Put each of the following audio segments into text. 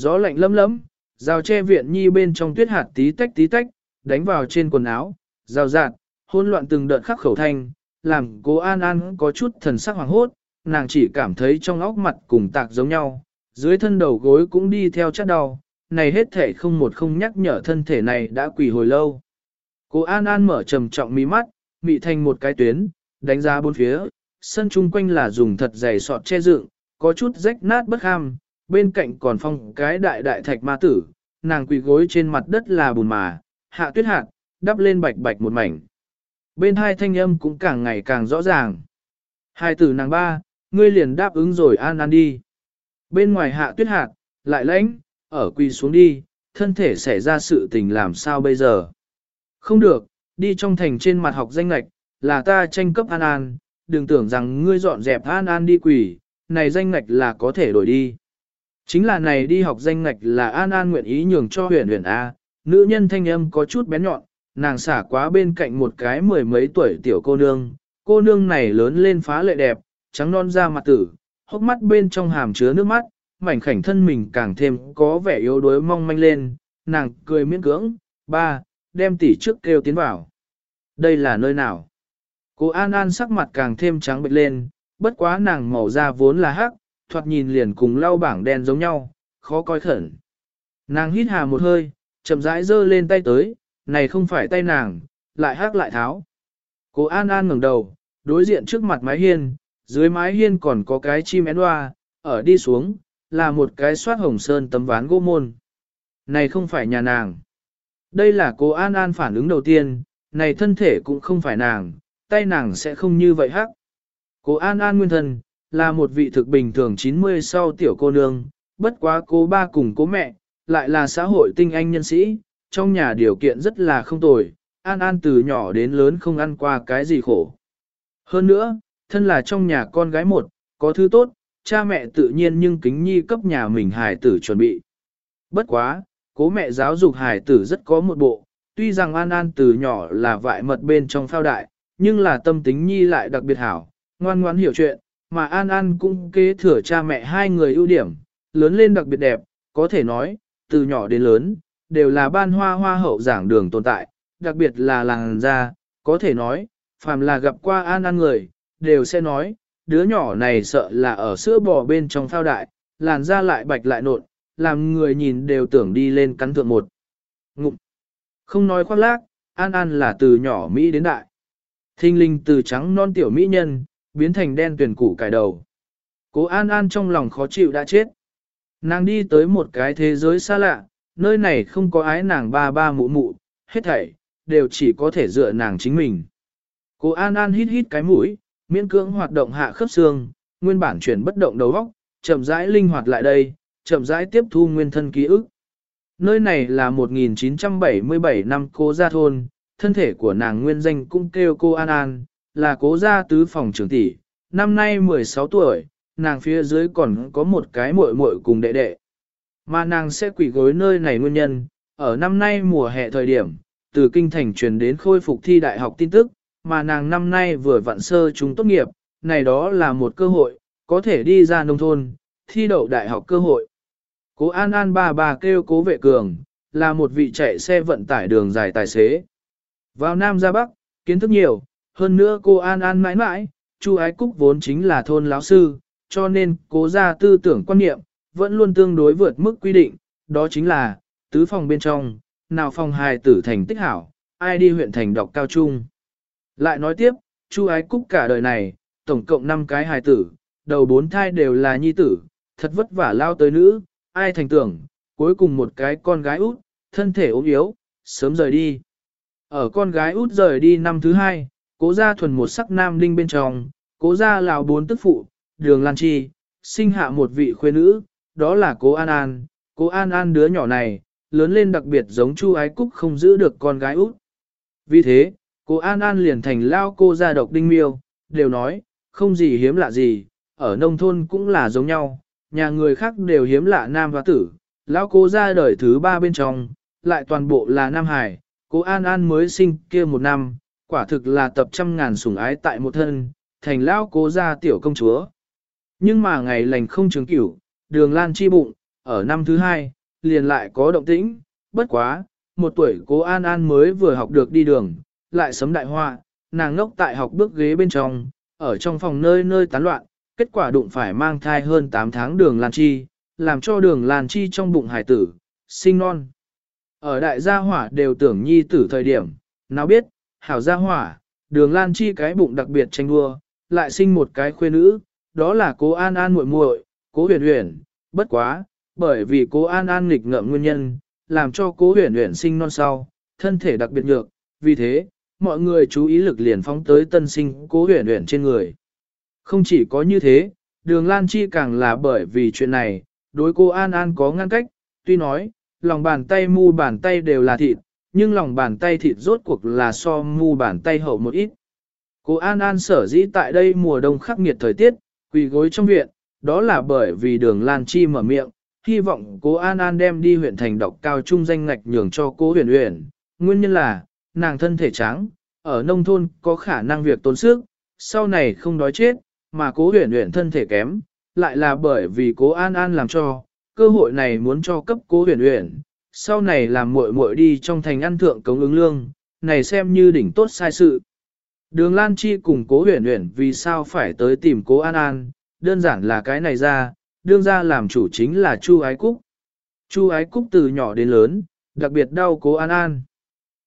Gió lạnh lấm lấm, rào che viện nhi bên trong tuyết hạt tí tách tí tách, đánh vào trên quần áo, rào rạt, hỗn loạn từng đợt khắc khẩu thanh, làm cố An An có chút thần sắc hoàng hốt, nàng chỉ cảm thấy trong óc mặt cùng tạc giống nhau, dưới thân đầu gối cũng đi theo chất đau, này hết thể không một không nhắc nhở thân thể này đã quỳ hồi lâu. Cố An An mở trầm trọng mí mắt, mị thành một cái tuyến, đánh ra bốn phía, sân chung quanh là dùng thật dày sọt che dựng, có chút rách nát bất ham, bên cạnh còn phong cái đại đại thạch ma tử, nàng quỳ gối trên mặt đất là bùn mà, hạ tuyết hạt, đắp lên bạch bạch một mảnh. Bên hai thanh âm cũng càng ngày càng rõ ràng. Hai tử nàng ba, ngươi liền đáp ứng rồi an an đi. Bên ngoài hạ tuyết hạt, lại lãnh, ở quỳ xuống đi, thân thể xảy ra sự tình làm sao bây giờ. Không được, đi trong thành trên mặt học danh lạch, là ta tranh cấp an an, đừng tưởng rằng ngươi dọn dẹp an an đi quỳ, này danh ngạch là có thể đổi đi. Chính là này đi học danh ngạch là an an nguyện ý nhường cho huyền huyền A, nữ nhân thanh âm có chút bén nhọn, nàng xả quá bên cạnh một cái mười mấy tuổi tiểu cô nương, cô nương này lớn lên phá lệ đẹp, trắng non da mặt tử, hốc mắt bên trong hàm chứa nước mắt, mảnh khảnh thân mình càng thêm có vẻ yếu đuối mong manh lên, nàng cười miễn cưỡng, ba, đem tỷ trước kêu tiến vào. Đây là nơi nào? Cô An An sắc mặt càng thêm trắng bệch lên, bất quá nàng màu da vốn là hắc, thoạt nhìn liền cùng lau bảng đen giống nhau, khó coi khẩn. Nàng hít hà một hơi, chậm rãi giơ lên tay tới, này không phải tay nàng, lại hát lại tháo. Cô An An ngẩng đầu, đối diện trước mặt mái hiên, dưới mái hiên còn có cái chim én hoa, ở đi xuống, là một cái soát hồng sơn tấm ván gỗ môn. Này không phải nhà nàng. Đây là cô An An phản ứng đầu tiên, này thân thể cũng không phải nàng, tay nàng sẽ không như vậy hắc. Cô An An nguyên thân, là một vị thực bình thường 90 sau tiểu cô nương, bất quá cô ba cùng cô mẹ, lại là xã hội tinh anh nhân sĩ, trong nhà điều kiện rất là không tồi, An An từ nhỏ đến lớn không ăn qua cái gì khổ. Hơn nữa, thân là trong nhà con gái một, có thứ tốt, cha mẹ tự nhiên nhưng kính nhi cấp nhà mình hài tử chuẩn bị. Bất quá, cố mẹ giáo dục hài tử rất có một bộ, tuy rằng An An từ nhỏ là vại mật bên trong phao đại, nhưng là tâm tính nhi lại đặc biệt hảo, ngoan ngoãn hiểu chuyện, mà An An cũng kế thừa cha mẹ hai người ưu điểm, lớn lên đặc biệt đẹp, có thể nói, từ nhỏ đến lớn, đều là ban hoa hoa hậu giảng đường tồn tại, đặc biệt là làng gia, có thể nói, phàm là gặp qua An An người, đều sẽ nói, đứa nhỏ này sợ là ở sữa bò bên trong phao đại, làn da lại bạch lại nộn, làm người nhìn đều tưởng đi lên cắn thượng một. Ngụm. Không nói khoác lác, An An là từ nhỏ Mỹ đến đại. Thinh linh từ trắng non tiểu Mỹ nhân, biến thành đen tuyển củ cải đầu. Cố An An trong lòng khó chịu đã chết. Nàng đi tới một cái thế giới xa lạ, nơi này không có ái nàng ba ba mụ mụ, hết thảy, đều chỉ có thể dựa nàng chính mình. Cố An An hít hít cái mũi, miễn cưỡng hoạt động hạ khớp xương, nguyên bản chuyển bất động đầu óc, chậm rãi linh hoạt lại đây, chậm rãi tiếp thu nguyên thân ký ức. Nơi này là 1977 năm cô gia thôn, thân thể của nàng nguyên danh cũng kêu cô An An, là cố gia tứ phòng trưởng tỷ, năm nay 16 tuổi, nàng phía dưới còn có một cái muội muội cùng đệ đệ. Mà nàng sẽ quỷ gối nơi này nguyên nhân, ở năm nay mùa hè thời điểm, từ kinh thành truyền đến khôi phục thi đại học tin tức, mà nàng năm nay vừa vặn sơ chúng tốt nghiệp, này đó là một cơ hội, có thể đi ra nông thôn, thi đậu đại học cơ hội. Cố An An bà bà kêu cố vệ cường, là một vị chạy xe vận tải đường dài tài xế. Vào Nam ra Bắc, kiến thức nhiều, hơn nữa cô An An mãi mãi, Chu Ái Cúc vốn chính là thôn lão sư, cho nên cố ra tư tưởng quan niệm, vẫn luôn tương đối vượt mức quy định, đó chính là, tứ phòng bên trong, nào phòng hài tử thành tích hảo, ai đi huyện thành đọc cao trung. Lại nói tiếp, Chu Ái Cúc cả đời này, tổng cộng 5 cái hài tử, đầu bốn thai đều là nhi tử, thật vất vả lao tới nữ, ai thành tưởng, cuối cùng một cái con gái út, thân thể ốm yếu, sớm rời đi. Ở con gái út rời đi năm thứ hai, cố gia thuần một sắc nam linh bên trong, cố gia lào bốn tức phụ, đường lan chi, sinh hạ một vị khuê nữ, đó là cố An An, cố An An đứa nhỏ này, lớn lên đặc biệt giống Chu Ái Cúc không giữ được con gái út. Vì thế, cố An An liền thành lao cô gia độc đinh miêu, đều nói, không gì hiếm lạ gì, ở nông thôn cũng là giống nhau, nhà người khác đều hiếm lạ nam và tử, lao cô gia đời thứ ba bên trong, lại toàn bộ là nam hải, cố An An mới sinh kia một năm, quả thực là tập trăm ngàn sủng ái tại một thân, thành lao cố gia tiểu công chúa. Nhưng mà ngày lành không trường cửu, đường lan chi bụng, ở năm thứ hai, liền lại có động tĩnh, bất quá, một tuổi cố An An mới vừa học được đi đường, lại sấm đại hoa, nàng ngốc tại học bước ghế bên trong, ở trong phòng nơi nơi tán loạn, kết quả đụng phải mang thai hơn 8 tháng đường Lan Chi, làm cho đường Lan Chi trong bụng hải tử, sinh non. Ở đại gia hỏa đều tưởng nhi tử thời điểm, nào biết, hảo gia hỏa, đường Lan Chi cái bụng đặc biệt tranh đua, lại sinh một cái khuê nữ, đó là cố An An muội muội, cố huyền huyền, bất quá, bởi vì cố An An nghịch ngợm nguyên nhân, làm cho cố huyền huyền sinh non sau, thân thể đặc biệt nhược, vì thế, mọi người chú ý lực liền phóng tới tân sinh cố huyền huyền trên người. Không chỉ có như thế, đường Lan Chi càng là bởi vì chuyện này, đối cô An An có ngăn cách, tuy nói, lòng bàn tay mu bàn tay đều là thịt, nhưng lòng bàn tay thịt rốt cuộc là so mu bàn tay hậu một ít. Cô An An sở dĩ tại đây mùa đông khắc nghiệt thời tiết, quỳ gối trong viện, đó là bởi vì đường Lan Chi mở miệng, hy vọng cô An An đem đi huyện thành đọc cao trung danh ngạch nhường cho cô huyền huyền. Nguyên nhân là, nàng thân thể trắng, ở nông thôn có khả năng việc tốn sức, sau này không đói chết, mà cố huyền huyền thân thể kém, lại là bởi vì cố An An làm cho, cơ hội này muốn cho cấp cố huyền huyền, sau này làm muội muội đi trong thành ăn thượng cống ứng lương, này xem như đỉnh tốt sai sự. Đường Lan Chi cùng cố huyền huyền vì sao phải tới tìm cố An An, đơn giản là cái này ra, đương ra làm chủ chính là Chu Ái Cúc. Chu Ái Cúc từ nhỏ đến lớn, đặc biệt đau cố An An.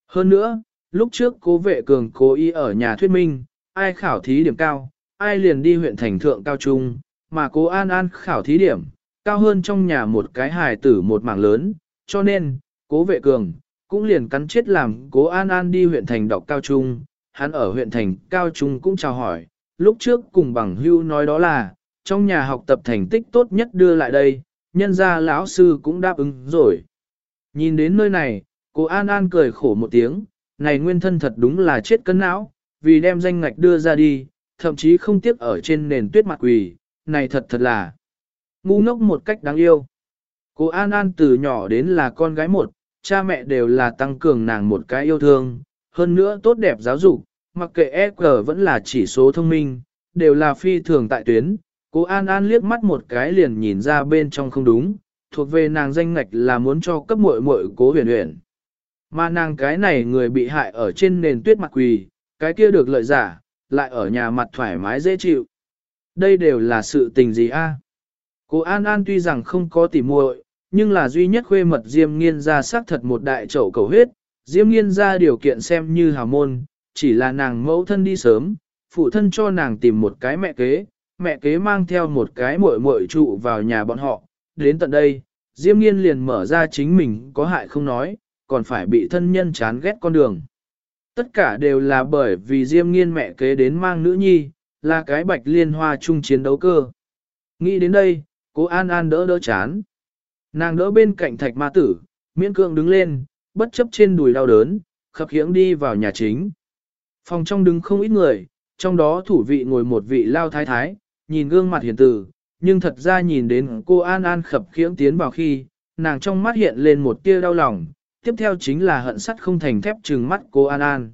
Hơn nữa, lúc trước cố vệ cường cố ý ở nhà thuyết minh, ai khảo thí điểm cao, ai liền đi huyện thành thượng cao trung, mà cố An An khảo thí điểm, cao hơn trong nhà một cái hài tử một mảng lớn, cho nên, cố vệ cường, cũng liền cắn chết làm cố An An đi huyện thành đọc cao trung, hắn ở huyện thành cao trung cũng chào hỏi, lúc trước cùng bằng hưu nói đó là, trong nhà học tập thành tích tốt nhất đưa lại đây, nhân ra lão sư cũng đáp ứng rồi. Nhìn đến nơi này, cô An An cười khổ một tiếng, này nguyên thân thật đúng là chết cân não, vì đem danh ngạch đưa ra đi, thậm chí không tiếc ở trên nền tuyết mặt quỳ, này thật thật là ngu ngốc một cách đáng yêu. Cô An An từ nhỏ đến là con gái một, cha mẹ đều là tăng cường nàng một cái yêu thương, hơn nữa tốt đẹp giáo dục, mặc kệ EQ vẫn là chỉ số thông minh, đều là phi thường tại tuyến. Cô An An liếc mắt một cái liền nhìn ra bên trong không đúng, thuộc về nàng danh ngạch là muốn cho cấp muội muội cố huyền huyền. Mà nàng cái này người bị hại ở trên nền tuyết mặt quỳ, cái kia được lợi giả, lại ở nhà mặt thoải mái dễ chịu. Đây đều là sự tình gì a? Cô An An tuy rằng không có tỉ muội, nhưng là duy nhất khuê mật Diêm Nghiên ra xác thật một đại chậu cầu huyết, Diêm Nghiên ra điều kiện xem như hào môn, chỉ là nàng mẫu thân đi sớm, phụ thân cho nàng tìm một cái mẹ kế, mẹ kế mang theo một cái muội muội trụ vào nhà bọn họ, đến tận đây, Diêm Nghiên liền mở ra chính mình có hại không nói, còn phải bị thân nhân chán ghét con đường. Tất cả đều là bởi vì Diêm Nghiên mẹ kế đến mang nữ nhi, là cái bạch liên hoa chung chiến đấu cơ. Nghĩ đến đây, cố An An đỡ đỡ chán. Nàng đỡ bên cạnh thạch ma tử, miễn cưỡng đứng lên, bất chấp trên đùi đau đớn, khập khiễng đi vào nhà chính. Phòng trong đứng không ít người, trong đó thủ vị ngồi một vị lao thái thái, nhìn gương mặt hiền tử, nhưng thật ra nhìn đến cô An An khập khiễng tiến vào khi, nàng trong mắt hiện lên một tia đau lòng, tiếp theo chính là hận sắt không thành thép trừng mắt cô An An.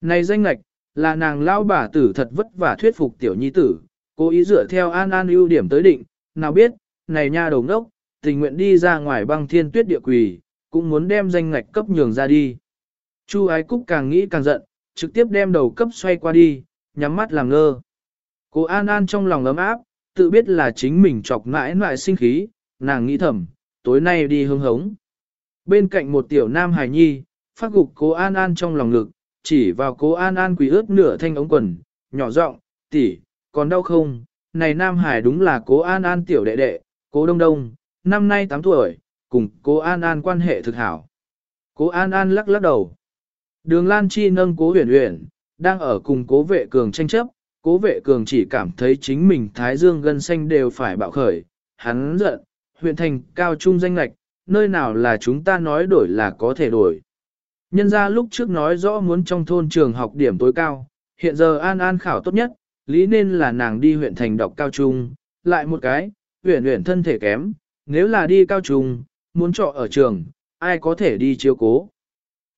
Này danh lạch, là nàng lao bà tử thật vất vả thuyết phục tiểu nhi tử, cố ý dựa theo An An ưu điểm tới định, nào biết, này nha đầu ngốc, tình nguyện đi ra ngoài băng thiên tuyết địa quỷ cũng muốn đem danh ngạch cấp nhường ra đi. Chu ái cúc càng nghĩ càng giận, trực tiếp đem đầu cấp xoay qua đi, nhắm mắt làm ngơ. Cô An An trong lòng ấm áp, tự biết là chính mình chọc mãi mãi sinh khí, nàng nghĩ thầm, tối nay đi hương hống. Bên cạnh một tiểu nam hài nhi, phát gục cố An An trong lòng ngực, chỉ vào cố An An quỳ ướt nửa thanh ống quần, nhỏ giọng, tỷ, còn đau không? Này nam hải đúng là cố An An tiểu đệ đệ, cố đông đông, năm nay 8 tuổi, cùng cố An An quan hệ thực hảo. Cố An An lắc lắc đầu. Đường Lan Chi nâng cố huyền huyền, đang ở cùng cố vệ cường tranh chấp, cố vệ cường chỉ cảm thấy chính mình thái dương gân xanh đều phải bạo khởi, hắn giận, huyện thành cao trung danh lạch, nơi nào là chúng ta nói đổi là có thể đổi. Nhân ra lúc trước nói rõ muốn trong thôn trường học điểm tối cao, hiện giờ An An khảo tốt nhất, lý nên là nàng đi huyện thành đọc cao trung, lại một cái, huyện huyện thân thể kém, nếu là đi cao trung, muốn trọ ở trường, ai có thể đi chiếu cố.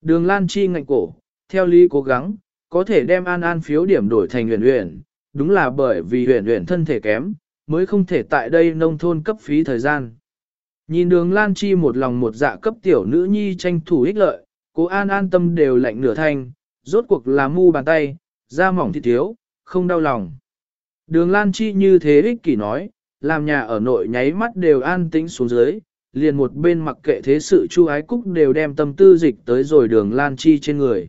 Đường Lan Chi ngạnh cổ, theo lý cố gắng, có thể đem An An phiếu điểm đổi thành huyện huyện, đúng là bởi vì huyện huyện thân thể kém, mới không thể tại đây nông thôn cấp phí thời gian. Nhìn đường Lan Chi một lòng một dạ cấp tiểu nữ nhi tranh thủ ích lợi, cố an an tâm đều lạnh nửa thanh, rốt cuộc là mu bàn tay, da mỏng thịt thiếu, không đau lòng. Đường Lan Chi như thế ích kỷ nói, làm nhà ở nội nháy mắt đều an tĩnh xuống dưới, liền một bên mặc kệ thế sự chu ái cúc đều đem tâm tư dịch tới rồi đường Lan Chi trên người.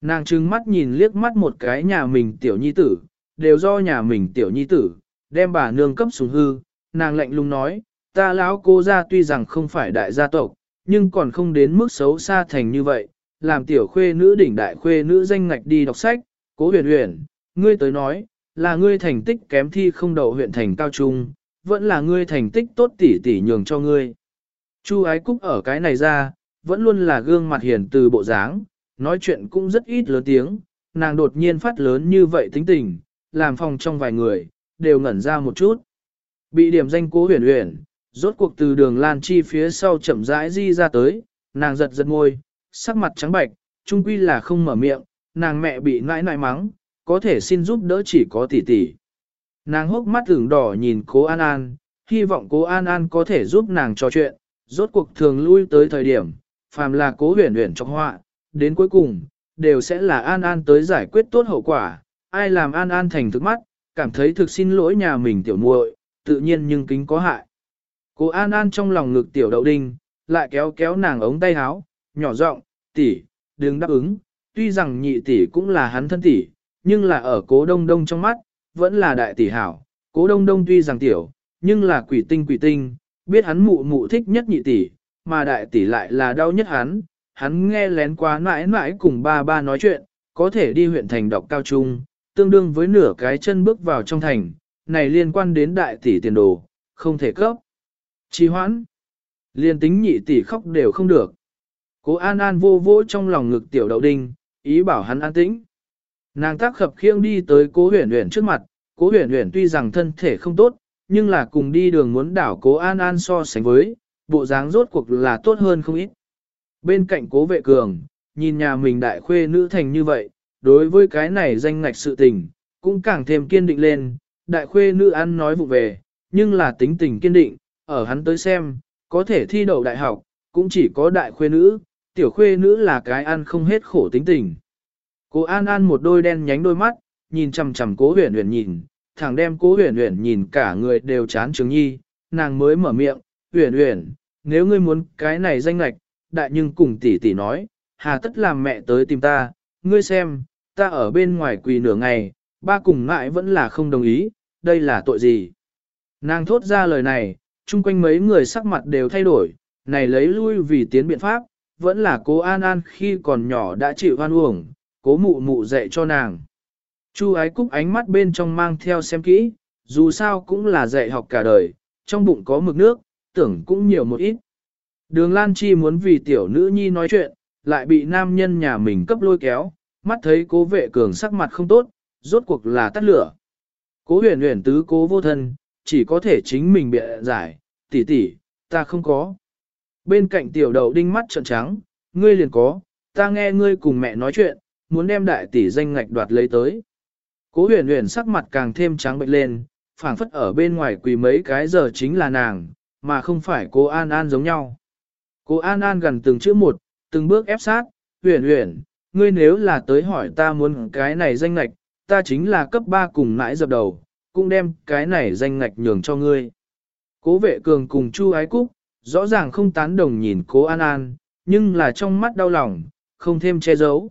Nàng trừng mắt nhìn liếc mắt một cái nhà mình tiểu nhi tử, đều do nhà mình tiểu nhi tử, đem bà nương cấp xuống hư, nàng lạnh lùng nói, ta lão cô ra tuy rằng không phải đại gia tộc, nhưng còn không đến mức xấu xa thành như vậy, làm tiểu khuê nữ đỉnh đại khuê nữ danh ngạch đi đọc sách, cố huyền huyền, ngươi tới nói, là ngươi thành tích kém thi không đậu huyện thành cao trung, vẫn là ngươi thành tích tốt tỉ tỉ nhường cho ngươi. Chu ái cúc ở cái này ra, vẫn luôn là gương mặt hiền từ bộ dáng, nói chuyện cũng rất ít lớn tiếng, nàng đột nhiên phát lớn như vậy tính tình, làm phòng trong vài người, đều ngẩn ra một chút. Bị điểm danh cố huyền huyền, rốt cuộc từ đường Lan Chi phía sau chậm rãi di ra tới, nàng giật giật môi, sắc mặt trắng bạch, trung quy là không mở miệng, nàng mẹ bị nãi nãi mắng, có thể xin giúp đỡ chỉ có tỷ tỷ. Nàng hốc mắt ửng đỏ nhìn cố An An, hy vọng cố An An có thể giúp nàng trò chuyện, rốt cuộc thường lui tới thời điểm, phàm là cố huyền huyền trong họa, đến cuối cùng, đều sẽ là An An tới giải quyết tốt hậu quả, ai làm An An thành thức mắt, cảm thấy thực xin lỗi nhà mình tiểu muội, tự nhiên nhưng kính có hại. Cố An An trong lòng ngực tiểu đậu đinh, lại kéo kéo nàng ống tay áo, nhỏ giọng, tỷ, đừng đáp ứng, tuy rằng nhị tỷ cũng là hắn thân tỷ, nhưng là ở cố đông đông trong mắt, vẫn là đại tỷ hảo. Cố đông đông tuy rằng tiểu, nhưng là quỷ tinh quỷ tinh, biết hắn mụ mụ thích nhất nhị tỷ, mà đại tỷ lại là đau nhất hắn, hắn nghe lén quá mãi mãi cùng ba ba nói chuyện, có thể đi huyện thành đọc cao trung, tương đương với nửa cái chân bước vào trong thành, này liên quan đến đại tỷ tiền đồ, không thể cấp. Trì hoãn, liên tính nhị tỷ khóc đều không được. Cố An An vô vô trong lòng ngực tiểu đậu đinh, ý bảo hắn an tĩnh. Nàng tác khập khiêng đi tới cố huyền huyền trước mặt, cố huyền huyền tuy rằng thân thể không tốt, nhưng là cùng đi đường muốn đảo cố An An so sánh với, bộ dáng rốt cuộc là tốt hơn không ít. Bên cạnh cố vệ cường, nhìn nhà mình đại khuê nữ thành như vậy, đối với cái này danh ngạch sự tình, cũng càng thêm kiên định lên, đại khuê nữ ăn nói vụ về, nhưng là tính tình kiên định, ở hắn tới xem, có thể thi đậu đại học, cũng chỉ có đại khuê nữ, tiểu khuê nữ là cái ăn không hết khổ tính tình. Cố An An một đôi đen nhánh đôi mắt, nhìn chằm chằm cố huyền huyền nhìn, thẳng đem cố huyền huyền nhìn cả người đều chán trường nhi, nàng mới mở miệng, huyền huyền, nếu ngươi muốn cái này danh ngạch, đại nhưng cùng tỷ tỷ nói, hà tất làm mẹ tới tìm ta, ngươi xem, ta ở bên ngoài quỳ nửa ngày, ba cùng ngại vẫn là không đồng ý, đây là tội gì. Nàng thốt ra lời này, chung quanh mấy người sắc mặt đều thay đổi, này lấy lui vì tiến biện pháp, vẫn là cố An An khi còn nhỏ đã chịu oan uổng, cố mụ mụ dạy cho nàng. Chu ái cúc ánh mắt bên trong mang theo xem kỹ, dù sao cũng là dạy học cả đời, trong bụng có mực nước, tưởng cũng nhiều một ít. Đường Lan Chi muốn vì tiểu nữ nhi nói chuyện, lại bị nam nhân nhà mình cấp lôi kéo, mắt thấy cố vệ cường sắc mặt không tốt, rốt cuộc là tắt lửa. Cố huyền huyền tứ cố vô thân, chỉ có thể chính mình bịa giải, tỷ tỷ, ta không có. Bên cạnh tiểu đầu đinh mắt trợn trắng, ngươi liền có, ta nghe ngươi cùng mẹ nói chuyện, muốn đem đại tỷ danh ngạch đoạt lấy tới. Cố huyền huyền sắc mặt càng thêm trắng bệnh lên, phảng phất ở bên ngoài quỳ mấy cái giờ chính là nàng, mà không phải cô An An giống nhau. Cô An An gần từng chữ một, từng bước ép sát, huyền huyền, ngươi nếu là tới hỏi ta muốn cái này danh ngạch, ta chính là cấp 3 cùng mãi dập đầu, cũng đem cái này danh ngạch nhường cho ngươi. Cố vệ cường cùng Chu Ái Cúc, rõ ràng không tán đồng nhìn cố An An, nhưng là trong mắt đau lòng, không thêm che giấu.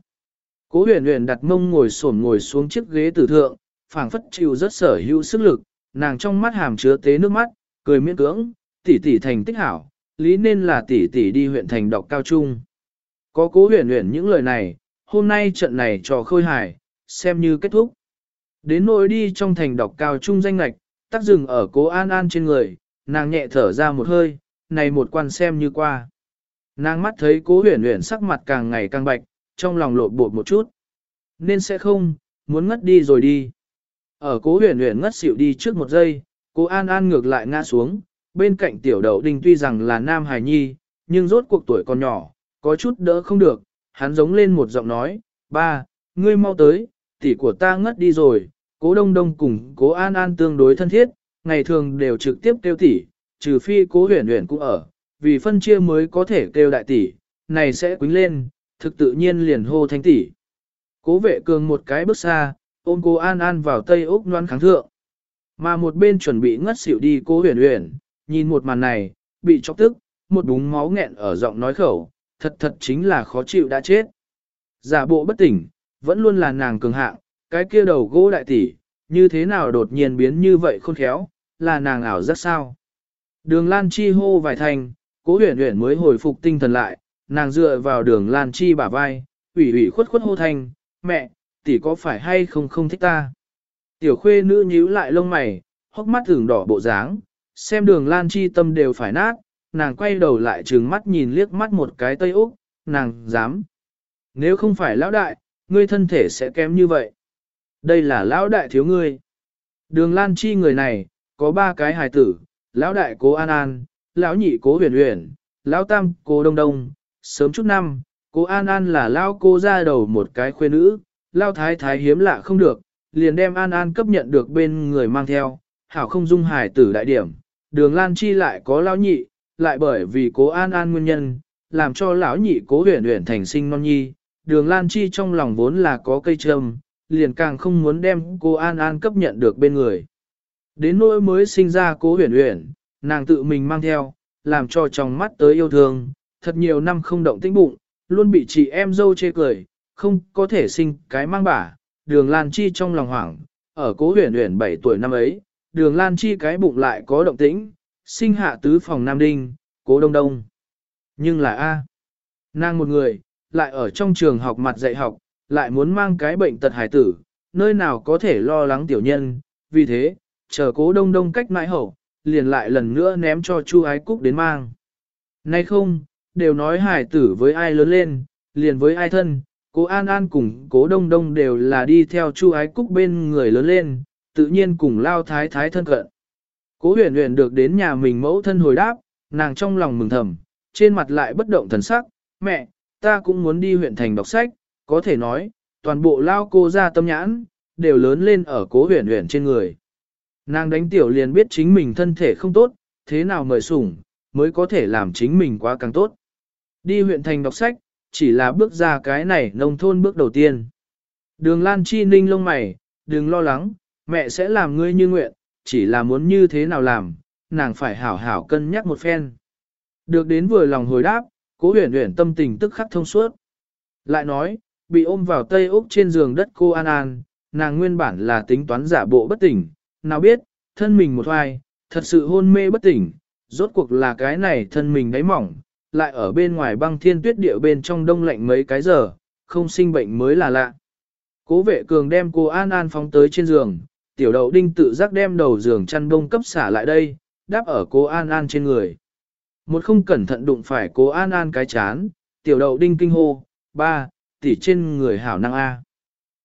Cố huyền huyền đặt mông ngồi xổm ngồi xuống chiếc ghế tử thượng, phảng phất chịu rất sở hữu sức lực, nàng trong mắt hàm chứa tế nước mắt, cười miễn cưỡng, tỷ tỷ thành tích hảo, lý nên là tỷ tỷ đi huyện thành đọc cao trung. Có cố huyền huyền những lời này, hôm nay trận này trò khôi hài, xem như kết thúc. Đến nỗi đi trong thành đọc cao trung danh lạch, tắt dừng ở cố an an trên người, nàng nhẹ thở ra một hơi, này một quan xem như qua. Nàng mắt thấy cố huyền huyền sắc mặt càng ngày càng bạch, trong lòng lộn bột một chút. Nên sẽ không, muốn ngất đi rồi đi. Ở cố huyền huyền ngất xỉu đi trước một giây, cố an an ngược lại ngã xuống, bên cạnh tiểu đậu đình tuy rằng là nam hài nhi, nhưng rốt cuộc tuổi còn nhỏ, có chút đỡ không được, hắn giống lên một giọng nói, ba, ngươi mau tới, tỷ của ta ngất đi rồi, cố đông đông cùng cố an an tương đối thân thiết, ngày thường đều trực tiếp kêu tỷ, trừ phi cố huyền huyền cũng ở, vì phân chia mới có thể kêu đại tỷ, này sẽ quính lên, thực tự nhiên liền hô thanh tỷ. Cố vệ cường một cái bước xa, ôm cô An An vào Tây Úc noan kháng thượng. Mà một bên chuẩn bị ngất xỉu đi cố huyền huyền, nhìn một màn này, bị chọc tức, một búng máu nghẹn ở giọng nói khẩu, thật thật chính là khó chịu đã chết. Giả bộ bất tỉnh, vẫn luôn là nàng cường hạng, cái kia đầu gỗ đại tỷ, như thế nào đột nhiên biến như vậy khôn khéo, là nàng ảo rất sao. Đường Lan Chi hô vài thành, cố huyền huyền mới hồi phục tinh thần lại, nàng dựa vào đường Lan Chi bả vai, ủy ủy khuất khuất hô thành, mẹ, tỷ có phải hay không không thích ta. Tiểu khuê nữ nhíu lại lông mày, hốc mắt thường đỏ bộ dáng, xem đường Lan Chi tâm đều phải nát, nàng quay đầu lại trừng mắt nhìn liếc mắt một cái Tây Úc, nàng dám. Nếu không phải lão đại, ngươi thân thể sẽ kém như vậy. Đây là lão đại thiếu ngươi. Đường Lan Chi người này, có ba cái hài tử, lão đại cố An An, lão nhị cố huyền huyền, lão tam cố đông đông, sớm chút năm, cô An An là lao cô ra đầu một cái khuê nữ, lao thái thái hiếm lạ không được, liền đem An An cấp nhận được bên người mang theo, hảo không dung hài tử đại điểm, đường Lan Chi lại có lao nhị, lại bởi vì cố An An nguyên nhân, làm cho lão nhị cố huyền huyền thành sinh non nhi, đường Lan Chi trong lòng vốn là có cây trâm, liền càng không muốn đem cô An An cấp nhận được bên người. Đến nỗi mới sinh ra cố huyền huyền, nàng tự mình mang theo, làm cho trong mắt tới yêu thương, thật nhiều năm không động tĩnh bụng, luôn bị chị em dâu chê cười, không có thể sinh cái mang bả, đường Lan Chi trong lòng hoảng, ở cố huyền huyền 7 tuổi năm ấy, đường Lan Chi cái bụng lại có động tĩnh, sinh hạ tứ phòng Nam Đinh, cố đông đông. Nhưng là A. Nàng một người, lại ở trong trường học mặt dạy học, lại muốn mang cái bệnh tật hải tử, nơi nào có thể lo lắng tiểu nhân, vì thế, chờ cố đông đông cách mãi hậu, liền lại lần nữa ném cho Chu Ái Cúc đến mang. Nay không, đều nói hải tử với ai lớn lên, liền với ai thân, cố An An cùng cố đông đông đều là đi theo Chu Ái Cúc bên người lớn lên, tự nhiên cùng lao thái thái thân cận. Cố huyền huyền được đến nhà mình mẫu thân hồi đáp, nàng trong lòng mừng thầm, trên mặt lại bất động thần sắc, mẹ, ta cũng muốn đi huyện thành đọc sách, có thể nói, toàn bộ lao cô ra tâm nhãn, đều lớn lên ở cố huyền huyền trên người. Nàng đánh tiểu liền biết chính mình thân thể không tốt, thế nào mời sủng, mới có thể làm chính mình quá càng tốt. Đi huyện thành đọc sách, chỉ là bước ra cái này nông thôn bước đầu tiên. Đường Lan Chi ninh lông mày, đừng lo lắng, mẹ sẽ làm ngươi như nguyện, chỉ là muốn như thế nào làm, nàng phải hảo hảo cân nhắc một phen. Được đến vừa lòng hồi đáp, cố huyền huyền tâm tình tức khắc thông suốt. Lại nói, bị ôm vào Tây Úc trên giường đất cô An An, nàng nguyên bản là tính toán giả bộ bất tỉnh, nào biết, thân mình một hoài, thật sự hôn mê bất tỉnh, rốt cuộc là cái này thân mình đáy mỏng, lại ở bên ngoài băng thiên tuyết địa bên trong đông lạnh mấy cái giờ, không sinh bệnh mới là lạ. Cố vệ cường đem cô An An phóng tới trên giường, tiểu đậu đinh tự giác đem đầu giường chăn đông cấp xả lại đây, đáp ở cô An An trên người. Một không cẩn thận đụng phải cô An An cái chán, tiểu đậu đinh kinh hô, ba, tỷ trên người hảo năng A.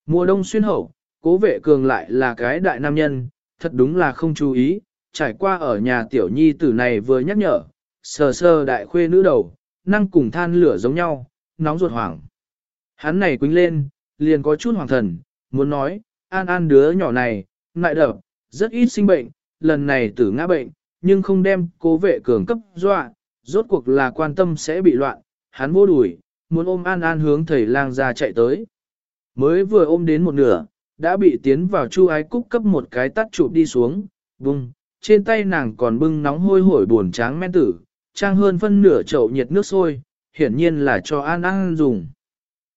Mùa đông xuyên hậu, cố vệ cường lại là cái đại nam nhân, thật đúng là không chú ý, trải qua ở nhà tiểu nhi tử này vừa nhắc nhở, sờ sờ đại khuê nữ đầu, năng cùng than lửa giống nhau, nóng ruột hoảng. Hắn này quính lên, liền có chút hoàng thần, muốn nói, an an đứa nhỏ này, ngại đập, rất ít sinh bệnh, lần này tử ngã bệnh, nhưng không đem cố vệ cường cấp dọa, rốt cuộc là quan tâm sẽ bị loạn, hắn vô đuổi, muốn ôm an an hướng thầy lang ra chạy tới. Mới vừa ôm đến một nửa, đã bị tiến vào chu ái cúc cấp một cái tắt chụp đi xuống, bung, trên tay nàng còn bưng nóng hôi hổi buồn tráng men tử, trang hơn phân nửa chậu nhiệt nước sôi, hiển nhiên là cho An An dùng.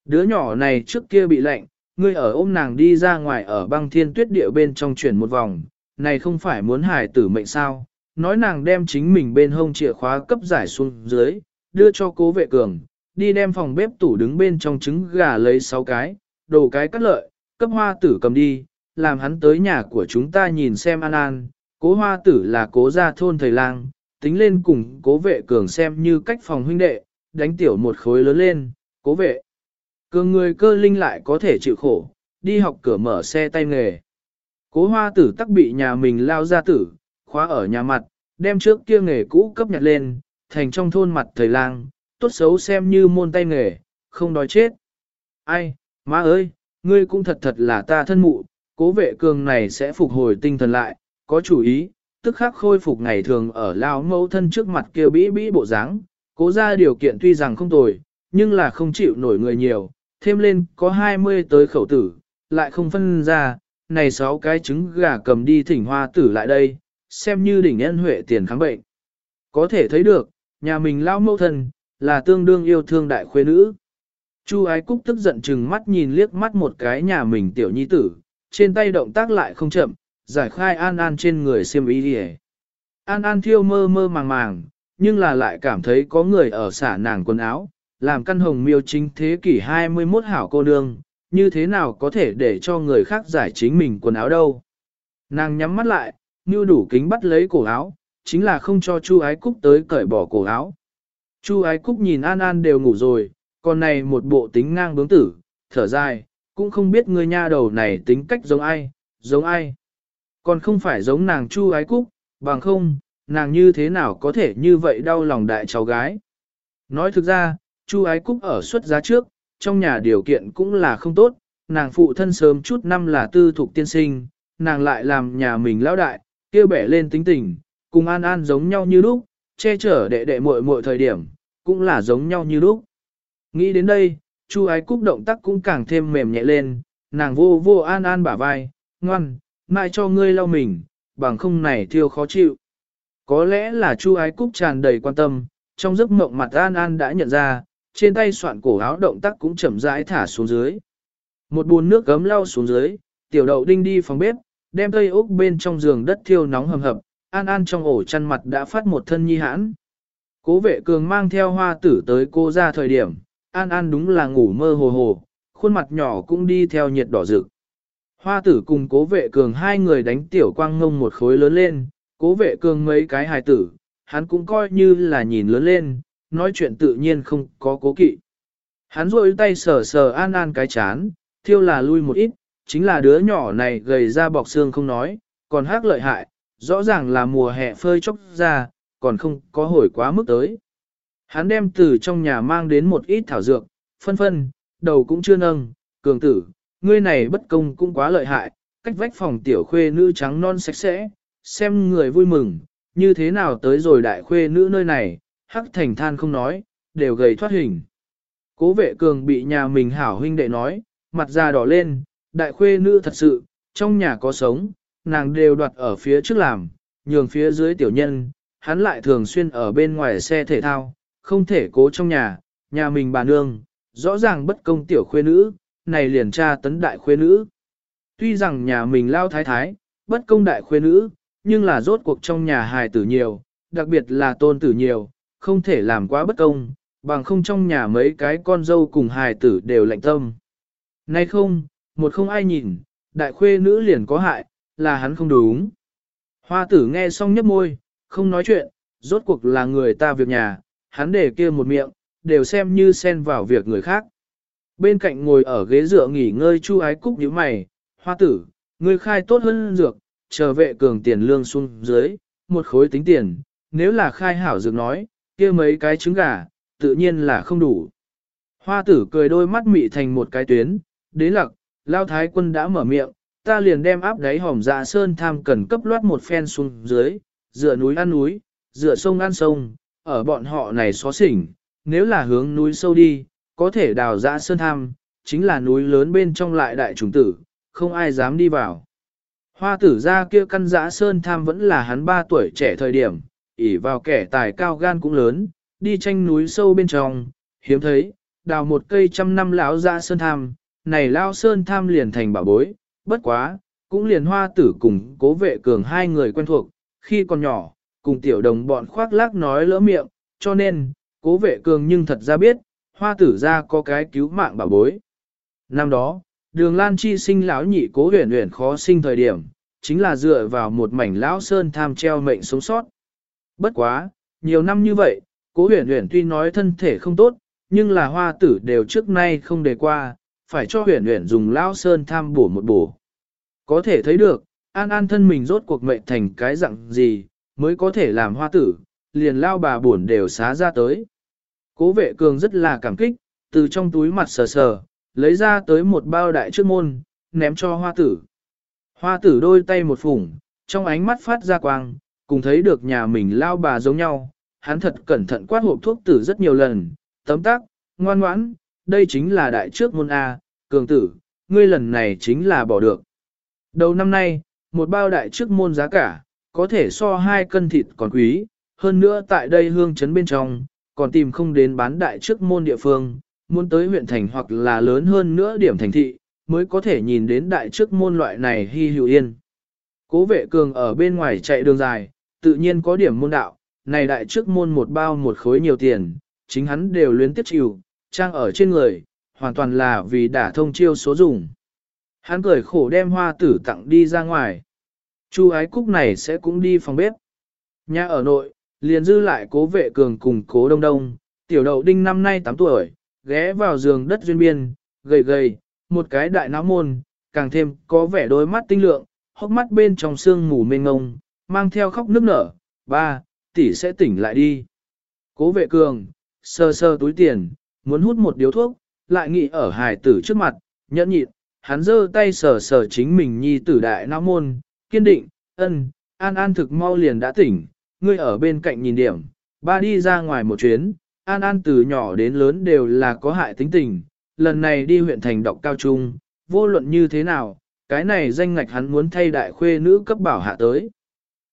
Đứa nhỏ này trước kia bị lạnh, ngươi ở ôm nàng đi ra ngoài ở băng thiên tuyết địa bên trong chuyển một vòng, này không phải muốn hài tử mệnh sao, nói nàng đem chính mình bên hông chìa khóa cấp giải xuống dưới, đưa cho cố vệ cường, đi đem phòng bếp tủ đứng bên trong trứng gà lấy 6 cái, đồ cái cắt lợi, cấp hoa tử cầm đi, làm hắn tới nhà của chúng ta nhìn xem an an, cố hoa tử là cố gia thôn thầy lang, tính lên cùng cố vệ cường xem như cách phòng huynh đệ, đánh tiểu một khối lớn lên, cố vệ. Cường người cơ linh lại có thể chịu khổ, đi học cửa mở xe tay nghề. Cố hoa tử tắc bị nhà mình lao ra tử, khóa ở nhà mặt, đem trước kia nghề cũ cấp nhặt lên, thành trong thôn mặt thầy lang, tốt xấu xem như môn tay nghề, không đói chết. Ai, má ơi, ngươi cũng thật thật là ta thân mụ, cố vệ cường này sẽ phục hồi tinh thần lại, có chủ ý, tức khắc khôi phục ngày thường ở lao mẫu thân trước mặt kia bĩ bĩ bộ dáng, cố ra điều kiện tuy rằng không tồi, nhưng là không chịu nổi người nhiều, thêm lên có 20 tới khẩu tử, lại không phân ra, này sáu cái trứng gà cầm đi thỉnh hoa tử lại đây, xem như đỉnh nhân huệ tiền kháng bệnh. Có thể thấy được, nhà mình lao mẫu thân, là tương đương yêu thương đại khuê nữ. Chu ái cúc tức giận chừng mắt nhìn liếc mắt một cái nhà mình tiểu nhi tử, trên tay động tác lại không chậm, giải khai an an trên người xiêm y đi An an thiêu mơ mơ màng màng, nhưng là lại cảm thấy có người ở xả nàng quần áo, làm căn hồng miêu chính thế kỷ 21 hảo cô nương, như thế nào có thể để cho người khác giải chính mình quần áo đâu. Nàng nhắm mắt lại, như đủ kính bắt lấy cổ áo, chính là không cho Chu Ái Cúc tới cởi bỏ cổ áo. Chu Ái Cúc nhìn An An đều ngủ rồi, còn này một bộ tính ngang bướng tử, thở dài, cũng không biết người nha đầu này tính cách giống ai, giống ai. Còn không phải giống nàng Chu Ái Cúc, bằng không, nàng như thế nào có thể như vậy đau lòng đại cháu gái. Nói thực ra, Chu Ái Cúc ở xuất giá trước, trong nhà điều kiện cũng là không tốt, nàng phụ thân sớm chút năm là tư thục tiên sinh, nàng lại làm nhà mình lão đại, kia bẻ lên tính tình, cùng An An giống nhau như lúc, che chở đệ đệ muội muội thời điểm, cũng là giống nhau như lúc. Nghĩ đến đây, Chu Ái Cúc động tác cũng càng thêm mềm nhẹ lên, nàng vô vô An An bả vai, ngoan, mai cho ngươi lau mình, bằng không này thiêu khó chịu. Có lẽ là Chu Ái Cúc tràn đầy quan tâm, trong giấc mộng mặt An An đã nhận ra, trên tay soạn cổ áo động tác cũng chậm rãi thả xuống dưới. Một bồn nước gấm lau xuống dưới, tiểu đậu đinh đi phòng bếp, đem tây ốc bên trong giường đất thiêu nóng hầm hập, An An trong ổ chăn mặt đã phát một thân nhi hãn. Cố vệ cường mang theo hoa tử tới cô ra thời điểm, An An đúng là ngủ mơ hồ hồ, khuôn mặt nhỏ cũng đi theo nhiệt đỏ rực. Hoa tử cùng cố vệ cường hai người đánh tiểu quang ngông một khối lớn lên, cố vệ cường mấy cái hài tử, hắn cũng coi như là nhìn lớn lên, nói chuyện tự nhiên không có cố kỵ. Hắn rôi tay sờ sờ an an cái chán, thiêu là lui một ít, chính là đứa nhỏ này gầy ra bọc xương không nói, còn hát lợi hại, rõ ràng là mùa hè phơi chốc ra, còn không có hồi quá mức tới. Hắn đem từ trong nhà mang đến một ít thảo dược, phân phân, đầu cũng chưa nâng, cường tử, ngươi này bất công cũng quá lợi hại, cách vách phòng tiểu khuê nữ trắng non sạch sẽ, xem người vui mừng, như thế nào tới rồi đại khuê nữ nơi này, hắc thành than không nói, đều gầy thoát hình. Cố vệ cường bị nhà mình hảo huynh đệ nói, mặt da đỏ lên, đại khuê nữ thật sự, trong nhà có sống, nàng đều đoạt ở phía trước làm, nhường phía dưới tiểu nhân, hắn lại thường xuyên ở bên ngoài xe thể thao, không thể cố trong nhà, nhà mình bà nương, rõ ràng bất công tiểu khuê nữ, này liền tra tấn đại khuê nữ. Tuy rằng nhà mình lao thái thái, bất công đại khuê nữ, nhưng là rốt cuộc trong nhà hài tử nhiều, đặc biệt là tôn tử nhiều, không thể làm quá bất công, bằng không trong nhà mấy cái con dâu cùng hài tử đều lạnh tâm. Nay không, một không ai nhìn, đại khuê nữ liền có hại, là hắn không đúng. Hoa tử nghe xong nhấp môi, không nói chuyện, rốt cuộc là người ta việc nhà, hắn để kia một miệng, đều xem như xen vào việc người khác. Bên cạnh ngồi ở ghế dựa nghỉ ngơi chu ái cúc nhíu mày, hoa tử, ngươi khai tốt hơn dược, chờ vệ cường tiền lương xuống dưới, một khối tính tiền, nếu là khai hảo dược nói, kia mấy cái trứng gà, tự nhiên là không đủ. Hoa tử cười đôi mắt mị thành một cái tuyến, đế lặc, lao thái quân đã mở miệng, ta liền đem áp đáy hòm dạ sơn tham cần cấp loát một phen xuống dưới, dựa núi ăn núi, dựa sông ăn sông, ở bọn họ này xó xỉnh, nếu là hướng núi sâu đi, có thể đào dã sơn tham, chính là núi lớn bên trong lại đại trùng tử, không ai dám đi vào. Hoa tử ra kia căn dã sơn tham vẫn là hắn ba tuổi trẻ thời điểm, ỉ vào kẻ tài cao gan cũng lớn, đi tranh núi sâu bên trong, hiếm thấy, đào một cây trăm năm lão dã sơn tham, này lao sơn tham liền thành bảo bối, bất quá, cũng liền hoa tử cùng cố vệ cường hai người quen thuộc, khi còn nhỏ, cùng tiểu đồng bọn khoác lác nói lỡ miệng, cho nên, cố vệ cường nhưng thật ra biết, hoa tử ra có cái cứu mạng bảo bối. Năm đó, đường lan chi sinh lão nhị cố huyền huyền khó sinh thời điểm, chính là dựa vào một mảnh lão sơn tham treo mệnh sống sót. Bất quá, nhiều năm như vậy, cố huyền huyền tuy nói thân thể không tốt, nhưng là hoa tử đều trước nay không đề qua, phải cho huyền huyền dùng lão sơn tham bổ một bổ. Có thể thấy được, an an thân mình rốt cuộc mệnh thành cái dạng gì, mới có thể làm hoa tử, liền lao bà buồn đều xá ra tới. Cố vệ cường rất là cảm kích, từ trong túi mặt sờ sờ, lấy ra tới một bao đại trước môn, ném cho hoa tử. Hoa tử đôi tay một phủng, trong ánh mắt phát ra quang, cùng thấy được nhà mình lao bà giống nhau, hắn thật cẩn thận quát hộp thuốc tử rất nhiều lần, tấm tắc, ngoan ngoãn, đây chính là đại trước môn A, cường tử, ngươi lần này chính là bỏ được. Đầu năm nay, một bao đại trước môn giá cả, có thể so hai cân thịt còn quý, hơn nữa tại đây hương chấn bên trong, còn tìm không đến bán đại trước môn địa phương, muốn tới huyện thành hoặc là lớn hơn nữa điểm thành thị, mới có thể nhìn đến đại trước môn loại này hy hữu yên. Cố vệ cường ở bên ngoài chạy đường dài, tự nhiên có điểm môn đạo, này đại trước môn một bao một khối nhiều tiền, chính hắn đều luyến tiếp chịu, trang ở trên người, hoàn toàn là vì đã thông chiêu số dùng. Hắn cười khổ đem hoa tử tặng đi ra ngoài. Chu ái cúc này sẽ cũng đi phòng bếp. Nhà ở nội, liền dư lại cố vệ cường cùng cố đông đông, tiểu đậu đinh năm nay 8 tuổi, ghé vào giường đất duyên biên, gầy gầy, một cái đại não môn, càng thêm có vẻ đôi mắt tinh lượng, hốc mắt bên trong xương mù mênh ngông, mang theo khóc nức nở, ba, tỷ sẽ tỉnh lại đi. Cố vệ cường, sơ sơ túi tiền, muốn hút một điếu thuốc, lại nghĩ ở hài tử trước mặt, nhẫn nhịn, hắn giơ tay sờ sờ chính mình nhi tử đại não môn, kiên định, ân, an an thực mau liền đã tỉnh, ngươi ở bên cạnh nhìn điểm, ba đi ra ngoài một chuyến, an an từ nhỏ đến lớn đều là có hại tính tình, lần này đi huyện thành đọc cao trung, vô luận như thế nào, cái này danh ngạch hắn muốn thay đại khuê nữ cấp bảo hạ tới.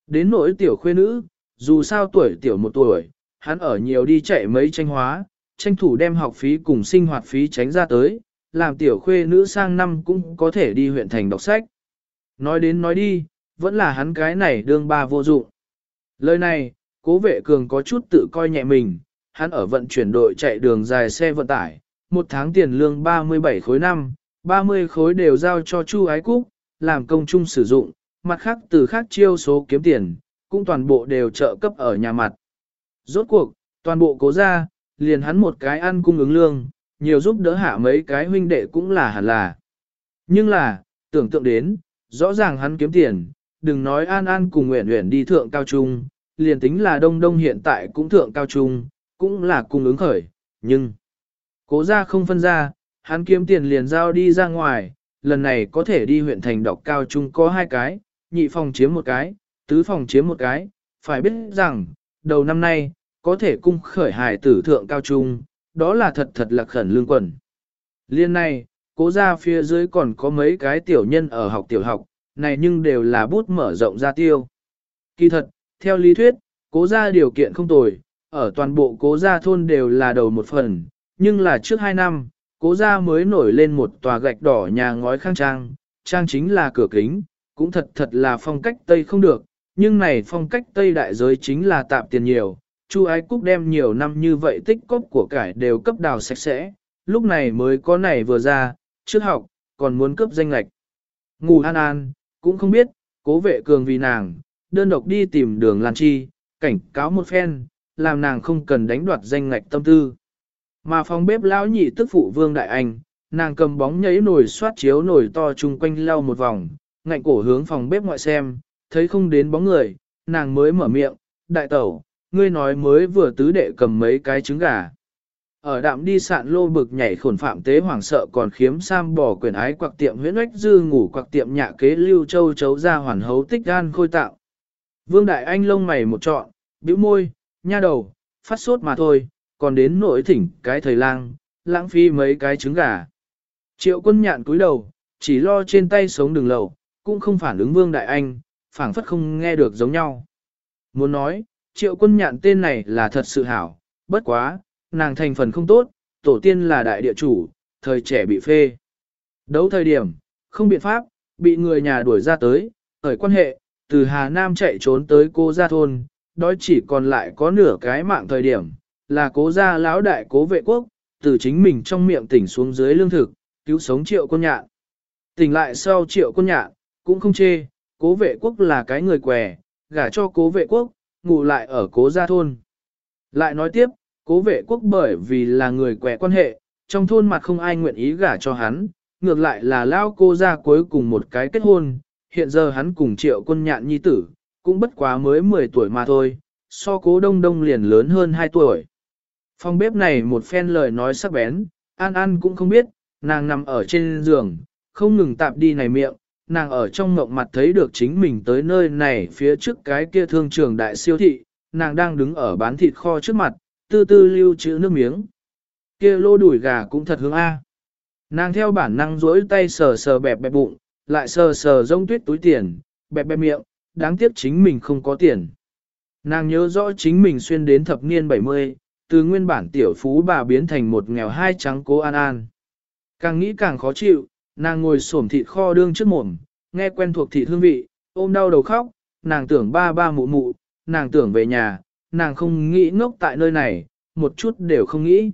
Đến nỗi tiểu khuê nữ, dù sao tuổi tiểu một tuổi, hắn ở nhiều đi chạy mấy tranh hóa, tranh thủ đem học phí cùng sinh hoạt phí tránh ra tới, làm tiểu khuê nữ sang năm cũng có thể đi huyện thành đọc sách. Nói đến nói đi, vẫn là hắn cái này đương ba vô dụng. Lời này, cố vệ cường có chút tự coi nhẹ mình, hắn ở vận chuyển đội chạy đường dài xe vận tải, một tháng tiền lương 37 khối năm, 30 khối đều giao cho Chu Ái Cúc, làm công chung sử dụng, mặt khác từ khác chiêu số kiếm tiền, cũng toàn bộ đều trợ cấp ở nhà mặt. Rốt cuộc, toàn bộ cố ra, liền hắn một cái ăn cung ứng lương, nhiều giúp đỡ hạ mấy cái huynh đệ cũng là hẳn là. Nhưng là, tưởng tượng đến, rõ ràng hắn kiếm tiền, đừng nói an an cùng nguyện nguyện đi thượng cao trung, liền tính là đông đông hiện tại cũng thượng cao trung, cũng là cung ứng khởi, nhưng cố ra không phân ra, hắn kiếm tiền liền giao đi ra ngoài, lần này có thể đi huyện thành đọc cao trung có hai cái, nhị phòng chiếm một cái, tứ phòng chiếm một cái, phải biết rằng, đầu năm nay, có thể cung khởi hài tử thượng cao trung, đó là thật thật là khẩn lương quần. Liên này, cố ra phía dưới còn có mấy cái tiểu nhân ở học tiểu học, này nhưng đều là bút mở rộng ra tiêu. Kỳ thật, theo lý thuyết, cố ra điều kiện không tồi, ở toàn bộ cố gia thôn đều là đầu một phần, nhưng là trước hai năm, cố gia mới nổi lên một tòa gạch đỏ nhà ngói khang trang, trang chính là cửa kính, cũng thật thật là phong cách Tây không được, nhưng này phong cách Tây đại giới chính là tạm tiền nhiều. Chu Ái Cúc đem nhiều năm như vậy tích cóp của cải đều cấp đào sạch sẽ, lúc này mới có này vừa ra, trước học, còn muốn cấp danh lạch. Ngủ an an, cũng không biết, cố vệ cường vì nàng, đơn độc đi tìm đường Lan Chi, cảnh cáo một phen, làm nàng không cần đánh đoạt danh ngạch tâm tư. Mà phòng bếp lão nhị tức phụ vương đại anh, nàng cầm bóng nhấy nồi xoát chiếu nồi to chung quanh lau một vòng, ngạnh cổ hướng phòng bếp ngoại xem, thấy không đến bóng người, nàng mới mở miệng, đại tẩu, ngươi nói mới vừa tứ đệ cầm mấy cái trứng gà. Ở đạm đi sạn lô bực nhảy khổn phạm tế hoảng sợ còn khiếm sam bỏ quyền ái quặc tiệm huyễn oách dư ngủ quặc tiệm nhạ kế lưu châu chấu ra hoàn hấu tích gan khôi tạo. Vương Đại Anh lông mày một trọn, bĩu môi, nha đầu, phát sốt mà thôi, còn đến nỗi thỉnh cái thời lang, lãng phí mấy cái trứng gà. Triệu quân nhạn cúi đầu, chỉ lo trên tay sống đường lầu, cũng không phản ứng Vương Đại Anh, phảng phất không nghe được giống nhau. Muốn nói, triệu quân nhạn tên này là thật sự hảo, bất quá, nàng thành phần không tốt, tổ tiên là đại địa chủ, thời trẻ bị phê. Đấu thời điểm, không biện pháp, bị người nhà đuổi ra tới, thời quan hệ, từ Hà Nam chạy trốn tới cô gia thôn, đó chỉ còn lại có nửa cái mạng thời điểm, là cố gia lão đại cố vệ quốc, từ chính mình trong miệng tỉnh xuống dưới lương thực, cứu sống triệu quân nhạn. Tỉnh lại sau triệu quân nhạn, cũng không chê, cố vệ quốc là cái người què, gả cho cố vệ quốc, ngủ lại ở cố gia thôn. Lại nói tiếp, cố vệ quốc bởi vì là người quẻ quan hệ, trong thôn mặt không ai nguyện ý gả cho hắn, ngược lại là lao cô ra cuối cùng một cái kết hôn, hiện giờ hắn cùng triệu quân nhạn nhi tử, cũng bất quá mới 10 tuổi mà thôi, so cố đông đông liền lớn hơn 2 tuổi. Phòng bếp này một phen lời nói sắc bén, An An cũng không biết, nàng nằm ở trên giường, không ngừng tạp đi này miệng, nàng ở trong ngộng mặt thấy được chính mình tới nơi này phía trước cái kia thương trường đại siêu thị, nàng đang đứng ở bán thịt kho trước mặt, tư tư lưu trữ nước miếng. Kia lô đuổi gà cũng thật hướng A. Nàng theo bản năng duỗi tay sờ sờ bẹp bẹp bụng, lại sờ sờ rông tuyết túi tiền, bẹp bẹp miệng, đáng tiếc chính mình không có tiền. Nàng nhớ rõ chính mình xuyên đến thập niên 70, từ nguyên bản tiểu phú bà biến thành một nghèo hai trắng cố an an. Càng nghĩ càng khó chịu, nàng ngồi xổm thịt kho đương trước mồm, nghe quen thuộc thịt hương vị, ôm đau đầu khóc, nàng tưởng ba ba mụ mụ, nàng tưởng về nhà, nàng không nghĩ ngốc tại nơi này, một chút đều không nghĩ.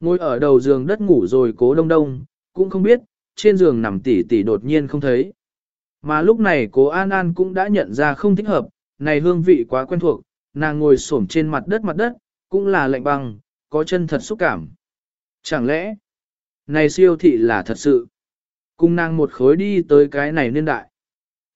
Ngồi ở đầu giường đất ngủ rồi cố đông đông, cũng không biết, trên giường nằm tỉ tỉ đột nhiên không thấy. Mà lúc này cố An An cũng đã nhận ra không thích hợp, này hương vị quá quen thuộc, nàng ngồi xổm trên mặt đất mặt đất, cũng là lạnh băng, có chân thật xúc cảm. Chẳng lẽ, này siêu thị là thật sự? Cùng nàng một khối đi tới cái này niên đại.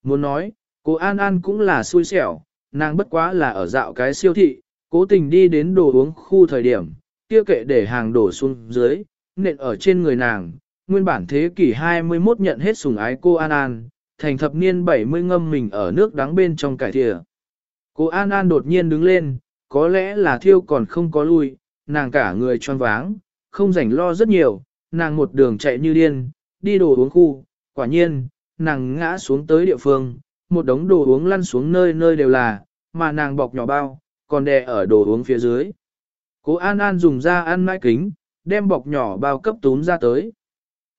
Muốn nói, cô An An cũng là xui xẻo, nàng bất quá là ở dạo cái siêu thị, cố tình đi đến đồ uống khu thời điểm, kia kệ để hàng đổ xuống dưới, nện ở trên người nàng, nguyên bản thế kỷ 21 nhận hết sủng ái cô An An, thành thập niên 70 ngâm mình ở nước đắng bên trong cải thịa. Cô An An đột nhiên đứng lên, có lẽ là thiêu còn không có lui, nàng cả người tròn váng, không rảnh lo rất nhiều, nàng một đường chạy như điên, đi đồ uống khu, quả nhiên, nàng ngã xuống tới địa phương, một đống đồ uống lăn xuống nơi nơi đều là, mà nàng bọc nhỏ bao, còn đè ở đồ uống phía dưới. Cố An An dùng ra ăn mãi kính, đem bọc nhỏ bao cấp túm ra tới.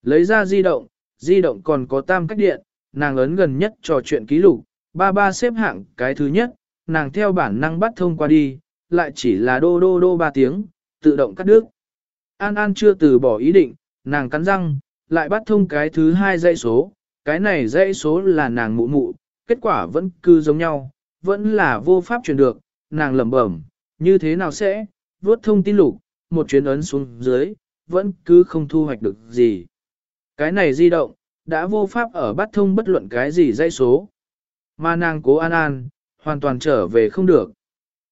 Lấy ra di động, di động còn có tam cách điện, nàng ấn gần nhất trò chuyện ký lục, ba ba xếp hạng cái thứ nhất, nàng theo bản năng bắt thông qua đi, lại chỉ là đô đô đô ba tiếng, tự động cắt đứt. An An chưa từ bỏ ý định, nàng cắn răng, lại bắt thông cái thứ hai dãy số, cái này dãy số là nàng mụ mụ, kết quả vẫn cứ giống nhau, vẫn là vô pháp truyền được, nàng lẩm bẩm, như thế nào sẽ, vuốt thông tin lục, một chuyến ấn xuống dưới, vẫn cứ không thu hoạch được gì. Cái này di động, đã vô pháp ở bắt thông bất luận cái gì dãy số. Mà nàng cố an an, hoàn toàn trở về không được.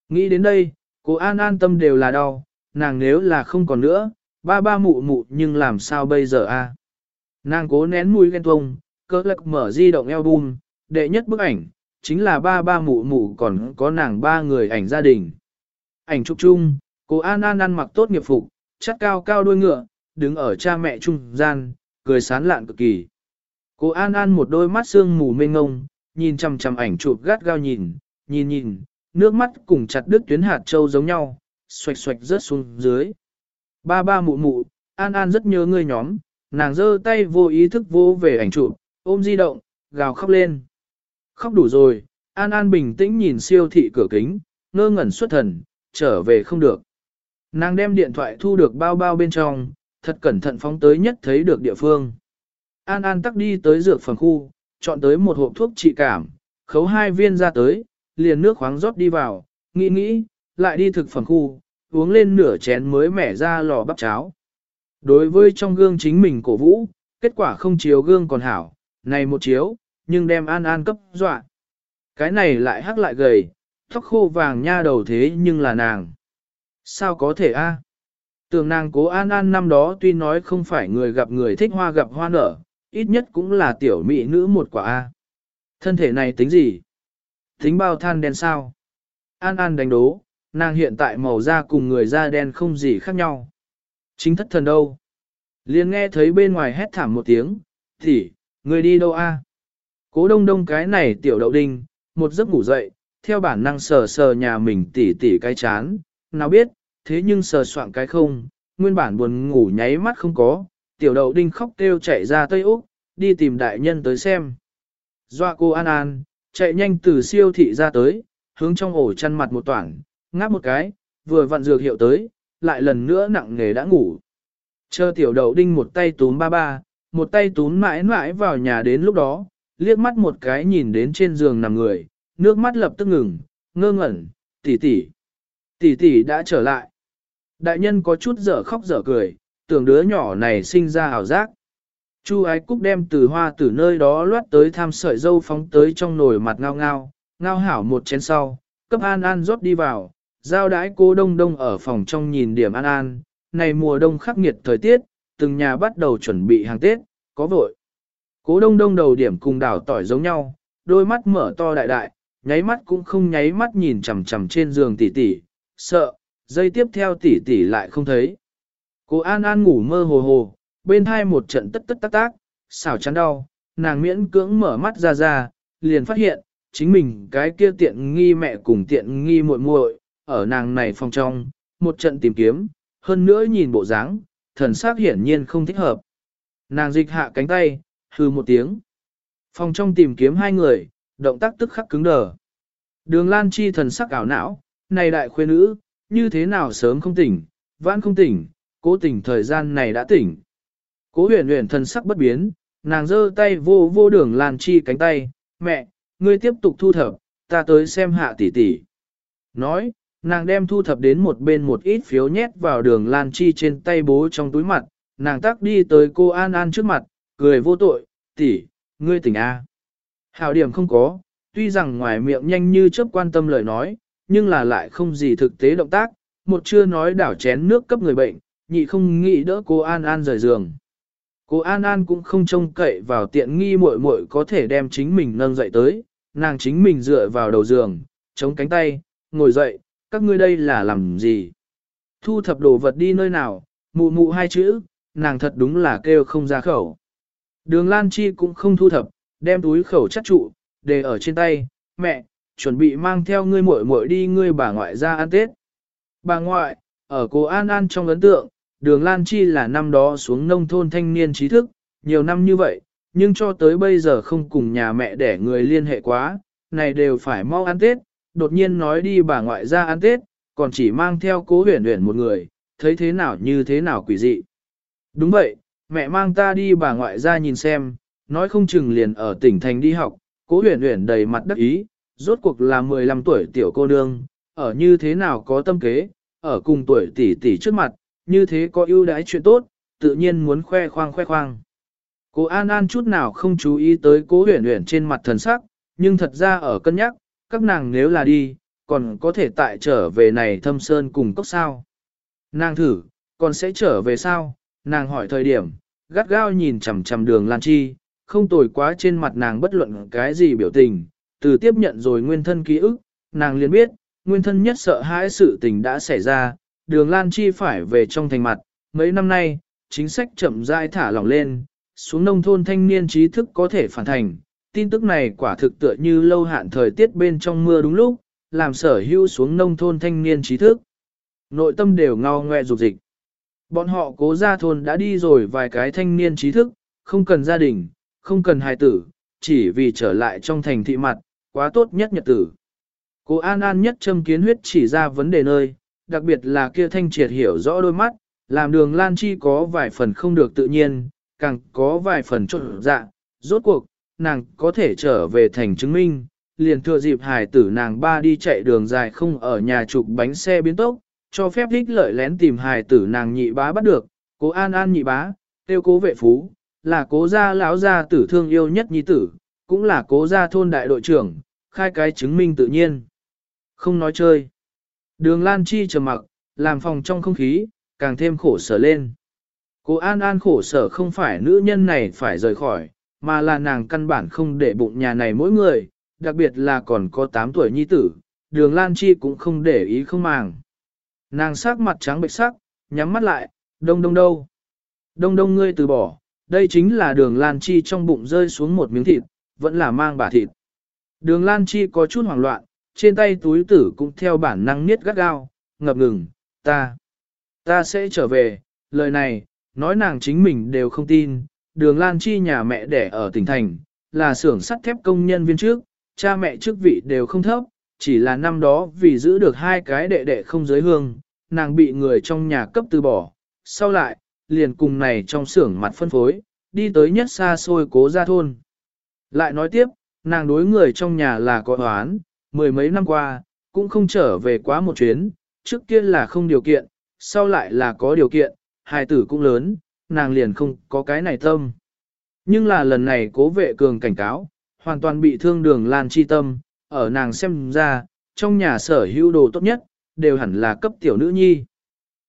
Nghĩ đến đây, cố an an tâm đều là đau, nàng nếu là không còn nữa, ba ba mụ mụ nhưng làm sao bây giờ a? Nàng cố nén mũi ghen tuông, cơ lạc mở di động album, đệ nhất bức ảnh, chính là ba ba mụ mụ còn có nàng ba người ảnh gia đình. Ảnh chụp chung, cô An An ăn mặc tốt nghiệp phục, chắc cao cao đuôi ngựa, đứng ở cha mẹ trung gian, cười sán lạn cực kỳ. Cô An An một đôi mắt sương mù mênh ngông, nhìn chằm chằm ảnh chụp gắt gao nhìn, nhìn nhìn, nước mắt cùng chặt đứt tuyến hạt châu giống nhau, xoạch xoạch rớt xuống dưới. Ba ba mụ mụ, An An rất nhớ người nhóm, nàng giơ tay vô ý thức vô về ảnh chụp, ôm di động, gào khóc lên. Khóc đủ rồi, An An bình tĩnh nhìn siêu thị cửa kính, ngơ ngẩn xuất thần, trở về không được. Nàng đem điện thoại thu được bao bao bên trong, thật cẩn thận phóng tới nhất thấy được địa phương. An An tắc đi tới dược phần khu, chọn tới một hộp thuốc trị cảm, khấu hai viên ra tới, liền nước khoáng rót đi vào, nghĩ nghĩ, lại đi thực phẩm khu, uống lên nửa chén mới mẻ ra lò bắp cháo. Đối với trong gương chính mình cổ vũ, kết quả không chiếu gương còn hảo, này một chiếu, nhưng đem An An cấp dọa. Cái này lại hắc lại gầy, tóc khô vàng nha đầu thế nhưng là nàng. Sao có thể a? À? Tưởng nàng cố An An năm đó tuy nói không phải người gặp người thích hoa gặp hoa nở, ít nhất cũng là tiểu mỹ nữ một quả a. Thân thể này tính gì? Tính bao than đen sao? An An đánh đố, nàng hiện tại màu da cùng người da đen không gì khác nhau. Chính thất thần đâu? liền nghe thấy bên ngoài hét thảm một tiếng, thì, người đi đâu a? Cố đông đông cái này tiểu đậu đinh, một giấc ngủ dậy, theo bản năng sờ sờ nhà mình tỉ tỉ cái chán, nào biết, thế nhưng sờ soạn cái không, nguyên bản buồn ngủ nháy mắt không có, tiểu đậu đinh khóc kêu chạy ra Tây Úc, đi tìm đại nhân tới xem. Doa cô An An, chạy nhanh từ siêu thị ra tới, hướng trong ổ chăn mặt một toảng, ngáp một cái, vừa vặn dược hiệu tới, lại lần nữa nặng nghề đã ngủ. Chờ tiểu đậu đinh một tay túm ba ba, một tay túm mãi mãi vào nhà đến lúc đó, liếc mắt một cái nhìn đến trên giường nằm người, nước mắt lập tức ngừng, ngơ ngẩn, tỷ tỷ, tỷ tỷ đã trở lại. Đại nhân có chút dở khóc dở cười, tưởng đứa nhỏ này sinh ra ảo giác. Chu ái cúc đem từ hoa từ nơi đó loát tới tham sợi dâu phóng tới trong nồi mặt ngao ngao, ngao hảo một chén sau, cấp an an rót đi vào, giao đái cô đông đông ở phòng trong nhìn điểm an an, này mùa đông khắc nghiệt thời tiết, từng nhà bắt đầu chuẩn bị hàng Tết, có vội. Cố đông đông đầu điểm cùng đảo tỏi giống nhau, đôi mắt mở to đại đại, nháy mắt cũng không nháy mắt nhìn chằm chằm trên giường tỷ tỷ, sợ, dây tiếp theo tỷ tỷ lại không thấy. Cố An An ngủ mơ hồ hồ, bên hai một trận tất tất tác tác, xảo chán đau, nàng miễn cưỡng mở mắt ra ra, liền phát hiện, chính mình cái kia tiện nghi mẹ cùng tiện nghi muội muội ở nàng này phòng trong, một trận tìm kiếm, hơn nữa nhìn bộ dáng, thần sắc hiển nhiên không thích hợp. Nàng dịch hạ cánh tay, hư một tiếng. Phòng trong tìm kiếm hai người, động tác tức khắc cứng đờ. Đường Lan Chi thần sắc ảo não, này đại khuê nữ, như thế nào sớm không tỉnh, vãn không tỉnh, cố tỉnh thời gian này đã tỉnh. Cố huyền huyền thần sắc bất biến, nàng giơ tay vô vô đường Lan Chi cánh tay, mẹ, ngươi tiếp tục thu thập, ta tới xem hạ tỷ tỷ. Nói, nàng đem thu thập đến một bên một ít phiếu nhét vào đường Lan Chi trên tay bố trong túi mặt, nàng tắc đi tới cô An An trước mặt, cười vô tội, tỷ, ngươi tỉnh A. Hảo điểm không có, tuy rằng ngoài miệng nhanh như chớp quan tâm lời nói, nhưng là lại không gì thực tế động tác, một chưa nói đảo chén nước cấp người bệnh, nhị không nghĩ đỡ cô An An rời giường. Cô An An cũng không trông cậy vào tiện nghi muội muội có thể đem chính mình nâng dậy tới, nàng chính mình dựa vào đầu giường, chống cánh tay, ngồi dậy, các ngươi đây là làm gì? Thu thập đồ vật đi nơi nào, mụ mụ hai chữ, nàng thật đúng là kêu không ra khẩu. Đường Lan Chi cũng không thu thập, đem túi khẩu chắc trụ, để ở trên tay, mẹ, chuẩn bị mang theo ngươi muội muội đi ngươi bà ngoại ra ăn Tết. Bà ngoại, ở cô An An trong ấn tượng, đường Lan Chi là năm đó xuống nông thôn thanh niên trí thức, nhiều năm như vậy, nhưng cho tới bây giờ không cùng nhà mẹ để người liên hệ quá, này đều phải mau ăn Tết, đột nhiên nói đi bà ngoại ra ăn Tết, còn chỉ mang theo cố huyền huyền một người, thấy thế nào như thế nào quỷ dị. Đúng vậy, mẹ mang ta đi bà ngoại ra nhìn xem, nói không chừng liền ở tỉnh thành đi học, cố huyền huyền đầy mặt đắc ý, rốt cuộc là 15 tuổi tiểu cô nương, ở như thế nào có tâm kế, ở cùng tuổi tỷ tỷ trước mặt, như thế có ưu đãi chuyện tốt, tự nhiên muốn khoe khoang khoe khoang. Cô An An chút nào không chú ý tới cố huyền huyền trên mặt thần sắc, nhưng thật ra ở cân nhắc, các nàng nếu là đi, còn có thể tại trở về này thâm sơn cùng cốc sao. Nàng thử, còn sẽ trở về sao, nàng hỏi thời điểm, gắt gao nhìn chằm chằm đường Lan Chi, không tồi quá trên mặt nàng bất luận cái gì biểu tình, từ tiếp nhận rồi nguyên thân ký ức, nàng liền biết, nguyên thân nhất sợ hãi sự tình đã xảy ra, đường Lan Chi phải về trong thành mặt, mấy năm nay, chính sách chậm rãi thả lỏng lên, xuống nông thôn thanh niên trí thức có thể phản thành, tin tức này quả thực tựa như lâu hạn thời tiết bên trong mưa đúng lúc, làm sở hữu xuống nông thôn thanh niên trí thức. Nội tâm đều ngao ngoe dục dịch. Bọn họ cố ra thôn đã đi rồi vài cái thanh niên trí thức, không cần gia đình, không cần hài tử, chỉ vì trở lại trong thành thị mặt, quá tốt nhất nhật tử. Cô An An nhất châm kiến huyết chỉ ra vấn đề nơi, đặc biệt là kia thanh triệt hiểu rõ đôi mắt, làm đường Lan Chi có vài phần không được tự nhiên, càng có vài phần trộn dạ, rốt cuộc, nàng có thể trở về thành chứng minh, liền thừa dịp hài tử nàng ba đi chạy đường dài không ở nhà chụp bánh xe biến tốc, cho phép thích lợi lén tìm hài tử nàng nhị bá bắt được, cố an an nhị bá, tiêu cố vệ phú, là cố gia lão gia tử thương yêu nhất nhi tử, cũng là cố gia thôn đại đội trưởng, khai cái chứng minh tự nhiên. Không nói chơi. Đường Lan Chi trầm mặc, làm phòng trong không khí, càng thêm khổ sở lên. Cố An An khổ sở không phải nữ nhân này phải rời khỏi, mà là nàng căn bản không để bụng nhà này mỗi người, đặc biệt là còn có 8 tuổi nhi tử, đường Lan Chi cũng không để ý không màng. Nàng sắc mặt trắng bệch sắc, nhắm mắt lại, đông đông đâu. Đông đông ngươi từ bỏ, đây chính là đường Lan Chi trong bụng rơi xuống một miếng thịt, vẫn là mang bả thịt. Đường Lan Chi có chút hoảng loạn, trên tay túi tử cũng theo bản năng niết gắt gao, ngập ngừng, ta, ta sẽ trở về, lời này, nói nàng chính mình đều không tin, đường Lan Chi nhà mẹ đẻ ở tỉnh thành, là xưởng sắt thép công nhân viên trước, cha mẹ chức vị đều không thấp, chỉ là năm đó vì giữ được hai cái đệ đệ không giới hương, nàng bị người trong nhà cấp từ bỏ, sau lại, liền cùng này trong xưởng mặt phân phối, đi tới nhất xa xôi cố gia thôn. Lại nói tiếp, nàng đối người trong nhà là có oán, mười mấy năm qua, cũng không trở về quá một chuyến, trước kia là không điều kiện, sau lại là có điều kiện, hài tử cũng lớn, nàng liền không có cái này tâm. Nhưng là lần này cố vệ cường cảnh cáo, hoàn toàn bị thương đường lan chi tâm, ở nàng xem ra, trong nhà sở hữu đồ tốt nhất, đều hẳn là cấp tiểu nữ nhi.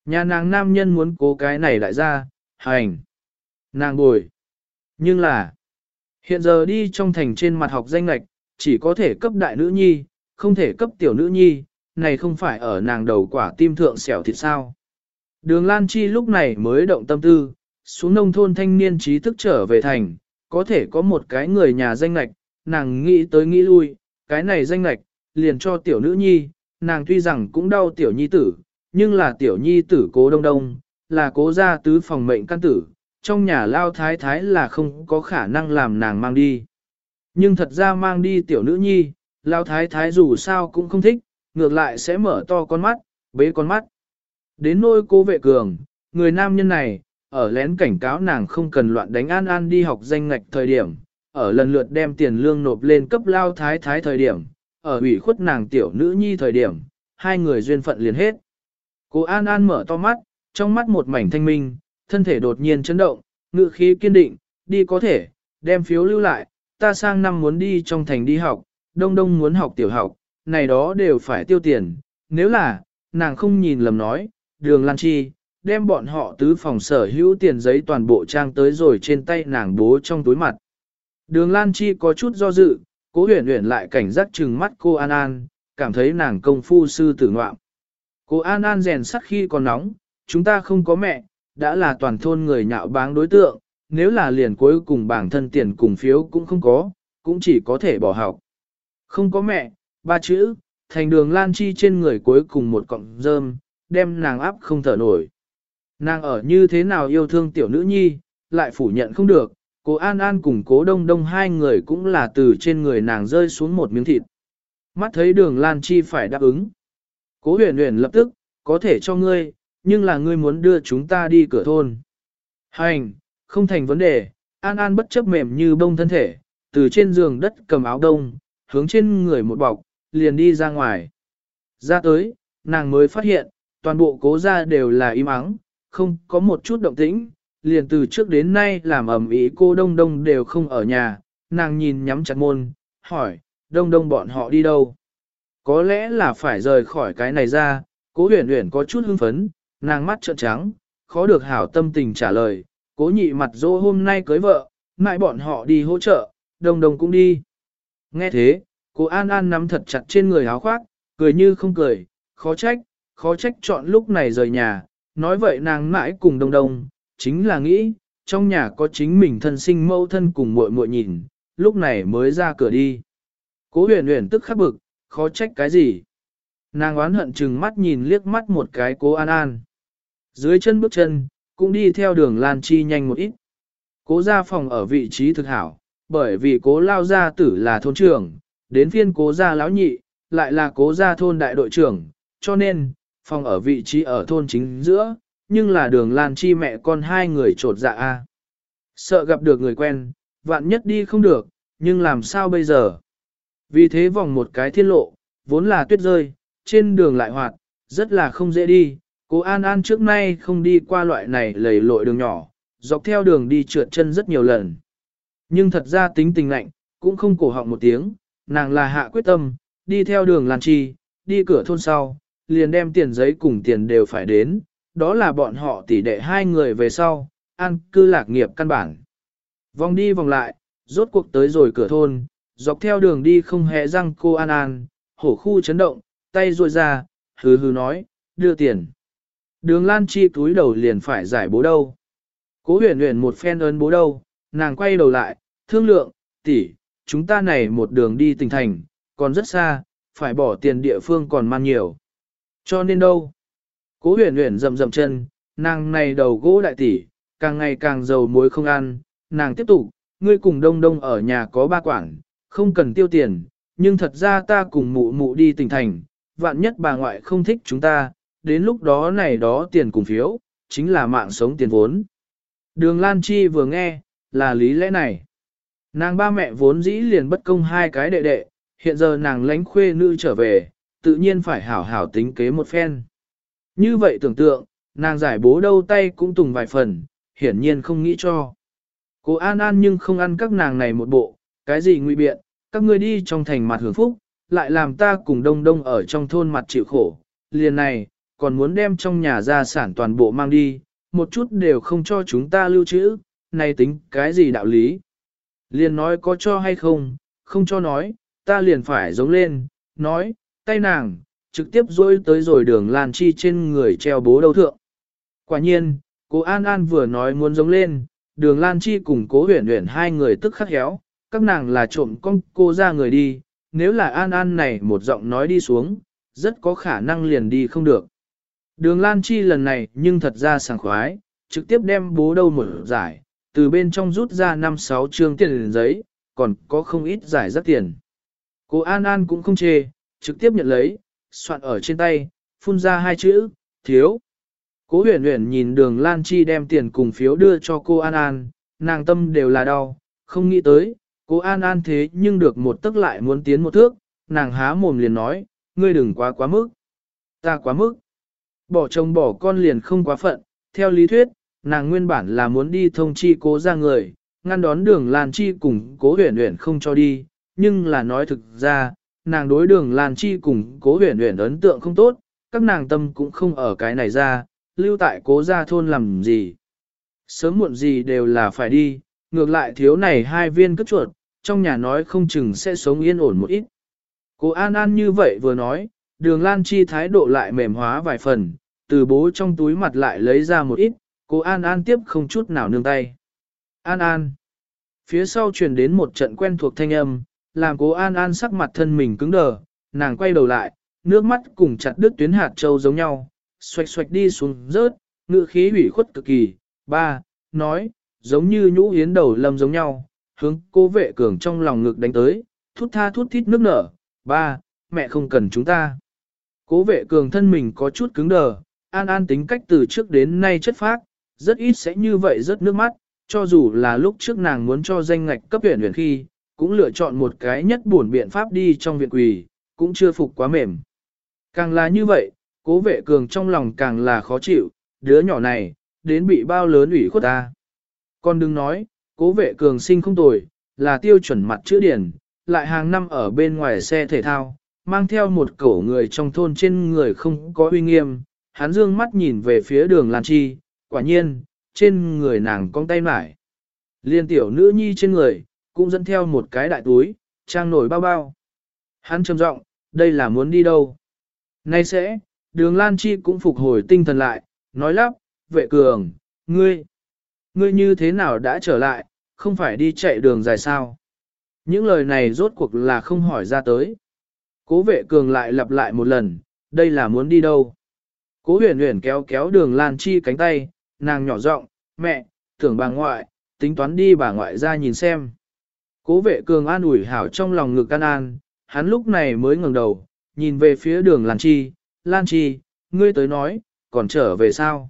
Nhà nàng nam nhân muốn cố cái này lại ra, hành. Nàng bồi. Nhưng là, Hiện giờ đi trong thành trên mặt học danh lạch, chỉ có thể cấp đại nữ nhi, không thể cấp tiểu nữ nhi, này không phải ở nàng đầu quả tim thượng xẻo thịt sao. Đường Lan Chi lúc này mới động tâm tư, xuống nông thôn thanh niên trí thức trở về thành, có thể có một cái người nhà danh lạch, nàng nghĩ tới nghĩ lui, cái này danh lạch, liền cho tiểu nữ nhi, nàng tuy rằng cũng đau tiểu nhi tử, nhưng là tiểu nhi tử cố đông đông, là cố gia tứ phòng mệnh căn tử, trong nhà lao thái thái là không có khả năng làm nàng mang đi. Nhưng thật ra mang đi tiểu nữ nhi, lao thái thái dù sao cũng không thích, ngược lại sẽ mở to con mắt, bế con mắt. Đến nôi cô vệ cường, người nam nhân này, ở lén cảnh cáo nàng không cần loạn đánh An An đi học danh ngạch thời điểm, ở lần lượt đem tiền lương nộp lên cấp lao thái thái thời điểm, ở ủy khuất nàng tiểu nữ nhi thời điểm, hai người duyên phận liền hết. Cô An An mở to mắt, trong mắt một mảnh thanh minh, thân thể đột nhiên chấn động, ngự khí kiên định, đi có thể, đem phiếu lưu lại, ta sang năm muốn đi trong thành đi học, đông đông muốn học tiểu học, này đó đều phải tiêu tiền, nếu là, nàng không nhìn lầm nói, đường Lan Chi, đem bọn họ tứ phòng sở hữu tiền giấy toàn bộ trang tới rồi trên tay nàng bố trong túi mặt. Đường Lan Chi có chút do dự, cố huyền huyền lại cảnh giác trừng mắt cô An An, cảm thấy nàng công phu sư tử ngoạm. Cô An An rèn sắt khi còn nóng, chúng ta không có mẹ, đã là toàn thôn người nhạo báng đối tượng, nếu là liền cuối cùng bản thân tiền cùng phiếu cũng không có, cũng chỉ có thể bỏ học. Không có mẹ, ba chữ, thành đường Lan Chi trên người cuối cùng một cọng rơm, đem nàng áp không thở nổi. Nàng ở như thế nào yêu thương tiểu nữ nhi, lại phủ nhận không được, cố An An cùng cố Đông Đông hai người cũng là từ trên người nàng rơi xuống một miếng thịt. Mắt thấy đường Lan Chi phải đáp ứng. Cố huyền huyền lập tức, có thể cho ngươi, nhưng là ngươi muốn đưa chúng ta đi cửa thôn. Hành, không thành vấn đề, An An bất chấp mềm như bông thân thể, từ trên giường đất cầm áo đông, hướng trên người một bọc, liền đi ra ngoài. Ra tới, nàng mới phát hiện, toàn bộ cố gia đều là im ắng, không có một chút động tĩnh, liền từ trước đến nay làm ẩm ý cô Đông Đông đều không ở nhà, nàng nhìn nhắm chặt môn, hỏi, Đông Đông bọn họ đi đâu? Có lẽ là phải rời khỏi cái này ra, cố huyền huyền có chút hưng phấn, nàng mắt trợn trắng, khó được hảo tâm tình trả lời, cố nhị mặt dô hôm nay cưới vợ, mãi bọn họ đi hỗ trợ, Đông Đông cũng đi. Nghe thế, cô An An nắm thật chặt trên người áo khoác, cười như không cười, khó trách, khó trách chọn lúc này rời nhà, nói vậy nàng mãi cùng đông đông, chính là nghĩ, trong nhà có chính mình thân sinh mâu thân cùng muội muội nhìn, lúc này mới ra cửa đi. Cố huyền huyền tức khắc bực, khó trách cái gì. Nàng oán hận chừng mắt nhìn liếc mắt một cái cố an an. Dưới chân bước chân, cũng đi theo đường Lan Chi nhanh một ít. Cố ra phòng ở vị trí thực hảo, bởi vì cố lao gia tử là thôn trưởng, đến phiên cố gia lão nhị, lại là cố gia thôn đại đội trưởng, cho nên, phòng ở vị trí ở thôn chính giữa, nhưng là đường Lan Chi mẹ con hai người trột dạ a. Sợ gặp được người quen, vạn nhất đi không được, nhưng làm sao bây giờ? Vì thế vòng một cái thiên lộ, vốn là tuyết rơi, trên đường lại hoạt, rất là không dễ đi. Cô An An trước nay không đi qua loại này lầy lội đường nhỏ, dọc theo đường đi trượt chân rất nhiều lần. Nhưng thật ra tính tình lạnh, cũng không cổ họng một tiếng, nàng là hạ quyết tâm, đi theo đường Lan Chi, đi cửa thôn sau, liền đem tiền giấy cùng tiền đều phải đến, đó là bọn họ tỷ đệ hai người về sau, an cư lạc nghiệp căn bản. Vòng đi vòng lại, rốt cuộc tới rồi cửa thôn, dọc theo đường đi không hề răng cô An An, hổ khu chấn động, tay ruội ra, hừ hừ nói, đưa tiền. Đường Lan Chi túi đầu liền phải giải bố đâu. Cố huyền huyền một phen ơn bố đâu, nàng quay đầu lại, thương lượng, tỷ, chúng ta này một đường đi tỉnh thành, còn rất xa, phải bỏ tiền địa phương còn man nhiều. Cho nên đâu? Cố huyền huyền rầm rầm chân, nàng này đầu gỗ đại tỷ, càng ngày càng giàu muối không ăn, nàng tiếp tục, ngươi cùng đông đông ở nhà có ba quản, không cần tiêu tiền, nhưng thật ra ta cùng mụ mụ đi tỉnh thành, vạn nhất bà ngoại không thích chúng ta, đến lúc đó này đó tiền cùng phiếu, chính là mạng sống tiền vốn. Đường Lan Chi vừa nghe, là lý lẽ này. Nàng ba mẹ vốn dĩ liền bất công hai cái đệ đệ, hiện giờ nàng lánh khuê nữ trở về, tự nhiên phải hảo hảo tính kế một phen. Như vậy tưởng tượng, nàng giải bố đâu tay cũng tùng vài phần, hiển nhiên không nghĩ cho. Cô An An nhưng không ăn các nàng này một bộ, cái gì nguy biện, các ngươi đi trong thành mặt hưởng phúc, lại làm ta cùng đông đông ở trong thôn mặt chịu khổ. Liền này, còn muốn đem trong nhà gia sản toàn bộ mang đi, một chút đều không cho chúng ta lưu trữ, này tính cái gì đạo lý. Liền nói có cho hay không, không cho nói, ta liền phải giống lên, nói, tay nàng, trực tiếp dối tới rồi đường Lan Chi trên người treo bố đầu thượng. Quả nhiên, cô An An vừa nói muốn giống lên, đường Lan Chi cùng cố huyển huyển hai người tức khắc héo, các nàng là trộm con cô ra người đi, nếu là An An này một giọng nói đi xuống, rất có khả năng liền đi không được. Đường Lan Chi lần này nhưng thật ra sảng khoái, trực tiếp đem bố đâu một giải, từ bên trong rút ra 5-6 trương tiền giấy, còn có không ít giải rất tiền. Cô An An cũng không chê, trực tiếp nhận lấy, soạn ở trên tay, phun ra hai chữ, thiếu. Cố huyền huyền nhìn đường Lan Chi đem tiền cùng phiếu đưa cho cô An An, nàng tâm đều là đau, không nghĩ tới, cô An An thế nhưng được một tức lại muốn tiến một thước, nàng há mồm liền nói, ngươi đừng quá quá mức. Ta quá mức. Bỏ chồng bỏ con liền không quá phận, theo lý thuyết, nàng nguyên bản là muốn đi thông chi cố ra người, ngăn đón đường Lan Chi cùng cố huyền huyền không cho đi, nhưng là nói thực ra, nàng đối đường Lan Chi cùng cố huyền huyền ấn tượng không tốt, các nàng tâm cũng không ở cái này ra, lưu tại cố gia thôn làm gì. Sớm muộn gì đều là phải đi, ngược lại thiếu này hai viên cất chuột, trong nhà nói không chừng sẽ sống yên ổn một ít. Cố An An như vậy vừa nói, đường Lan Chi thái độ lại mềm hóa vài phần, từ bố trong túi mặt lại lấy ra một ít, cố An An tiếp không chút nào nương tay. An An. Phía sau truyền đến một trận quen thuộc thanh âm, làm cố An An sắc mặt thân mình cứng đờ, nàng quay đầu lại, nước mắt cùng chặt đứt tuyến hạt châu giống nhau, xoạch xoạch đi xuống rớt, ngự khí hủy khuất cực kỳ. Ba, nói, giống như nhũ hiến đầu lâm giống nhau, hướng cố vệ cường trong lòng ngực đánh tới, thút tha thút thít nước nở. Ba, mẹ không cần chúng ta. Cố vệ cường thân mình có chút cứng đờ, An An tính cách từ trước đến nay chất phác, rất ít sẽ như vậy rớt nước mắt, cho dù là lúc trước nàng muốn cho danh ngạch cấp huyện huyện khi, cũng lựa chọn một cái nhất buồn biện pháp đi trong viện quỳ, cũng chưa phục quá mềm. Càng là như vậy, cố vệ cường trong lòng càng là khó chịu, đứa nhỏ này, đến bị bao lớn ủy khuất ta. Con đừng nói, cố vệ cường sinh không tồi, là tiêu chuẩn mặt chữ điển, lại hàng năm ở bên ngoài xe thể thao, mang theo một cổ người trong thôn trên người không có uy nghiêm, hắn dương mắt nhìn về phía đường Lan Chi, quả nhiên, trên người nàng cong tay mải. Liên tiểu nữ nhi trên người, cũng dẫn theo một cái đại túi, trang nổi bao bao. Hắn trầm giọng, đây là muốn đi đâu? Nay sẽ, đường Lan Chi cũng phục hồi tinh thần lại, nói lắp, vệ cường, ngươi, ngươi như thế nào đã trở lại, không phải đi chạy đường dài sao? Những lời này rốt cuộc là không hỏi ra tới. Cố vệ cường lại lặp lại một lần, đây là muốn đi đâu? Cố huyền huyền kéo kéo đường Lan Chi cánh tay, nàng nhỏ giọng, mẹ, tưởng bà ngoại, tính toán đi bà ngoại ra nhìn xem. Cố vệ cường an ủi hảo trong lòng ngực an an, hắn lúc này mới ngẩng đầu, nhìn về phía đường Lan Chi, Lan Chi, ngươi tới nói, còn trở về sao?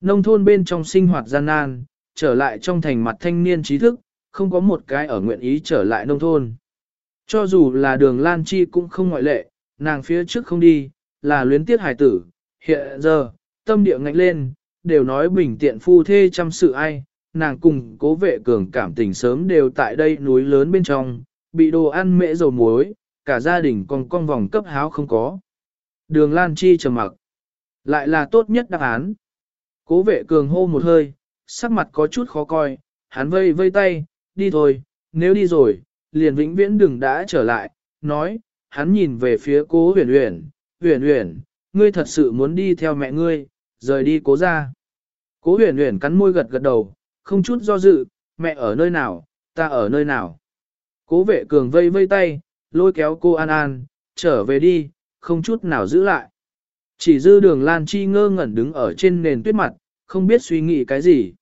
Nông thôn bên trong sinh hoạt gian nan, trở lại trong thành mặt thanh niên trí thức, không có một cái ở nguyện ý trở lại nông thôn. Cho dù là đường Lan Chi cũng không ngoại lệ, nàng phía trước không đi, là luyến tiết hải tử, hiện giờ, tâm địa ngạnh lên, đều nói bình tiện phu thê chăm sự ai, nàng cùng cố vệ cường cảm tình sớm đều tại đây núi lớn bên trong, bị đồ ăn mễ dầu muối, cả gia đình còn con vòng cấp háo không có. Đường Lan Chi trầm mặc, lại là tốt nhất đáp án. Cố vệ cường hô một hơi, sắc mặt có chút khó coi, hắn vây vây tay, đi thôi, nếu đi rồi, liền vĩnh viễn đừng đã trở lại, nói, hắn nhìn về phía cố huyền huyền, huyền huyền, ngươi thật sự muốn đi theo mẹ ngươi, rời đi cố ra. Cố huyền huyền cắn môi gật gật đầu, không chút do dự, mẹ ở nơi nào, ta ở nơi nào. Cố vệ cường vây vây tay, lôi kéo cô An An, trở về đi, không chút nào giữ lại. Chỉ dư đường Lan Chi ngơ ngẩn đứng ở trên nền tuyết mặt, không biết suy nghĩ cái gì.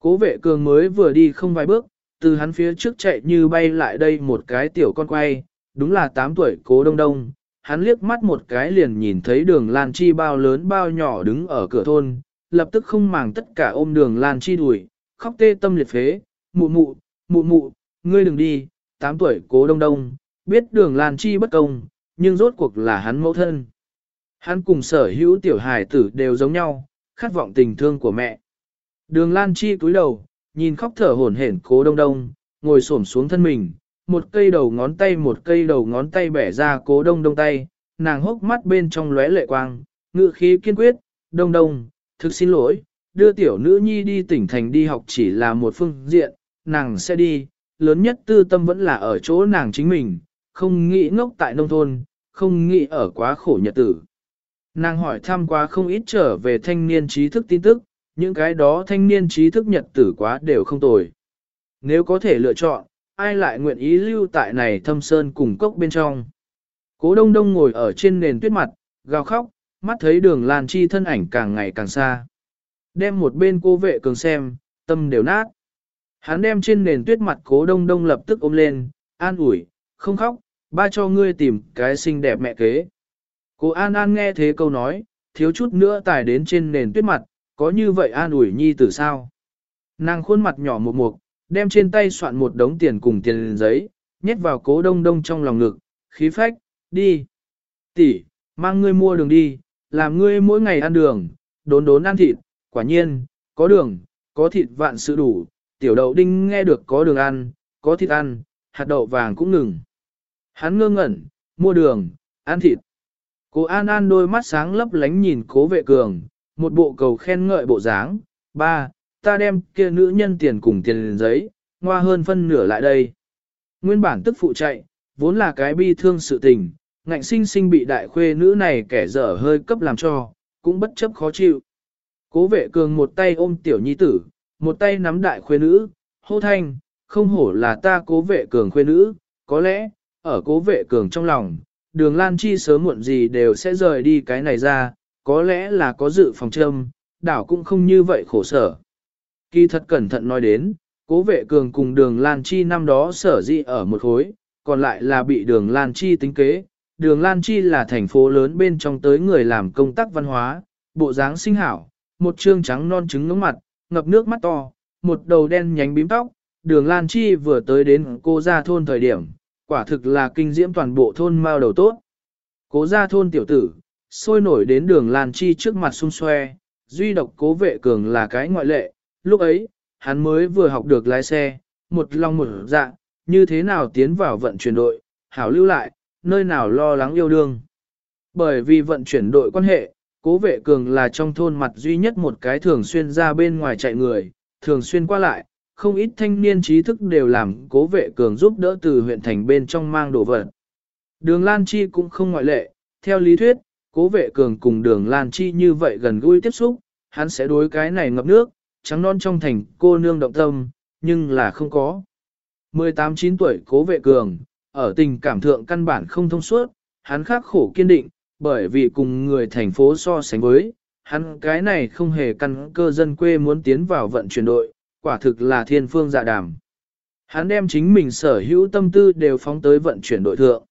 Cố vệ cường mới vừa đi không vài bước, từ hắn phía trước chạy như bay lại đây một cái tiểu con quay, đúng là 8 tuổi cố đông đông. Hắn liếc mắt một cái liền nhìn thấy đường Lan Chi bao lớn bao nhỏ đứng ở cửa thôn, lập tức không màng tất cả ôm đường Lan Chi đuổi, khóc tê tâm liệt phế, mụ mụ, mụ mụ, ngươi đừng đi, 8 tuổi cố đông đông, biết đường Lan Chi bất công, nhưng rốt cuộc là hắn mẫu thân. Hắn cùng sở hữu tiểu hài tử đều giống nhau, khát vọng tình thương của mẹ. Đường Lan Chi cúi đầu, nhìn khóc thở hổn hển cố đông đông, ngồi xổm xuống thân mình, một cây đầu ngón tay một cây đầu ngón tay bẻ ra cố đông đông tay, nàng hốc mắt bên trong lóe lệ quang, ngự khí kiên quyết, đông đông, thực xin lỗi, đưa tiểu nữ nhi đi tỉnh thành đi học chỉ là một phương diện, nàng sẽ đi, lớn nhất tư tâm vẫn là ở chỗ nàng chính mình, không nghĩ ngốc tại nông thôn, không nghĩ ở quá khổ nhật tử. Nàng hỏi thăm quá không ít trở về thanh niên trí thức tin tức, những cái đó thanh niên trí thức nhật tử quá đều không tồi. Nếu có thể lựa chọn, ai lại nguyện ý lưu tại này thâm sơn cùng cốc bên trong. Cố đông đông ngồi ở trên nền tuyết mặt, gào khóc, mắt thấy đường Lan Chi thân ảnh càng ngày càng xa. Đem một bên cô vệ cường xem, tâm đều nát. Hắn đem trên nền tuyết mặt cố đông đông lập tức ôm lên, an ủi, không khóc, ba cho ngươi tìm cái xinh đẹp mẹ kế. Cô An An nghe thế câu nói, thiếu chút nữa tải đến trên nền tuyết mặt, có như vậy an ủi nhi tử sao? Nàng khuôn mặt nhỏ một mục, đem trên tay soạn một đống tiền cùng tiền giấy, nhét vào cố đông đông trong lòng ngực, khí phách, đi. tỷ, mang ngươi mua đường đi, làm ngươi mỗi ngày ăn đường, đốn đốn ăn thịt, quả nhiên, có đường, có thịt vạn sự đủ, tiểu đậu đinh nghe được có đường ăn, có thịt ăn, hạt đậu vàng cũng ngừng. Hắn ngơ ngẩn, mua đường, ăn thịt. Cô An An đôi mắt sáng lấp lánh nhìn cố vệ cường, một bộ cầu khen ngợi bộ dáng, ba, ta đem kia nữ nhân tiền cùng tiền giấy, ngoa hơn phân nửa lại đây. Nguyên bản tức phụ chạy, vốn là cái bi thương sự tình, ngạnh sinh sinh bị đại khuê nữ này kẻ dở hơi cấp làm cho, cũng bất chấp khó chịu. Cố vệ cường một tay ôm tiểu nhi tử, một tay nắm đại khuê nữ, hô thanh, không hổ là ta cố vệ cường khuê nữ, có lẽ, ở cố vệ cường trong lòng, đường Lan Chi sớm muộn gì đều sẽ rời đi cái này ra, có lẽ là có dự phòng châm, đảo cũng không như vậy khổ sở. Kỳ thật cẩn thận nói đến, cố vệ cường cùng đường Lan Chi năm đó sở dị ở một khối, còn lại là bị đường Lan Chi tính kế. Đường Lan Chi là thành phố lớn bên trong tới người làm công tác văn hóa, bộ dáng sinh hảo, một trương trắng non trứng ngưỡng mặt, ngập nước mắt to, một đầu đen nhánh bím tóc. Đường Lan Chi vừa tới đến cô ra thôn thời điểm, quả thực là kinh diễm toàn bộ thôn mao đầu tốt. Cố ra thôn tiểu tử, sôi nổi đến đường Lan Chi trước mặt xung xoe, duy độc cố vệ cường là cái ngoại lệ, lúc ấy, hắn mới vừa học được lái xe, một lòng một dạ, như thế nào tiến vào vận chuyển đội, hảo lưu lại, nơi nào lo lắng yêu đương. Bởi vì vận chuyển đội quan hệ, cố vệ cường là trong thôn mặt duy nhất một cái thường xuyên ra bên ngoài chạy người, thường xuyên qua lại, không ít thanh niên trí thức đều làm cố vệ cường giúp đỡ từ huyện thành bên trong mang đồ vật. Đường Lan Chi cũng không ngoại lệ, theo lý thuyết, cố vệ cường cùng đường Lan Chi như vậy gần gũi tiếp xúc, hắn sẽ đối cái này ngập nước, trắng non trong thành cô nương động tâm, nhưng là không có. 18-9 tuổi cố vệ cường, ở tình cảm thượng căn bản không thông suốt, hắn khắc khổ kiên định, bởi vì cùng người thành phố so sánh với, hắn cái này không hề căn cơ dân quê muốn tiến vào vận chuyển đội, quả thực là thiên phương dạ đàm. Hắn đem chính mình sở hữu tâm tư đều phóng tới vận chuyển đội thượng.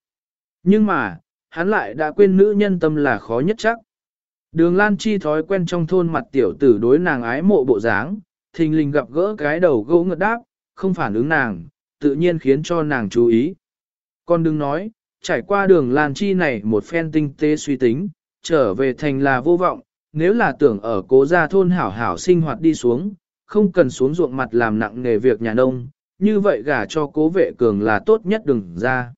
Nhưng mà, hắn lại đã quên nữ nhân tâm là khó nhất chắc. Đường Lan Chi thói quen trong thôn mặt tiểu tử đối nàng ái mộ bộ dáng, thình lình gặp gỡ cái đầu gỗ ngợt đáp, không phản ứng nàng, tự nhiên khiến cho nàng chú ý. con đừng nói, trải qua đường Lan Chi này một phen tinh tế suy tính, trở về thành là vô vọng, nếu là tưởng ở cố gia thôn hảo hảo sinh hoạt đi xuống, không cần xuống ruộng mặt làm nặng nghề việc nhà nông, như vậy gả cho cố vệ cường là tốt nhất đừng ra.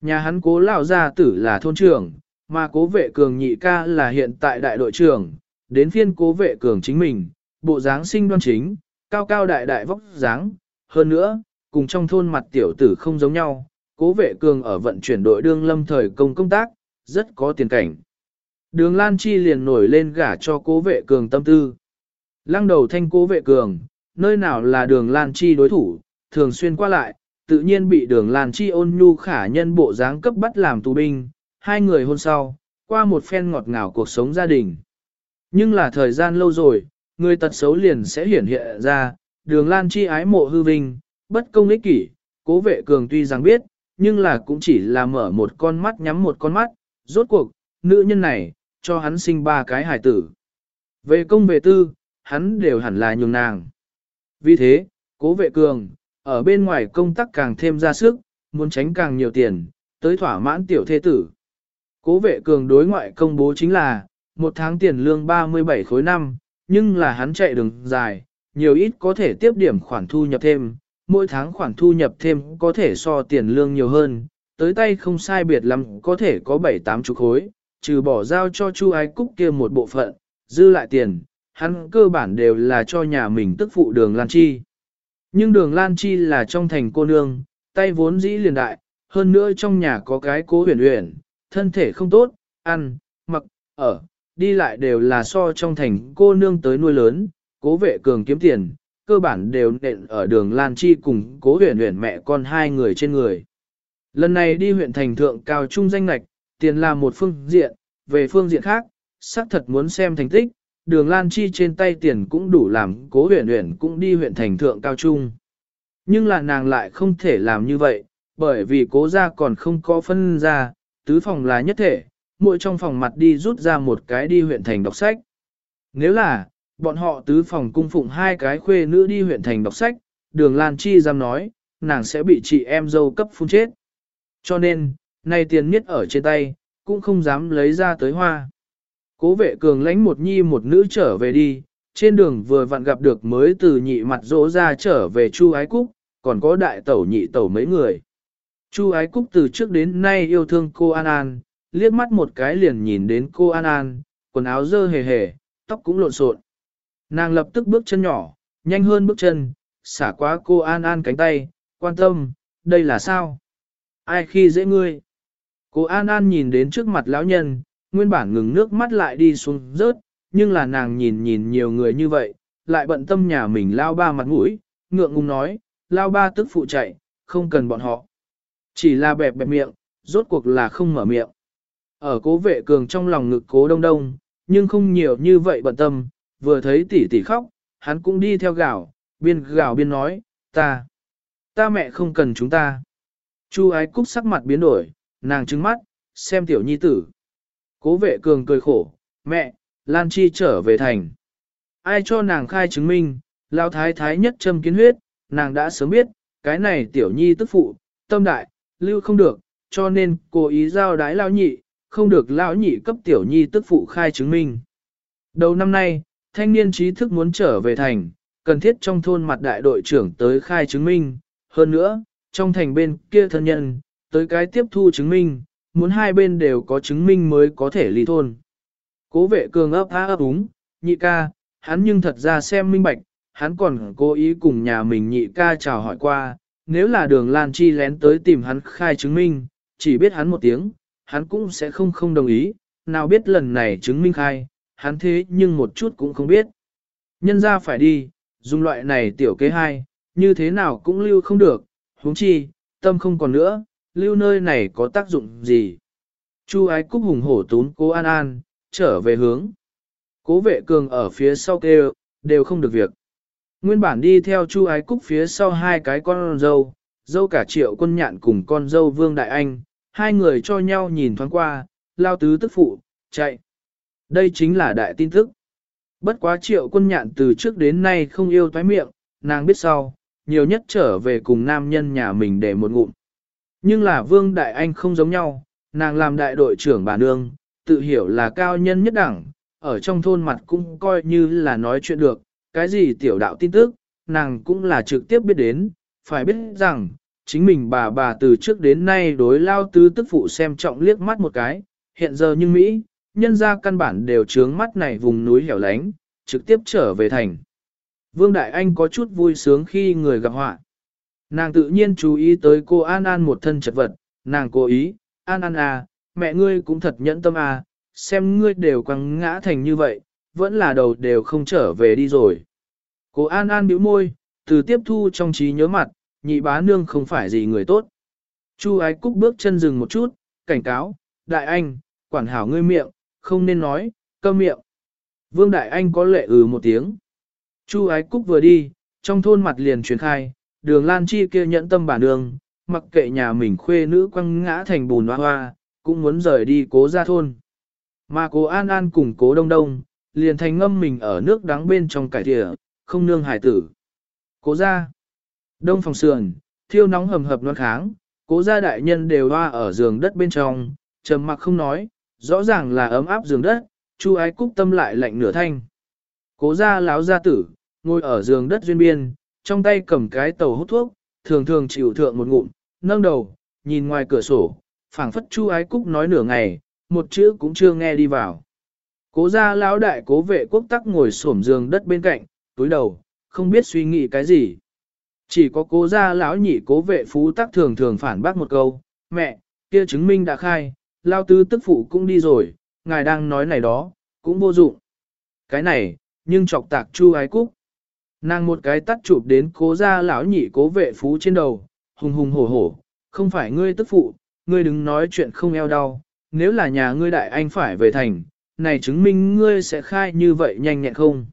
Nhà hắn cố lão gia tử là thôn trưởng, mà cố vệ cường nhị ca là hiện tại đại đội trưởng, đến phiên cố vệ cường chính mình, bộ dáng sinh đoan chính, cao cao đại đại vóc dáng, hơn nữa, cùng trong thôn mặt tiểu tử không giống nhau, cố vệ cường ở vận chuyển đội đương lâm thời công công tác, rất có tiền cảnh. Đường Lan Chi liền nổi lên gả cho cố vệ cường tâm tư. Lăng đầu thanh cố vệ cường, nơi nào là đường Lan Chi đối thủ, thường xuyên qua lại, tự nhiên bị đường Lan Chi ôn nhu khả nhân bộ dáng cấp bắt làm tù binh, hai người hôn sau, qua một phen ngọt ngào cuộc sống gia đình. Nhưng là thời gian lâu rồi, người tật xấu liền sẽ hiển hiện ra, đường Lan Chi ái mộ hư vinh, bất công ích kỷ, cố vệ cường tuy rằng biết, nhưng là cũng chỉ là mở một con mắt nhắm một con mắt, rốt cuộc, nữ nhân này, cho hắn sinh ba cái hải tử. Về công về tư, hắn đều hẳn là nhường nàng. Vì thế, cố vệ cường, ở bên ngoài công tác càng thêm ra sức, muốn tránh càng nhiều tiền, tới thỏa mãn tiểu thế tử. Cố vệ cường đối ngoại công bố chính là, một tháng tiền lương 37 khối năm, nhưng là hắn chạy đường dài, nhiều ít có thể tiếp điểm khoản thu nhập thêm, mỗi tháng khoản thu nhập thêm có thể so tiền lương nhiều hơn, tới tay không sai biệt lắm có thể có 7-8 chục khối, trừ bỏ giao cho Chu Ái Cúc kia một bộ phận, dư lại tiền, hắn cơ bản đều là cho nhà mình tức phụ đường Lan Chi. Nhưng đường Lan Chi là trong thành cô nương, tay vốn dĩ liền đại, hơn nữa trong nhà có cái cố huyền huyền, thân thể không tốt, ăn, mặc, ở, đi lại đều là so trong thành cô nương tới nuôi lớn, cố vệ cường kiếm tiền, cơ bản đều nện ở đường Lan Chi cùng cố huyền huyền mẹ con hai người trên người. Lần này đi huyện thành thượng cao trung danh lạch, tiền là một phương diện, về phương diện khác, xác thật muốn xem thành tích, đường Lan Chi trên tay tiền cũng đủ làm cố huyền huyền cũng đi huyện thành thượng cao trung. Nhưng là nàng lại không thể làm như vậy, bởi vì cố gia còn không có phân ra, tứ phòng là nhất thể, mỗi trong phòng mặt đi rút ra một cái đi huyện thành đọc sách. Nếu là, bọn họ tứ phòng cung phụng hai cái khuê nữ đi huyện thành đọc sách, đường Lan Chi dám nói, nàng sẽ bị chị em dâu cấp phun chết. Cho nên, nay tiền miết ở trên tay, cũng không dám lấy ra tới hoa. Cố vệ cường lãnh một nhi một nữ trở về đi, trên đường vừa vặn gặp được mới từ nhị mặt rỗ ra trở về Chu Ái Cúc, còn có đại tẩu nhị tẩu mấy người. Chu Ái Cúc từ trước đến nay yêu thương cô An An, liếc mắt một cái liền nhìn đến cô An An, quần áo dơ hề hề, tóc cũng lộn xộn. Nàng lập tức bước chân nhỏ, nhanh hơn bước chân, xả qua cô An An cánh tay, quan tâm, đây là sao? Ai khi dễ ngươi? Cô An An nhìn đến trước mặt lão nhân, nguyên bản ngừng nước mắt lại đi xuống rớt, nhưng là nàng nhìn nhìn nhiều người như vậy, lại bận tâm nhà mình lao ba mặt mũi, ngượng ngùng nói, lao ba tức phụ chạy, không cần bọn họ. Chỉ là bẹp bẹp miệng, rốt cuộc là không mở miệng. Ở cố vệ cường trong lòng ngực cố đông đông, nhưng không nhiều như vậy bận tâm, vừa thấy tỷ tỷ khóc, hắn cũng đi theo gạo, biên gạo biên nói, ta, ta mẹ không cần chúng ta. Chu ái cúc sắc mặt biến đổi, nàng trứng mắt, xem tiểu nhi tử. Cố vệ cường cười khổ, mẹ, Lan Chi trở về thành. Ai cho nàng khai chứng minh, lao thái thái nhất châm kiến huyết, nàng đã sớm biết, cái này tiểu nhi tức phụ, tâm đại, lưu không được, cho nên cố ý giao đái lao nhị, không được lao nhị cấp tiểu nhi tức phụ khai chứng minh. Đầu năm nay, thanh niên trí thức muốn trở về thành, cần thiết trong thôn mặt đại đội trưởng tới khai chứng minh, hơn nữa, trong thành bên kia thân nhân, tới cái tiếp thu chứng minh, muốn hai bên đều có chứng minh mới có thể ly thôn. Cố vệ cường ấp á ấp úng, nhị ca, hắn nhưng thật ra xem minh bạch, hắn còn cố ý cùng nhà mình nhị ca chào hỏi qua, nếu là đường Lan Chi lén tới tìm hắn khai chứng minh, chỉ biết hắn một tiếng, hắn cũng sẽ không không đồng ý, nào biết lần này chứng minh khai, hắn thế nhưng một chút cũng không biết. Nhân ra phải đi, dùng loại này tiểu kế hai, như thế nào cũng lưu không được, huống chi, tâm không còn nữa, lưu nơi này có tác dụng gì. Chu ái cúc hùng hổ tún cố an an, trở về hướng. Cố vệ cường ở phía sau kêu, đều không được việc. Nguyên bản đi theo Chu Ái Cúc phía sau hai cái con dâu, dâu cả triệu quân nhạn cùng con dâu Vương Đại Anh, hai người cho nhau nhìn thoáng qua, lao tứ tức phụ, chạy. Đây chính là đại tin tức. Bất quá triệu quân nhạn từ trước đến nay không yêu thoái miệng, nàng biết sau, nhiều nhất trở về cùng nam nhân nhà mình để một ngụm. Nhưng là Vương Đại Anh không giống nhau, nàng làm đại đội trưởng bà nương, tự hiểu là cao nhân nhất đẳng, ở trong thôn mặt cũng coi như là nói chuyện được, cái gì tiểu đạo tin tức, nàng cũng là trực tiếp biết đến, phải biết rằng, chính mình bà bà từ trước đến nay đối lao tứ tức phụ xem trọng liếc mắt một cái, hiện giờ nhưng Mỹ, nhân ra căn bản đều trướng mắt này vùng núi hẻo lánh, trực tiếp trở về thành. Vương Đại Anh có chút vui sướng khi người gặp họa. Nàng tự nhiên chú ý tới cô An An một thân chật vật, nàng cố ý, An An à, mẹ ngươi cũng thật nhẫn tâm à, xem ngươi đều quăng ngã thành như vậy, vẫn là đầu đều không trở về đi rồi. Cô An An bĩu môi, từ tiếp thu trong trí nhớ mặt, nhị bá nương không phải gì người tốt. Chu ái cúc bước chân dừng một chút, cảnh cáo, đại anh, quản hảo ngươi miệng, không nên nói, câm miệng. Vương đại anh có lệ ừ một tiếng. Chu ái cúc vừa đi, trong thôn mặt liền truyền khai, đường lan chi kia nhẫn tâm bản đường, mặc kệ nhà mình khuê nữ quăng ngã thành bùn hoa hoa, cũng muốn rời đi cố ra thôn. Mà cố An An cùng cố Đông Đông, liền thành ngâm mình ở nước đắng bên trong cải thịa, không nương hải tử. Cố ra. Đông phòng sườn, thiêu nóng hầm hập non kháng, cố gia đại nhân đều hoa ở giường đất bên trong, trầm mặc không nói, rõ ràng là ấm áp giường đất, chu ái cúc tâm lại lạnh nửa thanh. Cố gia láo gia tử, ngồi ở giường đất duyên biên, trong tay cầm cái tàu hút thuốc, thường thường chịu thượng một ngụm, nâng đầu, nhìn ngoài cửa sổ, phảng phất chu ái cúc nói nửa ngày, một chữ cũng chưa nghe đi vào. Cố gia lão đại cố vệ quốc tắc ngồi xổm giường đất bên cạnh, túi đầu, không biết suy nghĩ cái gì. Chỉ có cố gia lão nhị cố vệ phú tắc thường thường phản bác một câu, mẹ, kia chứng minh đã khai, lao tứ tức phụ cũng đi rồi, ngài đang nói này đó, cũng vô dụng. Cái này, nhưng chọc tạc chu ái cúc. Nàng một cái tắt chụp đến cố gia lão nhị cố vệ phú trên đầu, hùng hùng hổ hổ, không phải ngươi tức phụ, ngươi đừng nói chuyện không eo đau, nếu là nhà ngươi đại anh phải về thành, này chứng minh ngươi sẽ khai như vậy nhanh nhẹn không.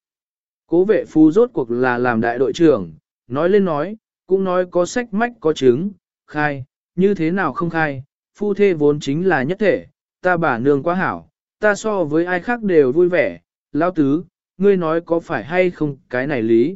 Cố vệ phú rốt cuộc là làm đại đội trưởng, nói lên nói, cũng nói có sách mách có chứng, khai, như thế nào không khai, phu thê vốn chính là nhất thể, ta bà nương quá hảo, ta so với ai khác đều vui vẻ, lao tứ, ngươi nói có phải hay không cái này lý.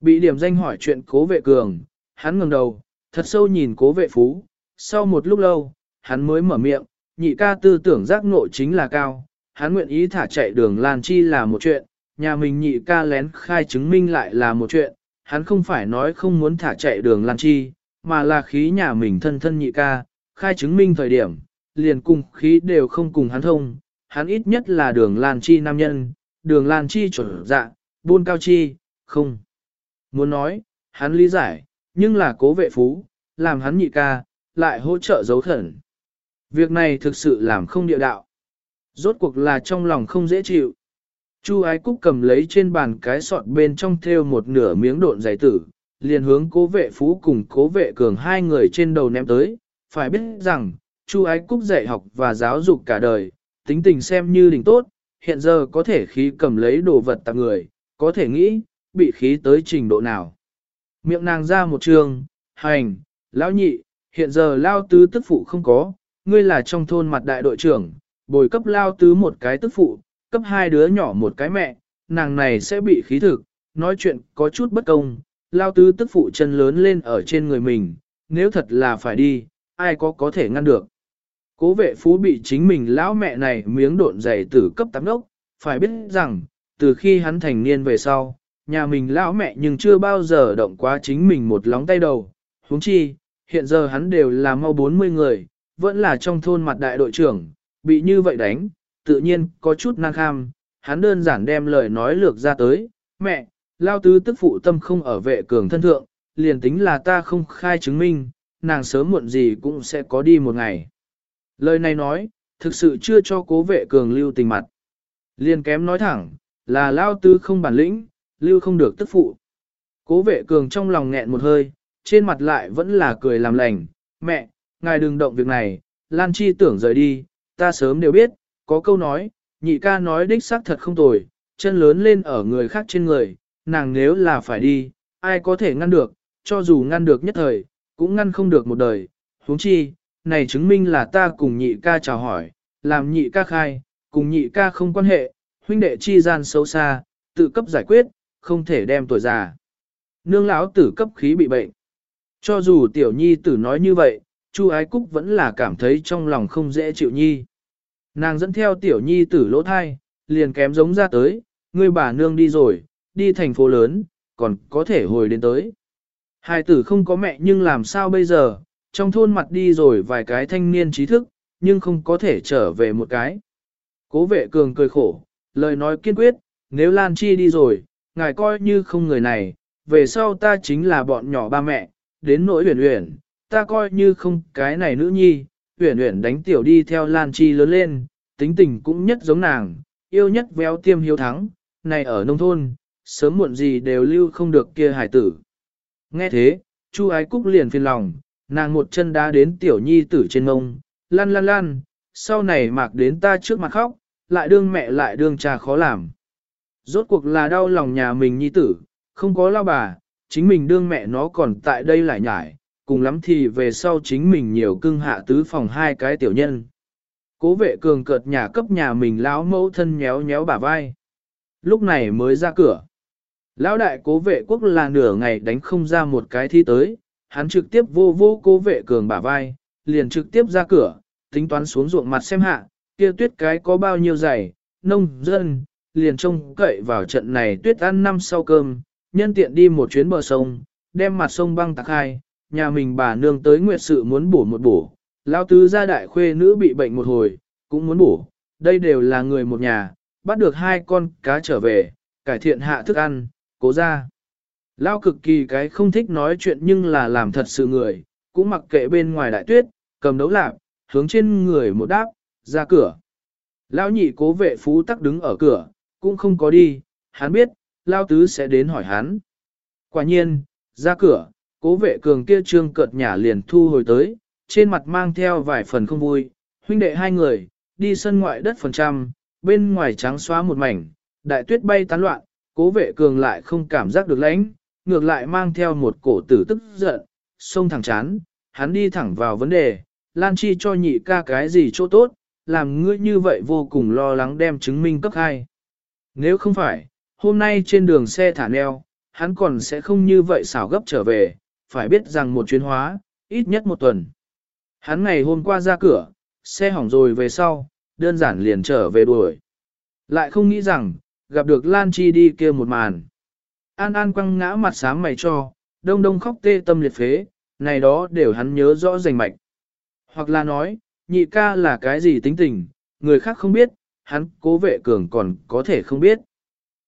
Bị điểm danh hỏi chuyện cố vệ cường, hắn ngẩng đầu, thật sâu nhìn cố vệ phú, sau một lúc lâu, hắn mới mở miệng, nhị ca tư tưởng giác ngộ chính là cao, hắn nguyện ý thả chạy đường Lan Chi là một chuyện, nhà mình nhị ca lén khai chứng minh lại là một chuyện, hắn không phải nói không muốn thả chạy đường Lan Chi, mà là khí nhà mình thân thân nhị ca, khai chứng minh thời điểm, liền cùng khí đều không cùng hắn thông, hắn ít nhất là đường Lan Chi nam nhân, đường Lan Chi chuẩn dạ, buôn cao chi, không. Muốn nói, hắn lý giải, nhưng là cố vệ phú, làm hắn nhị ca, lại hỗ trợ giấu thần. Việc này thực sự làm không địa đạo. Rốt cuộc là trong lòng không dễ chịu. Chu ái cúc cầm lấy trên bàn cái sọt bên trong thêu một nửa miếng độn giày tử, liền hướng cố vệ phú cùng cố vệ cường hai người trên đầu ném tới. Phải biết rằng, Chu ái cúc dạy học và giáo dục cả đời, tính tình xem như đỉnh tốt, hiện giờ có thể khí cầm lấy đồ vật tặng người, có thể nghĩ, bị khí tới trình độ nào. Miệng nàng ra một trường, hành, lão nhị, hiện giờ lao tứ tức phụ không có, ngươi là trong thôn mặt đại đội trưởng, bồi cấp lao tứ một cái tức phụ, cấp hai đứa nhỏ một cái mẹ, nàng này sẽ bị khí thực, nói chuyện có chút bất công, lao tứ tức phụ chân lớn lên ở trên người mình, nếu thật là phải đi, ai có có thể ngăn được. Cố vệ phú bị chính mình lão mẹ này miếng độn dày tử cấp tám đốc, phải biết rằng, từ khi hắn thành niên về sau, nhà mình lão mẹ nhưng chưa bao giờ động quá chính mình một lóng tay đầu. huống chi, hiện giờ hắn đều là mau 40 người, vẫn là trong thôn mặt đại đội trưởng, bị như vậy đánh, tự nhiên có chút năng kham, hắn đơn giản đem lời nói lược ra tới, mẹ, lao tứ tức phụ tâm không ở vệ cường thân thượng, liền tính là ta không khai chứng minh, nàng sớm muộn gì cũng sẽ có đi một ngày. Lời này nói, thực sự chưa cho cố vệ cường lưu tình mặt. liên kém nói thẳng, là lao tư không bản lĩnh, lưu không được tức phụ. Cố vệ cường trong lòng nghẹn một hơi, trên mặt lại vẫn là cười làm lành, mẹ, ngài đừng động việc này, Lan Chi tưởng rời đi, ta sớm đều biết, có câu nói, nhị ca nói đích xác thật không tồi, chân lớn lên ở người khác trên người, nàng nếu là phải đi, ai có thể ngăn được, cho dù ngăn được nhất thời, cũng ngăn không được một đời, huống chi, này chứng minh là ta cùng nhị ca chào hỏi, làm nhị ca khai, cùng nhị ca không quan hệ, huynh đệ chi gian xấu xa, tự cấp giải quyết, không thể đem tuổi già. Nương lão tử cấp khí bị bệnh. Cho dù tiểu nhi tử nói như vậy, Chu Ái Cúc vẫn là cảm thấy trong lòng không dễ chịu nhi. Nàng dẫn theo tiểu nhi tử lỗ thai, liền kém giống ra tới, ngươi bà nương đi rồi, đi thành phố lớn, còn có thể hồi đến tới. Hai tử không có mẹ nhưng làm sao bây giờ, trong thôn mặt đi rồi vài cái thanh niên trí thức, nhưng không có thể trở về một cái. Cố vệ cường cười khổ, lời nói kiên quyết, nếu Lan Chi đi rồi, ngài coi như không người này, về sau ta chính là bọn nhỏ ba mẹ, đến nỗi huyền huyền, ta coi như không cái này nữ nhi, huyền huyền đánh tiểu đi theo Lan Chi lớn lên, tính tình cũng nhất giống nàng, yêu nhất véo tiêm hiếu thắng, này ở nông thôn, sớm muộn gì đều lưu không được kia hải tử. Nghe thế, Chu Ái Cúc liền phiền lòng, nàng một chân đá đến tiểu nhi tử trên mông, lăn lăn lăn, sau này mạc đến ta trước mặt khóc, lại đương mẹ lại đương cha khó làm. Rốt cuộc là đau lòng nhà mình nhi tử, không có lao bà, chính mình đương mẹ nó còn tại đây lại nhải, cùng lắm thì về sau chính mình nhiều cưng hạ tứ phòng hai cái tiểu nhân. Cố vệ cường cợt nhà cấp nhà mình lão mẫu thân nhéo nhéo bả vai. Lúc này mới ra cửa. Lão đại cố vệ quốc là nửa ngày đánh không ra một cái thi tới, hắn trực tiếp vô vô cố vệ cường bả vai, liền trực tiếp ra cửa, tính toán xuống ruộng mặt xem hạ, kia tuyết cái có bao nhiêu dày, nông dân, liền trông cậy vào trận này tuyết ăn năm sau cơm, nhân tiện đi một chuyến bờ sông, đem mặt sông băng tạc hai, nhà mình bà nương tới nguyệt sự muốn bổ một bổ, lão tứ gia đại khuê nữ bị bệnh một hồi, cũng muốn bổ, đây đều là người một nhà, bắt được hai con cá trở về, cải thiện hạ thức ăn, cố ra. Lao cực kỳ cái không thích nói chuyện nhưng là làm thật sự người, cũng mặc kệ bên ngoài đại tuyết, cầm đấu lạc, hướng trên người một đáp, ra cửa. Lao nhị cố vệ phú tắc đứng ở cửa, cũng không có đi, hắn biết, Lao tứ sẽ đến hỏi hắn. Quả nhiên, ra cửa, cố vệ cường kia trương cợt nhả liền thu hồi tới, trên mặt mang theo vài phần không vui, huynh đệ hai người, đi sân ngoại đất phần trăm, bên ngoài trắng xóa một mảnh, đại tuyết bay tán loạn, cố vệ cường lại không cảm giác được lãnh, ngược lại mang theo một cổ tử tức giận, xông thẳng chán, hắn đi thẳng vào vấn đề, Lan Chi cho nhị ca cái gì chỗ tốt, làm ngươi như vậy vô cùng lo lắng đem chứng minh cấp hai. Nếu không phải, hôm nay trên đường xe thả neo, hắn còn sẽ không như vậy xảo gấp trở về, phải biết rằng một chuyến hóa, ít nhất một tuần. Hắn ngày hôm qua ra cửa, xe hỏng rồi về sau, đơn giản liền trở về đuổi. Lại không nghĩ rằng, gặp được Lan Chi đi kia một màn. An An quăng ngã mặt sáng mày cho, đông đông khóc tê tâm liệt phế, này đó đều hắn nhớ rõ rành mạch. Hoặc là nói, nhị ca là cái gì tính tình, người khác không biết, hắn cố vệ cường còn có thể không biết.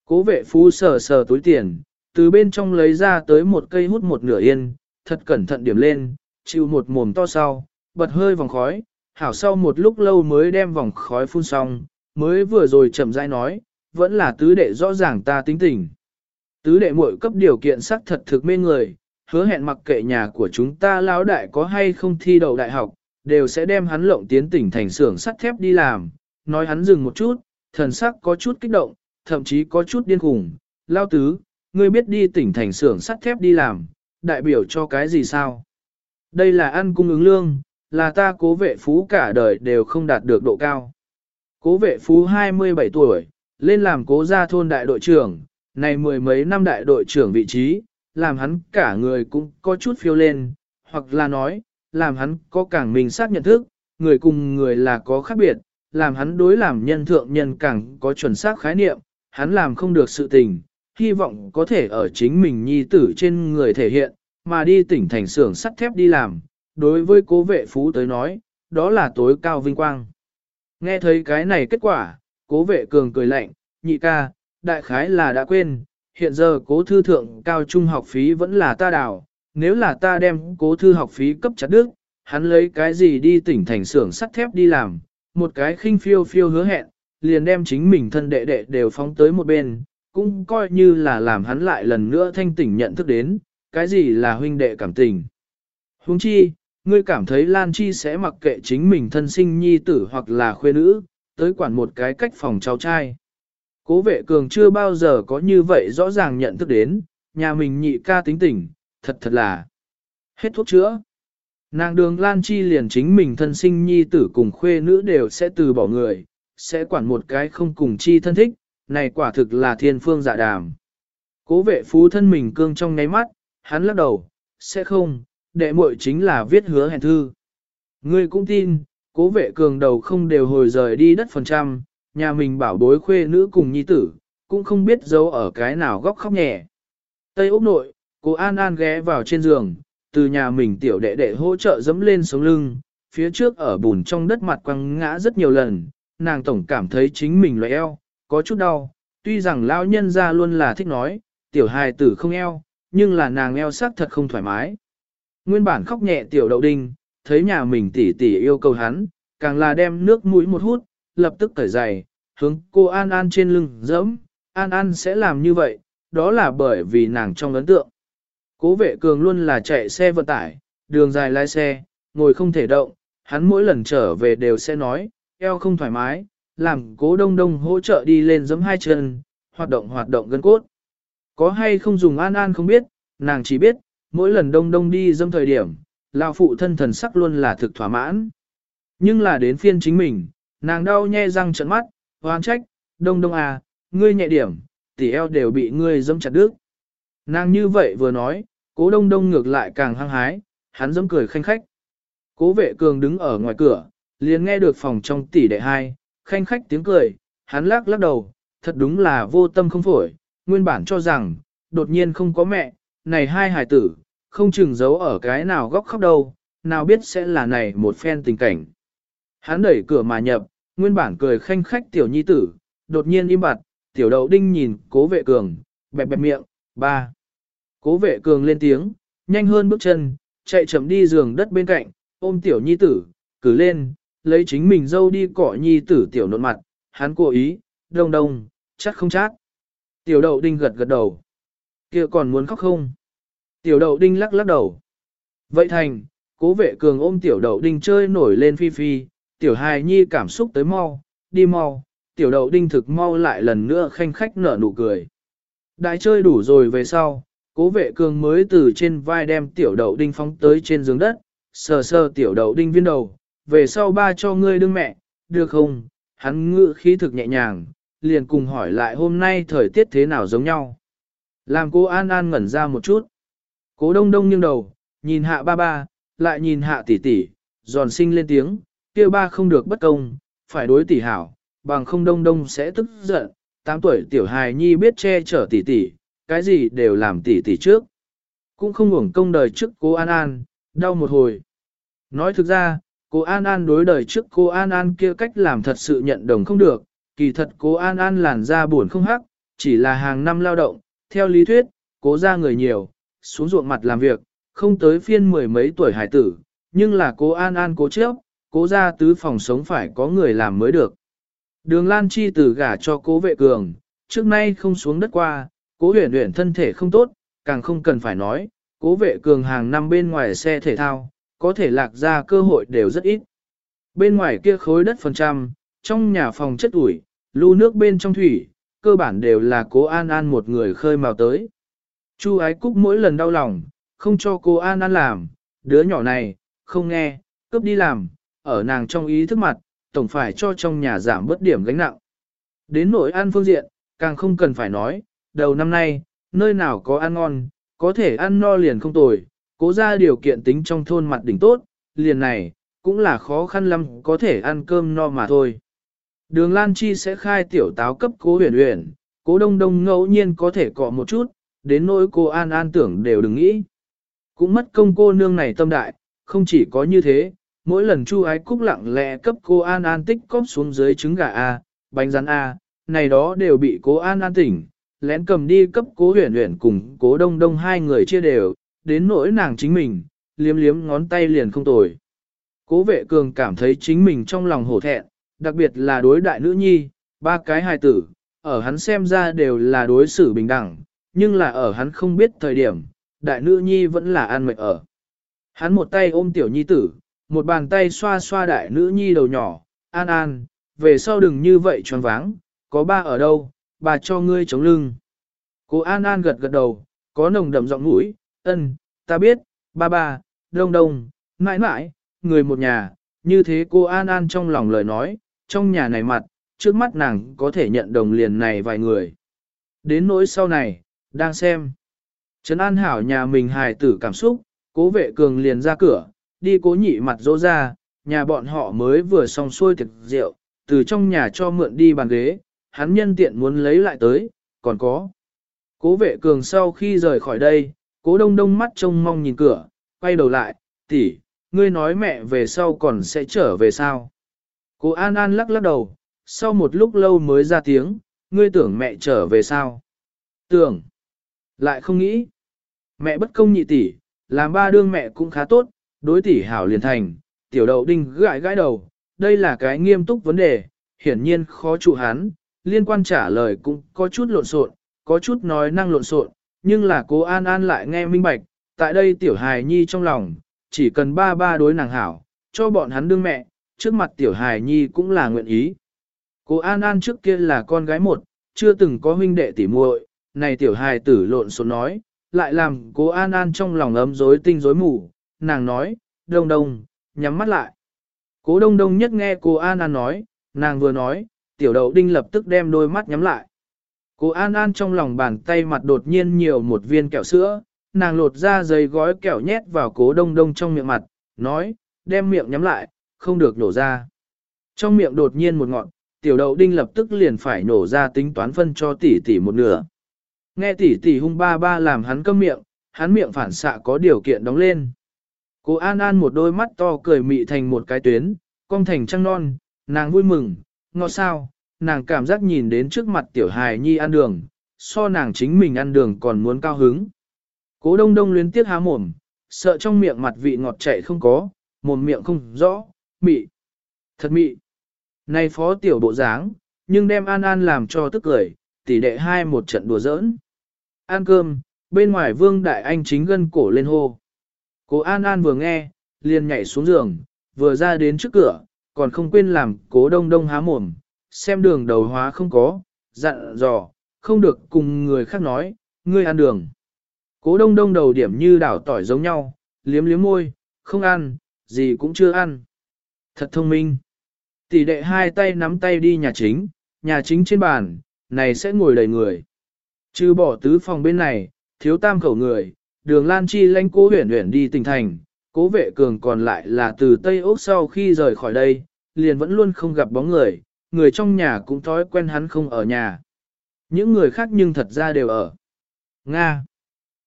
Cố vệ phú sờ sờ túi tiền, từ bên trong lấy ra tới một cây hút một nửa yên, thật cẩn thận điểm lên, chịu một mồm to sau, bật hơi vòng khói, hảo sau một lúc lâu mới đem vòng khói phun xong, mới vừa rồi chậm rãi nói, vẫn là tứ đệ rõ ràng ta tính tình. Tứ đệ muội cấp điều kiện sắc thật thực mê người, hứa hẹn mặc kệ nhà của chúng ta lão đại có hay không thi đầu đại học, đều sẽ đem hắn lộng tiến tỉnh thành xưởng sắt thép đi làm. Nói hắn dừng một chút, thần sắc có chút kích động, thậm chí có chút điên khủng. Lao tứ, ngươi biết đi tỉnh thành xưởng sắt thép đi làm, đại biểu cho cái gì sao? Đây là ăn cung ứng lương, là ta cố vệ phú cả đời đều không đạt được độ cao. Cố vệ phú 27 tuổi, lên làm cố gia thôn đại đội trưởng, này mười mấy năm đại đội trưởng vị trí, làm hắn cả người cũng có chút phiêu lên, hoặc là nói, làm hắn có càng mình xác nhận thức, người cùng người là có khác biệt, làm hắn đối làm nhân thượng nhân càng có chuẩn xác khái niệm, hắn làm không được sự tình, hy vọng có thể ở chính mình nhi tử trên người thể hiện, mà đi tỉnh thành xưởng sắt thép đi làm, đối với cố vệ phú tới nói, đó là tối cao vinh quang. Nghe thấy cái này kết quả, cố vệ cường cười lạnh, nhị ca, đại khái là đã quên, hiện giờ cố thư thượng cao trung học phí vẫn là ta đảo. nếu là ta đem cố thư học phí cấp chặt đức, hắn lấy cái gì đi tỉnh thành xưởng sắt thép đi làm, một cái khinh phiêu phiêu hứa hẹn, liền đem chính mình thân đệ đệ đều phóng tới một bên, cũng coi như là làm hắn lại lần nữa thanh tỉnh nhận thức đến, cái gì là huynh đệ cảm tình. Huống chi, ngươi cảm thấy Lan Chi sẽ mặc kệ chính mình thân sinh nhi tử hoặc là khuê nữ, tới quản một cái cách phòng cháu trai. Cố vệ cường chưa bao giờ có như vậy rõ ràng nhận thức đến, nhà mình nhị ca tính tình, thật thật là hết thuốc chữa. Nàng đường Lan Chi liền chính mình thân sinh nhi tử cùng khuê nữ đều sẽ từ bỏ người, sẽ quản một cái không cùng chi thân thích, này quả thực là thiên phương dạ đàm. Cố vệ phú thân mình cương trong ngáy mắt, hắn lắc đầu, sẽ không, đệ muội chính là viết hứa hẹn thư. Ngươi cũng tin, cố vệ cường đầu không đều hồi rời đi đất phần trăm, nhà mình bảo bối khuê nữ cùng nhi tử, cũng không biết giấu ở cái nào góc khóc nhẹ. Tây Úc nội, cô An An ghé vào trên giường, từ nhà mình tiểu đệ đệ hỗ trợ dẫm lên sống lưng, phía trước ở bùn trong đất mặt quăng ngã rất nhiều lần, nàng tổng cảm thấy chính mình loại eo, có chút đau, tuy rằng lão nhân ra luôn là thích nói, tiểu hài tử không eo, nhưng là nàng eo sắc thật không thoải mái. Nguyên bản khóc nhẹ tiểu đậu đinh, thấy nhà mình tỉ tỉ yêu cầu hắn, càng là đem nước mũi một hút, lập tức cởi giày, hướng cô An An trên lưng dẫm, An An sẽ làm như vậy, đó là bởi vì nàng trong ấn tượng. Cố vệ cường luôn là chạy xe vận tải, đường dài lái xe, ngồi không thể động, hắn mỗi lần trở về đều sẽ nói, eo không thoải mái, làm cố đông đông hỗ trợ đi lên giấm hai chân, hoạt động hoạt động gân cốt. Có hay không dùng An An không biết, nàng chỉ biết, mỗi lần đông đông đi dâm thời điểm, lão phụ thân thần sắc luôn là thực thỏa mãn. Nhưng là đến phiên chính mình, nàng đau nhe răng trận mắt, hoang trách, đông đông à, ngươi nhẹ điểm, tỉ eo đều bị ngươi dâm chặt đứt. Nàng như vậy vừa nói, cố đông đông ngược lại càng hăng hái, hắn dâm cười khanh khách. Cố vệ cường đứng ở ngoài cửa, liền nghe được phòng trong tỷ đệ hai, khanh khách tiếng cười, hắn lắc lắc đầu, thật đúng là vô tâm không phổi, nguyên bản cho rằng, đột nhiên không có mẹ, này hai hài tử, không chừng giấu ở cái nào góc khóc đâu, nào biết sẽ là này một phen tình cảnh. Hắn đẩy cửa mà nhập, nguyên bản cười khanh khách tiểu nhi tử, đột nhiên im bặt, tiểu đậu đinh nhìn cố vệ cường, bẹp bẹp miệng, ba. Cố vệ cường lên tiếng, nhanh hơn bước chân, chạy chậm đi giường đất bên cạnh, ôm tiểu nhi tử, cử lên, lấy chính mình dâu đi cỏ nhi tử tiểu nộn mặt, hắn cố ý, đông đông, chắc không chắc. Tiểu đậu đinh gật gật đầu. kia còn muốn khóc không? Tiểu đậu đinh lắc lắc đầu. Vậy thành, cố vệ cường ôm tiểu đậu đinh chơi nổi lên phi phi, tiểu hài nhi cảm xúc tới mau, đi mau, tiểu đậu đinh thực mau lại lần nữa khanh khách nở nụ cười. Đại chơi đủ rồi về sau, cố vệ cường mới từ trên vai đem tiểu đậu đinh phóng tới trên giường đất, sờ sờ tiểu đậu đinh viên đầu, về sau ba cho ngươi đương mẹ, được không? Hắn ngự khí thực nhẹ nhàng, liền cùng hỏi lại hôm nay thời tiết thế nào giống nhau. Làm cô An An ngẩn ra một chút. Cố đông đông nghiêng đầu, nhìn hạ ba ba, lại nhìn hạ tỷ tỷ, giòn sinh lên tiếng, kia ba không được bất công, phải đối tỷ hảo, bằng không đông đông sẽ tức giận. Tám tuổi tiểu hài nhi biết che chở tỷ tỷ, cái gì đều làm tỷ tỷ trước. Cũng không hưởng công đời trước cô An An, đau một hồi. Nói thực ra, cô An An đối đời trước cô An An kia cách làm thật sự nhận đồng không được, kỳ thật cô An An làn da buồn không hắc, chỉ là hàng năm lao động, theo lý thuyết, cố ra người nhiều, xuống ruộng mặt làm việc, không tới phiên mười mấy tuổi hải tử, nhưng là cố An An cố chấp, cố ra tứ phòng sống phải có người làm mới được. Đường Lan Chi từ gả cho cố vệ cường, trước nay không xuống đất qua, cố huyền huyền thân thể không tốt, càng không cần phải nói, cố vệ cường hàng năm bên ngoài xe thể thao, có thể lạc ra cơ hội đều rất ít. Bên ngoài kia khối đất phần trăm, trong nhà phòng chất ủi, lưu nước bên trong thủy, cơ bản đều là cố An An một người khơi mào tới. Chu ái cúc mỗi lần đau lòng, không cho cô An An làm, đứa nhỏ này, không nghe, cướp đi làm, ở nàng trong ý thức mặt, tổng phải cho trong nhà giảm bớt điểm gánh nặng. Đến nỗi ăn phương diện, càng không cần phải nói, đầu năm nay, nơi nào có ăn ngon, có thể ăn no liền không tồi, cố ra điều kiện tính trong thôn mặt đỉnh tốt, liền này, cũng là khó khăn lắm có thể ăn cơm no mà thôi. Đường Lan Chi sẽ khai tiểu táo cấp cố huyền huyền, cố đông đông ngẫu nhiên có thể cọ một chút, đến nỗi cô An An tưởng đều đừng nghĩ. Cũng mất công cô nương này tâm đại, không chỉ có như thế, mỗi lần Chu Ái Cúc lặng lẽ cấp cô An An tích cóp xuống dưới trứng gà A, bánh rán A, này đó đều bị cố An An tỉnh, lén cầm đi cấp cố huyền huyền cùng cố đông đông hai người chia đều, đến nỗi nàng chính mình, liếm liếm ngón tay liền không tồi. Cố vệ cường cảm thấy chính mình trong lòng hổ thẹn, đặc biệt là đối đại nữ nhi, ba cái hài tử, ở hắn xem ra đều là đối xử bình đẳng, nhưng là ở hắn không biết thời điểm, đại nữ nhi vẫn là an mệnh ở. Hắn một tay ôm tiểu nhi tử, một bàn tay xoa xoa đại nữ nhi đầu nhỏ, an an, về sau đừng như vậy tròn váng, có ba ở đâu, bà cho ngươi chống lưng. Cô an an gật gật đầu, có nồng đậm giọng mũi, ân, ta biết, ba ba, đông đông, mãi mãi, người một nhà, như thế cô an an trong lòng lời nói, trong nhà này mặt, trước mắt nàng có thể nhận đồng liền này vài người. Đến nỗi sau này, đang xem. Trấn An Hảo nhà mình hài tử cảm xúc, cố vệ cường liền ra cửa, đi cố nhị mặt dỗ ra, nhà bọn họ mới vừa xong xuôi thực rượu, từ trong nhà cho mượn đi bàn ghế, hắn nhân tiện muốn lấy lại tới, còn có. Cố vệ cường sau khi rời khỏi đây, cố đông đông mắt trông mong nhìn cửa, quay đầu lại, tỷ, ngươi nói mẹ về sau còn sẽ trở về sao? Cố An An lắc lắc đầu, sau một lúc lâu mới ra tiếng, ngươi tưởng mẹ trở về sao? Tưởng. Lại không nghĩ. Mẹ bất công nhị tỷ, làm ba đương mẹ cũng khá tốt, đối tỷ hảo liền thành, tiểu đậu đinh gãi gãi đầu, đây là cái nghiêm túc vấn đề, hiển nhiên khó trụ hắn, liên quan trả lời cũng có chút lộn xộn, có chút nói năng lộn xộn, nhưng là cố An An lại nghe minh bạch, tại đây tiểu hài nhi trong lòng, chỉ cần ba ba đối nàng hảo, cho bọn hắn đương mẹ, trước mặt tiểu hài nhi cũng là nguyện ý. Cô An An trước kia là con gái một, chưa từng có huynh đệ tỉ muội, này tiểu hài tử lộn xộn nói, lại làm cô An An trong lòng ấm rối tinh rối mù, nàng nói, đông đông, nhắm mắt lại. Cố đông đông nhất nghe cô An An nói, nàng vừa nói, tiểu đậu đinh lập tức đem đôi mắt nhắm lại. Cô An An trong lòng bàn tay mặt đột nhiên nhiều một viên kẹo sữa, nàng lột ra giấy gói kẹo nhét vào cố đông đông trong miệng mặt, nói, đem miệng nhắm lại, không được nổ ra. Trong miệng đột nhiên một ngọn, tiểu đậu đinh lập tức liền phải nổ ra tính toán phân cho tỷ tỷ một nửa. Nghe tỷ tỷ hung ba ba làm hắn câm miệng, hắn miệng phản xạ có điều kiện đóng lên. Cô An An một đôi mắt to cười mị thành một cái tuyến, cong thành trăng non, nàng vui mừng, ngọt sao, nàng cảm giác nhìn đến trước mặt tiểu hài nhi ăn đường, so nàng chính mình ăn đường còn muốn cao hứng. Cố đông đông luyến tiếc há mồm, sợ trong miệng mặt vị ngọt chảy không có, mồm miệng không rõ, mị. Thật mị. Này phó tiểu bộ dáng, nhưng đem An An làm cho tức cười, tỷ đệ hai một trận đùa giỡn. Ăn cơm, bên ngoài vương đại anh chính gân cổ lên hô. Cố An An vừa nghe, liền nhảy xuống giường, vừa ra đến trước cửa, còn không quên làm cố đông đông há mồm, xem đường đầu hóa không có, dặn dò, không được cùng người khác nói, ngươi ăn đường. Cố đông đông đầu điểm như đảo tỏi giống nhau, liếm liếm môi, không ăn, gì cũng chưa ăn. Thật thông minh. Tỷ đệ hai tay nắm tay đi nhà chính, nhà chính trên bàn, này sẽ ngồi đầy người. Chứ bỏ tứ phòng bên này, thiếu tam khẩu người, đường Lan Chi lãnh cố huyển huyển đi tỉnh thành, cố vệ cường còn lại là từ Tây Úc sau khi rời khỏi đây, liền vẫn luôn không gặp bóng người, người trong nhà cũng thói quen hắn không ở nhà. Những người khác nhưng thật ra đều ở. Nga.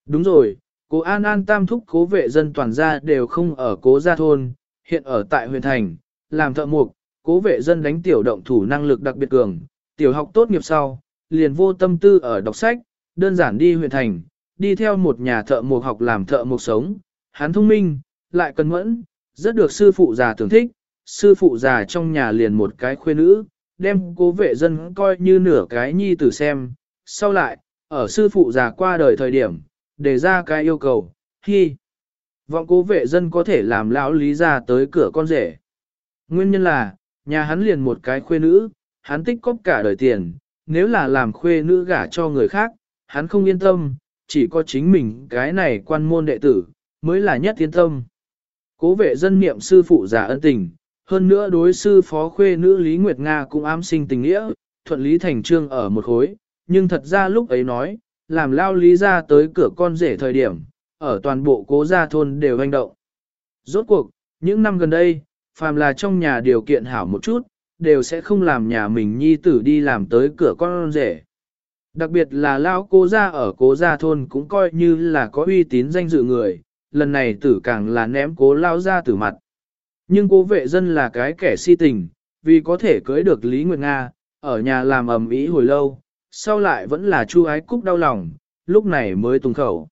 Đúng rồi, cố An An tam thúc cố vệ dân toàn gia đều không ở cố gia thôn, hiện ở tại huyện thành, làm thợ mục, cố vệ dân đánh tiểu động thủ năng lực đặc biệt cường, tiểu học tốt nghiệp sau, liền vô tâm tư ở đọc sách, đơn giản đi huyện thành, đi theo một nhà thợ mộc học làm thợ mộc sống, hắn thông minh, lại cân mẫn, rất được sư phụ già thưởng thích, sư phụ già trong nhà liền một cái khuê nữ, đem cố vệ dân coi như nửa cái nhi tử xem, sau lại, ở sư phụ già qua đời thời điểm, đề ra cái yêu cầu, khi vọng cố vệ dân có thể làm lão lý ra tới cửa con rể. Nguyên nhân là, nhà hắn liền một cái khuê nữ, hắn tích cóp cả đời tiền, nếu là làm khuê nữ gả cho người khác, hắn không yên tâm, chỉ có chính mình cái này quan môn đệ tử, mới là nhất tiến tâm. Cố vệ dân niệm sư phụ giả ân tình, hơn nữa đối sư phó khuê nữ Lý Nguyệt Nga cũng ám sinh tình nghĩa, thuận lý thành trương ở một khối, nhưng thật ra lúc ấy nói, làm lao lý ra tới cửa con rể thời điểm, ở toàn bộ cố gia thôn đều hành động. Rốt cuộc, những năm gần đây, phàm là trong nhà điều kiện hảo một chút, đều sẽ không làm nhà mình nhi tử đi làm tới cửa con rể. Đặc biệt là lao cố gia ở cố gia thôn cũng coi như là có uy tín danh dự người, lần này tử càng là ném cố lao ra tử mặt. Nhưng cố vệ dân là cái kẻ si tình, vì có thể cưới được Lý Nguyệt Nga, ở nhà làm ầm ĩ hồi lâu, sau lại vẫn là chu ái cúc đau lòng, lúc này mới tung khẩu.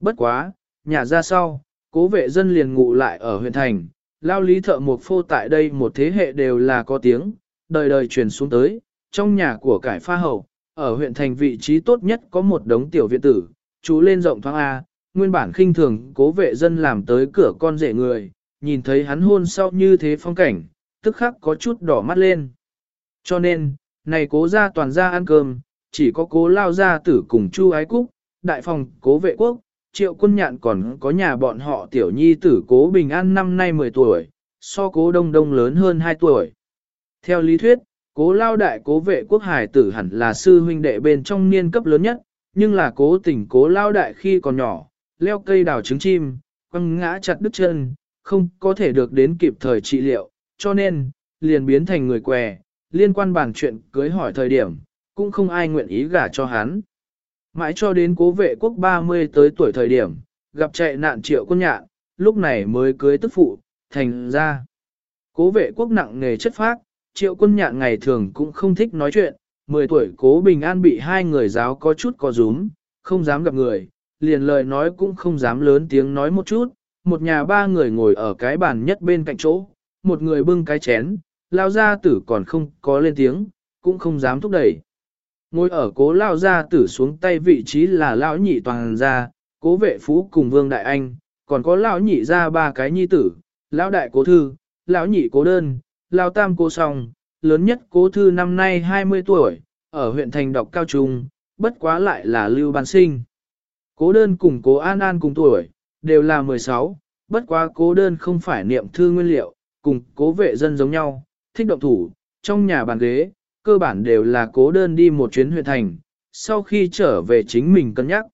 Bất quá, nhà ra sau, cố vệ dân liền ngụ lại ở huyện thành, lao lý thợ một phô tại đây một thế hệ đều là có tiếng, đời đời truyền xuống tới, trong nhà của cải pha hậu, ở huyện thành vị trí tốt nhất có một đống tiểu viện tử, chú lên rộng thoáng A, nguyên bản khinh thường cố vệ dân làm tới cửa con rể người, nhìn thấy hắn hôn sau như thế phong cảnh, tức khắc có chút đỏ mắt lên. Cho nên, này cố ra toàn ra ăn cơm, chỉ có cố lao ra tử cùng chu ái cúc, đại phòng cố vệ quốc, triệu quân nhạn còn có nhà bọn họ tiểu nhi tử cố bình an năm nay 10 tuổi, so cố đông đông lớn hơn 2 tuổi. Theo lý thuyết, cố lao đại cố vệ quốc hải tử hẳn là sư huynh đệ bên trong niên cấp lớn nhất, nhưng là cố tình cố lao đại khi còn nhỏ, leo cây đào trứng chim, quăng ngã chặt đứt chân, không có thể được đến kịp thời trị liệu, cho nên, liền biến thành người què, liên quan bàn chuyện cưới hỏi thời điểm, cũng không ai nguyện ý gả cho hắn. Mãi cho đến cố vệ quốc 30 tới tuổi thời điểm, gặp chạy nạn triệu quân nhạn, lúc này mới cưới tức phụ, thành ra. Cố vệ quốc nặng nghề chất phác, triệu quân nhạn ngày thường cũng không thích nói chuyện, 10 tuổi cố bình an bị hai người giáo có chút có rúm, không dám gặp người, liền lời nói cũng không dám lớn tiếng nói một chút, một nhà ba người ngồi ở cái bàn nhất bên cạnh chỗ, một người bưng cái chén, lao gia tử còn không có lên tiếng, cũng không dám thúc đẩy. Ngồi ở cố lao gia tử xuống tay vị trí là lão nhị toàn gia, cố vệ phú cùng vương đại anh, còn có lão nhị ra ba cái nhi tử, lão đại cố thư, lão nhị cố đơn, Lao tam cố song, lớn nhất cố thư năm nay 20 tuổi, ở huyện thành đọc cao trung, bất quá lại là lưu ban sinh. Cố đơn cùng cố an an cùng tuổi, đều là 16, bất quá cố đơn không phải niệm thư nguyên liệu, cùng cố vệ dân giống nhau, thích động thủ, trong nhà bàn ghế, cơ bản đều là cố đơn đi một chuyến huyện thành, sau khi trở về chính mình cân nhắc.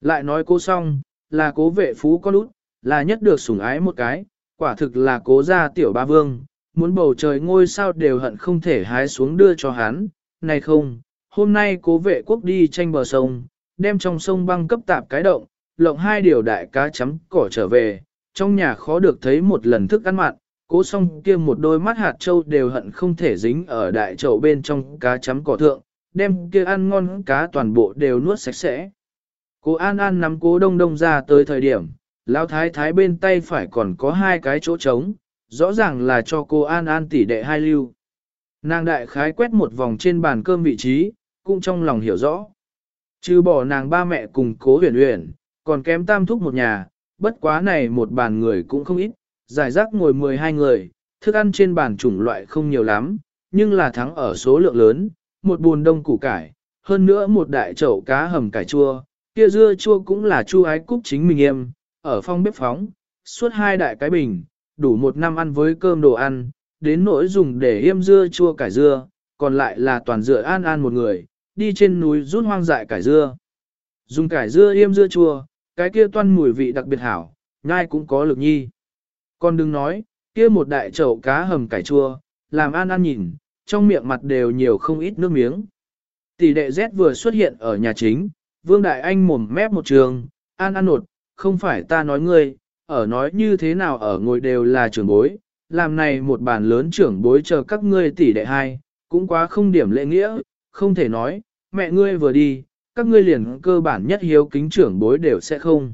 Lại nói cố xong, là cố vệ phú con út, là nhất được sủng ái một cái, quả thực là cố gia tiểu ba vương, muốn bầu trời ngôi sao đều hận không thể hái xuống đưa cho hắn, này không, hôm nay cố vệ quốc đi tranh bờ sông, đem trong sông băng cấp tạp cái động, lộng hai điều đại cá chấm cỏ trở về, trong nhà khó được thấy một lần thức ăn mặn, cố song kia một đôi mắt hạt trâu đều hận không thể dính ở đại chậu bên trong cá chấm cỏ thượng, đem kia ăn ngon cá toàn bộ đều nuốt sạch sẽ. cố An An nắm cố đông đông ra tới thời điểm, lão thái thái bên tay phải còn có hai cái chỗ trống, rõ ràng là cho cô An An tỷ đệ hai lưu. Nàng đại khái quét một vòng trên bàn cơm vị trí, cũng trong lòng hiểu rõ. Chứ bỏ nàng ba mẹ cùng cố huyền huyền, còn kém tam thúc một nhà, bất quá này một bàn người cũng không ít, giải rác ngồi 12 người, thức ăn trên bàn chủng loại không nhiều lắm, nhưng là thắng ở số lượng lớn, một buồn đông củ cải, hơn nữa một đại chậu cá hầm cải chua, kia dưa chua cũng là chu ái cúc chính mình em, ở phong bếp phóng, suốt hai đại cái bình, đủ một năm ăn với cơm đồ ăn, đến nỗi dùng để yêm dưa chua cải dưa, còn lại là toàn dựa an an một người, đi trên núi rút hoang dại cải dưa. Dùng cải dưa yêm dưa chua, cái kia toan mùi vị đặc biệt hảo, ngai cũng có lực nhi. Còn đừng nói, kia một đại chậu cá hầm cải chua, làm an an nhìn, trong miệng mặt đều nhiều không ít nước miếng. Tỷ đệ Z vừa xuất hiện ở nhà chính, Vương Đại Anh mồm mép một trường, an an nột, không phải ta nói ngươi, ở nói như thế nào ở ngồi đều là trưởng bối, làm này một bàn lớn trưởng bối chờ các ngươi tỷ đệ hai, cũng quá không điểm lễ nghĩa, không thể nói, mẹ ngươi vừa đi, các ngươi liền cơ bản nhất hiếu kính trưởng bối đều sẽ không.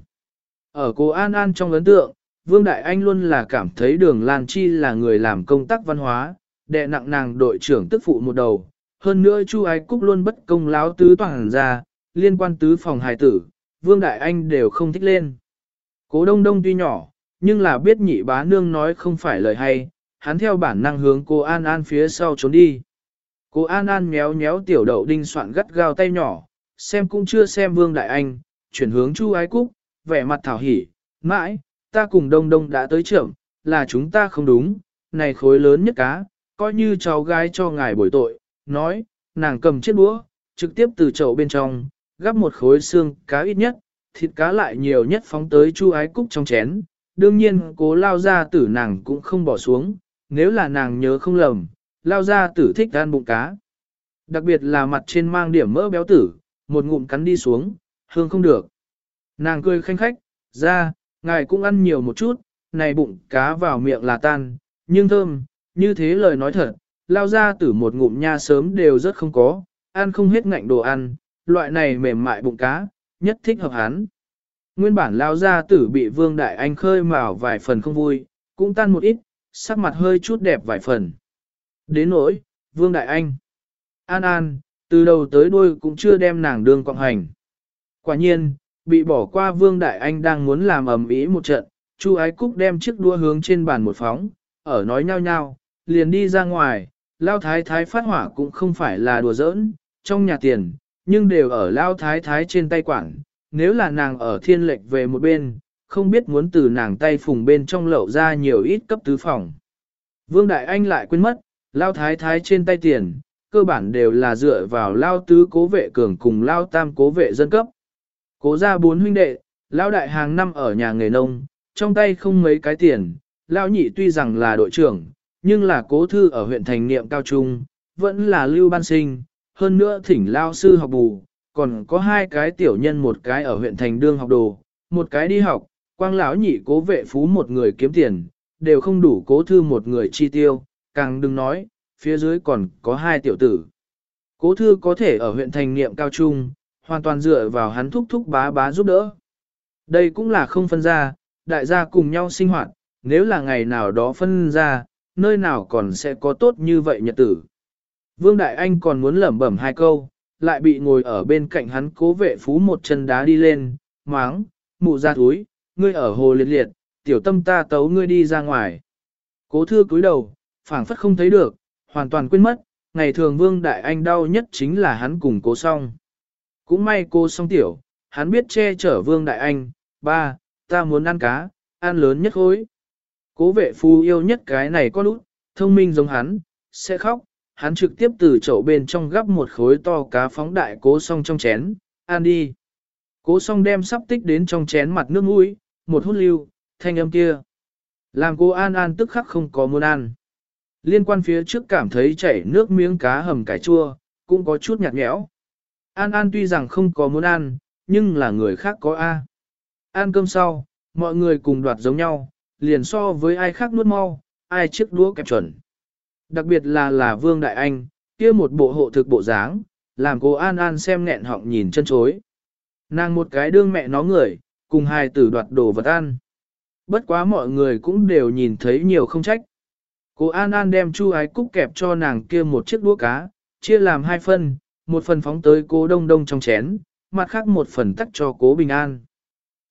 Ở cô An An trong ấn tượng, Vương Đại Anh luôn là cảm thấy đường Lan Chi là người làm công tác văn hóa, đệ nặng nàng đội trưởng tức phụ một đầu. Hơn nữa Chu Ái Cúc luôn bất công láo tứ toàn ra, liên quan tứ phòng hài tử, Vương Đại Anh đều không thích lên. Cố đông đông tuy nhỏ, nhưng là biết nhị bá nương nói không phải lời hay, hắn theo bản năng hướng cô An An phía sau trốn đi. Cô An An méo méo tiểu đậu đinh soạn gắt gao tay nhỏ, xem cũng chưa xem Vương Đại Anh, chuyển hướng Chu Ái Cúc, vẻ mặt thảo hỉ, mãi, ta cùng đông đông đã tới trưởng, là chúng ta không đúng, này khối lớn nhất cá, coi như cháu gái cho ngài bồi tội, nói, nàng cầm chiếc đũa, trực tiếp từ chậu bên trong, gắp một khối xương cá ít nhất, thịt cá lại nhiều nhất phóng tới chu ái cúc trong chén. Đương nhiên cố lao ra tử nàng cũng không bỏ xuống, nếu là nàng nhớ không lầm, lao ra tử thích ăn bụng cá. Đặc biệt là mặt trên mang điểm mỡ béo tử, một ngụm cắn đi xuống, hương không được. Nàng cười khanh khách, ra, ngài cũng ăn nhiều một chút, này bụng cá vào miệng là tan, nhưng thơm, như thế lời nói thật, lao ra tử một ngụm nha sớm đều rất không có, ăn không hết ngạnh đồ ăn, loại này mềm mại bụng cá, nhất thích hợp hắn. Nguyên bản lao ra tử bị vương đại anh khơi mào vài phần không vui, cũng tan một ít, sắc mặt hơi chút đẹp vài phần. Đến nỗi, vương đại anh, an an, từ đầu tới đuôi cũng chưa đem nàng đương quạng hành. Quả nhiên, bị bỏ qua vương đại anh đang muốn làm ầm ĩ một trận, Chu ái cúc đem chiếc đua hướng trên bàn một phóng, ở nói nhau nhau, liền đi ra ngoài, lao thái thái phát hỏa cũng không phải là đùa giỡn, trong nhà tiền, nhưng đều ở lao thái thái trên tay quảng, nếu là nàng ở thiên lệch về một bên, không biết muốn từ nàng tay phùng bên trong lậu ra nhiều ít cấp tứ phòng. Vương Đại Anh lại quên mất, lao thái thái trên tay tiền, cơ bản đều là dựa vào lao tứ cố vệ cường cùng lao tam cố vệ dân cấp. Cố ra bốn huynh đệ, lao đại hàng năm ở nhà nghề nông, trong tay không mấy cái tiền, lao nhị tuy rằng là đội trưởng, nhưng là cố thư ở huyện thành niệm cao trung, vẫn là lưu ban sinh, hơn nữa thỉnh lao sư học bù, còn có hai cái tiểu nhân một cái ở huyện thành đương học đồ, một cái đi học, quang lão nhị cố vệ phú một người kiếm tiền, đều không đủ cố thư một người chi tiêu, càng đừng nói, phía dưới còn có hai tiểu tử. Cố thư có thể ở huyện thành niệm cao trung, hoàn toàn dựa vào hắn thúc thúc bá bá giúp đỡ. Đây cũng là không phân ra, đại gia cùng nhau sinh hoạt, nếu là ngày nào đó phân ra, nơi nào còn sẽ có tốt như vậy nhật tử. Vương Đại Anh còn muốn lẩm bẩm hai câu, lại bị ngồi ở bên cạnh hắn cố vệ phú một chân đá đi lên, máng, mụ ra túi, ngươi ở hồ liệt liệt, tiểu tâm ta tấu ngươi đi ra ngoài. Cố thư cúi đầu, phảng phất không thấy được, hoàn toàn quên mất, ngày thường Vương Đại Anh đau nhất chính là hắn cùng cố song. Cũng may cô song tiểu, hắn biết che chở Vương Đại Anh, ba, ta muốn ăn cá, ăn lớn nhất khối. Cố vệ phu yêu nhất cái này con út, thông minh giống hắn, sẽ khóc, hắn trực tiếp từ chậu bên trong gắp một khối to cá phóng đại cố song trong chén, ăn đi. Cố song đem sắp tích đến trong chén mặt nước mũi, một hút lưu, thanh âm kia. Làm cô An An tức khắc không có muốn ăn. Liên quan phía trước cảm thấy chảy nước miếng cá hầm cải chua, cũng có chút nhạt nhẽo. An An tuy rằng không có muốn ăn, nhưng là người khác có A. Ăn cơm sau, mọi người cùng đoạt giống nhau, liền so với ai khác nuốt mau, ai chiếc đũa kẹp chuẩn. Đặc biệt là là Vương Đại Anh, kia một bộ hộ thực bộ dáng, làm cô An An xem nghẹn họng nhìn chân chối. Nàng một cái đương mẹ nó người, cùng hai tử đoạt đồ vật ăn. Bất quá mọi người cũng đều nhìn thấy nhiều không trách. Cô An An đem chu ái cúc kẹp cho nàng kia một chiếc đũa cá, chia làm hai phần, một phần phóng tới cố đông đông trong chén, mặt khác một phần tắt cho cố bình an.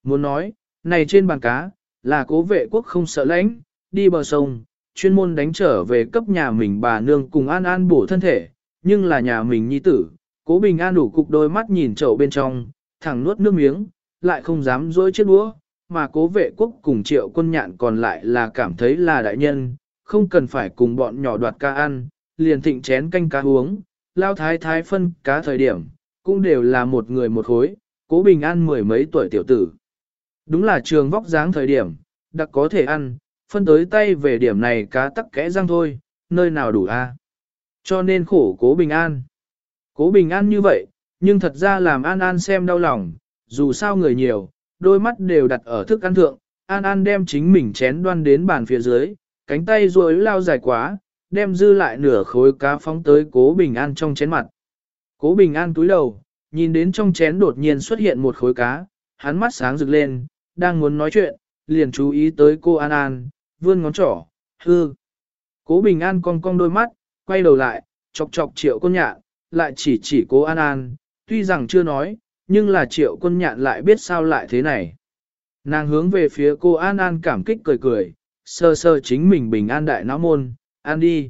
Muốn nói, này trên bàn cá, là cố vệ quốc không sợ lãnh, đi bờ sông, chuyên môn đánh trở về cấp nhà mình bà nương cùng an an bổ thân thể, nhưng là nhà mình nhi tử, cố bình an đủ cục đôi mắt nhìn chậu bên trong, thẳng nuốt nước miếng, lại không dám dối chiếc đũa, mà cố vệ quốc cùng triệu quân nhạn còn lại là cảm thấy là đại nhân, không cần phải cùng bọn nhỏ đoạt ca ăn, liền thịnh chén canh cá uống, lao thái thái phân cá thời điểm, cũng đều là một người một khối, cố bình an mười mấy tuổi tiểu tử. Đúng là trường vóc dáng thời điểm, đặc có thể ăn, phân tới tay về điểm này cá tắc kẽ răng thôi, nơi nào đủ a? À? Cho nên khổ cố bình an. Cố bình an như vậy, nhưng thật ra làm an an xem đau lòng, dù sao người nhiều, đôi mắt đều đặt ở thức ăn thượng, an an đem chính mình chén đoan đến bàn phía dưới, cánh tay ruồi lao dài quá, đem dư lại nửa khối cá phóng tới cố bình an trong chén mặt. Cố bình an túi đầu, nhìn đến trong chén đột nhiên xuất hiện một khối cá, hắn mắt sáng rực lên, đang muốn nói chuyện, liền chú ý tới cô An An, vươn ngón trỏ, hư. Cố bình an cong cong đôi mắt, quay đầu lại, chọc chọc triệu quân nhạn, lại chỉ chỉ cố An An, tuy rằng chưa nói, nhưng là triệu quân nhạn lại biết sao lại thế này. Nàng hướng về phía cô An An cảm kích cười cười, sơ sơ chính mình bình an đại não môn, an đi.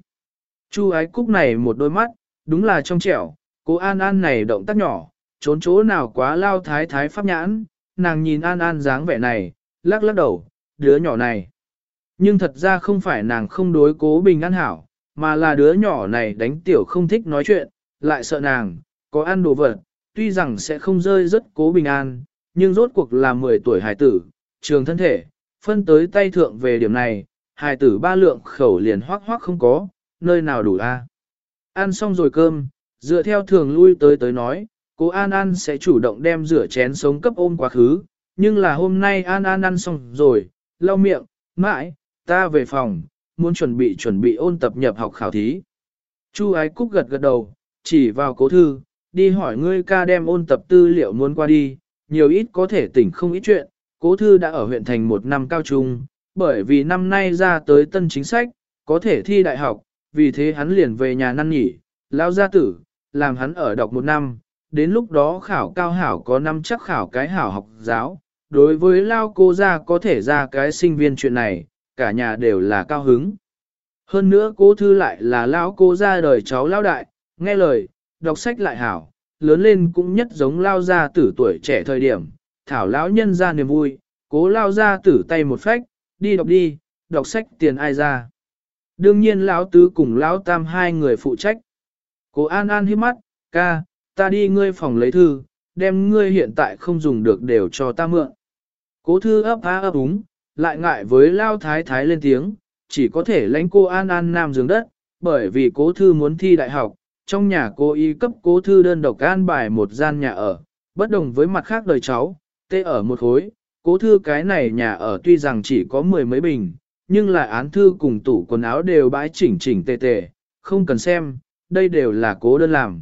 Chu ái cúc này một đôi mắt, đúng là trong trẻo, cô An An này động tác nhỏ, trốn chỗ nào quá lao thái thái pháp nhãn, nàng nhìn An An dáng vẻ này, lắc lắc đầu, đứa nhỏ này. Nhưng thật ra không phải nàng không đối cố bình an hảo, mà là đứa nhỏ này đánh tiểu không thích nói chuyện, lại sợ nàng, có ăn đồ vật, tuy rằng sẽ không rơi rất cố bình an, nhưng rốt cuộc là 10 tuổi hải tử, trường thân thể, phân tới tay thượng về điểm này, hải tử ba lượng khẩu liền hoác hoác không có, nơi nào đủ a? À? Ăn xong rồi cơm, dựa theo thường lui tới tới nói, cô An An sẽ chủ động đem rửa chén sống cấp ôm quá khứ, nhưng là hôm nay An An ăn xong rồi, lau miệng, mãi, ta về phòng, muốn chuẩn bị chuẩn bị ôn tập nhập học khảo thí. Chu ái cúc gật gật đầu, chỉ vào cố thư, đi hỏi ngươi ca đem ôn tập tư liệu muốn qua đi, nhiều ít có thể tỉnh không ít chuyện, cố thư đã ở huyện thành một năm cao trung, bởi vì năm nay ra tới tân chính sách, có thể thi đại học, vì thế hắn liền về nhà năn nhỉ, lao gia tử, làm hắn ở đọc một năm, đến lúc đó khảo cao hảo có năm chắc khảo cái hảo học giáo, đối với lao cô ra có thể ra cái sinh viên chuyện này, cả nhà đều là cao hứng. Hơn nữa cố thư lại là lão cô ra đời cháu lão đại, nghe lời, đọc sách lại hảo, lớn lên cũng nhất giống lao ra tử tuổi trẻ thời điểm, thảo lão nhân ra niềm vui, cố lao ra tử tay một phách, đi đọc đi, đọc sách tiền ai ra. Đương nhiên lão tứ cùng lão tam hai người phụ trách. Cố An An hiếp mắt, ca, ta đi ngươi phòng lấy thư, đem ngươi hiện tại không dùng được đều cho ta mượn. Cố thư ấp á ấp úng, lại ngại với lao thái thái lên tiếng, chỉ có thể lãnh cô An An nam giường đất, bởi vì cố thư muốn thi đại học, trong nhà cô y cấp cố thư đơn độc an bài một gian nhà ở, bất đồng với mặt khác đời cháu, tê ở một khối, cố thư cái này nhà ở tuy rằng chỉ có mười mấy bình, nhưng lại án thư cùng tủ quần áo đều bãi chỉnh chỉnh tề tề, không cần xem, đây đều là cố đơn làm.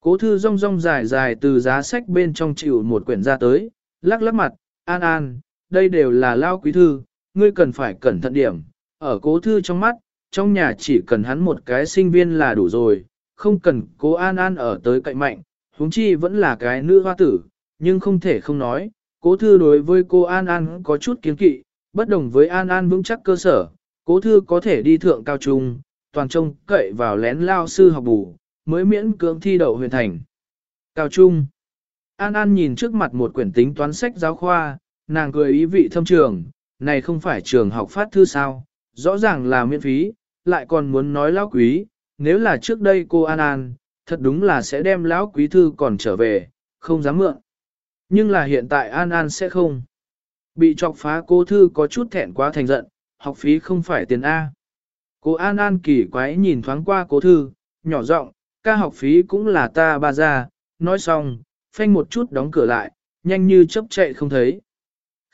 Cố thư rong rong dài dài từ giá sách bên trong chịu một quyển ra tới, lắc lắc mặt, an an, đây đều là lao quý thư, ngươi cần phải cẩn thận điểm. Ở cố thư trong mắt, trong nhà chỉ cần hắn một cái sinh viên là đủ rồi, không cần cố an an ở tới cạnh mạnh, huống chi vẫn là cái nữ hoa tử, nhưng không thể không nói, cố thư đối với cô an an có chút kiến kỵ, bất đồng với an an vững chắc cơ sở, cố thư có thể đi thượng cao trung, toàn trông cậy vào lén lao sư học bù, mới miễn cưỡng thi đậu huyền thành. Cao trung An An nhìn trước mặt một quyển tính toán sách giáo khoa, nàng cười ý vị thâm trường, này không phải trường học phát thư sao, rõ ràng là miễn phí, lại còn muốn nói lão quý, nếu là trước đây cô An An, thật đúng là sẽ đem lão quý thư còn trở về, không dám mượn. Nhưng là hiện tại An An sẽ không. Bị chọc phá cô thư có chút thẹn quá thành giận, học phí không phải tiền A. Cô An An kỳ quái nhìn thoáng qua cố thư, nhỏ giọng, ca học phí cũng là ta ba ra, nói xong, phanh một chút đóng cửa lại, nhanh như chớp chạy không thấy.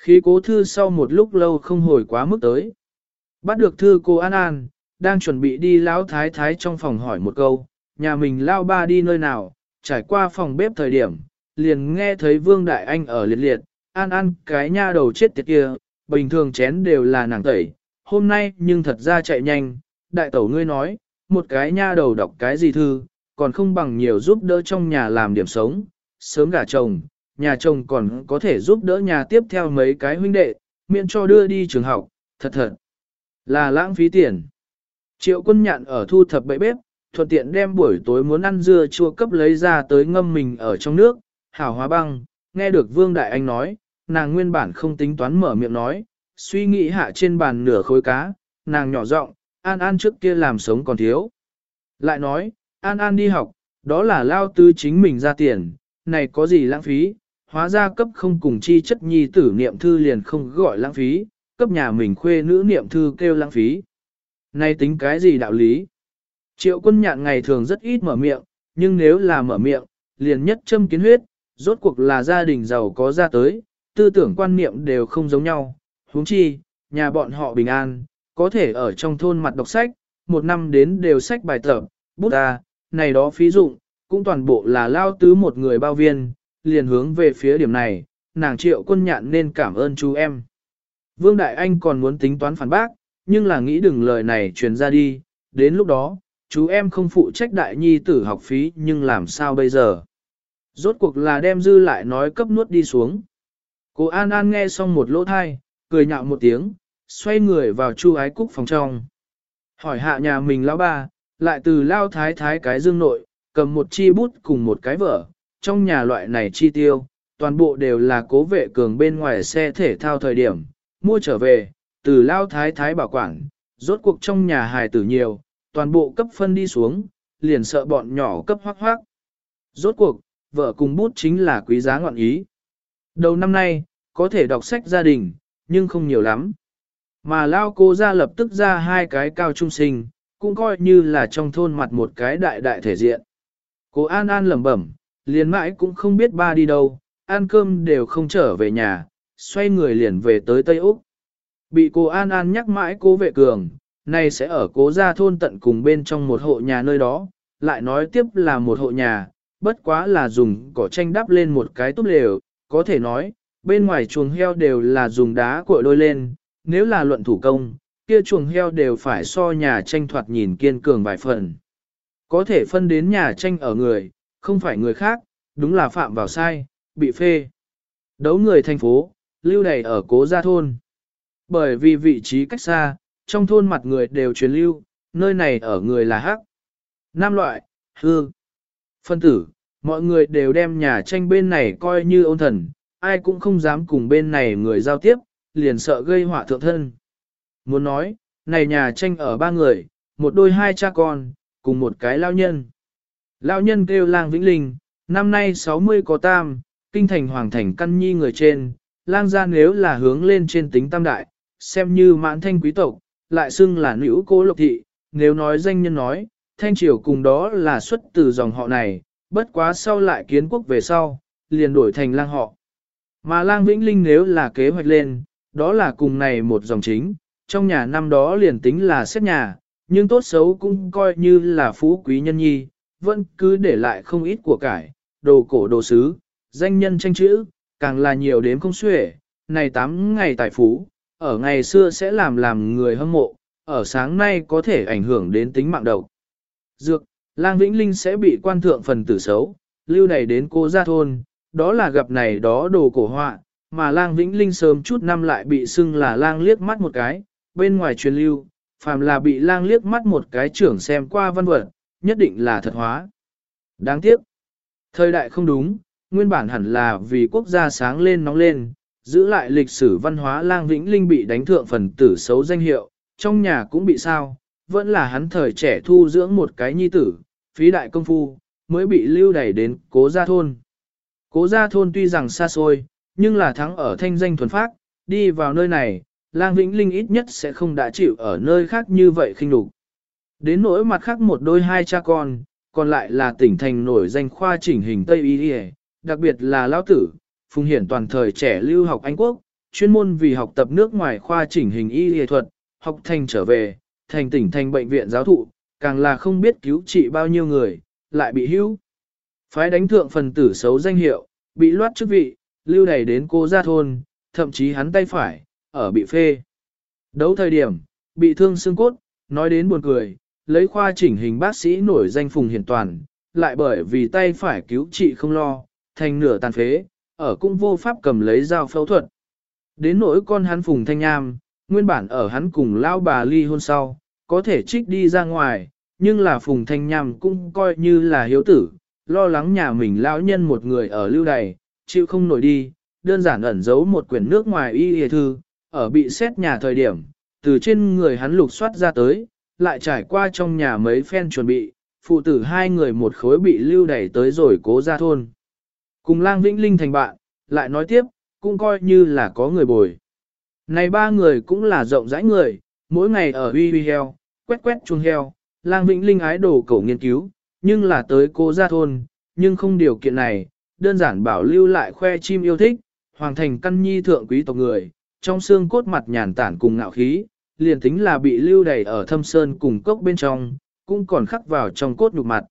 Khí cố thư sau một lúc lâu không hồi quá mức tới. Bắt được thư cô An An, đang chuẩn bị đi lão thái thái trong phòng hỏi một câu, nhà mình lao ba đi nơi nào, trải qua phòng bếp thời điểm, liền nghe thấy Vương Đại Anh ở liệt liệt, an an cái nha đầu chết tiệt kia, bình thường chén đều là nàng tẩy, hôm nay nhưng thật ra chạy nhanh, đại tẩu ngươi nói, một cái nha đầu đọc cái gì thư, còn không bằng nhiều giúp đỡ trong nhà làm điểm sống, sớm gả chồng, nhà chồng còn có thể giúp đỡ nhà tiếp theo mấy cái huynh đệ, miễn cho đưa đi trường học, thật thật, là lãng phí tiền. Triệu quân nhạn ở thu thập bẫy bếp, thuận tiện đem buổi tối muốn ăn dưa chua cấp lấy ra tới ngâm mình ở trong nước, hảo hóa băng, nghe được Vương Đại Anh nói, nàng nguyên bản không tính toán mở miệng nói, suy nghĩ hạ trên bàn nửa khối cá, nàng nhỏ giọng, An An trước kia làm sống còn thiếu. Lại nói, An An đi học, đó là lao tư chính mình ra tiền, này có gì lãng phí, hóa ra cấp không cùng chi chất nhi tử niệm thư liền không gọi lãng phí, cấp nhà mình khuê nữ niệm thư kêu lãng phí. Này tính cái gì đạo lý? Triệu quân nhạn ngày thường rất ít mở miệng, nhưng nếu là mở miệng, liền nhất châm kiến huyết, rốt cuộc là gia đình giàu có ra tới, tư tưởng quan niệm đều không giống nhau. huống chi, nhà bọn họ bình an, có thể ở trong thôn mặt đọc sách, một năm đến đều sách bài tập, bút ta, này đó phí dụng, cũng toàn bộ là lao tứ một người bao viên, liền hướng về phía điểm này, nàng triệu quân nhạn nên cảm ơn chú em. Vương Đại Anh còn muốn tính toán phản bác, nhưng là nghĩ đừng lời này truyền ra đi, đến lúc đó, chú em không phụ trách đại nhi tử học phí nhưng làm sao bây giờ. Rốt cuộc là đem dư lại nói cấp nuốt đi xuống. Cô An An nghe xong một lỗ thai, cười nhạo một tiếng, xoay người vào chu ái cúc phòng trong. Hỏi hạ nhà mình lão ba, lại từ lao thái thái cái dương nội, cầm một chi bút cùng một cái vở, trong nhà loại này chi tiêu, toàn bộ đều là cố vệ cường bên ngoài xe thể thao thời điểm, mua trở về, từ lao thái thái bảo quản, rốt cuộc trong nhà hài tử nhiều, toàn bộ cấp phân đi xuống, liền sợ bọn nhỏ cấp hoác hoác. Rốt cuộc, vợ cùng bút chính là quý giá ngọn ý. Đầu năm nay, có thể đọc sách gia đình, nhưng không nhiều lắm. Mà lao cô ra lập tức ra hai cái cao trung sinh, cũng coi như là trong thôn mặt một cái đại đại thể diện. Cô An An lẩm bẩm, liền mãi cũng không biết ba đi đâu, ăn cơm đều không trở về nhà, xoay người liền về tới Tây Úc. Bị cô An An nhắc mãi cố vệ cường, nay sẽ ở cố gia thôn tận cùng bên trong một hộ nhà nơi đó, lại nói tiếp là một hộ nhà, bất quá là dùng cỏ tranh đắp lên một cái túp lều, có thể nói, bên ngoài chuồng heo đều là dùng đá cuội đôi lên, nếu là luận thủ công, kia chuồng heo đều phải so nhà tranh thoạt nhìn kiên cường vài phần. Có thể phân đến nhà tranh ở người, không phải người khác, đúng là phạm vào sai, bị phê. Đấu người thành phố, lưu đầy ở cố gia thôn. Bởi vì vị trí cách xa, trong thôn mặt người đều truyền lưu, nơi này ở người là hắc. Nam loại, hư, phân tử, mọi người đều đem nhà tranh bên này coi như ôn thần, ai cũng không dám cùng bên này người giao tiếp, liền sợ gây họa thượng thân. Muốn nói, này nhà tranh ở ba người, một đôi hai cha con, cùng một cái lao nhân lão nhân kêu lang Vĩnh Linh, năm nay 60 có tam, kinh thành hoàng thành căn nhi người trên, lang gia nếu là hướng lên trên tính tam đại, xem như mãn thanh quý tộc, lại xưng là nữ cố lộc thị, nếu nói danh nhân nói, thanh triều cùng đó là xuất từ dòng họ này, bất quá sau lại kiến quốc về sau, liền đổi thành lang họ. Mà lang Vĩnh Linh nếu là kế hoạch lên, đó là cùng này một dòng chính, trong nhà năm đó liền tính là xét nhà, nhưng tốt xấu cũng coi như là phú quý nhân nhi, vẫn cứ để lại không ít của cải, đồ cổ đồ sứ, danh nhân tranh chữ, càng là nhiều đến không xuể, này tám ngày tài phú, ở ngày xưa sẽ làm làm người hâm mộ, ở sáng nay có thể ảnh hưởng đến tính mạng độc. Dược, lang vĩnh linh sẽ bị quan thượng phần tử xấu, lưu này đến cô gia thôn, đó là gặp này đó đồ cổ họa, mà lang vĩnh linh sớm chút năm lại bị xưng là lang liếc mắt một cái, bên ngoài truyền lưu, phàm là bị lang liếc mắt một cái trưởng xem qua văn vật, nhất định là thật hóa. Đáng tiếc, thời đại không đúng, nguyên bản hẳn là vì quốc gia sáng lên nóng lên, giữ lại lịch sử văn hóa lang vĩnh linh bị đánh thượng phần tử xấu danh hiệu, trong nhà cũng bị sao, vẫn là hắn thời trẻ thu dưỡng một cái nhi tử, phí đại công phu, mới bị lưu đẩy đến cố gia thôn. Cố gia thôn tuy rằng xa xôi, nhưng là thắng ở thanh danh thuần phát, đi vào nơi này, lang vĩnh linh ít nhất sẽ không đã chịu ở nơi khác như vậy khinh lục Đến nỗi mặt khác một đôi hai cha con, còn lại là tỉnh thành nổi danh khoa chỉnh hình Tây Y đặc biệt là Lão Tử, Phùng Hiển toàn thời trẻ lưu học Anh Quốc, chuyên môn vì học tập nước ngoài khoa chỉnh hình y y thuật, học thành trở về, thành tỉnh thành bệnh viện giáo thụ, càng là không biết cứu trị bao nhiêu người, lại bị hữu. Phái đánh thượng phần tử xấu danh hiệu, bị loát chức vị, lưu đày đến cô ra thôn, thậm chí hắn tay phải, ở bị phê. Đấu thời điểm, bị thương xương cốt, nói đến buồn cười, lấy khoa chỉnh hình bác sĩ nổi danh Phùng Hiển Toàn, lại bởi vì tay phải cứu trị không lo, thành nửa tàn phế, ở cũng vô pháp cầm lấy dao phẫu thuật. Đến nỗi con hắn Phùng Thanh Nham, nguyên bản ở hắn cùng lao bà ly hôn sau, có thể trích đi ra ngoài, nhưng là Phùng Thanh Nham cũng coi như là hiếu tử, lo lắng nhà mình lão nhân một người ở lưu đày, chịu không nổi đi, đơn giản ẩn giấu một quyển nước ngoài y y thư, ở bị xét nhà thời điểm, từ trên người hắn lục soát ra tới, lại trải qua trong nhà mấy phen chuẩn bị, phụ tử hai người một khối bị lưu đẩy tới rồi cố ra thôn. Cùng lang vĩnh linh thành bạn, lại nói tiếp, cũng coi như là có người bồi. Này ba người cũng là rộng rãi người, mỗi ngày ở huy huy heo, quét quét chuồng heo, lang vĩnh linh ái đồ cầu nghiên cứu, nhưng là tới cố ra thôn, nhưng không điều kiện này, đơn giản bảo lưu lại khoe chim yêu thích, hoàng thành căn nhi thượng quý tộc người, trong xương cốt mặt nhàn tản cùng ngạo khí, liền tính là bị lưu đày ở thâm sơn cùng cốc bên trong, cũng còn khắc vào trong cốt nhục mặt.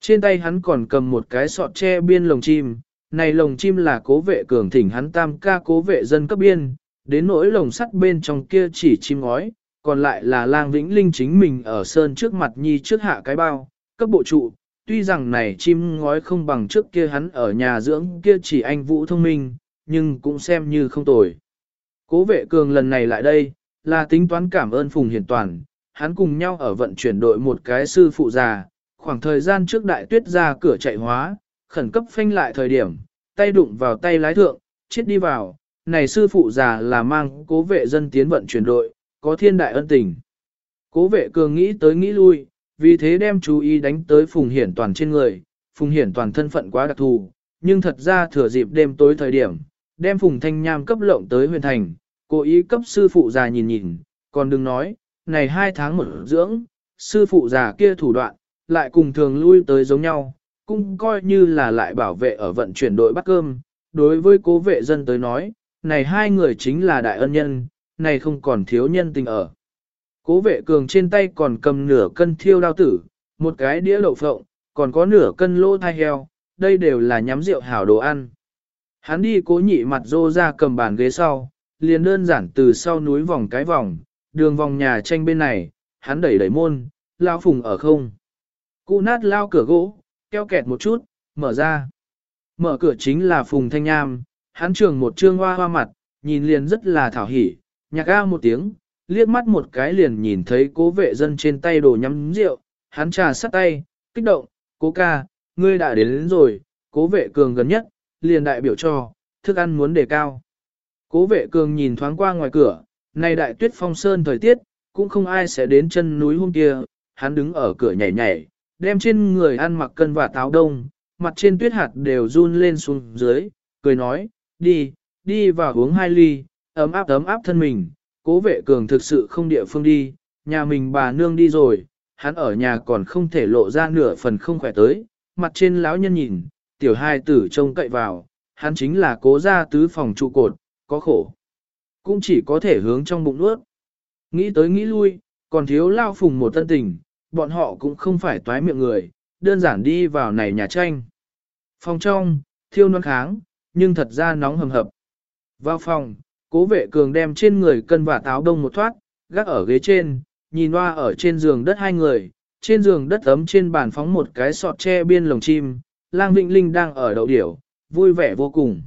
Trên tay hắn còn cầm một cái sọt tre biên lồng chim, này lồng chim là cố vệ cường thỉnh hắn tam ca cố vệ dân cấp biên, đến nỗi lồng sắt bên trong kia chỉ chim ngói, còn lại là lang vĩnh linh chính mình ở sơn trước mặt nhi trước hạ cái bao, cấp bộ trụ, tuy rằng này chim ngói không bằng trước kia hắn ở nhà dưỡng kia chỉ anh vũ thông minh, nhưng cũng xem như không tồi. Cố vệ cường lần này lại đây, là tính toán cảm ơn Phùng Hiển Toàn, hắn cùng nhau ở vận chuyển đội một cái sư phụ già, khoảng thời gian trước đại tuyết ra cửa chạy hóa, khẩn cấp phanh lại thời điểm, tay đụng vào tay lái thượng, chết đi vào, này sư phụ già là mang cố vệ dân tiến vận chuyển đội, có thiên đại ân tình. Cố vệ cường nghĩ tới nghĩ lui, vì thế đem chú ý đánh tới Phùng Hiển Toàn trên người, Phùng Hiển Toàn thân phận quá đặc thù, nhưng thật ra thừa dịp đêm tối thời điểm, đem Phùng Thanh Nham cấp lộng tới huyền thành, cố ý cấp sư phụ già nhìn nhìn, còn đừng nói, này hai tháng một dưỡng, sư phụ già kia thủ đoạn, lại cùng thường lui tới giống nhau, cũng coi như là lại bảo vệ ở vận chuyển đội bắt cơm. Đối với cố vệ dân tới nói, này hai người chính là đại ân nhân, này không còn thiếu nhân tình ở. Cố vệ cường trên tay còn cầm nửa cân thiêu đao tử, một cái đĩa lộ phộng, còn có nửa cân lô thai heo, đây đều là nhắm rượu hảo đồ ăn. Hắn đi cố nhị mặt rô ra cầm bàn ghế sau, liền đơn giản từ sau núi vòng cái vòng, đường vòng nhà tranh bên này, hắn đẩy đẩy môn, lao phùng ở không. Cụ nát lao cửa gỗ, keo kẹt một chút, mở ra. Mở cửa chính là phùng thanh nham, hắn trường một trương hoa hoa mặt, nhìn liền rất là thảo hỉ, nhạc a một tiếng, liếc mắt một cái liền nhìn thấy cố vệ dân trên tay đồ nhắm rượu, hắn trà sắt tay, kích động, cố ca, ngươi đã đến, đến rồi, cố vệ cường gần nhất, liền đại biểu cho, thức ăn muốn đề cao. Cố vệ cường nhìn thoáng qua ngoài cửa, này đại tuyết phong sơn thời tiết, cũng không ai sẽ đến chân núi hôm kia, hắn đứng ở cửa nhảy nhảy, đem trên người ăn mặc cân và táo đông, mặt trên tuyết hạt đều run lên xuống dưới, cười nói, đi, đi vào uống hai ly, ấm áp ấm áp thân mình, cố vệ cường thực sự không địa phương đi, nhà mình bà nương đi rồi, hắn ở nhà còn không thể lộ ra nửa phần không khỏe tới, mặt trên lão nhân nhìn, tiểu hai tử trông cậy vào, hắn chính là cố gia tứ phòng trụ cột, có khổ. Cũng chỉ có thể hướng trong bụng nuốt. Nghĩ tới nghĩ lui, còn thiếu lao phùng một tân tình, bọn họ cũng không phải toái miệng người, đơn giản đi vào này nhà tranh. Phòng trong, thiêu non kháng, nhưng thật ra nóng hầm hập. Vào phòng, cố vệ cường đem trên người cân và táo đông một thoát, gác ở ghế trên, nhìn hoa ở trên giường đất hai người, trên giường đất ấm trên bàn phóng một cái sọt tre biên lồng chim, lang vịnh linh đang ở đậu điểu, vui vẻ vô cùng.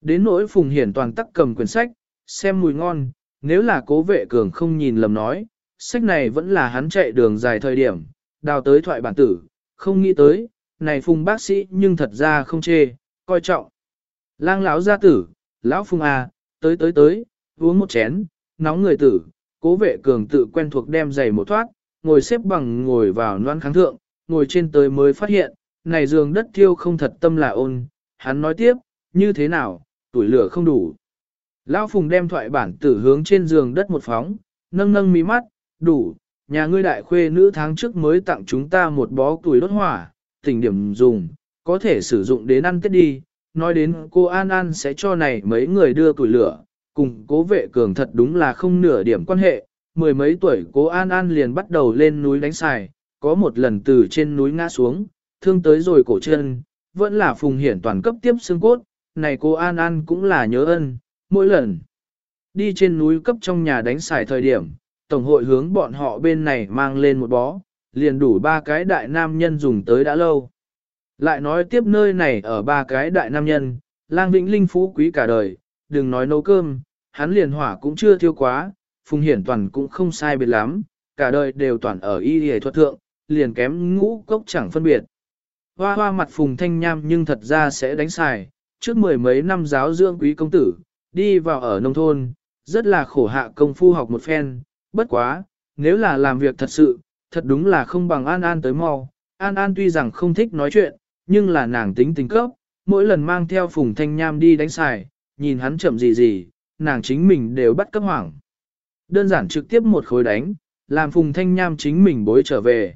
Đến nỗi Phùng Hiển toàn tắc cầm quyển sách, xem mùi ngon, nếu là cố vệ cường không nhìn lầm nói, sách này vẫn là hắn chạy đường dài thời điểm, đào tới thoại bản tử, không nghĩ tới, này Phùng bác sĩ nhưng thật ra không chê, coi trọng. Lang lão gia tử, lão Phùng à, tới tới tới, uống một chén, nóng người tử, cố vệ cường tự quen thuộc đem giày một thoát, ngồi xếp bằng ngồi vào noan kháng thượng, ngồi trên tới mới phát hiện, này giường đất thiêu không thật tâm là ôn, hắn nói tiếp, như thế nào, tuổi lửa không đủ. Lão Phùng đem thoại bản tử hướng trên giường đất một phóng, nâng nâng mí mắt, đủ, nhà ngươi đại khuê nữ tháng trước mới tặng chúng ta một bó tuổi đốt hỏa, tỉnh điểm dùng, có thể sử dụng đến ăn tết đi, nói đến cô An An sẽ cho này mấy người đưa tuổi lửa, cùng cố vệ cường thật đúng là không nửa điểm quan hệ, mười mấy tuổi cố An An liền bắt đầu lên núi đánh xài, có một lần từ trên núi ngã xuống, thương tới rồi cổ chân, vẫn là phùng hiển toàn cấp tiếp xương cốt, này cô An An cũng là nhớ ân, mỗi lần. Đi trên núi cấp trong nhà đánh xài thời điểm, Tổng hội hướng bọn họ bên này mang lên một bó, liền đủ ba cái đại nam nhân dùng tới đã lâu. Lại nói tiếp nơi này ở ba cái đại nam nhân, lang vĩnh linh phú quý cả đời, đừng nói nấu cơm, hắn liền hỏa cũng chưa thiêu quá, phùng hiển toàn cũng không sai biệt lắm, cả đời đều toàn ở y hề thuật thượng, liền kém ngũ cốc chẳng phân biệt. Hoa hoa mặt phùng thanh nham nhưng thật ra sẽ đánh xài, trước mười mấy năm giáo dưỡng quý công tử, đi vào ở nông thôn, rất là khổ hạ công phu học một phen, bất quá, nếu là làm việc thật sự, thật đúng là không bằng An An tới mau. An An tuy rằng không thích nói chuyện, nhưng là nàng tính tính cấp, mỗi lần mang theo phùng thanh nham đi đánh xài, nhìn hắn chậm gì gì, nàng chính mình đều bắt cấp hoảng. Đơn giản trực tiếp một khối đánh, làm phùng thanh nham chính mình bối trở về.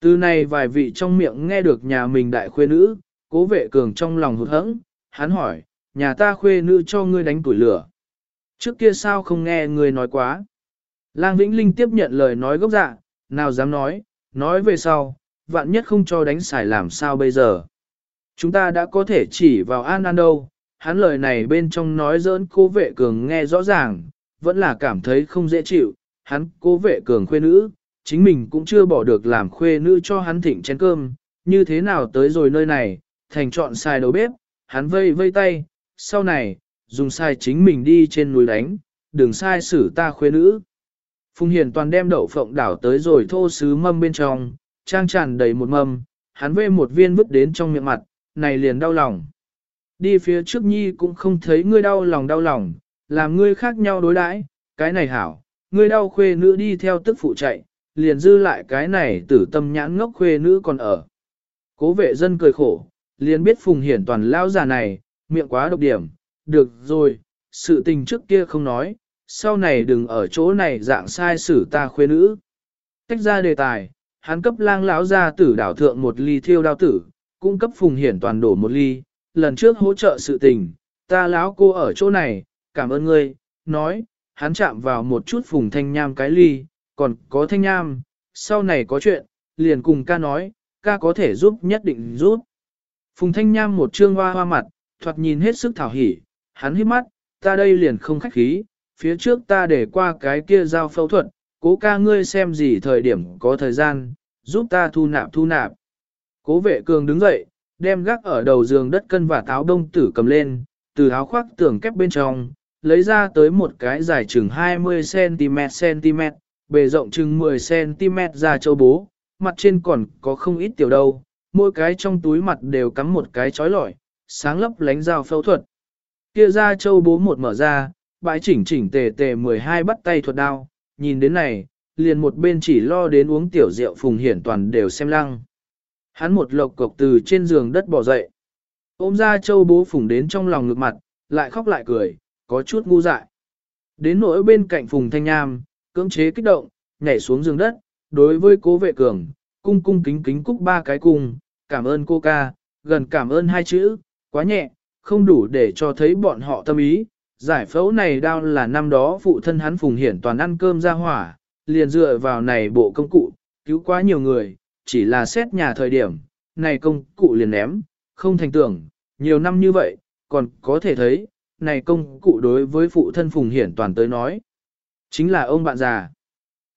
Từ này vài vị trong miệng nghe được nhà mình đại khuê nữ, cố vệ cường trong lòng hụt hẫng, hắn hỏi, nhà ta khuê nữ cho ngươi đánh tuổi lửa. Trước kia sao không nghe ngươi nói quá. Lang Vĩnh Linh tiếp nhận lời nói gốc dạ, nào dám nói, nói về sau, vạn nhất không cho đánh xài làm sao bây giờ. Chúng ta đã có thể chỉ vào An An đâu, hắn lời này bên trong nói dỡn cố vệ cường nghe rõ ràng, vẫn là cảm thấy không dễ chịu, hắn cố vệ cường khuê nữ, chính mình cũng chưa bỏ được làm khuê nữ cho hắn thịnh chén cơm, như thế nào tới rồi nơi này, thành chọn xài đầu bếp, hắn vây vây tay, sau này, dùng sai chính mình đi trên núi đánh, đừng sai xử ta khuê nữ. Phùng Hiền toàn đem đậu phộng đảo tới rồi thô sứ mâm bên trong, trang tràn đầy một mâm, hắn vê một viên vứt đến trong miệng mặt, này liền đau lòng. Đi phía trước nhi cũng không thấy ngươi đau lòng đau lòng, làm ngươi khác nhau đối đãi, cái này hảo, ngươi đau khuê nữ đi theo tức phụ chạy, liền dư lại cái này tử tâm nhãn ngốc khuê nữ còn ở. Cố vệ dân cười khổ, liền biết Phùng Hiển toàn lao già này, miệng quá độc điểm, được rồi, sự tình trước kia không nói, sau này đừng ở chỗ này dạng sai xử ta khuê nữ. Tách ra đề tài, hắn cấp lang lão ra tử đảo thượng một ly thiêu đao tử, cung cấp Phùng Hiển toàn đổ một ly, lần trước hỗ trợ sự tình, ta lão cô ở chỗ này, cảm ơn ngươi, nói, hắn chạm vào một chút Phùng Thanh Nham cái ly, còn có Thanh Nham, sau này có chuyện, liền cùng ca nói, ca có thể giúp nhất định giúp. Phùng Thanh Nham một trương hoa hoa mặt, thoạt nhìn hết sức thảo hỉ, hắn hít mắt, ta đây liền không khách khí, phía trước ta để qua cái kia giao phẫu thuật, cố ca ngươi xem gì thời điểm có thời gian, giúp ta thu nạp thu nạp. Cố vệ cường đứng dậy, đem gác ở đầu giường đất cân và táo đông tử cầm lên, từ áo khoác tường kép bên trong, lấy ra tới một cái dài chừng 20cm cm, bề rộng chừng 10cm ra châu bố, mặt trên còn có không ít tiểu đâu, mỗi cái trong túi mặt đều cắm một cái chói lọi, sáng lấp lánh dao phẫu thuật. Kia ra châu bố một mở ra, bãi chỉnh chỉnh tề tề 12 bắt tay thuật đao, nhìn đến này, liền một bên chỉ lo đến uống tiểu rượu phùng hiển toàn đều xem lăng. Hắn một lộc cộc từ trên giường đất bỏ dậy. Ôm ra châu bố phùng đến trong lòng ngực mặt, lại khóc lại cười, có chút ngu dại. Đến nỗi bên cạnh phùng thanh nham, cưỡng chế kích động, nhảy xuống giường đất, đối với cố vệ cường, cung cung kính kính cúc ba cái cung, cảm ơn cô ca, gần cảm ơn hai chữ, quá nhẹ, không đủ để cho thấy bọn họ tâm ý. Giải phẫu này đau là năm đó phụ thân hắn phùng hiển toàn ăn cơm ra hỏa, liền dựa vào này bộ công cụ, cứu quá nhiều người, chỉ là xét nhà thời điểm, này công cụ liền ném, không thành tưởng, nhiều năm như vậy, còn có thể thấy, này công cụ đối với phụ thân phùng hiển toàn tới nói, chính là ông bạn già.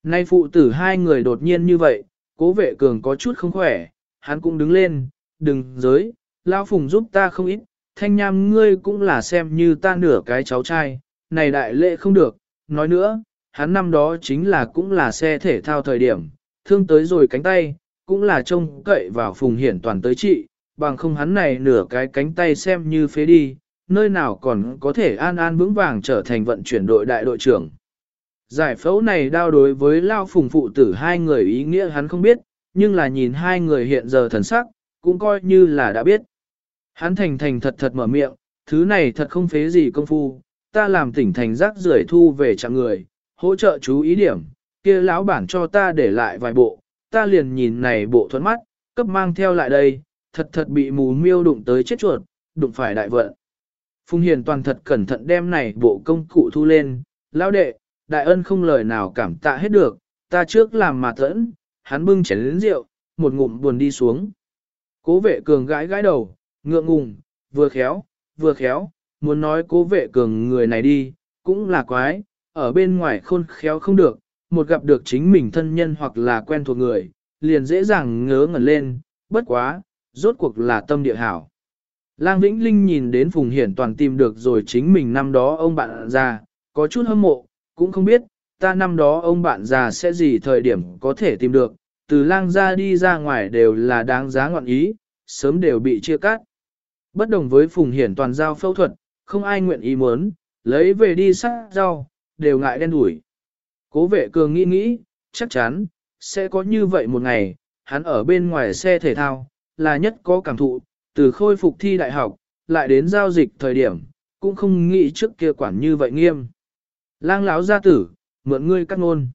Nay phụ tử hai người đột nhiên như vậy, cố vệ cường có chút không khỏe, hắn cũng đứng lên, đừng giới, Lão phùng giúp ta không ít, thanh nham ngươi cũng là xem như ta nửa cái cháu trai, này đại lệ không được, nói nữa, hắn năm đó chính là cũng là xe thể thao thời điểm, thương tới rồi cánh tay, cũng là trông cậy vào phùng hiển toàn tới trị, bằng không hắn này nửa cái cánh tay xem như phế đi, nơi nào còn có thể an an vững vàng trở thành vận chuyển đội đại đội trưởng. Giải phẫu này đao đối với Lao Phùng phụ tử hai người ý nghĩa hắn không biết, nhưng là nhìn hai người hiện giờ thần sắc, cũng coi như là đã biết. Hắn thành thành thật thật mở miệng, thứ này thật không phế gì công phu, ta làm tỉnh thành rác rưởi thu về chặng người, hỗ trợ chú ý điểm, kia lão bản cho ta để lại vài bộ, ta liền nhìn này bộ thuẫn mắt, cấp mang theo lại đây, thật thật bị mù miêu đụng tới chết chuột, đụng phải đại vận. Phùng Hiền toàn thật cẩn thận đem này bộ công cụ thu lên, lão đệ, đại ân không lời nào cảm tạ hết được, ta trước làm mà thẫn, hắn bưng chén lĩnh rượu, một ngụm buồn đi xuống. Cố vệ cường gãi gãi đầu, ngượng ngùng, vừa khéo, vừa khéo, muốn nói cố vệ cường người này đi, cũng là quái, ở bên ngoài khôn khéo không được, một gặp được chính mình thân nhân hoặc là quen thuộc người, liền dễ dàng ngớ ngẩn lên, bất quá, rốt cuộc là tâm địa hảo. Lang Vĩnh Linh nhìn đến Phùng Hiển toàn tìm được rồi chính mình năm đó ông bạn già, có chút hâm mộ, cũng không biết, ta năm đó ông bạn già sẽ gì thời điểm có thể tìm được, từ lang ra đi ra ngoài đều là đáng giá ngọn ý, sớm đều bị chia cắt. Bất đồng với Phùng Hiển toàn giao phẫu thuật, không ai nguyện ý muốn, lấy về đi sát rau, đều ngại đen đủi. Cố vệ cường nghĩ nghĩ, chắc chắn, sẽ có như vậy một ngày, hắn ở bên ngoài xe thể thao, là nhất có cảm thụ, từ khôi phục thi đại học, lại đến giao dịch thời điểm, cũng không nghĩ trước kia quản như vậy nghiêm. Lang lão gia tử, mượn ngươi cắt ngôn.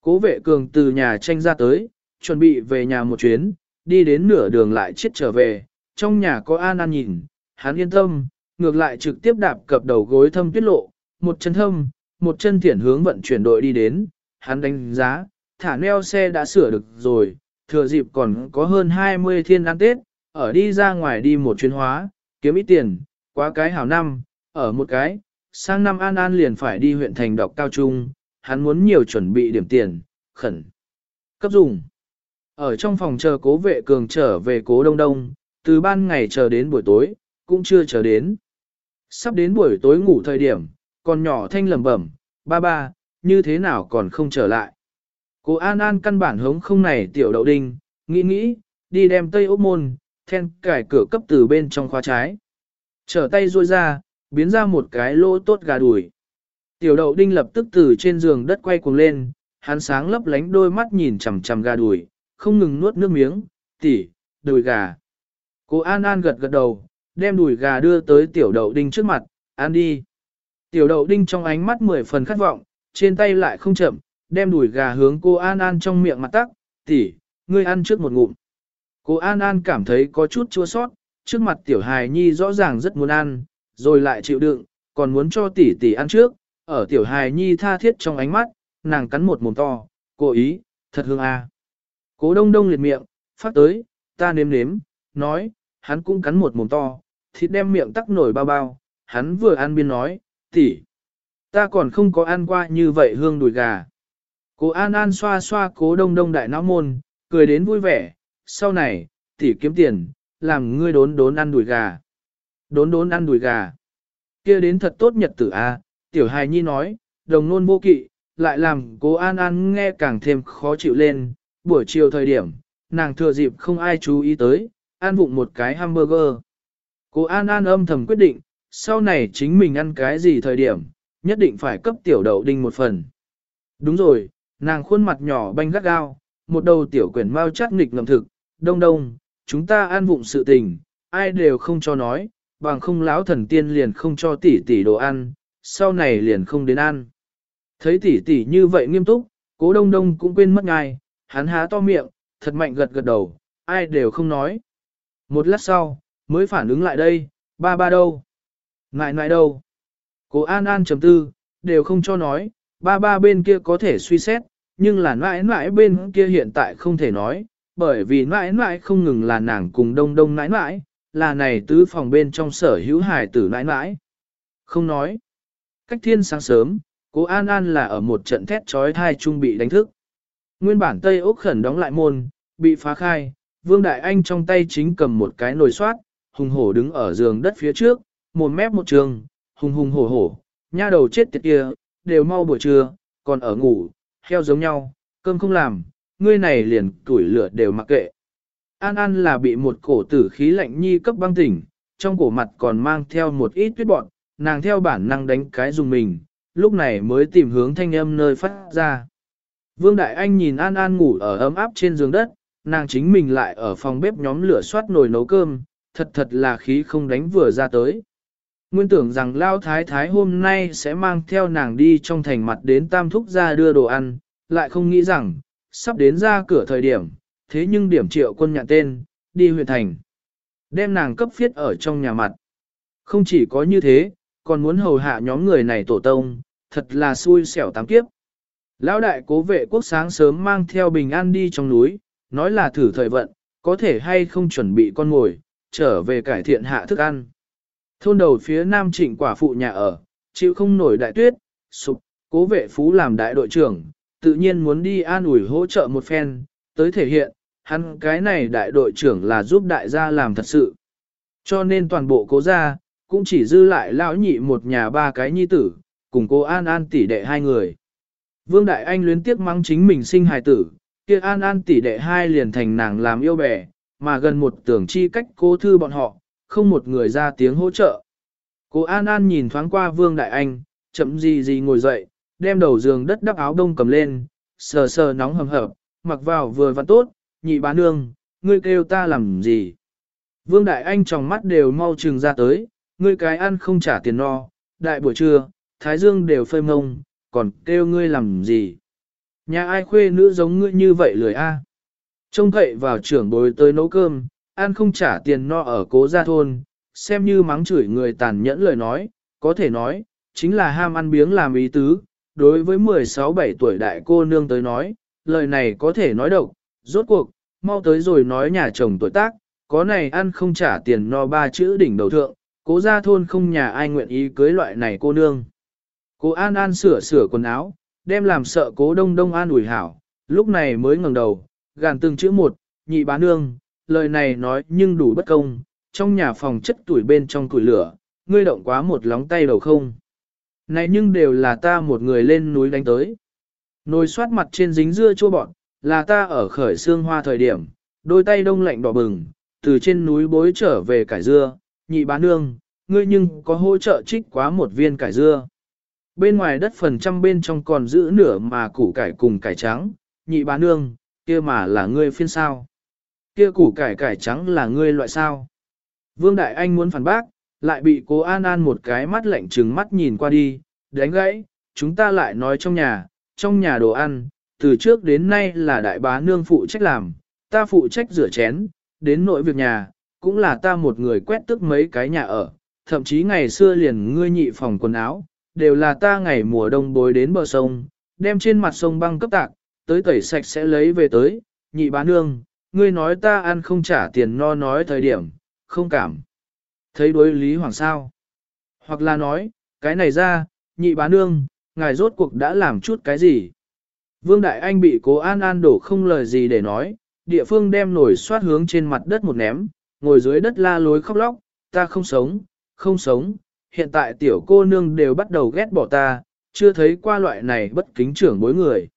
Cố vệ cường từ nhà tranh ra tới, chuẩn bị về nhà một chuyến, đi đến nửa đường lại chết trở về, trong nhà có An An nhìn, hắn yên tâm, ngược lại trực tiếp đạp cập đầu gối thâm tiết lộ, một chân thâm, một chân thiển hướng vận chuyển đội đi đến, hắn đánh giá, thả neo xe đã sửa được rồi, thừa dịp còn có hơn 20 thiên ăn Tết, ở đi ra ngoài đi một chuyến hóa, kiếm ít tiền, quá cái hảo năm, ở một cái, sang năm An An liền phải đi huyện thành đọc cao trung, hắn muốn nhiều chuẩn bị điểm tiền, khẩn, cấp dùng. Ở trong phòng chờ cố vệ cường trở về cố đông đông, từ ban ngày chờ đến buổi tối, cũng chưa chờ đến. Sắp đến buổi tối ngủ thời điểm, còn nhỏ thanh lầm bẩm, ba ba, như thế nào còn không trở lại. Cố An An căn bản hống không này tiểu đậu đinh, nghĩ nghĩ, đi đem tây ốc môn, then cải cửa cấp từ bên trong khóa trái. Trở tay ruôi ra, biến ra một cái lỗ tốt gà đùi. Tiểu đậu đinh lập tức từ trên giường đất quay cuồng lên, hắn sáng lấp lánh đôi mắt nhìn chằm chằm gà đùi, không ngừng nuốt nước miếng, tỉ, đùi gà. Cô An An gật gật đầu, đem đùi gà đưa tới tiểu đậu đinh trước mặt, ăn đi. Tiểu đậu đinh trong ánh mắt mười phần khát vọng, trên tay lại không chậm, đem đùi gà hướng cô An An trong miệng mặt tắc, tỉ, ngươi ăn trước một ngụm. Cô An An cảm thấy có chút chua sót, trước mặt tiểu hài nhi rõ ràng rất muốn ăn, rồi lại chịu đựng, còn muốn cho tỷ tỷ ăn trước, ở tiểu hài nhi tha thiết trong ánh mắt, nàng cắn một mồm to, cố ý, thật hương a. À. Cố đông đông liệt miệng, phát tới, ta nếm nếm, nói, hắn cũng cắn một mồm to, thịt đem miệng tắc nổi bao bao, hắn vừa ăn biên nói, tỷ, ta còn không có ăn qua như vậy hương đùi gà. Cố An An xoa xoa cố đông đông đại não môn, cười đến vui vẻ, sau này, tỷ kiếm tiền, làm ngươi đốn đốn ăn đùi gà. Đốn đốn ăn đùi gà. kia đến thật tốt nhật tử a tiểu hài nhi nói, đồng nôn vô kỵ, lại làm cố An An nghe càng thêm khó chịu lên, buổi chiều thời điểm, nàng thừa dịp không ai chú ý tới, ăn vụng một cái hamburger. Cố An An âm thầm quyết định, sau này chính mình ăn cái gì thời điểm, nhất định phải cấp tiểu đậu đinh một phần. Đúng rồi, nàng khuôn mặt nhỏ banh gắt gao, một đầu tiểu quyển mau chát nghịch ngầm thực, đông đông, chúng ta ăn vụng sự tình, ai đều không cho nói, bằng không lão thần tiên liền không cho tỷ tỷ đồ ăn, sau này liền không đến ăn. Thấy tỷ tỷ như vậy nghiêm túc, cố đông đông cũng quên mất ngài, hắn há to miệng, thật mạnh gật gật đầu, ai đều không nói. Một lát sau, mới phản ứng lại đây, ba ba đâu? Ngại ngại đâu? Cố An An chấm tư, đều không cho nói, ba ba bên kia có thể suy xét, nhưng là mãi mãi bên kia hiện tại không thể nói, bởi vì mãi mãi không ngừng là nàng cùng đông đông mãi mãi, là này tứ phòng bên trong sở hữu hải tử mãi mãi. Không nói. Cách thiên sáng sớm, cố An An là ở một trận thét trói thai trung bị đánh thức. Nguyên bản Tây Úc khẩn đóng lại môn, bị phá khai, Vương Đại Anh trong tay chính cầm một cái nồi soát, hùng hổ đứng ở giường đất phía trước, một mép một trường, hùng hùng hổ hổ, nha đầu chết tiệt kia, đều mau buổi trưa, còn ở ngủ, heo giống nhau, cơm không làm, ngươi này liền tuổi lửa đều mặc kệ. An An là bị một cổ tử khí lạnh nhi cấp băng tỉnh, trong cổ mặt còn mang theo một ít tuyết bọn, nàng theo bản năng đánh cái dùng mình, lúc này mới tìm hướng thanh âm nơi phát ra. Vương Đại Anh nhìn An An ngủ ở ấm áp trên giường đất, nàng chính mình lại ở phòng bếp nhóm lửa soát nồi nấu cơm, thật thật là khí không đánh vừa ra tới. Nguyên tưởng rằng Lao Thái Thái hôm nay sẽ mang theo nàng đi trong thành mặt đến Tam Thúc ra đưa đồ ăn, lại không nghĩ rằng, sắp đến ra cửa thời điểm, thế nhưng điểm triệu quân nhận tên, đi huyện thành. Đem nàng cấp phiết ở trong nhà mặt. Không chỉ có như thế, còn muốn hầu hạ nhóm người này tổ tông, thật là xui xẻo tám kiếp. Lão đại cố vệ quốc sáng sớm mang theo bình an đi trong núi, nói là thử thời vận, có thể hay không chuẩn bị con ngồi, trở về cải thiện hạ thức ăn. Thôn đầu phía nam trịnh quả phụ nhà ở, chịu không nổi đại tuyết, sụp, cố vệ phú làm đại đội trưởng, tự nhiên muốn đi an ủi hỗ trợ một phen, tới thể hiện, hắn cái này đại đội trưởng là giúp đại gia làm thật sự. Cho nên toàn bộ cố gia, cũng chỉ dư lại lão nhị một nhà ba cái nhi tử, cùng cô An An tỷ đệ hai người. Vương Đại Anh luyến tiếc mắng chính mình sinh hài tử, kia An An tỷ đệ hai liền thành nàng làm yêu bè, mà gần một tưởng chi cách cô thư bọn họ, không một người ra tiếng hỗ trợ. Cô An An nhìn thoáng qua Vương Đại Anh, chậm gì gì ngồi dậy, đem đầu giường đất đắp áo đông cầm lên, sờ sờ nóng hầm hập, mặc vào vừa vặn tốt, nhị bán nương, ngươi kêu ta làm gì. Vương Đại Anh trong mắt đều mau trừng ra tới, ngươi cái ăn không trả tiền no, đại buổi trưa, Thái Dương đều phơi mông, còn kêu ngươi làm gì. Nhà ai khuê nữ giống ngươi như vậy lười a? Trông cậy vào trưởng bối tới nấu cơm, ăn không trả tiền no ở cố gia thôn, xem như mắng chửi người tàn nhẫn lời nói, có thể nói, chính là ham ăn biếng làm ý tứ. Đối với 16-17 tuổi đại cô nương tới nói, lời này có thể nói độc, rốt cuộc, mau tới rồi nói nhà chồng tuổi tác, có này ăn không trả tiền no ba chữ đỉnh đầu thượng, cố gia thôn không nhà ai nguyện ý cưới loại này cô nương. Cố An An sửa sửa quần áo, đem làm sợ cố đông đông an ủi hảo, lúc này mới ngẩng đầu, gàn từng chữ một, nhị bá nương, lời này nói nhưng đủ bất công, trong nhà phòng chất tuổi bên trong tuổi lửa, ngươi động quá một lóng tay đầu không. Này nhưng đều là ta một người lên núi đánh tới. Nồi xoát mặt trên dính dưa chua bọn, là ta ở khởi xương hoa thời điểm, đôi tay đông lạnh đỏ bừng, từ trên núi bối trở về cải dưa, nhị bá nương, ngươi nhưng có hỗ trợ trích quá một viên cải dưa. Bên ngoài đất phần trăm bên trong còn giữ nửa mà củ cải cùng cải trắng, nhị bá nương, kia mà là ngươi phiên sao. Kia củ cải cải trắng là ngươi loại sao. Vương Đại Anh muốn phản bác, lại bị cố An An một cái mắt lạnh trừng mắt nhìn qua đi, đánh gãy, chúng ta lại nói trong nhà, trong nhà đồ ăn, từ trước đến nay là đại bá nương phụ trách làm, ta phụ trách rửa chén, đến nội việc nhà, cũng là ta một người quét tức mấy cái nhà ở, thậm chí ngày xưa liền ngươi nhị phòng quần áo, đều là ta ngày mùa đông bối đến bờ sông, đem trên mặt sông băng cấp tạc, tới tẩy sạch sẽ lấy về tới, nhị bá nương, ngươi nói ta ăn không trả tiền no nói thời điểm, không cảm. Thấy đối lý hoàng sao? Hoặc là nói, cái này ra, nhị bá nương, ngài rốt cuộc đã làm chút cái gì? Vương Đại Anh bị cố An An đổ không lời gì để nói, địa phương đem nổi xoát hướng trên mặt đất một ném, ngồi dưới đất la lối khóc lóc, ta không sống, không sống, hiện tại tiểu cô nương đều bắt đầu ghét bỏ ta, chưa thấy qua loại này bất kính trưởng bối người.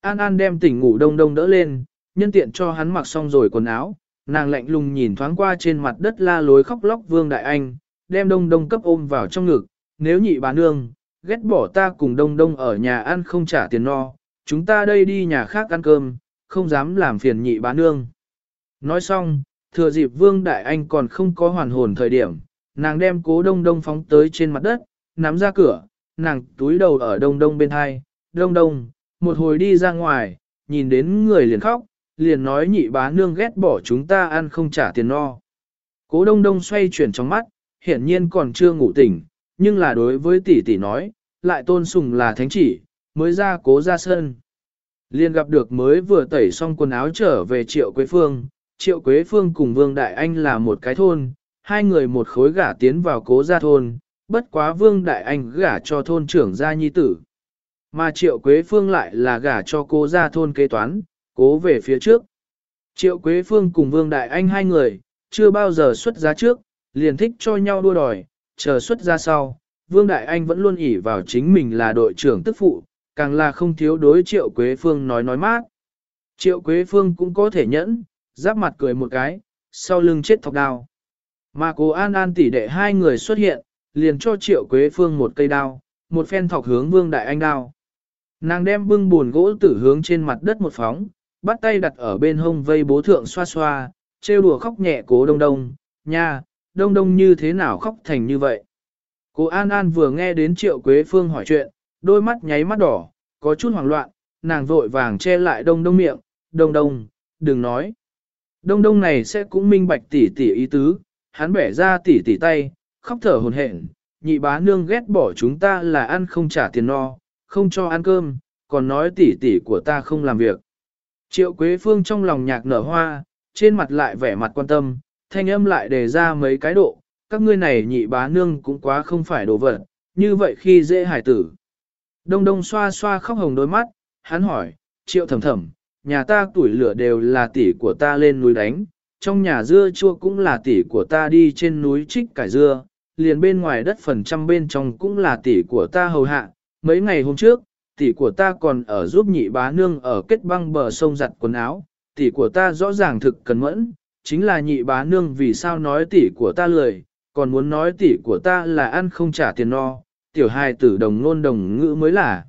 An An đem tỉnh ngủ đông đông đỡ lên, nhân tiện cho hắn mặc xong rồi quần áo, nàng lạnh lùng nhìn thoáng qua trên mặt đất la lối khóc lóc Vương Đại Anh, đem đông đông cấp ôm vào trong ngực, nếu nhị bà nương, ghét bỏ ta cùng đông đông ở nhà ăn không trả tiền no, chúng ta đây đi nhà khác ăn cơm, không dám làm phiền nhị bà nương. Nói xong, thừa dịp Vương Đại Anh còn không có hoàn hồn thời điểm, nàng đem cố đông đông phóng tới trên mặt đất, nắm ra cửa, nàng túi đầu ở đông đông bên hai, đông đông, một hồi đi ra ngoài, nhìn đến người liền khóc, liền nói nhị bá nương ghét bỏ chúng ta ăn không trả tiền no. Cố đông đông xoay chuyển trong mắt, hiển nhiên còn chưa ngủ tỉnh, nhưng là đối với tỷ tỷ nói, lại tôn sùng là thánh chỉ, mới ra cố ra sân. Liên gặp được mới vừa tẩy xong quần áo trở về Triệu Quế Phương, Triệu Quế Phương cùng Vương Đại Anh là một cái thôn, hai người một khối gả tiến vào cố gia thôn, bất quá Vương Đại Anh gả cho thôn trưởng gia nhi tử. Mà Triệu Quế Phương lại là gả cho cố gia thôn kế toán, cố về phía trước. Triệu Quế Phương cùng Vương Đại Anh hai người, chưa bao giờ xuất giá trước, liền thích cho nhau đua đòi, chờ xuất ra sau. Vương Đại Anh vẫn luôn ỉ vào chính mình là đội trưởng tức phụ, càng là không thiếu đối Triệu Quế Phương nói nói mát. Triệu Quế Phương cũng có thể nhẫn, giáp mặt cười một cái, sau lưng chết thọc đao. Mà cố An An tỷ đệ hai người xuất hiện, liền cho Triệu Quế Phương một cây đao, một phen thọc hướng Vương Đại Anh đao. Nàng đem bưng buồn gỗ tử hướng trên mặt đất một phóng, bắt tay đặt ở bên hông vây bố thượng xoa xoa, trêu đùa khóc nhẹ cố đông đông, nha, đông đông như thế nào khóc thành như vậy. Cố An An vừa nghe đến Triệu Quế Phương hỏi chuyện, đôi mắt nháy mắt đỏ, có chút hoảng loạn, nàng vội vàng che lại đông đông miệng, đông đông, đừng nói. Đông đông này sẽ cũng minh bạch tỉ tỉ ý tứ, hắn bẻ ra tỉ tỉ tay, khóc thở hồn hển, nhị bá nương ghét bỏ chúng ta là ăn không trả tiền no, không cho ăn cơm, còn nói tỉ tỉ của ta không làm việc. Triệu Quế Phương trong lòng nhạc nở hoa, trên mặt lại vẻ mặt quan tâm, thanh âm lại đề ra mấy cái độ, các ngươi này nhị bá nương cũng quá không phải đồ vật, như vậy khi dễ hải tử. Đông đông xoa xoa khóc hồng đôi mắt, hắn hỏi, triệu thầm thầm, nhà ta tuổi lửa đều là tỷ của ta lên núi đánh, trong nhà dưa chua cũng là tỷ của ta đi trên núi trích cải dưa, liền bên ngoài đất phần trăm bên trong cũng là tỷ của ta hầu hạ. Mấy ngày hôm trước, tỷ của ta còn ở giúp nhị bá nương ở kết băng bờ sông giặt quần áo, tỷ của ta rõ ràng thực cần mẫn, chính là nhị bá nương vì sao nói tỷ của ta lười, còn muốn nói tỷ của ta là ăn không trả tiền no, tiểu hài tử đồng ngôn đồng ngữ mới là.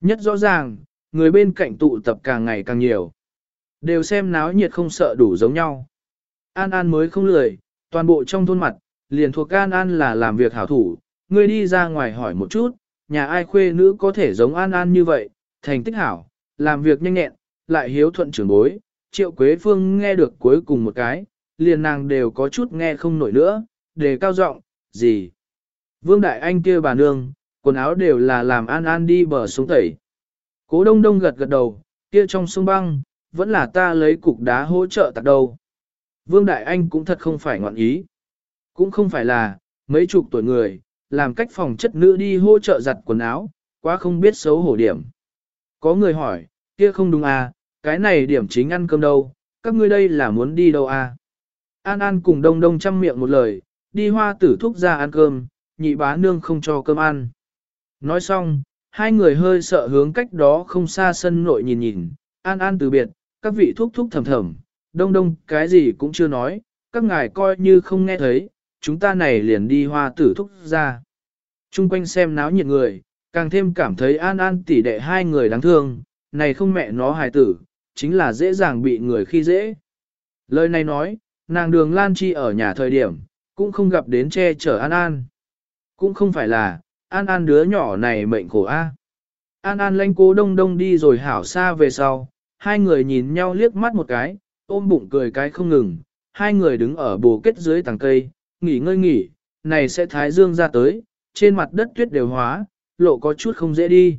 Nhất rõ ràng, người bên cạnh tụ tập càng ngày càng nhiều. Đều xem náo nhiệt không sợ đủ giống nhau. An An mới không lười, toàn bộ trong thôn mặt, liền thuộc An An là làm việc hảo thủ, ngươi đi ra ngoài hỏi một chút, nhà ai khuê nữ có thể giống An An như vậy, thành tích hảo, làm việc nhanh nhẹn, lại hiếu thuận trưởng bối, triệu quế phương nghe được cuối cùng một cái, liền nàng đều có chút nghe không nổi nữa, đề cao giọng gì. Vương Đại Anh kia bà nương, quần áo đều là làm An An đi bờ xuống tẩy. Cố đông đông gật gật đầu, kia trong sông băng, vẫn là ta lấy cục đá hỗ trợ tạc đầu. Vương Đại Anh cũng thật không phải ngọn ý. Cũng không phải là, mấy chục tuổi người, làm cách phòng chất nữ đi hỗ trợ giặt quần áo, quá không biết xấu hổ điểm. Có người hỏi, kia không đúng à, cái này điểm chính ăn cơm đâu, các ngươi đây là muốn đi đâu à? An An cùng đông đông chăm miệng một lời, đi hoa tử thúc ra ăn cơm, nhị bá nương không cho cơm ăn. Nói xong, hai người hơi sợ hướng cách đó không xa sân nội nhìn nhìn, An An từ biệt, các vị thúc thúc thầm thầm, đông đông cái gì cũng chưa nói, các ngài coi như không nghe thấy, chúng ta này liền đi hoa tử thúc ra. Trung quanh xem náo nhiệt người, càng thêm cảm thấy an an tỉ đệ hai người đáng thương, này không mẹ nó hài tử, chính là dễ dàng bị người khi dễ. Lời này nói, nàng đường Lan Chi ở nhà thời điểm, cũng không gặp đến che chở An An. Cũng không phải là, An An đứa nhỏ này mệnh khổ a. An An lanh cố đông đông đi rồi hảo xa về sau, hai người nhìn nhau liếc mắt một cái, ôm bụng cười cái không ngừng, hai người đứng ở bồ kết dưới tàng cây, nghỉ ngơi nghỉ, này sẽ thái dương ra tới, trên mặt đất tuyết đều hóa, lộ có chút không dễ đi.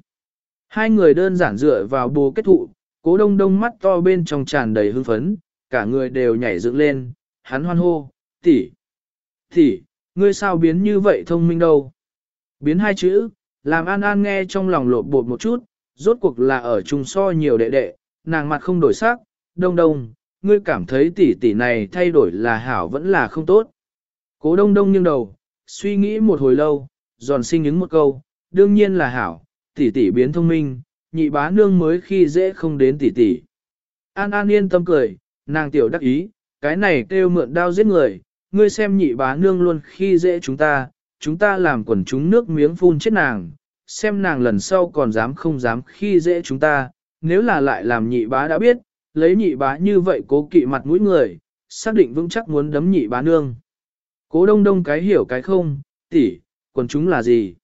Hai người đơn giản dựa vào bồ kết thụ, cố đông đông mắt to bên trong tràn đầy hưng phấn, cả người đều nhảy dựng lên, hắn hoan hô, tỷ, tỷ, ngươi sao biến như vậy thông minh đâu. Biến hai chữ, làm An An nghe trong lòng lột bột một chút, rốt cuộc là ở chung so nhiều đệ đệ, nàng mặt không đổi sắc, đông đông, ngươi cảm thấy tỷ tỷ này thay đổi là hảo vẫn là không tốt. Cố đông đông nghiêng đầu, suy nghĩ một hồi lâu, giòn sinh những một câu, đương nhiên là hảo, tỷ tỷ biến thông minh, nhị bá nương mới khi dễ không đến tỷ tỷ. An An yên tâm cười, nàng tiểu đắc ý, cái này kêu mượn đao giết người, ngươi xem nhị bá nương luôn khi dễ chúng ta, chúng ta làm quần chúng nước miếng phun chết nàng, xem nàng lần sau còn dám không dám khi dễ chúng ta, nếu là lại làm nhị bá đã biết, lấy nhị bá như vậy cố kỵ mặt mũi người, xác định vững chắc muốn đấm nhị bá nương. Cố đông đông cái hiểu cái không, tỷ, quần chúng là gì?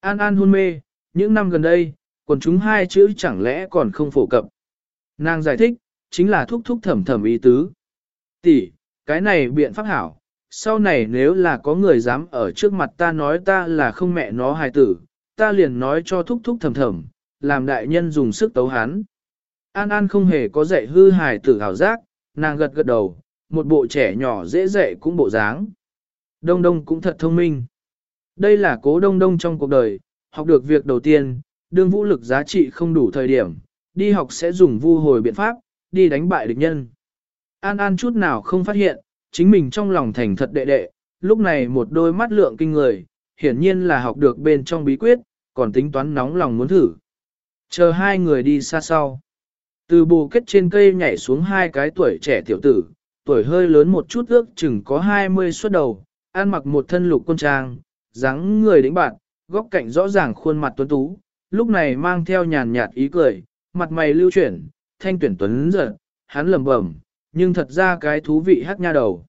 An An hôn mê, những năm gần đây, quần chúng hai chữ chẳng lẽ còn không phổ cập. Nàng giải thích, chính là thúc thúc thẩm thẩm ý tứ. Tỷ, cái này biện pháp hảo, sau này nếu là có người dám ở trước mặt ta nói ta là không mẹ nó hài tử, ta liền nói cho thúc thúc thầm thầm, làm đại nhân dùng sức tấu hắn. An An không hề có dạy hư hài tử hảo giác, nàng gật gật đầu, một bộ trẻ nhỏ dễ dạy cũng bộ dáng. Đông Đông cũng thật thông minh. Đây là cố Đông Đông trong cuộc đời, học được việc đầu tiên, đương vũ lực giá trị không đủ thời điểm, đi học sẽ dùng vu hồi biện pháp, đi đánh bại địch nhân. An An chút nào không phát hiện, chính mình trong lòng thành thật đệ đệ, lúc này một đôi mắt lượng kinh người, hiển nhiên là học được bên trong bí quyết, còn tính toán nóng lòng muốn thử. Chờ hai người đi xa sau. Từ bù kết trên cây nhảy xuống hai cái tuổi trẻ tiểu tử, tuổi hơi lớn một chút ước chừng có 20 xuất đầu, ăn mặc một thân lục quân trang, dáng người đĩnh bạn, góc cạnh rõ ràng khuôn mặt tuấn tú, lúc này mang theo nhàn nhạt ý cười, mặt mày lưu chuyển, thanh tuyển tuấn giật, hắn lẩm bẩm, nhưng thật ra cái thú vị hát nha đầu.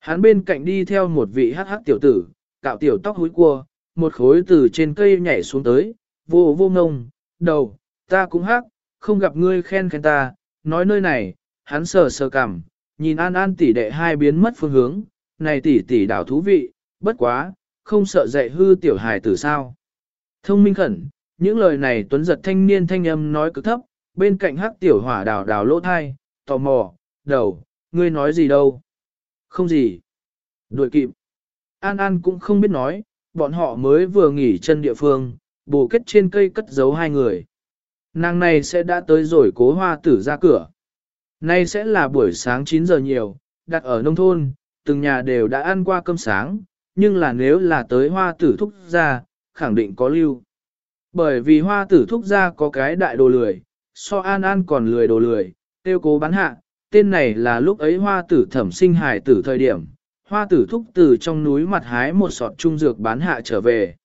Hắn bên cạnh đi theo một vị hát hát tiểu tử, cạo tiểu tóc húi cua, một khối từ trên cây nhảy xuống tới, vô vô ngông, đầu, ta cũng hát không gặp ngươi khen khen ta, nói nơi này, hắn sờ sờ cằm, nhìn an an tỷ đệ hai biến mất phương hướng, này tỷ tỷ đảo thú vị, bất quá, không sợ dạy hư tiểu hài tử sao. Thông minh khẩn, những lời này tuấn giật thanh niên thanh âm nói cực thấp, bên cạnh hắc tiểu hỏa đào đào lỗ thai, tò mò, đầu, ngươi nói gì đâu. Không gì. Đuổi kịp. An An cũng không biết nói, bọn họ mới vừa nghỉ chân địa phương, bồ kết trên cây cất giấu hai người. Nàng này sẽ đã tới rồi cố hoa tử ra cửa. Nay sẽ là buổi sáng 9 giờ nhiều, đặt ở nông thôn, từng nhà đều đã ăn qua cơm sáng, nhưng là nếu là tới hoa tử thúc ra, khẳng định có lưu. Bởi vì hoa tử thúc ra có cái đại đồ lười, so an an còn lười đồ lười, tiêu cố bán hạ, tên này là lúc ấy hoa tử thẩm sinh hải tử thời điểm, hoa tử thúc từ trong núi mặt hái một sọt trung dược bán hạ trở về.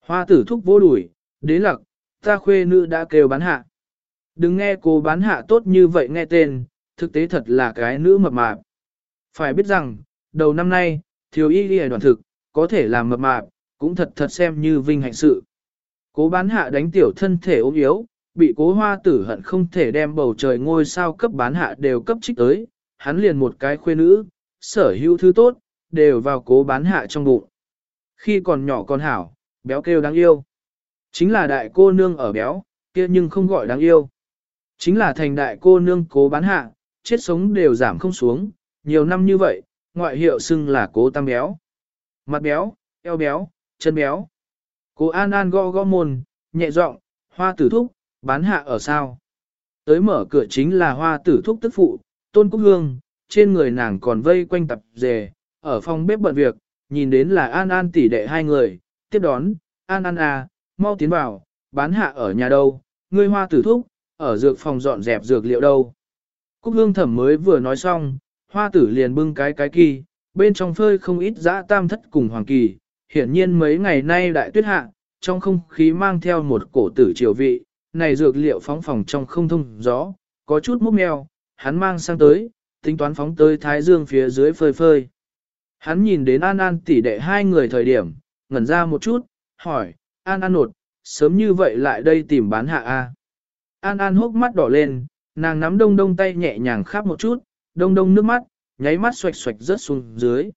Hoa tử thúc vô đuổi, đế lặc, ta khuê nữ đã kêu bán hạ. Đừng nghe cô bán hạ tốt như vậy nghe tên, thực tế thật là cái nữ mập mạp. Phải biết rằng, đầu năm nay, thiếu y ghi đoàn thực, có thể làm mập mạp, cũng thật thật xem như vinh hạnh sự. Cố bán hạ đánh tiểu thân thể ốm yếu, bị cố hoa tử hận không thể đem bầu trời ngôi sao cấp bán hạ đều cấp trích tới, hắn liền một cái khuê nữ, sở hữu thứ tốt, đều vào cố bán hạ trong bụng. Khi còn nhỏ con hảo, béo kêu đáng yêu. Chính là đại cô nương ở béo, kia nhưng không gọi đáng yêu. Chính là thành đại cô nương cố bán hạ, chết sống đều giảm không xuống, nhiều năm như vậy, ngoại hiệu xưng là cố tam béo. Mặt béo, eo béo, chân béo. Cố An An go go môn, nhẹ giọng, hoa tử thúc, bán hạ ở sao. Tới mở cửa chính là hoa tử thúc tức phụ, tôn cúc hương, trên người nàng còn vây quanh tập dề, ở phòng bếp bận việc, nhìn đến là An An tỷ đệ hai người, tiếp đón, An An à, mau tiến vào, bán hạ ở nhà đâu, ngươi hoa tử thúc, ở dược phòng dọn dẹp dược liệu đâu. Cúc hương thẩm mới vừa nói xong, hoa tử liền bưng cái cái kỳ, bên trong phơi không ít dã tam thất cùng hoàng kỳ, hiển nhiên mấy ngày nay đại tuyết hạ, trong không khí mang theo một cổ tử triều vị, này dược liệu phóng phòng trong không thông gió, có chút múc mèo, hắn mang sang tới, tính toán phóng tới thái dương phía dưới phơi phơi. Hắn nhìn đến An An tỷ đệ hai người thời điểm, ngẩn ra một chút, hỏi, An An nột, sớm như vậy lại đây tìm bán hạ A. An An hốc mắt đỏ lên, nàng nắm đông đông tay nhẹ nhàng khắp một chút, đông đông nước mắt, nháy mắt xoạch xoạch rớt xuống dưới.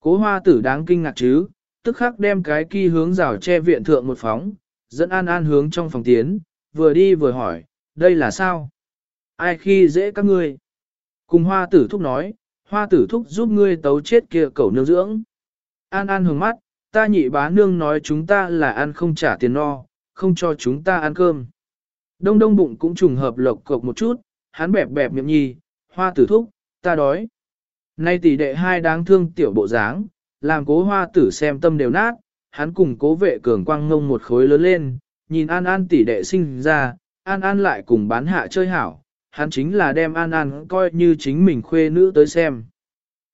Cố hoa tử đáng kinh ngạc chứ, tức khắc đem cái kỳ hướng rào che viện thượng một phóng, dẫn An An hướng trong phòng tiến, vừa đi vừa hỏi, đây là sao? Ai khi dễ các ngươi? Cùng hoa tử thúc nói, hoa tử thúc giúp ngươi tấu chết kia cẩu nương dưỡng. An An hướng mắt, ta nhị bá nương nói chúng ta là ăn không trả tiền no, không cho chúng ta ăn cơm. Đông đông bụng cũng trùng hợp lộc cộc một chút, hắn bẹp bẹp miệng nhi, hoa tử thúc, ta đói. Nay tỷ đệ hai đáng thương tiểu bộ dáng, làm cố hoa tử xem tâm đều nát, hắn cùng cố vệ cường quang ngông một khối lớn lên, nhìn An An tỷ đệ sinh ra, An An lại cùng bán hạ chơi hảo, hắn chính là đem An An coi như chính mình khuê nữ tới xem.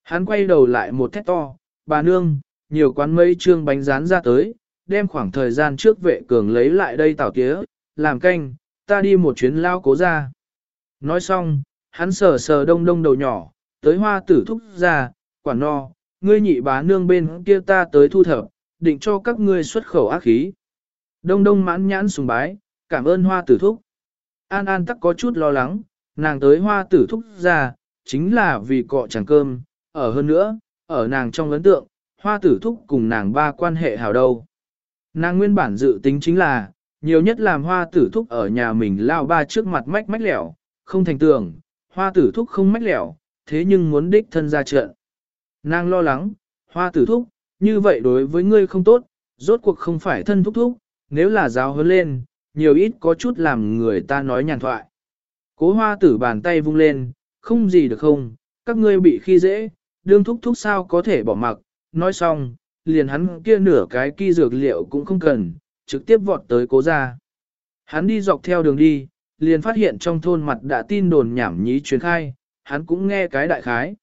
Hắn quay đầu lại một thét to, bà nương, nhiều quán mấy trương bánh rán ra tới, đem khoảng thời gian trước vệ cường lấy lại đây tảo tía, làm canh, ta đi một chuyến lao cố ra. Nói xong, hắn sờ sờ đông đông đầu nhỏ, tới hoa tử thúc ra, quả no, ngươi nhị bá nương bên kia ta tới thu thập, định cho các ngươi xuất khẩu ác khí. Đông đông mãn nhãn sùng bái, cảm ơn hoa tử thúc. An An tắc có chút lo lắng, nàng tới hoa tử thúc ra, chính là vì cọ chẳng cơm, ở hơn nữa, ở nàng trong ấn tượng, hoa tử thúc cùng nàng ba quan hệ hào đâu. Nàng nguyên bản dự tính chính là, nhiều nhất làm hoa tử thúc ở nhà mình lao ba trước mặt mách mách lẻo, không thành tưởng, hoa tử thúc không mách lẻo, thế nhưng muốn đích thân ra trận. Nàng lo lắng, hoa tử thúc, như vậy đối với ngươi không tốt, rốt cuộc không phải thân thúc thúc, nếu là giáo hơn lên, nhiều ít có chút làm người ta nói nhàn thoại. Cố hoa tử bàn tay vung lên, không gì được không, các ngươi bị khi dễ, đương thúc thúc sao có thể bỏ mặc, nói xong, liền hắn kia nửa cái kỳ dược liệu cũng không cần, trực tiếp vọt tới cố ra. Hắn đi dọc theo đường đi, liền phát hiện trong thôn mặt đã tin đồn nhảm nhí truyền khai, hắn cũng nghe cái đại khái.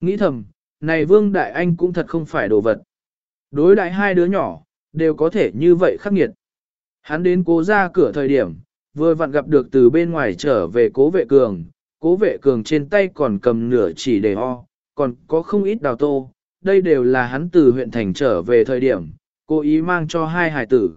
Nghĩ thầm, này Vương Đại Anh cũng thật không phải đồ vật. Đối đại hai đứa nhỏ, đều có thể như vậy khắc nghiệt. Hắn đến cố ra cửa thời điểm, vừa vặn gặp được từ bên ngoài trở về cố vệ cường, cố vệ cường trên tay còn cầm nửa chỉ để ho, còn có không ít đào tô, đây đều là hắn từ huyện thành trở về thời điểm, cố ý mang cho hai hải tử.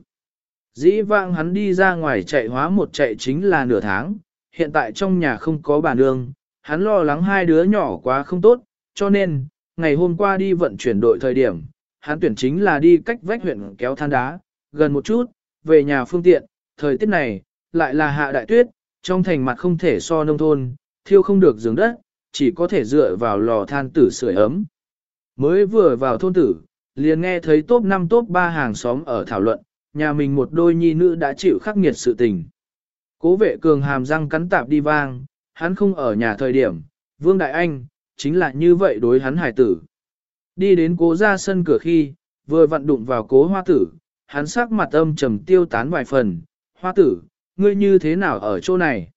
Dĩ vãng hắn đi ra ngoài chạy hóa một chạy chính là nửa tháng, hiện tại trong nhà không có bà nương, hắn lo lắng hai đứa nhỏ quá không tốt, cho nên, ngày hôm qua đi vận chuyển đội thời điểm, hắn tuyển chính là đi cách vách huyện kéo than đá, gần một chút, về nhà phương tiện, thời tiết này, lại là hạ đại tuyết, trong thành mặt không thể so nông thôn, thiêu không được giường đất, chỉ có thể dựa vào lò than tử sưởi ấm. Mới vừa vào thôn tử, liền nghe thấy top 5 top 3 hàng xóm ở thảo luận, nhà mình một đôi nhi nữ đã chịu khắc nghiệt sự tình. Cố vệ cường hàm răng cắn tạp đi vang, hắn không ở nhà thời điểm, Vương Đại Anh, chính là như vậy đối hắn hải tử. Đi đến cố ra sân cửa khi, vừa vặn đụng vào cố hoa tử, hắn sắc mặt âm trầm tiêu tán vài phần, hoa tử, ngươi như thế nào ở chỗ này?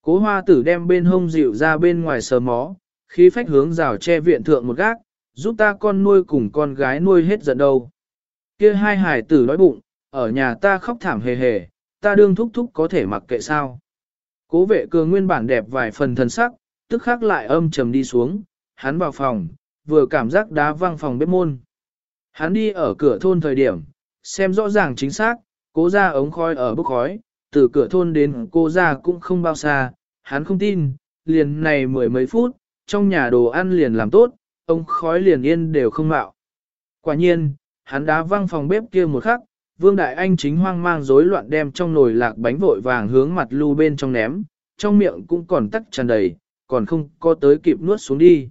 Cố hoa tử đem bên hông dịu ra bên ngoài sờ mó, khí phách hướng rào che viện thượng một gác, giúp ta con nuôi cùng con gái nuôi hết giận đâu. Kia hai hải tử đói bụng, ở nhà ta khóc thảm hề hề, ta đương thúc thúc có thể mặc kệ sao. Cố vệ cường nguyên bản đẹp vài phần thần sắc, tức khắc lại âm trầm đi xuống, hắn vào phòng, vừa cảm giác đá văng phòng bếp môn. Hắn đi ở cửa thôn thời điểm, xem rõ ràng chính xác, cố ra ống khói ở bức khói, từ cửa thôn đến cô ra cũng không bao xa, hắn không tin, liền này mười mấy phút, trong nhà đồ ăn liền làm tốt, ông khói liền yên đều không mạo. Quả nhiên, hắn đá văng phòng bếp kia một khắc, Vương Đại Anh chính hoang mang rối loạn đem trong nồi lạc bánh vội vàng hướng mặt lưu bên trong ném, trong miệng cũng còn tắc tràn đầy, còn không có tới kịp nuốt xuống đi.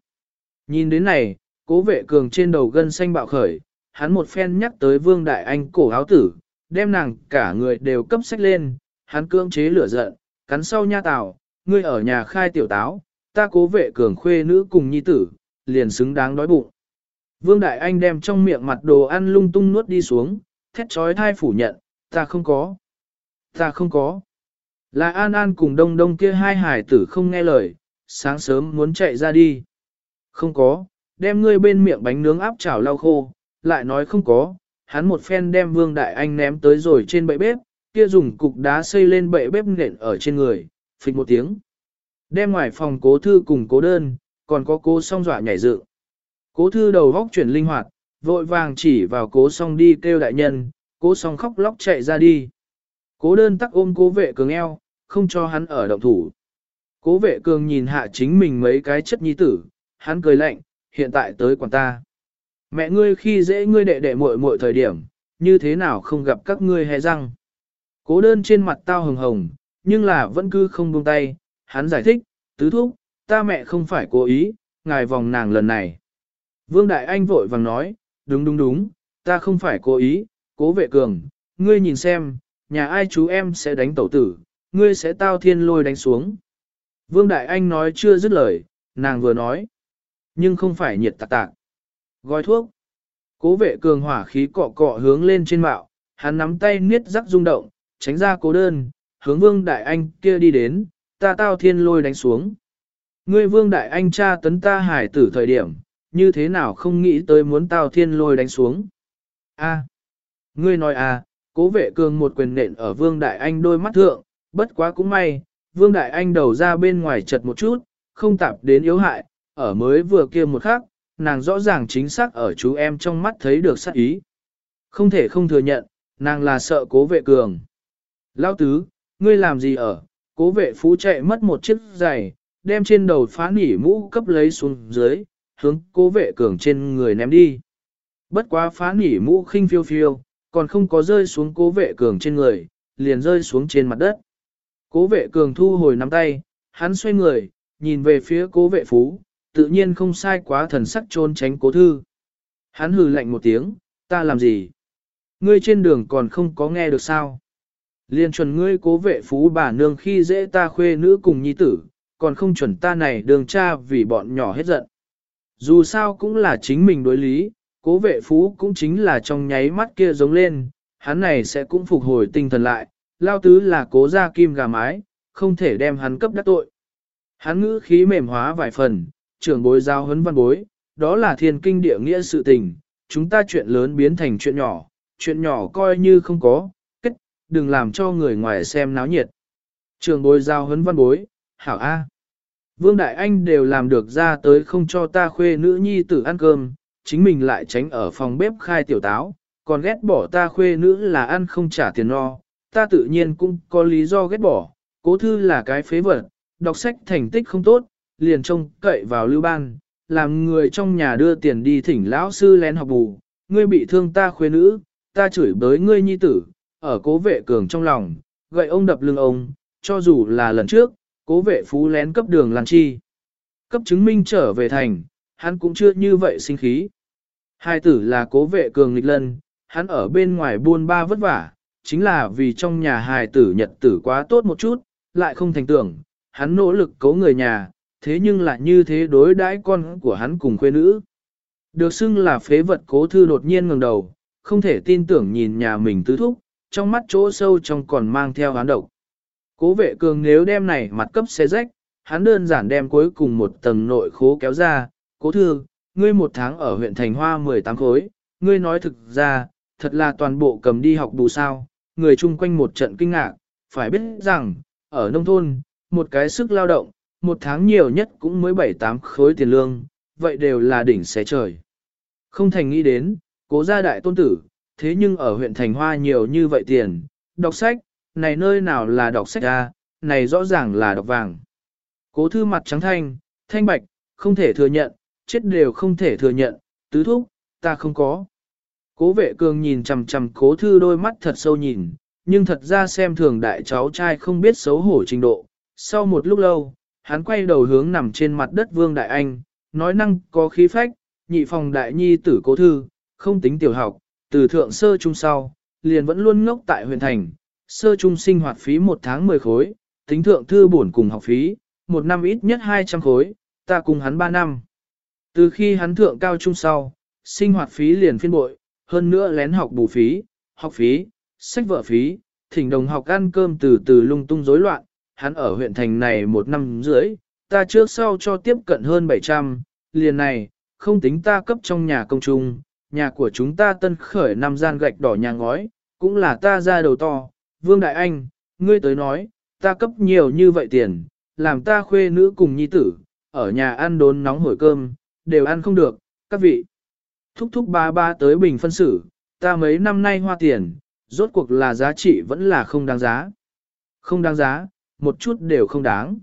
Nhìn đến này, cố vệ cường trên đầu gân xanh bạo khởi, hắn một phen nhắc tới Vương Đại Anh cổ áo tử, đem nàng cả người đều cấp sách lên, hắn cưỡng chế lửa giận, cắn sau nha tào, ngươi ở nhà khai tiểu táo, ta cố vệ cường khuê nữ cùng nhi tử, liền xứng đáng đói bụng. Vương Đại Anh đem trong miệng mặt đồ ăn lung tung nuốt đi xuống, thét trói thai phủ nhận, ta không có. Ta không có. Là An An cùng đông đông kia hai hải tử không nghe lời, sáng sớm muốn chạy ra đi. Không có, đem ngươi bên miệng bánh nướng áp chảo lau khô, lại nói không có, hắn một phen đem Vương Đại Anh ném tới rồi trên bệ bếp, kia dùng cục đá xây lên bệ bếp nện ở trên người, phịch một tiếng. Đem ngoài phòng cố thư cùng cố đơn, còn có cố song dọa nhảy dựng. Cố thư đầu góc chuyển linh hoạt, vội vàng chỉ vào cố song đi kêu đại nhân, cố song khóc lóc chạy ra đi. Cố đơn tắc ôm cố vệ cường eo, không cho hắn ở động thủ. Cố vệ cường nhìn hạ chính mình mấy cái chất nhi tử, hắn cười lạnh, hiện tại tới quản ta. Mẹ ngươi khi dễ ngươi đệ đệ muội muội thời điểm, như thế nào không gặp các ngươi hé răng. Cố đơn trên mặt tao hồng hồng, nhưng là vẫn cứ không buông tay, hắn giải thích, tứ thúc, ta mẹ không phải cố ý, ngài vòng nàng lần này. Vương Đại Anh vội vàng nói, đúng đúng đúng, ta không phải cố ý, cố vệ cường, ngươi nhìn xem, nhà ai chú em sẽ đánh tẩu tử, ngươi sẽ tao thiên lôi đánh xuống. Vương Đại Anh nói chưa dứt lời, nàng vừa nói, nhưng không phải nhiệt tạc tạc. Gói thuốc. Cố vệ cường hỏa khí cọ cọ hướng lên trên mạo, hắn nắm tay niết rắc rung động, tránh ra cố đơn, hướng Vương Đại Anh kia đi đến, ta tao thiên lôi đánh xuống. Ngươi Vương Đại Anh cha tấn ta hải tử thời điểm, như thế nào không nghĩ tới muốn tao thiên lôi đánh xuống. A, ngươi nói à, cố vệ cường một quyền nện ở Vương Đại Anh đôi mắt thượng, bất quá cũng may, Vương Đại Anh đầu ra bên ngoài chật một chút, không tạp đến yếu hại, ở mới vừa kia một khắc, nàng rõ ràng chính xác ở chú em trong mắt thấy được sát ý. Không thể không thừa nhận, nàng là sợ cố vệ cường. Lao tứ, ngươi làm gì ở, cố vệ phú chạy mất một chiếc giày, đem trên đầu phá nỉ mũ cấp lấy xuống dưới, hướng cố vệ cường trên người ném đi. Bất quá phá nỉ mũ khinh phiêu phiêu, còn không có rơi xuống cố vệ cường trên người, liền rơi xuống trên mặt đất. Cố vệ cường thu hồi nắm tay, hắn xoay người, nhìn về phía cố vệ phú, tự nhiên không sai quá thần sắc trôn tránh cố thư. Hắn hừ lạnh một tiếng, ta làm gì? Ngươi trên đường còn không có nghe được sao? Liên chuẩn ngươi cố vệ phú bà nương khi dễ ta khuê nữ cùng nhi tử, còn không chuẩn ta này đường cha vì bọn nhỏ hết giận. Dù sao cũng là chính mình đối lý, cố vệ phú cũng chính là trong nháy mắt kia giống lên, hắn này sẽ cũng phục hồi tinh thần lại, lao tứ là cố gia kim gà mái, không thể đem hắn cấp đắc tội. Hắn ngữ khí mềm hóa vài phần, trưởng bối giao huấn văn bối, đó là thiên kinh địa nghĩa sự tình, chúng ta chuyện lớn biến thành chuyện nhỏ, chuyện nhỏ coi như không có, kết, đừng làm cho người ngoài xem náo nhiệt. Trường bối giao huấn văn bối, hảo A. Vương Đại Anh đều làm được ra tới không cho ta khuê nữ nhi tử ăn cơm, chính mình lại tránh ở phòng bếp khai tiểu táo, còn ghét bỏ ta khuê nữ là ăn không trả tiền no, ta tự nhiên cũng có lý do ghét bỏ, cố thư là cái phế vật, đọc sách thành tích không tốt, liền trông cậy vào lưu ban, làm người trong nhà đưa tiền đi thỉnh lão sư lén học bù, ngươi bị thương ta khuê nữ, ta chửi bới ngươi nhi tử, ở cố vệ cường trong lòng, gậy ông đập lưng ông, cho dù là lần trước, cố vệ phú lén cấp đường làn chi. cấp chứng minh trở về thành, hắn cũng chưa như vậy sinh khí. Hai tử là cố vệ cường nghịch lân, hắn ở bên ngoài buôn ba vất vả, chính là vì trong nhà hài tử nhật tử quá tốt một chút, lại không thành tưởng, hắn nỗ lực cố người nhà, thế nhưng lại như thế đối đãi con của hắn cùng khuê nữ. Được xưng là phế vật cố thư đột nhiên ngẩng đầu, không thể tin tưởng nhìn nhà mình tứ thúc, trong mắt chỗ sâu trong còn mang theo hán độc. Cố vệ cường nếu đem này mặt cấp xé rách, hắn đơn giản đem cuối cùng một tầng nội khố kéo ra, cố thư, ngươi một tháng ở huyện Thành Hoa 18 khối, ngươi nói thực ra, thật là toàn bộ cầm đi học bù sao, người chung quanh một trận kinh ngạc, phải biết rằng, ở nông thôn, một cái sức lao động, một tháng nhiều nhất cũng mới 7-8 khối tiền lương, vậy đều là đỉnh xé trời. Không thành nghĩ đến, cố gia đại tôn tử, thế nhưng ở huyện Thành Hoa nhiều như vậy tiền, đọc sách, này nơi nào là đọc sách ra, này rõ ràng là đọc vàng. Cố thư mặt trắng thanh, thanh bạch, không thể thừa nhận, chết đều không thể thừa nhận, tứ thúc, ta không có. Cố vệ cường nhìn chằm chằm cố thư đôi mắt thật sâu nhìn, nhưng thật ra xem thường đại cháu trai không biết xấu hổ trình độ. Sau một lúc lâu, hắn quay đầu hướng nằm trên mặt đất vương đại anh, nói năng có khí phách, nhị phòng đại nhi tử cố thư, không tính tiểu học, từ thượng sơ trung sau, liền vẫn luôn ngốc tại huyện thành, sơ trung sinh hoạt phí một tháng 10 khối, tính thượng thư bổn cùng học phí, một năm ít nhất 200 khối, ta cùng hắn 3 năm. Từ khi hắn thượng cao trung sau, sinh hoạt phí liền phiên bội, hơn nữa lén học bù phí, học phí, sách vở phí, thỉnh đồng học ăn cơm từ từ lung tung rối loạn, hắn ở huyện thành này một năm rưỡi, ta trước sau cho tiếp cận hơn 700, liền này, không tính ta cấp trong nhà công trung, nhà của chúng ta tân khởi năm gian gạch đỏ nhà ngói, cũng là ta ra đầu to, Vương Đại Anh, ngươi tới nói, ta cấp nhiều như vậy tiền, làm ta khuê nữ cùng nhi tử, ở nhà ăn đốn nóng hổi cơm, đều ăn không được, các vị. Thúc thúc ba ba tới bình phân xử, ta mấy năm nay hoa tiền, rốt cuộc là giá trị vẫn là không đáng giá. Không đáng giá, một chút đều không đáng.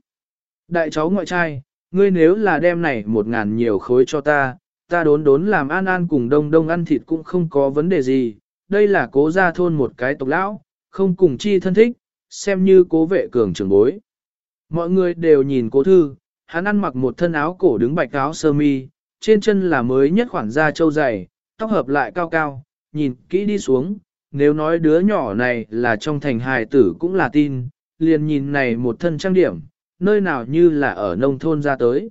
Đại cháu ngoại trai, ngươi nếu là đem này một ngàn nhiều khối cho ta, ta đốn đốn làm an an cùng đông đông ăn thịt cũng không có vấn đề gì. Đây là cố gia thôn một cái tộc lão, không cùng chi thân thích, xem như cố vệ cường trưởng bối. Mọi người đều nhìn cố thư, hắn ăn mặc một thân áo cổ đứng bạch áo sơ mi, trên chân là mới nhất khoản da trâu dày, tóc hợp lại cao cao, nhìn kỹ đi xuống, nếu nói đứa nhỏ này là trong thành hài tử cũng là tin, liền nhìn này một thân trang điểm, nơi nào như là ở nông thôn ra tới.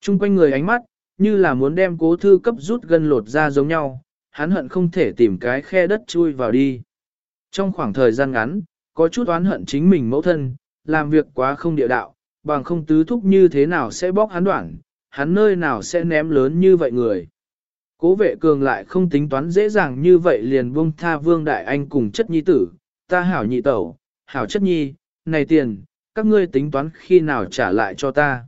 Trung quanh người ánh mắt, như là muốn đem cố thư cấp rút gân lột ra giống nhau, hắn hận không thể tìm cái khe đất chui vào đi. Trong khoảng thời gian ngắn, có chút oán hận chính mình mẫu thân, làm việc quá không địa đạo, bằng không tứ thúc như thế nào sẽ bóc hắn đoạn, hắn nơi nào sẽ ném lớn như vậy người. Cố vệ cường lại không tính toán dễ dàng như vậy liền buông tha vương đại anh cùng chất nhi tử, ta hảo nhị tẩu, hảo chất nhi, này tiền, các ngươi tính toán khi nào trả lại cho ta.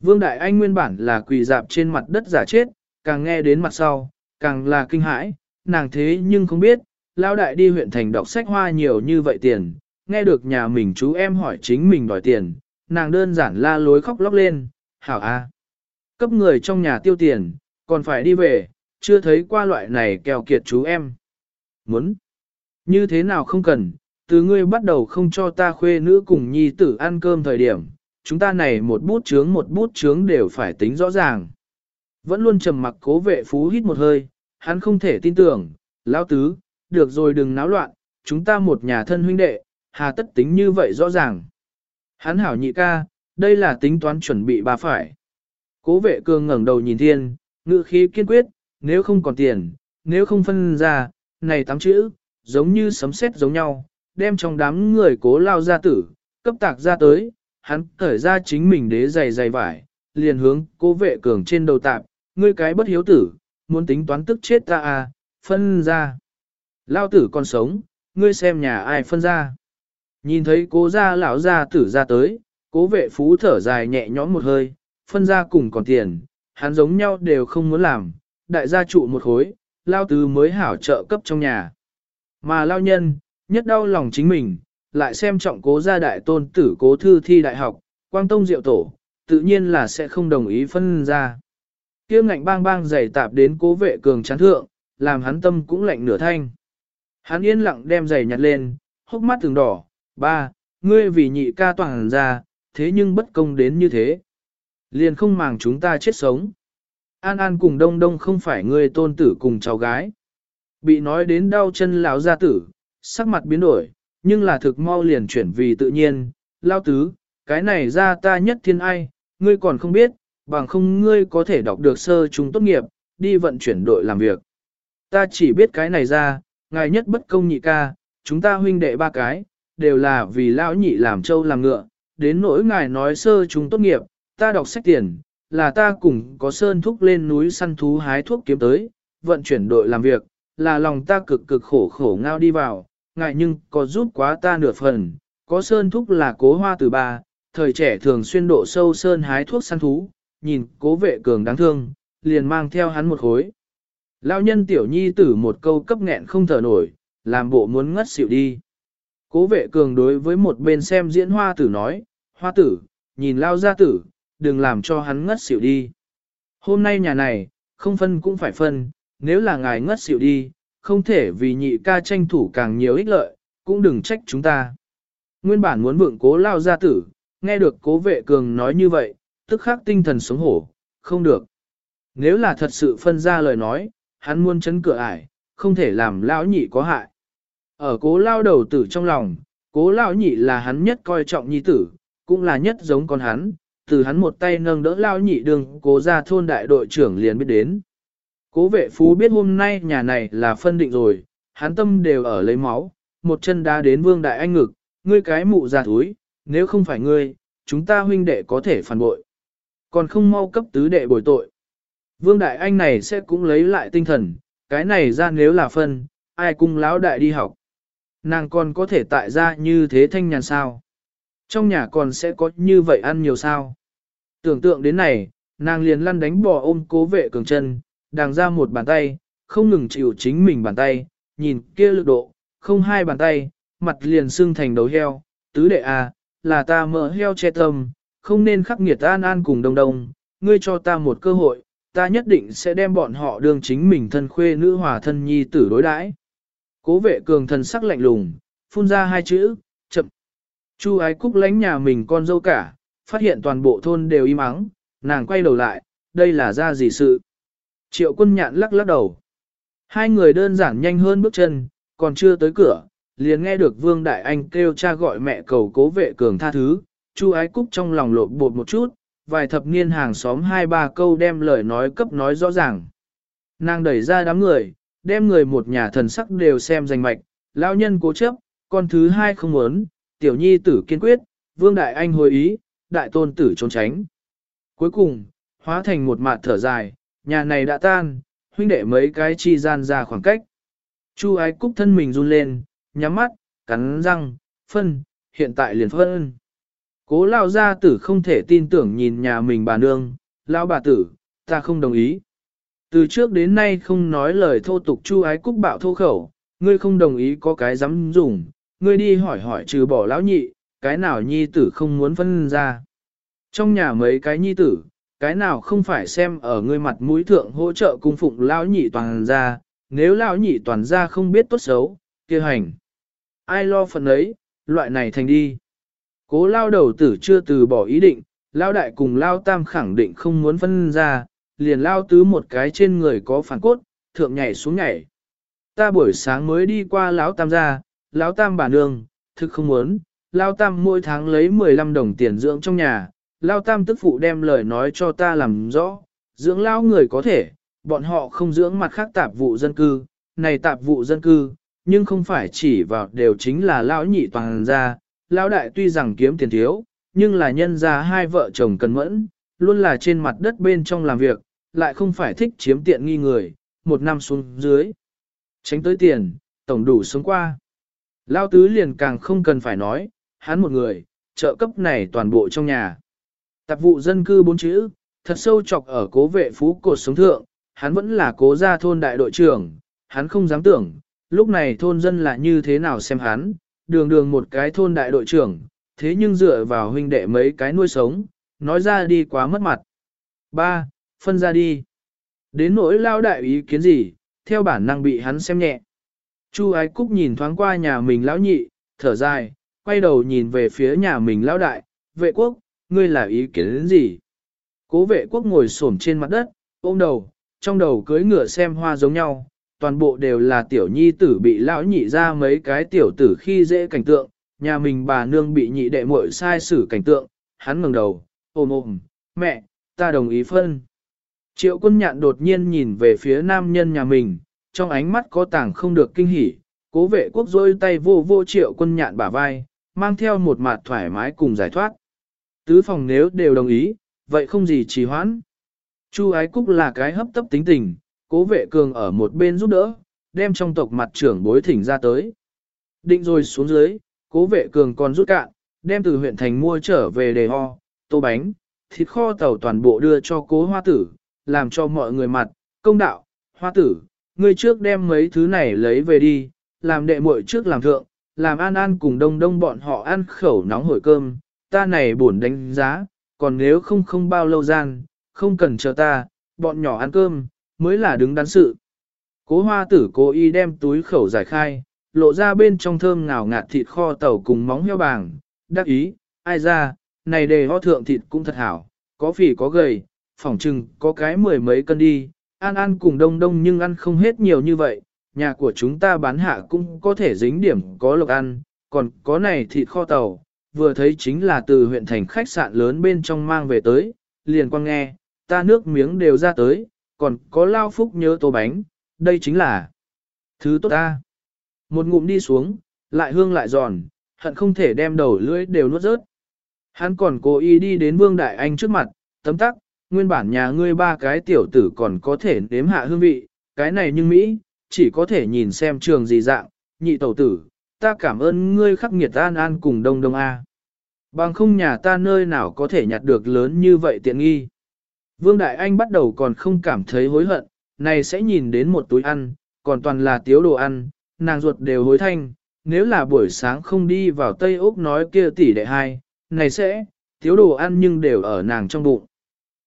Vương đại anh nguyên bản là quỳ dạp trên mặt đất giả chết, càng nghe đến mặt sau, càng là kinh hãi, nàng thế nhưng không biết, lão đại đi huyện thành đọc sách hoa nhiều như vậy tiền, nghe được nhà mình chú em hỏi chính mình đòi tiền, nàng đơn giản la lối khóc lóc lên, hảo a, cấp người trong nhà tiêu tiền, còn phải đi về, chưa thấy qua loại này kèo kiệt chú em. Muốn, như thế nào không cần, từ ngươi bắt đầu không cho ta khuê nữ cùng nhi tử ăn cơm thời điểm, chúng ta này một bút chướng một bút chướng đều phải tính rõ ràng. Vẫn luôn trầm mặc cố vệ phú hít một hơi, hắn không thể tin tưởng, lão tứ, được rồi đừng náo loạn, chúng ta một nhà thân huynh đệ, hà tất tính như vậy rõ ràng. Hắn hảo nhị ca, đây là tính toán chuẩn bị bà phải. Cố vệ cường ngẩng đầu nhìn thiên, ngự khí kiên quyết, nếu không còn tiền, nếu không phân ra, này tám chữ, giống như sấm sét giống nhau, đem trong đám người cố lao ra tử, cấp tạc ra tới, hắn cởi ra chính mình đế giày giày vải, liền hướng cố vệ cường trên đầu tạp, ngươi cái bất hiếu tử, muốn tính toán tức chết ta à, phân ra. Lao tử còn sống, ngươi xem nhà ai phân ra. Nhìn thấy cố gia lão gia tử ra tới, cố vệ phú thở dài nhẹ nhõm một hơi, phân ra cùng còn tiền, hắn giống nhau đều không muốn làm, đại gia trụ một khối, lao tứ mới hảo trợ cấp trong nhà. Mà lao nhân, nhất đau lòng chính mình, lại xem trọng cố gia đại tôn tử cố thư thi đại học, quang tông diệu tổ, tự nhiên là sẽ không đồng ý phân ra. kia ngạnh bang bang giày tạp đến cố vệ cường chán thượng, làm hắn tâm cũng lạnh nửa thanh. Hắn yên lặng đem giày nhặt lên, hốc mắt từng đỏ, ba, ngươi vì nhị ca toàn ra, thế nhưng bất công đến như thế. Liền không màng chúng ta chết sống. An An cùng Đông Đông không phải ngươi tôn tử cùng cháu gái. Bị nói đến đau chân lão gia tử, sắc mặt biến đổi, nhưng là thực mau liền chuyển vì tự nhiên. Lao tứ, cái này ra ta nhất thiên ai, ngươi còn không biết, bằng không ngươi có thể đọc được sơ trung tốt nghiệp, đi vận chuyển đội làm việc. Ta chỉ biết cái này ra, ngài nhất bất công nhị ca, chúng ta huynh đệ ba cái, đều là vì lão nhị làm trâu làm ngựa, đến nỗi ngài nói sơ chúng tốt nghiệp, ta đọc sách tiền, là ta cùng có sơn thúc lên núi săn thú hái thuốc kiếm tới, vận chuyển đội làm việc, là lòng ta cực cực khổ khổ ngao đi vào, ngài nhưng có giúp quá ta nửa phần, có sơn thúc là cố hoa từ ba, thời trẻ thường xuyên độ sâu sơn hái thuốc săn thú, nhìn cố vệ cường đáng thương, liền mang theo hắn một khối. Lão nhân tiểu nhi tử một câu cấp nghẹn không thở nổi, làm bộ muốn ngất xỉu đi. Cố vệ cường đối với một bên xem diễn hoa tử nói, hoa tử, nhìn lao gia tử, đừng làm cho hắn ngất xỉu đi. Hôm nay nhà này, không phân cũng phải phân, nếu là ngài ngất xỉu đi, không thể vì nhị ca tranh thủ càng nhiều ích lợi, cũng đừng trách chúng ta. Nguyên bản muốn vượng cố lao gia tử, nghe được cố vệ cường nói như vậy, tức khắc tinh thần sống hổ, không được. Nếu là thật sự phân ra lời nói, hắn muốn chấn cửa ải, không thể làm lão nhị có hại. Ở cố lao đầu tử trong lòng, cố lao nhị là hắn nhất coi trọng nhi tử, cũng là nhất giống con hắn, từ hắn một tay nâng đỡ lao nhị đường cố ra thôn đại đội trưởng liền biết đến. Cố vệ phú biết hôm nay nhà này là phân định rồi, hắn tâm đều ở lấy máu, một chân đá đến vương đại anh ngực, ngươi cái mụ ra túi, nếu không phải ngươi, chúng ta huynh đệ có thể phản bội. Còn không mau cấp tứ đệ bồi tội. Vương đại anh này sẽ cũng lấy lại tinh thần, cái này ra nếu là phân, ai cùng lão đại đi học. Nàng còn có thể tại ra như thế thanh nhàn sao? Trong nhà còn sẽ có như vậy ăn nhiều sao? Tưởng tượng đến này, nàng liền lăn đánh bò ôm cố vệ cường chân, đàng ra một bàn tay, không ngừng chịu chính mình bàn tay, nhìn kia lực độ, không hai bàn tay, mặt liền xương thành đầu heo, tứ đệ à, là ta mỡ heo che tâm, không nên khắc nghiệt an an cùng đông đông, ngươi cho ta một cơ hội, ta nhất định sẽ đem bọn họ đương chính mình thân khuê nữ hòa thân nhi tử đối đãi. Cố vệ cường thần sắc lạnh lùng, phun ra hai chữ, chậm. Chu ái cúc lánh nhà mình con dâu cả, phát hiện toàn bộ thôn đều im ắng, nàng quay đầu lại, đây là ra gì sự. Triệu quân nhạn lắc lắc đầu. Hai người đơn giản nhanh hơn bước chân, còn chưa tới cửa, liền nghe được Vương Đại Anh kêu cha gọi mẹ cầu cố vệ cường tha thứ, Chu ái cúc trong lòng lộn bột một chút, vài thập niên hàng xóm hai ba câu đem lời nói cấp nói rõ ràng. Nàng đẩy ra đám người, đem người một nhà thần sắc đều xem danh mạch, lão nhân cố chấp, con thứ hai không muốn, tiểu nhi tử kiên quyết, vương đại anh hồi ý, đại tôn tử trốn tránh. Cuối cùng, hóa thành một mạt thở dài, nhà này đã tan, huynh đệ mấy cái chi gian ra khoảng cách. Chu ái cúc thân mình run lên, nhắm mắt, cắn răng, phân, hiện tại liền phân. Cố lao gia tử không thể tin tưởng nhìn nhà mình bà nương, lao bà tử, ta không đồng ý. Từ trước đến nay không nói lời thô tục chu ái cúc bạo thô khẩu, ngươi không đồng ý có cái dám dùng, ngươi đi hỏi hỏi trừ bỏ lão nhị, cái nào nhi tử không muốn phân ra. Trong nhà mấy cái nhi tử, cái nào không phải xem ở ngươi mặt mũi thượng hỗ trợ cung phụng lão nhị toàn ra, nếu lão nhị toàn ra không biết tốt xấu, kia hành. Ai lo phần ấy, loại này thành đi. Cố lao đầu tử chưa từ bỏ ý định, lao đại cùng lao tam khẳng định không muốn phân ra, liền lao tứ một cái trên người có phản cốt, thượng nhảy xuống nhảy. Ta buổi sáng mới đi qua lão tam gia, lão tam bà nương, thực không muốn, lao tam mỗi tháng lấy 15 đồng tiền dưỡng trong nhà, lao tam tức phụ đem lời nói cho ta làm rõ, dưỡng lao người có thể, bọn họ không dưỡng mặt khác tạp vụ dân cư, này tạp vụ dân cư, nhưng không phải chỉ vào đều chính là lão nhị toàn gia, lão đại tuy rằng kiếm tiền thiếu, nhưng là nhân gia hai vợ chồng cần mẫn, luôn là trên mặt đất bên trong làm việc, lại không phải thích chiếm tiện nghi người, một năm xuống dưới. Tránh tới tiền, tổng đủ sống qua. Lao tứ liền càng không cần phải nói, hắn một người, trợ cấp này toàn bộ trong nhà. Tạp vụ dân cư bốn chữ, thật sâu chọc ở cố vệ phú cột sống thượng, hắn vẫn là cố gia thôn đại đội trưởng, hắn không dám tưởng, lúc này thôn dân là như thế nào xem hắn, đường đường một cái thôn đại đội trưởng, thế nhưng dựa vào huynh đệ mấy cái nuôi sống, nói ra đi quá mất mặt. Ba, phân ra đi. Đến nỗi lao đại ý kiến gì, theo bản năng bị hắn xem nhẹ. Chu ái cúc nhìn thoáng qua nhà mình lão nhị, thở dài, quay đầu nhìn về phía nhà mình lão đại, vệ quốc, ngươi là ý kiến gì? Cố vệ quốc ngồi xổm trên mặt đất, ôm đầu, trong đầu cưới ngựa xem hoa giống nhau, toàn bộ đều là tiểu nhi tử bị lão nhị ra mấy cái tiểu tử khi dễ cảnh tượng, nhà mình bà nương bị nhị đệ muội sai xử cảnh tượng, hắn ngẩng đầu, ôm ôm, mẹ, ta đồng ý phân. Triệu quân nhạn đột nhiên nhìn về phía nam nhân nhà mình, trong ánh mắt có tảng không được kinh hỉ, cố vệ quốc rôi tay vô vô triệu quân nhạn bả vai, mang theo một mặt thoải mái cùng giải thoát. Tứ phòng nếu đều đồng ý, vậy không gì trì hoãn. Chu ái cúc là cái hấp tấp tính tình, cố vệ cường ở một bên giúp đỡ, đem trong tộc mặt trưởng bối thỉnh ra tới. Định rồi xuống dưới, cố vệ cường còn rút cạn, đem từ huyện thành mua trở về đề ho, tô bánh, thịt kho tàu toàn bộ đưa cho cố hoa tử, làm cho mọi người mặt, công đạo, hoa tử, ngươi trước đem mấy thứ này lấy về đi, làm đệ muội trước làm thượng, làm an an cùng đông đông bọn họ ăn khẩu nóng hổi cơm, ta này buồn đánh giá, còn nếu không không bao lâu gian, không cần chờ ta, bọn nhỏ ăn cơm, mới là đứng đắn sự. Cố hoa tử cố ý đem túi khẩu giải khai, lộ ra bên trong thơm ngào ngạt thịt kho tàu cùng móng heo bàng, đắc ý, ai ra, này đề ho thượng thịt cũng thật hảo, có phỉ có gầy, phỏng chừng có cái mười mấy cân đi, ăn ăn cùng đông đông nhưng ăn không hết nhiều như vậy, nhà của chúng ta bán hạ cũng có thể dính điểm có lộc ăn, còn có này thịt kho tàu, vừa thấy chính là từ huyện thành khách sạn lớn bên trong mang về tới, liền quang nghe, ta nước miếng đều ra tới, còn có lao phúc nhớ tô bánh, đây chính là thứ tốt ta. Một ngụm đi xuống, lại hương lại giòn, hận không thể đem đầu lưỡi đều nuốt rớt. Hắn còn cố ý đi đến Vương Đại Anh trước mặt, tấm tắc, nguyên bản nhà ngươi ba cái tiểu tử còn có thể nếm hạ hương vị, cái này nhưng Mỹ, chỉ có thể nhìn xem trường gì dạng, nhị tẩu tử, ta cảm ơn ngươi khắc nghiệt an an cùng đông đông A. Bằng không nhà ta nơi nào có thể nhặt được lớn như vậy tiện nghi. Vương Đại Anh bắt đầu còn không cảm thấy hối hận, này sẽ nhìn đến một túi ăn, còn toàn là tiếu đồ ăn, nàng ruột đều hối thanh, nếu là buổi sáng không đi vào Tây Úc nói kia tỷ đệ hai, này sẽ, tiếu đồ ăn nhưng đều ở nàng trong bụng.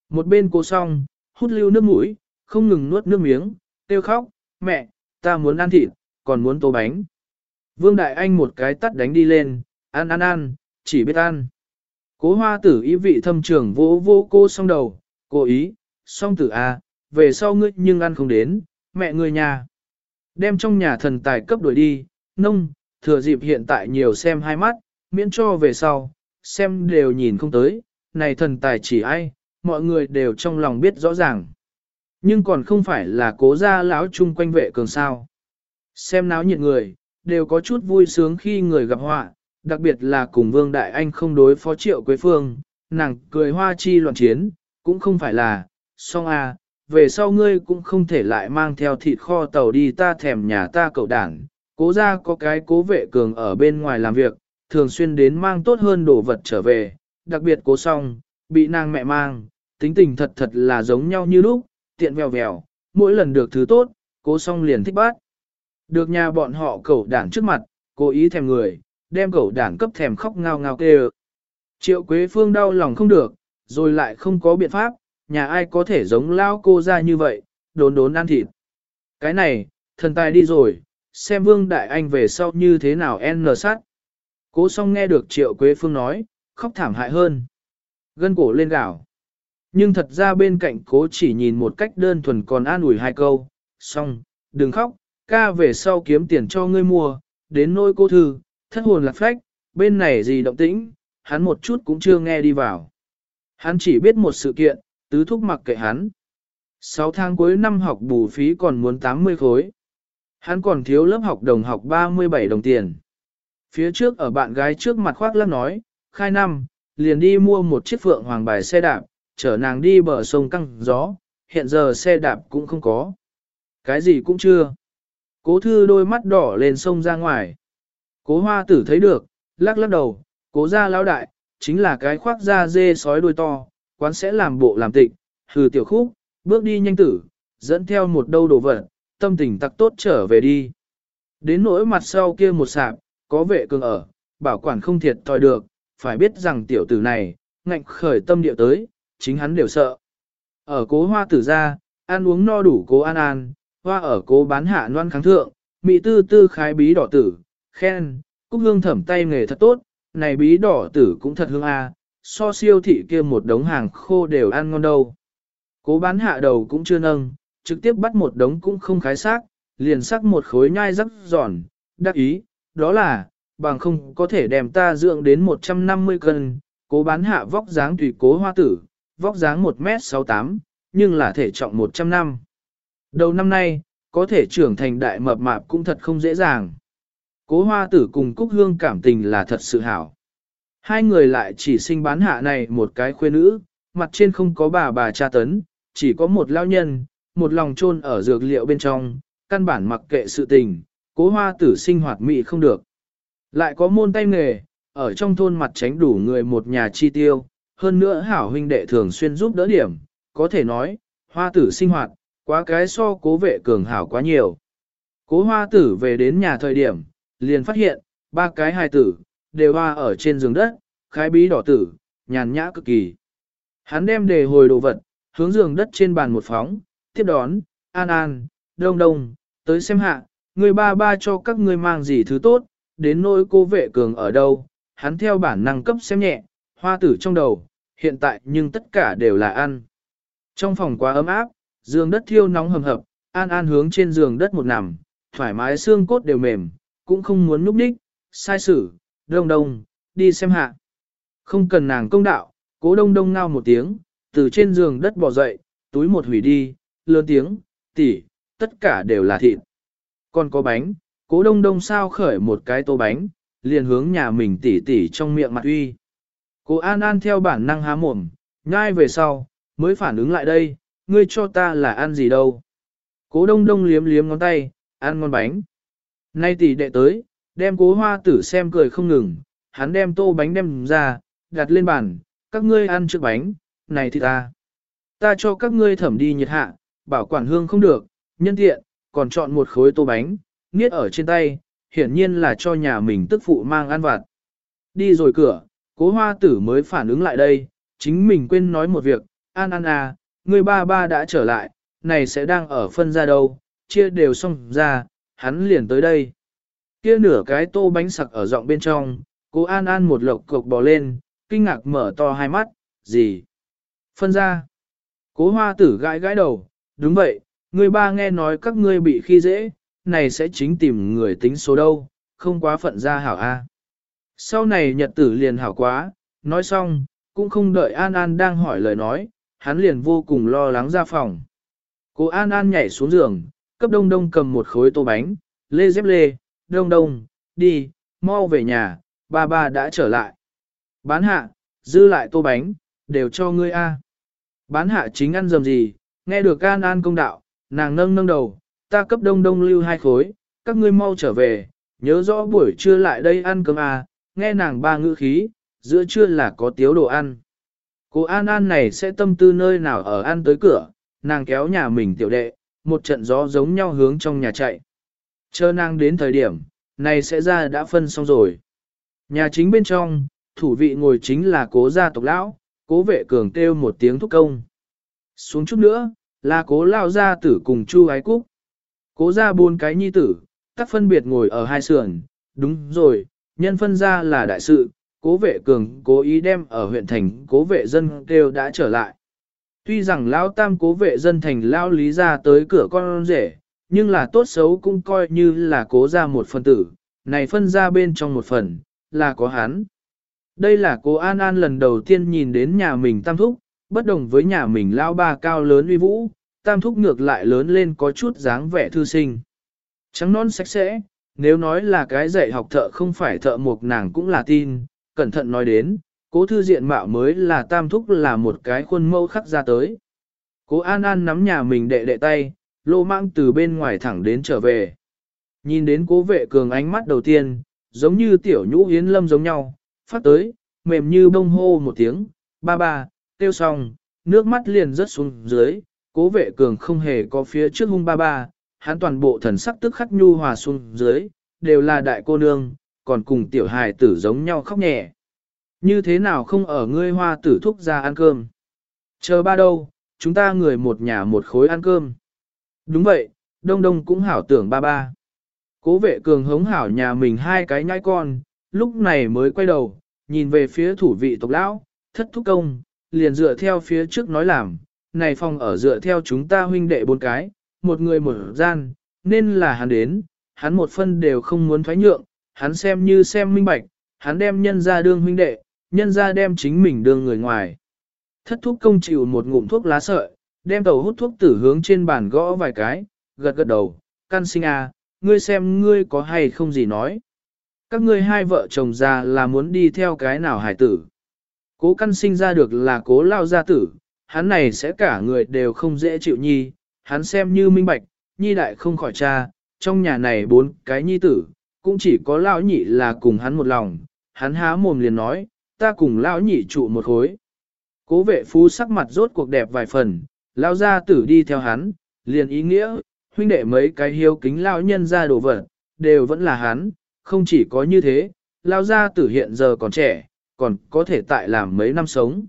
Một bên cô song, hút lưu nước mũi, không ngừng nuốt nước miếng, tiêu khóc, mẹ, ta muốn ăn thịt, còn muốn tô bánh. Vương Đại Anh một cái tắt đánh đi lên, ăn ăn ăn, chỉ biết ăn. Cố hoa tử ý vị thâm trường vỗ vô cô song đầu, cô ý, song tử à, về sau ngươi nhưng ăn không đến, mẹ ngươi nhà. Đem trong nhà thần tài cấp đuổi đi, nông, thừa dịp hiện tại nhiều xem hai mắt, miễn cho về sau, xem đều nhìn không tới, này thần tài chỉ ai, mọi người đều trong lòng biết rõ ràng. Nhưng còn không phải là cố gia lão chung quanh vệ cường sao. Xem náo nhiệt người, đều có chút vui sướng khi người gặp họa, đặc biệt là cùng Vương Đại Anh không đối phó triệu Quế Phương, nàng cười hoa chi loạn chiến, cũng không phải là, song a, à, về sau ngươi cũng không thể lại mang theo thịt kho tàu đi ta thèm nhà ta cậu đảng, cố ra có cái cố vệ cường ở bên ngoài làm việc, thường xuyên đến mang tốt hơn đồ vật trở về, đặc biệt cố song, bị nàng mẹ mang, tính tình thật thật là giống nhau như lúc, tiện vèo vèo, mỗi lần được thứ tốt, cố song liền thích bát. Được nhà bọn họ cẩu đản trước mặt, cố ý thèm người, đem cẩu đản cấp thèm khóc ngao ngao kêu. Triệu Quế Phương đau lòng không được, rồi lại không có biện pháp, nhà ai có thể giống lao cô ra như vậy, đốn đốn ăn thịt. Cái này, thần tài đi rồi, xem Vương Đại Anh về sau như thế nào n sát. Cố song nghe được Triệu Quế Phương nói, khóc thảm hại hơn. Gân cổ lên gạo. Nhưng thật ra bên cạnh cố chỉ nhìn một cách đơn thuần còn an ủi hai câu, xong, đừng khóc, ca về sau kiếm tiền cho ngươi mua, đến nôi cô thư, thất hồn lạc phách, bên này gì động tĩnh, hắn một chút cũng chưa nghe đi vào. Hắn chỉ biết một sự kiện, tứ thúc mặc kệ hắn. Sáu tháng cuối năm học bù phí còn muốn 80 khối. Hắn còn thiếu lớp học đồng học 37 đồng tiền. Phía trước ở bạn gái trước mặt khoác lắc nói, khai năm, liền đi mua một chiếc phượng hoàng bài xe đạp, chở nàng đi bờ sông căng gió, hiện giờ xe đạp cũng không có. Cái gì cũng chưa. Cố thư đôi mắt đỏ lên sông ra ngoài. Cố hoa tử thấy được, lắc lắc đầu, cố ra lão đại, chính là cái khoác da dê sói đôi to, quán sẽ làm bộ làm tịch, hừ tiểu khúc, bước đi nhanh tử, dẫn theo một đâu đồ vật, tâm tình tặc tốt trở về đi. Đến nỗi mặt sau kia một sạp, có vệ cường ở, bảo quản không thiệt thòi được, phải biết rằng tiểu tử này, ngạnh khởi tâm địa tới, chính hắn đều sợ. Ở cố hoa tử ra, ăn uống no đủ cố an an, hoa ở cố bán hạ noan kháng thượng, mị tư tư khái bí đỏ tử, khen, cúc hương thẩm tay nghề thật tốt, này bí đỏ tử cũng thật hương a, so siêu thị kia một đống hàng khô đều ăn ngon đâu. Cố bán hạ đầu cũng chưa nâng, trực tiếp bắt một đống cũng không khái xác, liền sắc một khối nhai rắc giòn, đắc ý, đó là, bằng không có thể đem ta dưỡng đến 150 cân, cố bán hạ vóc dáng tùy cố hoa tử, vóc dáng 1m68, nhưng là thể trọng 100 năm. Đầu năm nay, có thể trưởng thành đại mập mạp cũng thật không dễ dàng. Cố hoa tử cùng Cúc Hương cảm tình là thật sự hảo. Hai người lại chỉ sinh bán hạ này một cái khuê nữ, mặt trên không có bà bà cha tấn, chỉ có một lao nhân, một lòng chôn ở dược liệu bên trong, căn bản mặc kệ sự tình, cố hoa tử sinh hoạt mị không được. Lại có môn tay nghề, ở trong thôn mặt tránh đủ người một nhà chi tiêu, hơn nữa hảo huynh đệ thường xuyên giúp đỡ điểm, có thể nói, hoa tử sinh hoạt, quá cái so cố vệ cường hảo quá nhiều. Cố hoa tử về đến nhà thời điểm, liền phát hiện, ba cái hài tử, đều hoa ở trên giường đất, khái bí đỏ tử, nhàn nhã cực kỳ. Hắn đem đề hồi đồ vật, hướng giường đất trên bàn một phóng, tiếp đón, an an, đông đông, tới xem hạ, người ba ba cho các ngươi mang gì thứ tốt, đến nỗi cô vệ cường ở đâu, hắn theo bản năng cấp xem nhẹ, hoa tử trong đầu, hiện tại nhưng tất cả đều là ăn. Trong phòng quá ấm áp, giường đất thiêu nóng hầm hập, an an hướng trên giường đất một nằm, thoải mái xương cốt đều mềm, cũng không muốn núp đích, sai sử, đông đông, đi xem hạ. Không cần nàng công đạo, cố đông đông ngao một tiếng, từ trên giường đất bò dậy, túi một hủy đi, lớn tiếng, tỉ, tất cả đều là thịt. Còn có bánh, cố đông đông sao khởi một cái tô bánh, liền hướng nhà mình tỉ tỉ trong miệng mặt uy. Cố An An theo bản năng há mồm, ngay về sau, mới phản ứng lại đây, ngươi cho ta là ăn gì đâu. Cố đông đông liếm liếm ngón tay, ăn ngon bánh. Nay tỷ đệ tới, đem cố hoa tử xem cười không ngừng, hắn đem tô bánh đem ra, đặt lên bàn, các ngươi ăn trước bánh, này thì ta. Ta cho các ngươi thẩm đi nhiệt hạ, bảo quản hương không được, nhân tiện, còn chọn một khối tô bánh, niết ở trên tay, hiển nhiên là cho nhà mình tức phụ mang ăn vặt. Đi rồi cửa, cố hoa tử mới phản ứng lại đây, chính mình quên nói một việc, an an à, người ba ba đã trở lại, này sẽ đang ở phân ra đâu, chia đều xong ra, hắn liền tới đây. Kia nửa cái tô bánh sặc ở giọng bên trong, cố an an một lộc cộc bò lên, kinh ngạc mở to hai mắt, gì? Phân ra. Cố hoa tử gãi gãi đầu, đúng vậy, người ba nghe nói các ngươi bị khi dễ, này sẽ chính tìm người tính số đâu, không quá phận ra hảo A. Sau này nhật tử liền hảo quá, nói xong, cũng không đợi An An đang hỏi lời nói, hắn liền vô cùng lo lắng ra phòng. Cô An An nhảy xuống giường, cấp đông đông cầm một khối tô bánh, lê dép lê, đông đông, đi, mau về nhà, ba ba đã trở lại. Bán hạ, dư lại tô bánh, đều cho ngươi A. Bán hạ chính ăn dầm gì, nghe được An An công đạo, nàng nâng nâng đầu, ta cấp đông đông lưu hai khối, các ngươi mau trở về, nhớ rõ buổi trưa lại đây ăn cơm à, nghe nàng ba ngữ khí, giữa trưa là có tiếu đồ ăn. Cô An An này sẽ tâm tư nơi nào ở An tới cửa, nàng kéo nhà mình tiểu đệ, một trận gió giống nhau hướng trong nhà chạy. Chờ nàng đến thời điểm, này sẽ ra đã phân xong rồi. Nhà chính bên trong, thủ vị ngồi chính là cố gia tộc lão, cố vệ cường kêu một tiếng thúc công. Xuống chút nữa, là cố lao gia tử cùng chu ái cúc. Cố gia bốn cái nhi tử, tắc phân biệt ngồi ở hai sườn, đúng rồi, nhân phân ra là đại sự, cố vệ cường cố ý đem ở huyện thành cố vệ dân kêu đã trở lại. Tuy rằng lão tam cố vệ dân thành lao lý ra tới cửa con rể, nhưng là tốt xấu cũng coi như là cố ra một phần tử, này phân ra bên trong một phần, là có hắn. Đây là cố An An lần đầu tiên nhìn đến nhà mình tam thúc, bất đồng với nhà mình lao ba cao lớn uy vũ, tam thúc ngược lại lớn lên có chút dáng vẻ thư sinh. Trắng non sạch sẽ, nếu nói là cái dạy học thợ không phải thợ mộc nàng cũng là tin, cẩn thận nói đến, cố thư diện mạo mới là tam thúc là một cái khuôn mẫu khắc ra tới. Cố An An nắm nhà mình đệ đệ tay, lô mang từ bên ngoài thẳng đến trở về. Nhìn đến cố vệ cường ánh mắt đầu tiên, giống như tiểu nhũ hiến lâm giống nhau, phát tới, mềm như bông hô một tiếng, ba ba, tiêu xong, nước mắt liền rớt xuống dưới, cố vệ cường không hề có phía trước hung ba ba, hắn toàn bộ thần sắc tức khắc nhu hòa xuống dưới, đều là đại cô nương, còn cùng tiểu hài tử giống nhau khóc nhẹ. Như thế nào không ở ngươi hoa tử thúc ra ăn cơm? Chờ ba đâu, chúng ta người một nhà một khối ăn cơm. Đúng vậy, đông đông cũng hảo tưởng ba ba. Cố vệ cường hống hảo nhà mình hai cái nhai con, lúc này mới quay đầu, nhìn về phía thủ vị tộc lão, thất thúc công, liền dựa theo phía trước nói làm, này phòng ở dựa theo chúng ta huynh đệ bốn cái, một người một gian, nên là hắn đến, hắn một phân đều không muốn thoái nhượng, hắn xem như xem minh bạch, hắn đem nhân ra đương huynh đệ, nhân ra đem chính mình đương người ngoài. Thất thúc công chịu một ngụm thuốc lá sợi, đem tàu hút thuốc tử hướng trên bàn gõ vài cái, gật gật đầu, căn sinh à, ngươi xem ngươi có hay không gì nói. Các ngươi hai vợ chồng già là muốn đi theo cái nào hải tử. Cố căn sinh ra được là cố lao gia tử, hắn này sẽ cả người đều không dễ chịu nhi, hắn xem như minh bạch, nhi đại không khỏi cha, trong nhà này bốn cái nhi tử, cũng chỉ có lão nhị là cùng hắn một lòng, hắn há mồm liền nói, ta cùng lão nhị trụ một khối. Cố vệ phú sắc mặt rốt cuộc đẹp vài phần, lão gia tử đi theo hắn, liền ý nghĩa, huynh đệ mấy cái hiếu kính lão nhân ra đồ vật, đều vẫn là hắn, không chỉ có như thế, lão gia tử hiện giờ còn trẻ, còn có thể tại làm mấy năm sống.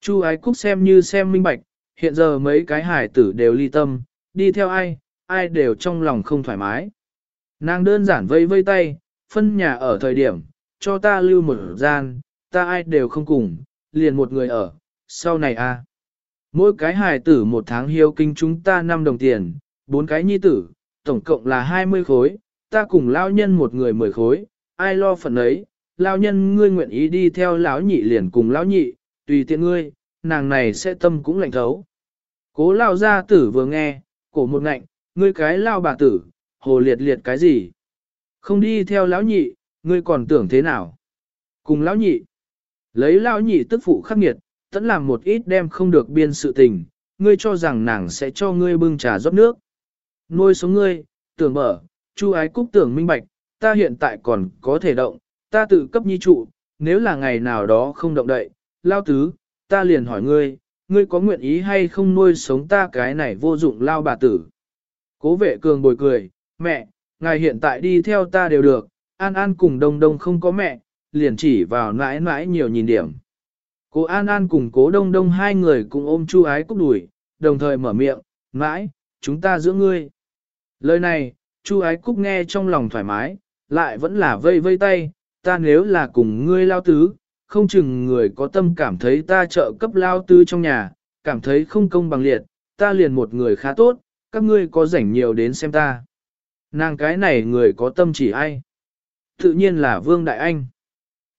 Chu ái cúc xem như xem minh bạch, hiện giờ mấy cái hải tử đều ly tâm, đi theo ai, ai đều trong lòng không thoải mái. Nàng đơn giản vây vây tay, phân nhà ở thời điểm, cho ta lưu một gian, ta ai đều không cùng, liền một người ở, sau này a Mỗi cái hài tử một tháng hiếu kinh chúng ta 5 đồng tiền, bốn cái nhi tử, tổng cộng là 20 khối, ta cùng lao nhân một người 10 khối, ai lo phần ấy, lao nhân ngươi nguyện ý đi theo lão nhị liền cùng lão nhị, tùy tiện ngươi, nàng này sẽ tâm cũng lạnh thấu. Cố lao gia tử vừa nghe, cổ một ngạnh, ngươi cái lao bà tử, hồ liệt liệt cái gì? Không đi theo lão nhị, ngươi còn tưởng thế nào? Cùng lão nhị, lấy lão nhị tức phụ khắc nghiệt, tẫn làm một ít đem không được biên sự tình, ngươi cho rằng nàng sẽ cho ngươi bưng trà rót nước. Nuôi sống ngươi, tưởng mở, chu ái cúc tưởng minh bạch, ta hiện tại còn có thể động, ta tự cấp nhi trụ, nếu là ngày nào đó không động đậy, lao tứ, ta liền hỏi ngươi, ngươi có nguyện ý hay không nuôi sống ta cái này vô dụng lao bà tử. Cố vệ cường bồi cười, mẹ, ngài hiện tại đi theo ta đều được, An An cùng Đông Đông không có mẹ, liền chỉ vào mãi mãi nhiều nhìn điểm. Cố An An cùng cố Đông Đông hai người cùng ôm chu ái cúc đuổi, đồng thời mở miệng, mãi, chúng ta giữ ngươi. Lời này, chu ái cúc nghe trong lòng thoải mái, lại vẫn là vây vây tay, ta nếu là cùng ngươi lao tứ, không chừng người có tâm cảm thấy ta trợ cấp lao tứ trong nhà, cảm thấy không công bằng liệt, ta liền một người khá tốt, các ngươi có rảnh nhiều đến xem ta. Nàng cái này người có tâm chỉ ai? Tự nhiên là Vương Đại Anh.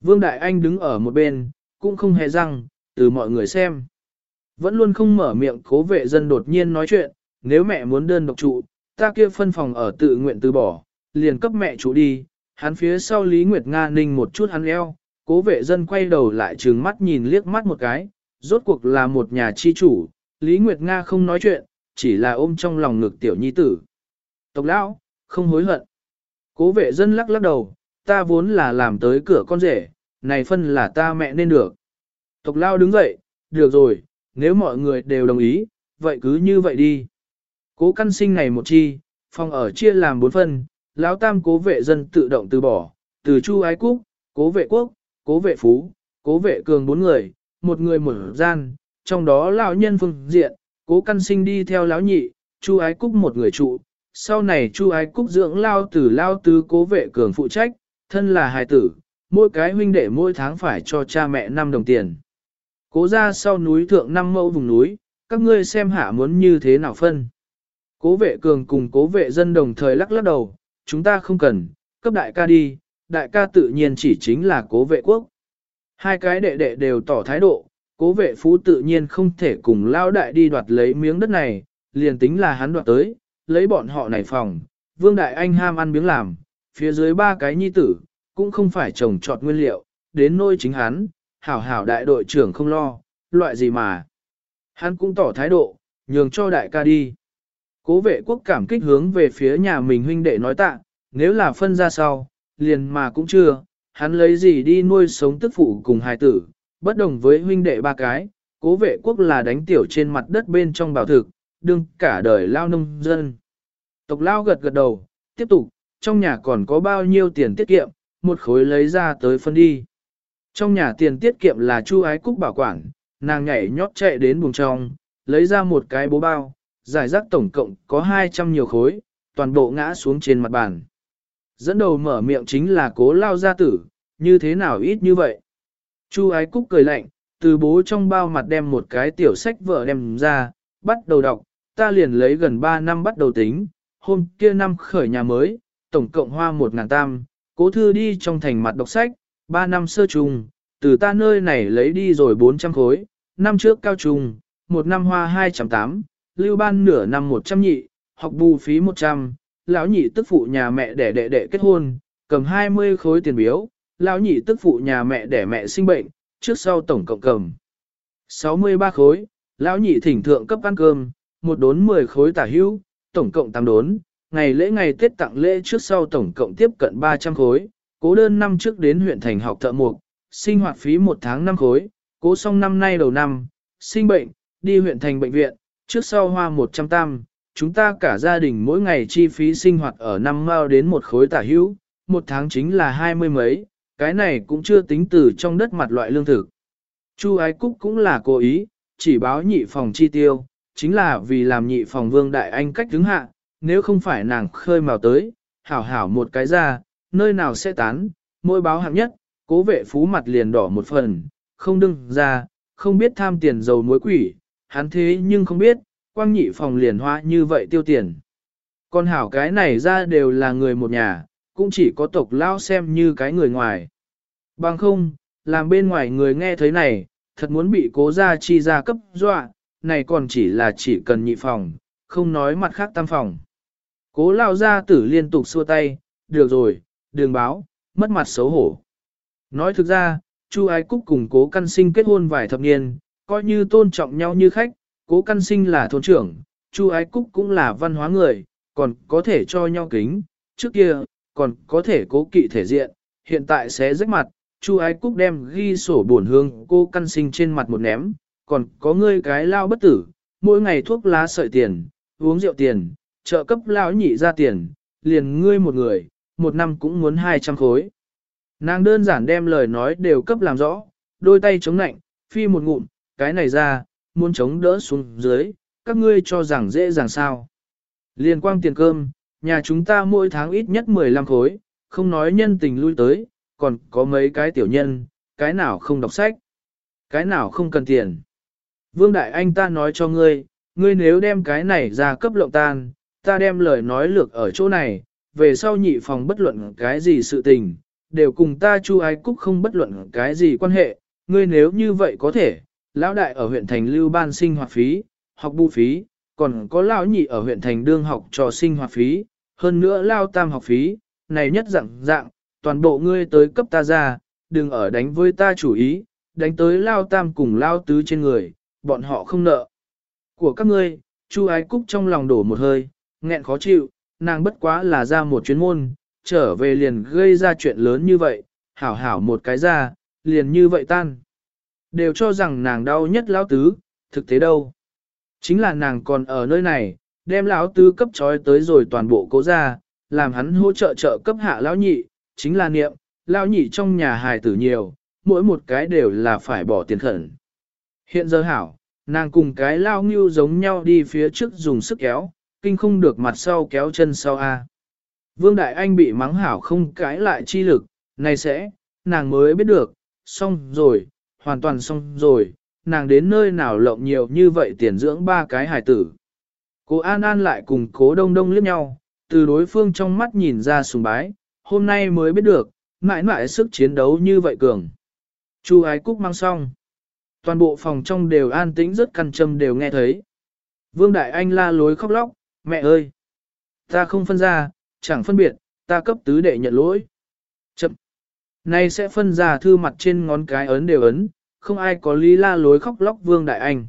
Vương Đại Anh đứng ở một bên, cũng không hề răng, từ mọi người xem. Vẫn luôn không mở miệng cố vệ dân đột nhiên nói chuyện, nếu mẹ muốn đơn độc trụ, ta kia phân phòng ở tự nguyện từ bỏ, liền cấp mẹ chủ đi, hắn phía sau Lý Nguyệt Nga ninh một chút hắn eo, cố vệ dân quay đầu lại trừng mắt nhìn liếc mắt một cái, rốt cuộc là một nhà chi chủ, Lý Nguyệt Nga không nói chuyện, chỉ là ôm trong lòng ngực tiểu nhi tử. Tộc lão, không hối hận. Cố vệ dân lắc lắc đầu, ta vốn là làm tới cửa con rể, này phân là ta mẹ nên được. Tộc lao đứng dậy, được rồi, nếu mọi người đều đồng ý, vậy cứ như vậy đi. Cố căn sinh này một chi, phòng ở chia làm bốn phân, lão tam cố vệ dân tự động từ bỏ, từ chu ái quốc, cố vệ quốc, cố vệ phú, cố vệ cường bốn người, một người mở gian, trong đó lão nhân phương diện, cố căn sinh đi theo lão nhị, chu ái cúc một người trụ, sau này chu ái cúc dưỡng lao tử lao tứ cố vệ cường phụ trách, thân là hài tử, mỗi cái huynh đệ mỗi tháng phải cho cha mẹ 5 đồng tiền. Cố ra sau núi thượng năm mẫu vùng núi, các ngươi xem hạ muốn như thế nào phân. Cố vệ cường cùng cố vệ dân đồng thời lắc lắc đầu, chúng ta không cần, cấp đại ca đi, đại ca tự nhiên chỉ chính là cố vệ quốc. Hai cái đệ đệ đều tỏ thái độ, cố vệ phú tự nhiên không thể cùng lao đại đi đoạt lấy miếng đất này, liền tính là hắn đoạt tới, lấy bọn họ này phòng, vương đại anh ham ăn miếng làm, phía dưới ba cái nhi tử, cũng không phải trồng trọt nguyên liệu, đến nôi chính hắn, hảo hảo đại đội trưởng không lo, loại gì mà. Hắn cũng tỏ thái độ, nhường cho đại ca đi. Cố vệ quốc cảm kích hướng về phía nhà mình huynh đệ nói tạ, nếu là phân ra sau, liền mà cũng chưa, hắn lấy gì đi nuôi sống tức phụ cùng hài tử, bất đồng với huynh đệ ba cái, cố vệ quốc là đánh tiểu trên mặt đất bên trong bảo thực, đương cả đời lao nông dân. Tộc lao gật gật đầu, tiếp tục, trong nhà còn có bao nhiêu tiền tiết kiệm, một khối lấy ra tới phân đi. Trong nhà tiền tiết kiệm là chu ái cúc bảo quản, nàng nhảy nhót chạy đến buồng trong, lấy ra một cái bố bao, giải rác tổng cộng có 200 nhiều khối, toàn bộ ngã xuống trên mặt bàn. Dẫn đầu mở miệng chính là cố lao gia tử, như thế nào ít như vậy. Chu ái cúc cười lạnh, từ bố trong bao mặt đem một cái tiểu sách vợ đem ra, bắt đầu đọc, ta liền lấy gần 3 năm bắt đầu tính, hôm kia năm khởi nhà mới, tổng cộng hoa 1.000 tam, cố thư đi trong thành mặt đọc sách, 3 năm sơ trùng, từ ta nơi này lấy đi rồi 400 khối, năm trước cao trùng, một năm hoa 208, lưu ban nửa năm 100 nhị, học bù phí 100, lão nhị tức phụ nhà mẹ đẻ đệ đệ kết hôn, cầm 20 khối tiền biếu, lão nhị tức phụ nhà mẹ đẻ mẹ sinh bệnh, trước sau tổng cộng cầm 63 khối, lão nhị thỉnh thượng cấp ăn cơm, một đốn 10 khối tả hữu, tổng cộng 8 đốn, ngày lễ ngày Tết tặng lễ trước sau tổng cộng tiếp cận 300 khối, cố đơn năm trước đến huyện thành học thợ mục, sinh hoạt phí một tháng 5 khối, cố xong năm nay đầu năm, sinh bệnh, đi huyện thành bệnh viện, trước sau hoa 100 tam, chúng ta cả gia đình mỗi ngày chi phí sinh hoạt ở năm mao đến một khối tả hữu, một tháng chính là hai mươi mấy, cái này cũng chưa tính từ trong đất mặt loại lương thực. Chu Ái Cúc cũng là cố ý, chỉ báo nhị phòng chi tiêu, chính là vì làm nhị phòng vương đại anh cách đứng hạ, nếu không phải nàng khơi mào tới, hảo hảo một cái ra, nơi nào sẽ tán, mỗi báo hạng nhất, cố vệ phú mặt liền đỏ một phần, không đừng ra, không biết tham tiền dầu muối quỷ, hắn thế nhưng không biết, quang nhị phòng liền hoa như vậy tiêu tiền. Con hảo cái này ra đều là người một nhà, cũng chỉ có tộc lao xem như cái người ngoài. Bằng không, làm bên ngoài người nghe thấy này, thật muốn bị cố gia chi ra cấp dọa, này còn chỉ là chỉ cần nhị phòng, không nói mặt khác tam phòng. Cố lao gia tử liên tục xua tay, được rồi, đường báo, mất mặt xấu hổ. Nói thực ra, Chu Ái Cúc cùng cố căn sinh kết hôn vài thập niên, coi như tôn trọng nhau như khách, cố căn sinh là thôn trưởng, Chu Ái Cúc cũng là văn hóa người, còn có thể cho nhau kính, trước kia, còn có thể cố kỵ thể diện, hiện tại sẽ rách mặt, Chu Ái Cúc đem ghi sổ buồn hương cô căn sinh trên mặt một ném, còn có ngươi cái lao bất tử, mỗi ngày thuốc lá sợi tiền, uống rượu tiền, trợ cấp lão nhị ra tiền, liền ngươi một người, một năm cũng muốn 200 khối. Nàng đơn giản đem lời nói đều cấp làm rõ, đôi tay chống nạnh, phi một ngụm, cái này ra, muốn chống đỡ xuống dưới, các ngươi cho rằng dễ dàng sao. liền quang tiền cơm, nhà chúng ta mỗi tháng ít nhất 15 khối, không nói nhân tình lui tới, còn có mấy cái tiểu nhân, cái nào không đọc sách, cái nào không cần tiền. Vương Đại Anh ta nói cho ngươi, ngươi nếu đem cái này ra cấp lộng tan, ta đem lời nói lược ở chỗ này, về sau nhị phòng bất luận cái gì sự tình, đều cùng ta chu ái cúc không bất luận cái gì quan hệ, ngươi nếu như vậy có thể, lão đại ở huyện thành lưu ban sinh hoạt phí, học bù phí, còn có lão nhị ở huyện thành đương học trò sinh hoạt phí, hơn nữa lao tam học phí, này nhất dạng dạng, toàn bộ ngươi tới cấp ta ra, đừng ở đánh với ta chủ ý, đánh tới lao tam cùng lao tứ trên người, bọn họ không nợ. Của các ngươi, Chu Ái Cúc trong lòng đổ một hơi, nghẹn khó chịu, nàng bất quá là ra một chuyến môn, trở về liền gây ra chuyện lớn như vậy, hảo hảo một cái ra, liền như vậy tan. Đều cho rằng nàng đau nhất lão tứ, thực tế đâu. Chính là nàng còn ở nơi này, đem lão tứ cấp trói tới rồi toàn bộ cố ra, làm hắn hỗ trợ trợ cấp hạ lão nhị, chính là niệm, lão nhị trong nhà hài tử nhiều, mỗi một cái đều là phải bỏ tiền khẩn. Hiện giờ hảo, nàng cùng cái lao ngưu giống nhau đi phía trước dùng sức kéo, kinh không được mặt sau kéo chân sau A. Vương Đại Anh bị mắng hảo không cãi lại chi lực, này sẽ, nàng mới biết được, xong rồi, hoàn toàn xong rồi, nàng đến nơi nào lộng nhiều như vậy tiền dưỡng ba cái hài tử. Cố An An lại cùng cố đông đông liếc nhau, từ đối phương trong mắt nhìn ra sùng bái, hôm nay mới biết được, mãi mãi sức chiến đấu như vậy cường. Chu ái cúc mang xong. Toàn bộ phòng trong đều an tĩnh rất căn châm đều nghe thấy. Vương Đại Anh la lối khóc lóc, mẹ ơi! Ta không phân ra, chẳng phân biệt, ta cấp tứ đệ nhận lỗi. Chậm! Nay sẽ phân ra thư mặt trên ngón cái ấn đều ấn, không ai có lý la lối khóc lóc Vương Đại Anh.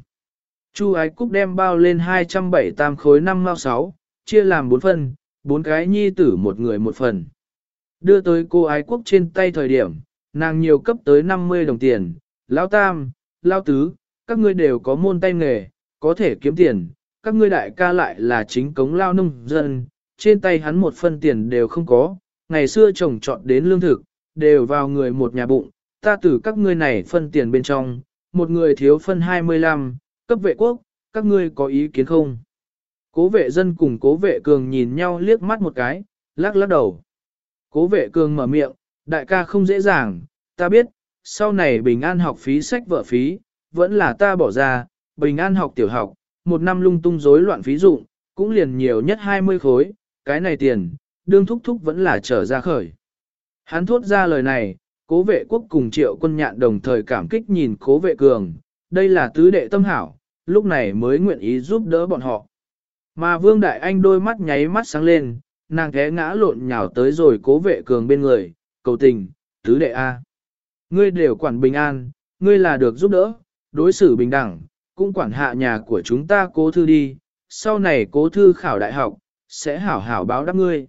Chu ái cúc đem bao lên 207 tam khối 5 mao 6, chia làm 4 phần, bốn cái nhi tử một người một phần. Đưa tới cô ái quốc trên tay thời điểm, nàng nhiều cấp tới 50 đồng tiền, lão tam, lão tứ, các ngươi đều có môn tay nghề, có thể kiếm tiền, các ngươi đại ca lại là chính cống lao nông dân, trên tay hắn một phân tiền đều không có, ngày xưa trồng trọt đến lương thực, đều vào người một nhà bụng, ta từ các ngươi này phân tiền bên trong, một người thiếu phân 25, cấp vệ quốc, các ngươi có ý kiến không? Cố vệ dân cùng cố vệ cường nhìn nhau liếc mắt một cái, lắc lắc đầu. Cố vệ cường mở miệng, đại ca không dễ dàng, ta biết, sau này bình an học phí sách vợ phí, vẫn là ta bỏ ra, bình an học tiểu học, một năm lung tung rối loạn phí dụng, cũng liền nhiều nhất 20 khối, cái này tiền, đương thúc thúc vẫn là trở ra khởi. Hắn thốt ra lời này, cố vệ quốc cùng triệu quân nhạn đồng thời cảm kích nhìn cố vệ cường, đây là tứ đệ tâm hảo, lúc này mới nguyện ý giúp đỡ bọn họ. Mà vương đại anh đôi mắt nháy mắt sáng lên, nàng té ngã lộn nhào tới rồi cố vệ cường bên người, cầu tình, tứ đệ A. Ngươi đều quản bình an, ngươi là được giúp đỡ, đối xử bình đẳng, cũng quản hạ nhà của chúng ta cố thư đi, sau này cố thư khảo đại học, sẽ hảo hảo báo đáp ngươi.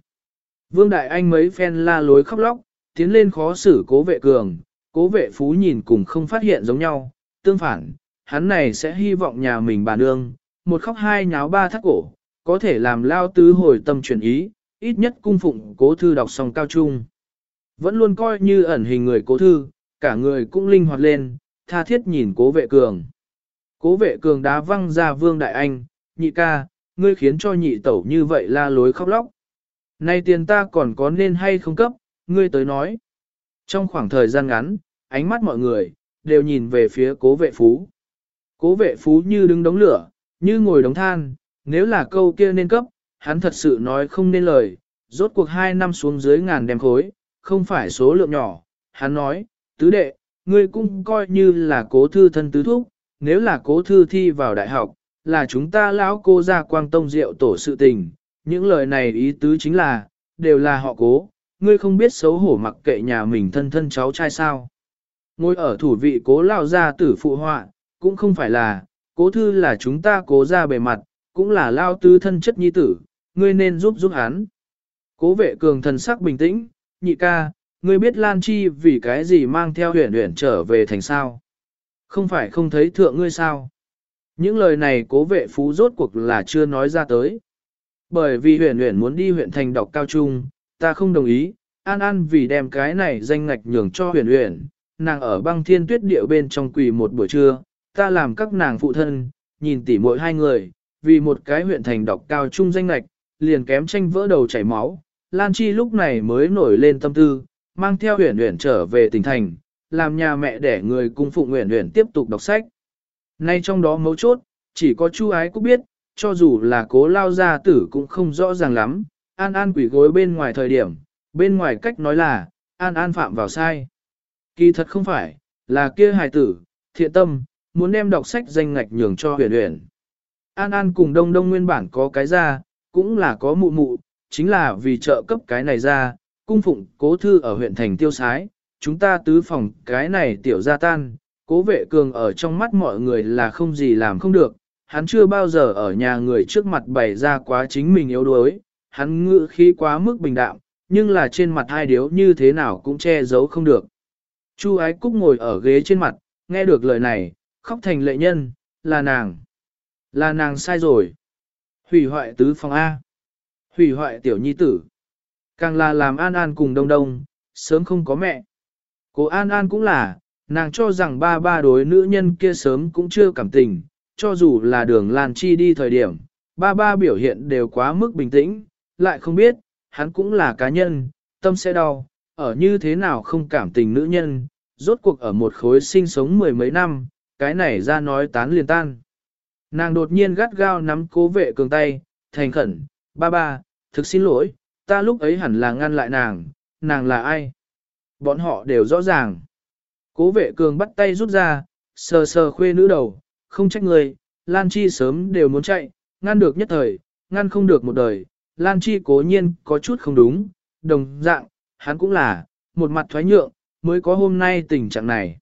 Vương Đại Anh mấy phen la lối khóc lóc, tiến lên khó xử cố vệ cường, cố vệ phú nhìn cùng không phát hiện giống nhau, tương phản, hắn này sẽ hy vọng nhà mình bà nương, một khóc hai nháo ba thắt cổ, có thể làm lao tứ hồi tâm chuyển ý, ít nhất cung phụng cố thư đọc xong cao trung. Vẫn luôn coi như ẩn hình người cố thư, cả người cũng linh hoạt lên, tha thiết nhìn cố vệ cường. Cố vệ cường đá văng ra vương đại anh, nhị ca, ngươi khiến cho nhị tẩu như vậy la lối khóc lóc. nay tiền ta còn có nên hay không cấp, ngươi tới nói. Trong khoảng thời gian ngắn, ánh mắt mọi người, đều nhìn về phía cố vệ phú. Cố vệ phú như đứng đống lửa, như ngồi đống than, nếu là câu kia nên cấp, hắn thật sự nói không nên lời, rốt cuộc hai năm xuống dưới ngàn đem khối, không phải số lượng nhỏ, hắn nói, tứ đệ, ngươi cũng coi như là cố thư thân tứ thúc, nếu là cố thư thi vào đại học, là chúng ta lão cô ra quang tông rượu tổ sự tình, những lời này ý tứ chính là, đều là họ cố, ngươi không biết xấu hổ mặc kệ nhà mình thân thân cháu trai sao. Ngồi ở thủ vị cố lao gia tử phụ họa, cũng không phải là, cố thư là chúng ta cố ra bề mặt, cũng là lao tư thân chất nhi tử, ngươi nên giúp giúp hắn. Cố vệ cường thần sắc bình tĩnh, nhị ca, ngươi biết Lan Chi vì cái gì mang theo huyền huyền trở về thành sao? Không phải không thấy thượng ngươi sao? Những lời này cố vệ phú rốt cuộc là chưa nói ra tới. Bởi vì huyền huyền muốn đi huyện thành đọc cao trung, ta không đồng ý, an an vì đem cái này danh ngạch nhường cho huyền huyền, nàng ở băng thiên tuyết điệu bên trong quỳ một buổi trưa, ta làm các nàng phụ thân, nhìn tỉ mỗi hai người, vì một cái huyện thành đọc cao trung danh ngạch, liền kém tranh vỡ đầu chảy máu. Lan Chi lúc này mới nổi lên tâm tư, mang theo huyền huyền trở về tỉnh thành, làm nhà mẹ để người cung phụ huyền huyền tiếp tục đọc sách. Nay trong đó mấu chốt, chỉ có chu ái cũng biết, cho dù là cố lao gia tử cũng không rõ ràng lắm, an an quỷ gối bên ngoài thời điểm, bên ngoài cách nói là, an an phạm vào sai. Kỳ thật không phải, là kia hài tử, thiện tâm, muốn đem đọc sách danh ngạch nhường cho huyền huyền. An An cùng Đông Đông nguyên bản có cái ra, cũng là có mụ mụ, chính là vì trợ cấp cái này ra, cung phụng cố thư ở huyện thành tiêu sái, chúng ta tứ phòng cái này tiểu gia tan, cố vệ cường ở trong mắt mọi người là không gì làm không được, hắn chưa bao giờ ở nhà người trước mặt bày ra quá chính mình yếu đuối, hắn ngự khí quá mức bình đạm, nhưng là trên mặt hai điếu như thế nào cũng che giấu không được. Chu ái cúc ngồi ở ghế trên mặt, nghe được lời này, khóc thành lệ nhân, là nàng. Là nàng sai rồi. Hủy hoại tứ phòng A. Hủy hoại tiểu nhi tử. Càng là làm An An cùng đông đông, sớm không có mẹ. Cô An An cũng là, nàng cho rằng ba ba đối nữ nhân kia sớm cũng chưa cảm tình, cho dù là đường Lan Chi đi thời điểm, ba ba biểu hiện đều quá mức bình tĩnh, lại không biết, hắn cũng là cá nhân, tâm sẽ đau, ở như thế nào không cảm tình nữ nhân, rốt cuộc ở một khối sinh sống mười mấy năm, cái này ra nói tán liền tan. Nàng đột nhiên gắt gao nắm cố vệ cường tay, thành khẩn, ba ba, thực xin lỗi, ta lúc ấy hẳn là ngăn lại nàng, nàng là ai? Bọn họ đều rõ ràng. Cố vệ cường bắt tay rút ra, sờ sờ khuê nữ đầu, không trách người, Lan Chi sớm đều muốn chạy, ngăn được nhất thời, ngăn không được một đời, Lan Chi cố nhiên có chút không đúng, đồng dạng, hắn cũng là, một mặt thoái nhượng, mới có hôm nay tình trạng này.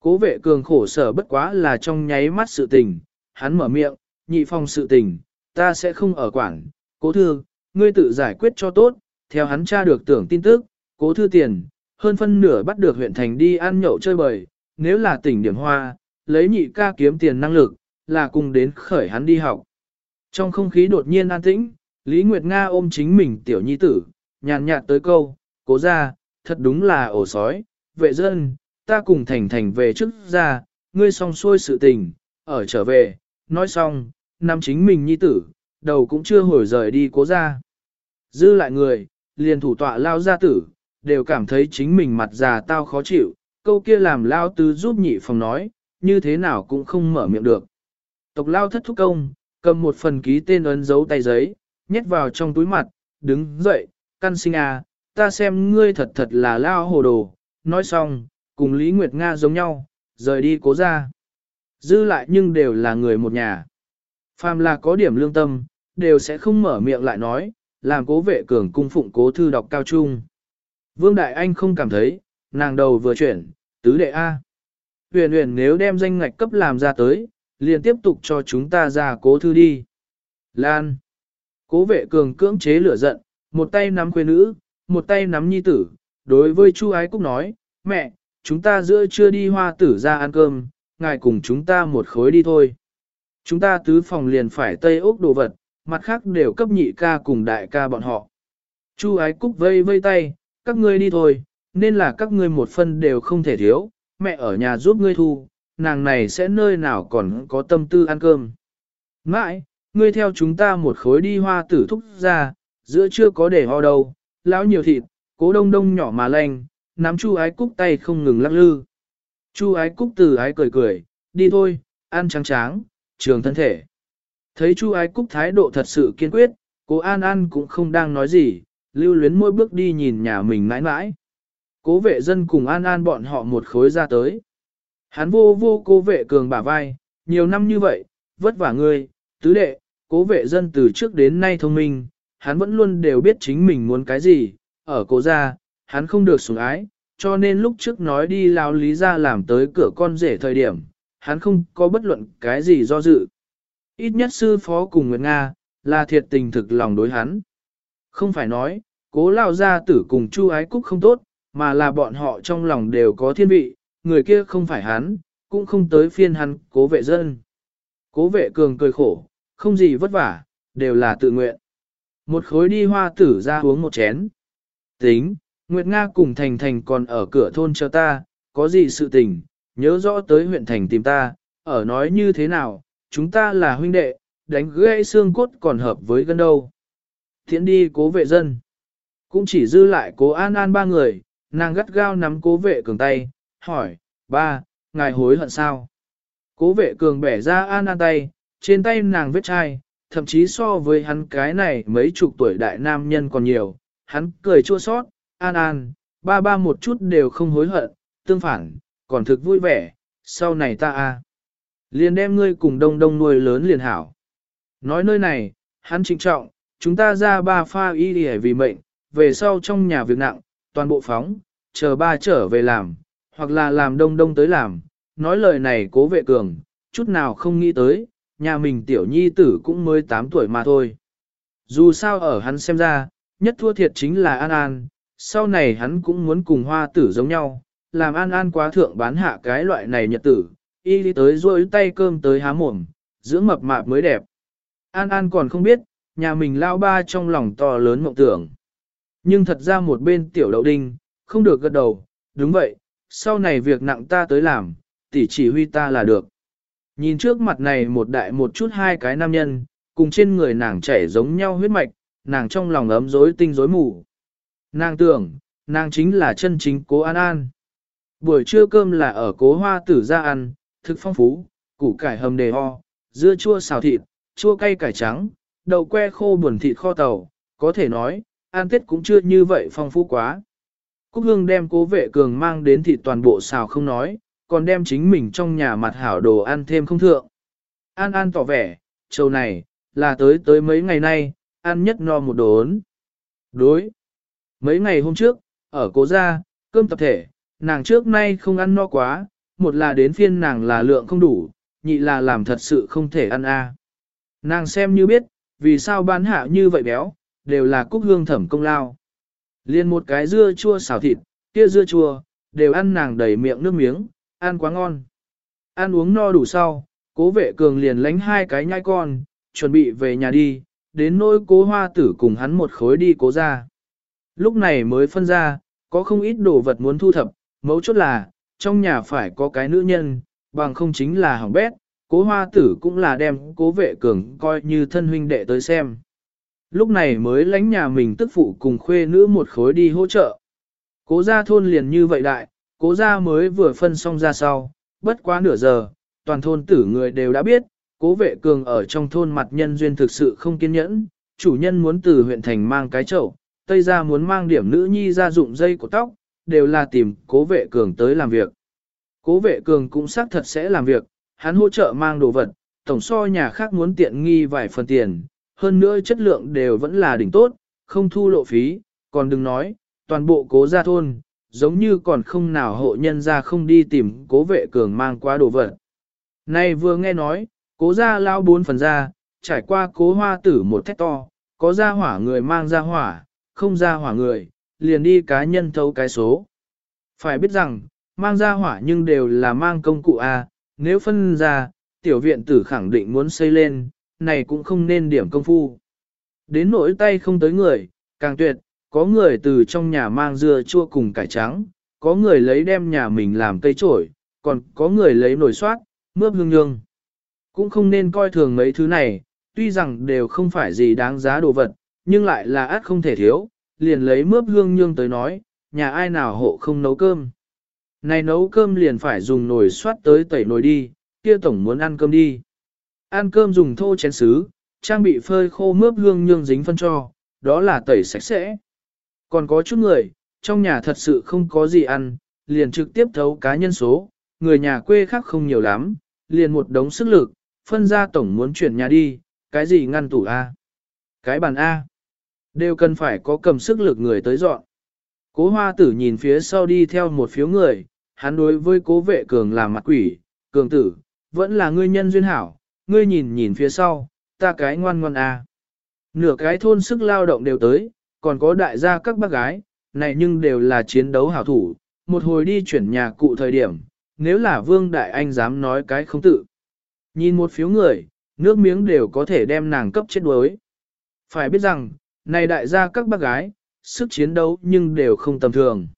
Cố vệ cường khổ sở bất quá là trong nháy mắt sự tình, hắn mở miệng, nhị phong sự tình, ta sẽ không ở quản, cố thư, ngươi tự giải quyết cho tốt, theo hắn tra được tưởng tin tức, cố thư tiền, hơn phân nửa bắt được huyện thành đi ăn nhậu chơi bời, nếu là tỉnh điểm hoa, lấy nhị ca kiếm tiền năng lực, là cùng đến khởi hắn đi học. Trong không khí đột nhiên an tĩnh, Lý Nguyệt Nga ôm chính mình tiểu nhi tử, nhàn nhạt tới câu, cố ra, thật đúng là ổ sói, vệ dân, ta cùng thành thành về trước ra, ngươi xong xuôi sự tình, ở trở về, nói xong, nắm chính mình nhi tử, đầu cũng chưa hồi rời đi cố ra. Dư lại người, liền thủ tọa lao gia tử, đều cảm thấy chính mình mặt già tao khó chịu, câu kia làm lao tứ giúp nhị phòng nói, như thế nào cũng không mở miệng được. Tộc lao thất thúc công, cầm một phần ký tên ấn dấu tay giấy, nhét vào trong túi mặt, đứng dậy, căn sinh à, ta xem ngươi thật thật là lao hồ đồ, nói xong, cùng Lý Nguyệt Nga giống nhau, rời đi cố ra. Dư lại nhưng đều là người một nhà. Phàm là có điểm lương tâm, đều sẽ không mở miệng lại nói, làm cố vệ cường cung phụng cố thư đọc cao trung. Vương Đại Anh không cảm thấy, nàng đầu vừa chuyển, tứ đệ A. Huyền huyền nếu đem danh ngạch cấp làm ra tới, liền tiếp tục cho chúng ta ra cố thư đi. Lan. Cố vệ cường cưỡng chế lửa giận, một tay nắm quê nữ, một tay nắm nhi tử, đối với Chu Ái Cúc nói, mẹ, chúng ta giữa chưa đi hoa tử ra ăn cơm, ngài cùng chúng ta một khối đi thôi. Chúng ta tứ phòng liền phải tây ốc đồ vật, mặt khác đều cấp nhị ca cùng đại ca bọn họ. Chu Ái Cúc vây vây tay, các ngươi đi thôi, nên là các ngươi một phân đều không thể thiếu, mẹ ở nhà giúp ngươi thu, nàng này sẽ nơi nào còn có tâm tư ăn cơm. Mãi, ngươi theo chúng ta một khối đi hoa tử thúc ra, giữa chưa có để ho đâu, lão nhiều thịt, cố đông đông nhỏ mà lanh, nắm chu ái cúc tay không ngừng lắc lư. Chu ái cúc từ ái cười cười, đi thôi, ăn trắng tráng, trường thân thể. Thấy chu ái cúc thái độ thật sự kiên quyết, cố an an cũng không đang nói gì, lưu luyến mỗi bước đi nhìn nhà mình mãi mãi. Cố vệ dân cùng an an bọn họ một khối ra tới. Hắn vô vô cố vệ cường bả vai, nhiều năm như vậy, vất vả ngươi, tứ đệ, cố vệ dân từ trước đến nay thông minh, hắn vẫn luôn đều biết chính mình muốn cái gì, ở cố gia, hắn không được sủng ái, cho nên lúc trước nói đi lao lý ra làm tới cửa con rể thời điểm, hắn không có bất luận cái gì do dự. Ít nhất sư phó cùng Nguyệt Nga, là thiệt tình thực lòng đối hắn. Không phải nói, cố lao gia tử cùng chu ái cúc không tốt, mà là bọn họ trong lòng đều có thiên vị, người kia không phải hắn, cũng không tới phiên hắn cố vệ dân. Cố vệ cường cười khổ, không gì vất vả, đều là tự nguyện. Một khối đi hoa tử ra uống một chén. Tính, Nguyệt Nga cùng Thành Thành còn ở cửa thôn chờ ta, có gì sự tình, nhớ rõ tới huyện Thành tìm ta, ở nói như thế nào, chúng ta là huynh đệ, đánh gãy xương cốt còn hợp với gân đâu. Thiện đi cố vệ dân. Cũng chỉ dư lại cố an an ba người, nàng gắt gao nắm cố vệ cường tay, hỏi, ba, ngài hối hận sao? Cố vệ cường bẻ ra an an tay, trên tay nàng vết chai, thậm chí so với hắn cái này mấy chục tuổi đại nam nhân còn nhiều, hắn cười chua sót, an an, ba ba một chút đều không hối hận, tương phản, còn thực vui vẻ, sau này ta a liền đem ngươi cùng đông đông nuôi lớn liền hảo. Nói nơi này, hắn trịnh trọng, chúng ta ra ba pha y đi vì mệnh, về sau trong nhà việc nặng, toàn bộ phóng, chờ ba trở về làm, hoặc là làm đông đông tới làm, nói lời này cố vệ cường, chút nào không nghĩ tới, nhà mình tiểu nhi tử cũng mới 8 tuổi mà thôi. Dù sao ở hắn xem ra, nhất thua thiệt chính là An An, sau này hắn cũng muốn cùng hoa tử giống nhau, làm An An quá thượng bán hạ cái loại này nhật tử, y đi tới rôi tay cơm tới há mồm, dưỡng mập mạp mới đẹp. An An còn không biết, nhà mình lao ba trong lòng to lớn mộng tưởng. Nhưng thật ra một bên tiểu đậu đinh, không được gật đầu, đúng vậy, sau này việc nặng ta tới làm, tỷ chỉ huy ta là được. Nhìn trước mặt này một đại một chút hai cái nam nhân, cùng trên người nàng chảy giống nhau huyết mạch, nàng trong lòng ấm rối tinh rối mù. Nàng tưởng, nàng chính là chân chính cố An An. Buổi trưa cơm là ở cố hoa tử ra ăn, thực phong phú, củ cải hầm đề ho, dưa chua xào thịt, chua cay cải trắng, đậu que khô buồn thịt kho tàu, có thể nói, ăn tết cũng chưa như vậy phong phú quá. Cúc Hương đem cố vệ cường mang đến thịt toàn bộ xào không nói, còn đem chính mình trong nhà mặt hảo đồ ăn thêm không thượng. An An tỏ vẻ, châu này, là tới tới mấy ngày nay, ăn nhất no một đồ ốn. Đối. Mấy ngày hôm trước, ở cố gia, cơm tập thể, nàng trước nay không ăn no quá, một là đến phiên nàng là lượng không đủ, nhị là làm thật sự không thể ăn a. Nàng xem như biết, vì sao bán hạ như vậy béo, đều là cúc hương thẩm công lao. Liên một cái dưa chua xào thịt, kia dưa chua, đều ăn nàng đầy miệng nước miếng, ăn quá ngon. Ăn uống no đủ sau, cố vệ cường liền lánh hai cái nhai con, chuẩn bị về nhà đi, đến nỗi cố hoa tử cùng hắn một khối đi cố ra. Lúc này mới phân ra, có không ít đồ vật muốn thu thập, mấu chốt là, trong nhà phải có cái nữ nhân, bằng không chính là hỏng bét, cố hoa tử cũng là đem cố vệ cường coi như thân huynh đệ tới xem. Lúc này mới lánh nhà mình tức phụ cùng khuê nữ một khối đi hỗ trợ. Cố gia thôn liền như vậy đại, cố gia mới vừa phân xong ra sau, bất quá nửa giờ, toàn thôn tử người đều đã biết, cố vệ cường ở trong thôn mặt nhân duyên thực sự không kiên nhẫn, chủ nhân muốn từ huyện thành mang cái chậu, tây gia muốn mang điểm nữ nhi ra dụng dây của tóc, đều là tìm cố vệ cường tới làm việc. Cố vệ cường cũng xác thật sẽ làm việc, hắn hỗ trợ mang đồ vật, tổng so nhà khác muốn tiện nghi vài phần tiền, hơn nữa chất lượng đều vẫn là đỉnh tốt, không thu lộ phí, còn đừng nói, toàn bộ cố gia thôn, giống như còn không nào hộ nhân ra không đi tìm cố vệ cường mang qua đồ vật. Này vừa nghe nói, cố gia lao bốn phần ra, trải qua cố hoa tử một thét to, có gia hỏa người mang gia hỏa, không gia hỏa người, liền đi cá nhân thấu cái số. Phải biết rằng, mang ra hỏa nhưng đều là mang công cụ A, nếu phân ra, tiểu viện tử khẳng định muốn xây lên, này cũng không nên điểm công phu. Đến nỗi tay không tới người, càng tuyệt, có người từ trong nhà mang dưa chua cùng cải trắng, có người lấy đem nhà mình làm cây trổi, còn có người lấy nồi soát, mướp hương nhương. Cũng không nên coi thường mấy thứ này, tuy rằng đều không phải gì đáng giá đồ vật, nhưng lại là át không thể thiếu, liền lấy mướp hương nhương tới nói, nhà ai nào hộ không nấu cơm. Này nấu cơm liền phải dùng nồi xoát tới tẩy nồi đi, kia tổng muốn ăn cơm đi. Ăn cơm dùng thô chén sứ, trang bị phơi khô mướp hương nhương dính phân cho, đó là tẩy sạch sẽ. Còn có chút người, trong nhà thật sự không có gì ăn, liền trực tiếp thấu cá nhân số, người nhà quê khác không nhiều lắm, liền một đống sức lực, phân ra tổng muốn chuyển nhà đi, cái gì ngăn tủ A, cái bàn A, đều cần phải có cầm sức lực người tới dọn. Cố hoa tử nhìn phía sau đi theo một phiếu người, hắn đối với cố vệ cường làm mặt quỷ, cường tử, vẫn là ngươi nhân duyên hảo, ngươi nhìn nhìn phía sau, ta cái ngoan ngoan à, Nửa cái thôn sức lao động đều tới, còn có đại gia các bác gái, này nhưng đều là chiến đấu hảo thủ, một hồi đi chuyển nhà cụ thời điểm, nếu là Vương Đại Anh dám nói cái không tự. Nhìn một phiếu người, nước miếng đều có thể đem nàng cấp chết đuối. Phải biết rằng, này đại gia các bác gái, sức chiến đấu nhưng đều không tầm thường.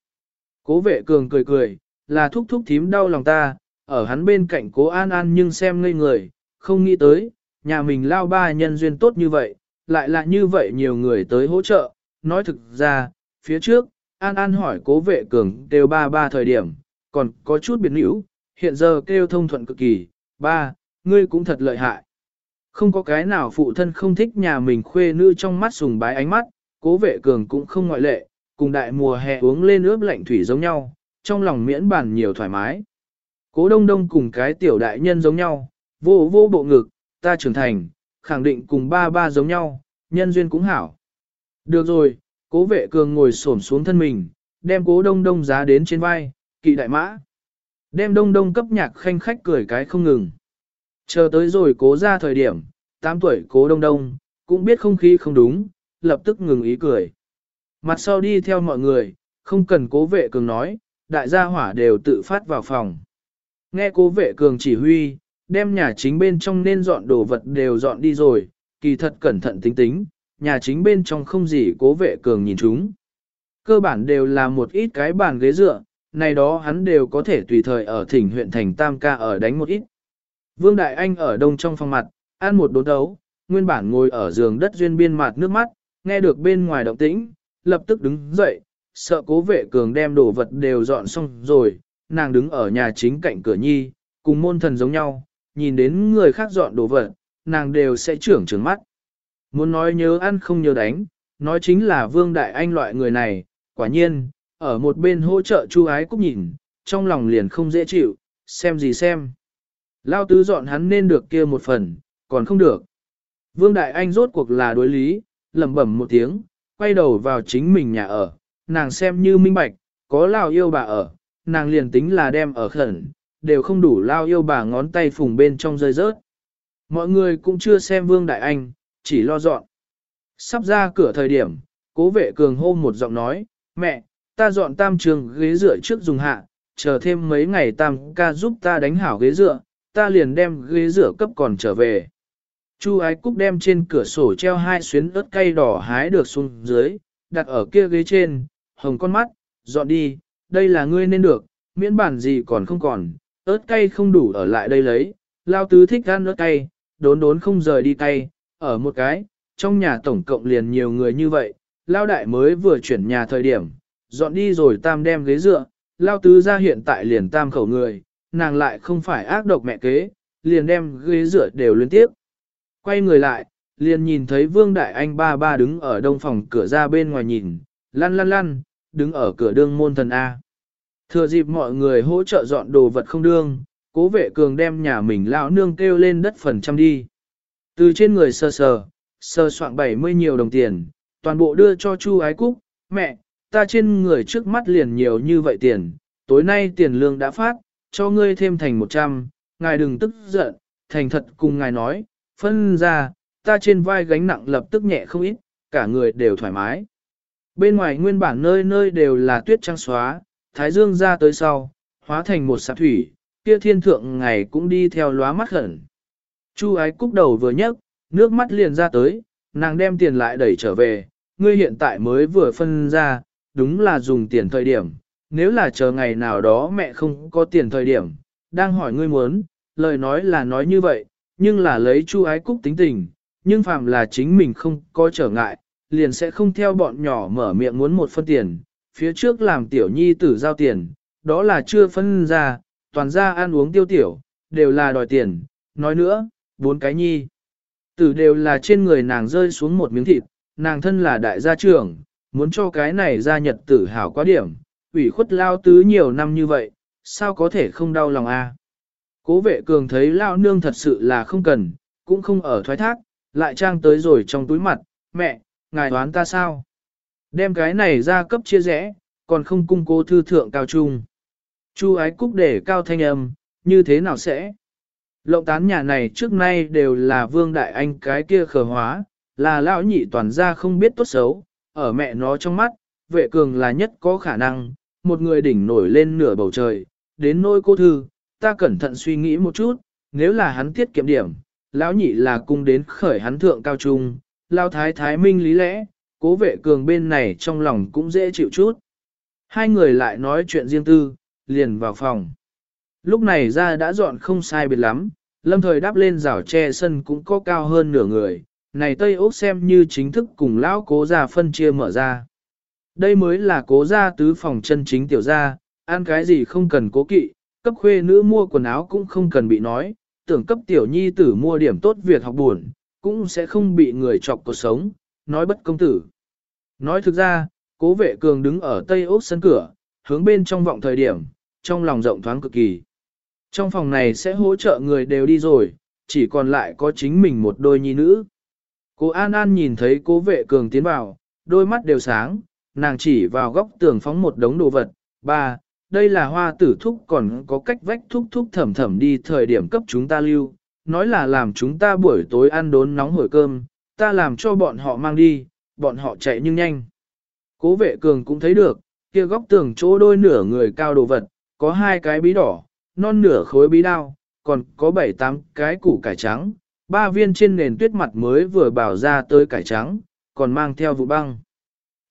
Cố vệ cường cười cười, là thúc thúc thím đau lòng ta, ở hắn bên cạnh cố an an nhưng xem ngây người, không nghĩ tới, nhà mình lao ba nhân duyên tốt như vậy, lại là như vậy nhiều người tới hỗ trợ, nói thực ra, phía trước, An An hỏi cố vệ cường kêu ba ba thời điểm, còn có chút biệt nữ, hiện giờ kêu thông thuận cực kỳ, ba, ngươi cũng thật lợi hại. Không có cái nào phụ thân không thích nhà mình khuê nữ trong mắt sùng bái ánh mắt, cố vệ cường cũng không ngoại lệ, cùng đại mùa hè uống lên ướp lạnh thủy giống nhau, trong lòng miễn bản nhiều thoải mái. Cố đông đông cùng cái tiểu đại nhân giống nhau, vô vô bộ ngực, ta trưởng thành, khẳng định cùng ba ba giống nhau, nhân duyên cũng hảo. Được rồi, cố vệ cường ngồi xổm xuống thân mình, đem cố đông đông giá đến trên vai, kỵ đại mã. Đem đông đông cấp nhạc khanh khách cười cái không ngừng. Chờ tới rồi cố ra thời điểm, 8 tuổi cố đông đông, cũng biết không khí không đúng, lập tức ngừng ý cười. Mặt sau đi theo mọi người, không cần cố vệ cường nói, đại gia hỏa đều tự phát vào phòng. Nghe cố vệ cường chỉ huy, đem nhà chính bên trong nên dọn đồ vật đều dọn đi rồi, kỳ thật cẩn thận tính tính, nhà chính bên trong không gì cố vệ cường nhìn chúng. Cơ bản đều là một ít cái bàn ghế dựa, này đó hắn đều có thể tùy thời ở thỉnh huyện thành Tam ca ở đánh một ít. Vương Đại Anh ở đông trong phòng mặt, ăn một đốn đấu, nguyên bản ngồi ở giường đất duyên biên mặt nước mắt, nghe được bên ngoài động tĩnh, lập tức đứng dậy, sợ cố vệ cường đem đồ vật đều dọn xong rồi, nàng đứng ở nhà chính cạnh cửa nhi, cùng môn thần giống nhau, nhìn đến người khác dọn đồ vật, nàng đều sẽ trưởng trừng mắt. Muốn nói nhớ ăn không nhớ đánh, nói chính là Vương Đại Anh loại người này, quả nhiên, ở một bên hỗ trợ chu ái cúc nhìn, trong lòng liền không dễ chịu, xem gì xem. Lao tứ dọn hắn nên được kia một phần, còn không được. Vương Đại Anh rốt cuộc là đối lý, lẩm bẩm một tiếng, quay đầu vào chính mình nhà ở, nàng xem như minh bạch, có Lao yêu bà ở, nàng liền tính là đem ở khẩn, đều không đủ Lao yêu bà ngón tay phùng bên trong rơi rớt. Mọi người cũng chưa xem Vương Đại Anh, chỉ lo dọn. Sắp ra cửa thời điểm, cố vệ cường hô một giọng nói, mẹ, ta dọn tam trường ghế dựa trước dùng hạ, chờ thêm mấy ngày tam ca giúp ta đánh hảo ghế dựa, ta liền đem ghế dựa cấp còn trở về. Chu ái cúc đem trên cửa sổ treo hai xuyến ớt cay đỏ hái được xuống dưới, đặt ở kia ghế trên, hồng con mắt, dọn đi, đây là ngươi nên được, miễn bản gì còn không còn, ớt cay không đủ ở lại đây lấy, lao tứ thích ăn ớt cay, đốn đốn không rời đi cay, ở một cái, trong nhà tổng cộng liền nhiều người như vậy, lao đại mới vừa chuyển nhà thời điểm, dọn đi rồi tam đem ghế dựa, lao tứ ra hiện tại liền tam khẩu người, nàng lại không phải ác độc mẹ kế, liền đem ghế rửa đều liên tiếp. Quay người lại, liền nhìn thấy Vương Đại Anh ba ba đứng ở đông phòng cửa ra bên ngoài nhìn, lăn lăn lăn, đứng ở cửa đương môn thần A. Thừa dịp mọi người hỗ trợ dọn đồ vật không đương, cố vệ cường đem nhà mình lão nương kêu lên đất phần trăm đi. Từ trên người sơ sờ, sơ soạn 70 nhiều đồng tiền, toàn bộ đưa cho Chu Ái Cúc, mẹ, ta trên người trước mắt liền nhiều như vậy tiền, tối nay tiền lương đã phát, cho ngươi thêm thành 100, ngài đừng tức giận, thành thật cùng ngài nói, phân ra, ta trên vai gánh nặng lập tức nhẹ không ít, cả người đều thoải mái. Bên ngoài nguyên bản nơi nơi đều là tuyết trắng xóa, thái dương ra tới sau, hóa thành một sạp thủy, kia thiên thượng ngày cũng đi theo lóa mắt khẩn. Chu ái cúc đầu vừa nhấc, nước mắt liền ra tới, nàng đem tiền lại đẩy trở về, ngươi hiện tại mới vừa phân ra, đúng là dùng tiền thời điểm, nếu là chờ ngày nào đó mẹ không có tiền thời điểm, đang hỏi ngươi muốn, lời nói là nói như vậy, nhưng là lấy chu ái cúc tính tình, nhưng phàm là chính mình không có trở ngại, liền sẽ không theo bọn nhỏ mở miệng muốn một phân tiền, phía trước làm tiểu nhi tử giao tiền, đó là chưa phân ra, toàn ra ăn uống tiêu tiểu, đều là đòi tiền, nói nữa, bốn cái nhi. Tử đều là trên người nàng rơi xuống một miếng thịt, nàng thân là đại gia trưởng, muốn cho cái này gia nhật tử hảo quá điểm, ủy khuất lao tứ nhiều năm như vậy, sao có thể không đau lòng a? Cố vệ cường thấy lao nương thật sự là không cần, cũng không ở thoái thác, lại trang tới rồi trong túi mặt, mẹ, ngài đoán ta sao? Đem cái này ra cấp chia rẽ, còn không cung cố thư thượng cao trung. Chu ái cúc để cao thanh âm, như thế nào sẽ? Lộng tán nhà này trước nay đều là vương đại anh cái kia khờ hóa, là lão nhị toàn gia không biết tốt xấu, ở mẹ nó trong mắt, vệ cường là nhất có khả năng, một người đỉnh nổi lên nửa bầu trời, đến nôi cô thư, ta cẩn thận suy nghĩ một chút, nếu là hắn tiết kiệm điểm, lão nhị là cung đến khởi hắn thượng cao trung, lao thái thái minh lý lẽ, cố vệ cường bên này trong lòng cũng dễ chịu chút. Hai người lại nói chuyện riêng tư, liền vào phòng. Lúc này ra đã dọn không sai biệt lắm, lâm thời đáp lên rào tre sân cũng có cao hơn nửa người, này Tây Úc xem như chính thức cùng lão cố gia phân chia mở ra. Đây mới là cố gia tứ phòng chân chính tiểu gia, ăn cái gì không cần cố kỵ, cấp khuê nữ mua quần áo cũng không cần bị nói, tưởng cấp tiểu nhi tử mua điểm tốt việc học buồn, cũng sẽ không bị người chọc cuộc sống, nói bất công tử. Nói thực ra, cố vệ cường đứng ở Tây ốc sân cửa, hướng bên trong vọng thời điểm, trong lòng rộng thoáng cực kỳ. Trong phòng này sẽ hỗ trợ người đều đi rồi, chỉ còn lại có chính mình một đôi nhi nữ. Cô An An nhìn thấy cố vệ cường tiến vào, đôi mắt đều sáng, nàng chỉ vào góc tường phóng một đống đồ vật. Ba, đây là hoa tử thúc còn có cách vách thúc thúc thẩm thẩm đi thời điểm cấp chúng ta lưu, nói là làm chúng ta buổi tối ăn đốn nóng hổi cơm, ta làm cho bọn họ mang đi, bọn họ chạy nhưng nhanh. Cố vệ cường cũng thấy được, kia góc tường chỗ đôi nửa người cao đồ vật, có hai cái bí đỏ, non nửa khối bí đao, còn có bảy tám cái củ cải trắng, ba viên trên nền tuyết mặt mới vừa bảo ra tới cải trắng, còn mang theo vụ băng.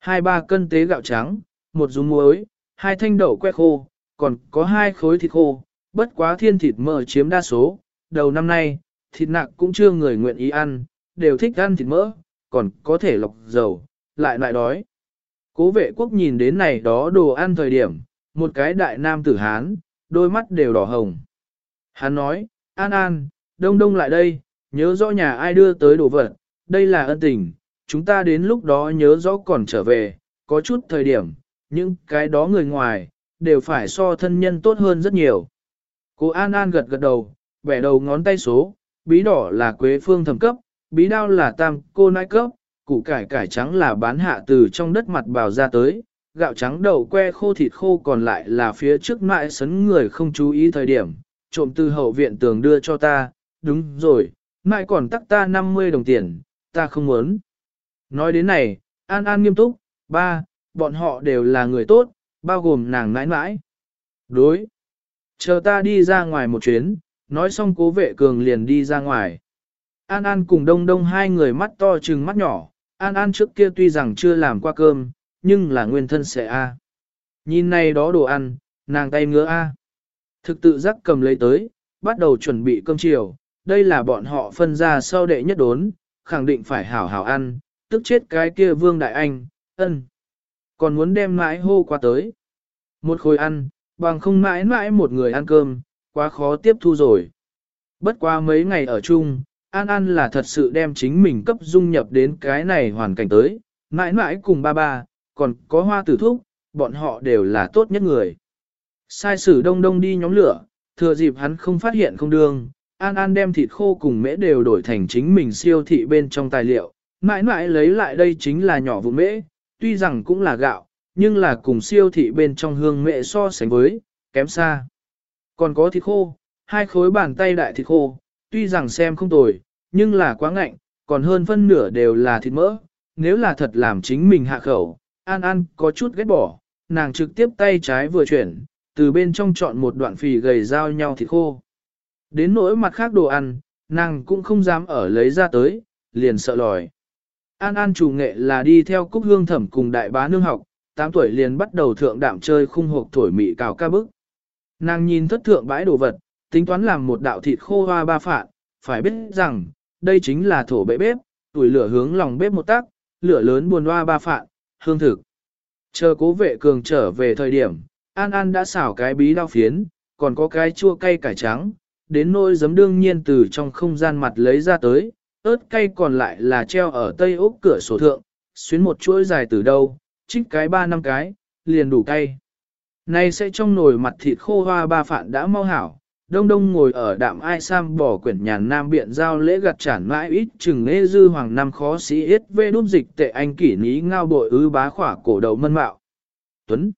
Hai ba cân tế gạo trắng, một dung muối, hai thanh đậu que khô, còn có hai khối thịt khô, bất quá thiên thịt mỡ chiếm đa số. Đầu năm nay, thịt nặng cũng chưa người nguyện ý ăn, đều thích ăn thịt mỡ, còn có thể lọc dầu, lại lại đói. Cố vệ quốc nhìn đến này đó đồ ăn thời điểm, một cái đại nam tử Hán, đôi mắt đều đỏ hồng. Hắn nói, An An, đông đông lại đây, nhớ rõ nhà ai đưa tới đồ vật, đây là ân tình, chúng ta đến lúc đó nhớ rõ còn trở về, có chút thời điểm, những cái đó người ngoài, đều phải so thân nhân tốt hơn rất nhiều. Cô An An gật gật đầu, bẻ đầu ngón tay số, bí đỏ là quế phương thẩm cấp, bí đao là tam cô nãi cấp, củ cải cải trắng là bán hạ từ trong đất mặt bào ra tới, gạo trắng đậu que khô thịt khô còn lại là phía trước mại sấn người không chú ý thời điểm, trộm từ hậu viện tường đưa cho ta, đúng rồi, mại còn tắc ta 50 đồng tiền, ta không muốn. Nói đến này, An An nghiêm túc, ba, bọn họ đều là người tốt, bao gồm nàng nãi nãi. Đối. Chờ ta đi ra ngoài một chuyến, nói xong cố vệ cường liền đi ra ngoài. An An cùng Đông Đông hai người mắt to trừng mắt nhỏ, An An trước kia tuy rằng chưa làm qua cơm, nhưng là nguyên thân sẽ A. Nhìn này đó đồ ăn, nàng tay ngứa A. Thực tự giác cầm lấy tới, bắt đầu chuẩn bị cơm chiều, đây là bọn họ phân ra sau đệ nhất đốn, khẳng định phải hảo hảo ăn, tức chết cái kia vương đại anh, ân. Còn muốn đem mãi hô qua tới. Một khối ăn, bằng không mãi mãi một người ăn cơm, quá khó tiếp thu rồi. Bất qua mấy ngày ở chung, An An là thật sự đem chính mình cấp dung nhập đến cái này hoàn cảnh tới, mãi mãi cùng ba ba, còn có hoa tử thúc, bọn họ đều là tốt nhất người. Sai sử đông đông đi nhóm lửa, thừa dịp hắn không phát hiện không đương, An An đem thịt khô cùng mễ đều đổi thành chính mình siêu thị bên trong tài liệu, mãi mãi lấy lại đây chính là nhỏ vụ mễ, tuy rằng cũng là gạo, nhưng là cùng siêu thị bên trong hương mễ so sánh với, kém xa. Còn có thịt khô, hai khối bàn tay đại thịt khô, tuy rằng xem không tồi, nhưng là quá ngạnh, còn hơn phân nửa đều là thịt mỡ, nếu là thật làm chính mình hạ khẩu, An An có chút ghét bỏ, nàng trực tiếp tay trái vừa chuyển, từ bên trong chọn một đoạn phì gầy giao nhau thịt khô. Đến nỗi mặt khác đồ ăn, nàng cũng không dám ở lấy ra tới, liền sợ lòi. An An chủ nghệ là đi theo cúc hương thẩm cùng đại bá nương học, 8 tuổi liền bắt đầu thượng đạm chơi khung hộp thổi mị cào ca bức. Nàng nhìn thất thượng bãi đồ vật, tính toán làm một đạo thịt khô hoa ba phạn, phải biết rằng, đây chính là thổ bệ bếp, tuổi lửa hướng lòng bếp một tác, lửa lớn buồn hoa ba phạn, hương thực. Chờ cố vệ cường trở về thời điểm, An An đã xảo cái bí đao phiến, còn có cái chua cay cải trắng, đến nỗi giấm đương nhiên từ trong không gian mặt lấy ra tới, ớt cay còn lại là treo ở tây ốc cửa sổ thượng, xuyến một chuỗi dài từ đâu, trích cái ba năm cái, liền đủ cay. Này sẽ trong nồi mặt thịt khô hoa ba phạn đã mau hảo, đông đông ngồi ở đạm ai sam bỏ quyển nhàn nam biện giao lễ gặt chản mãi ít chừng nê dư hoàng năm khó sĩ ít vê đút dịch tệ anh kỷ ní ngao bội ư bá khỏa cổ đầu mân mạo. Tuấn.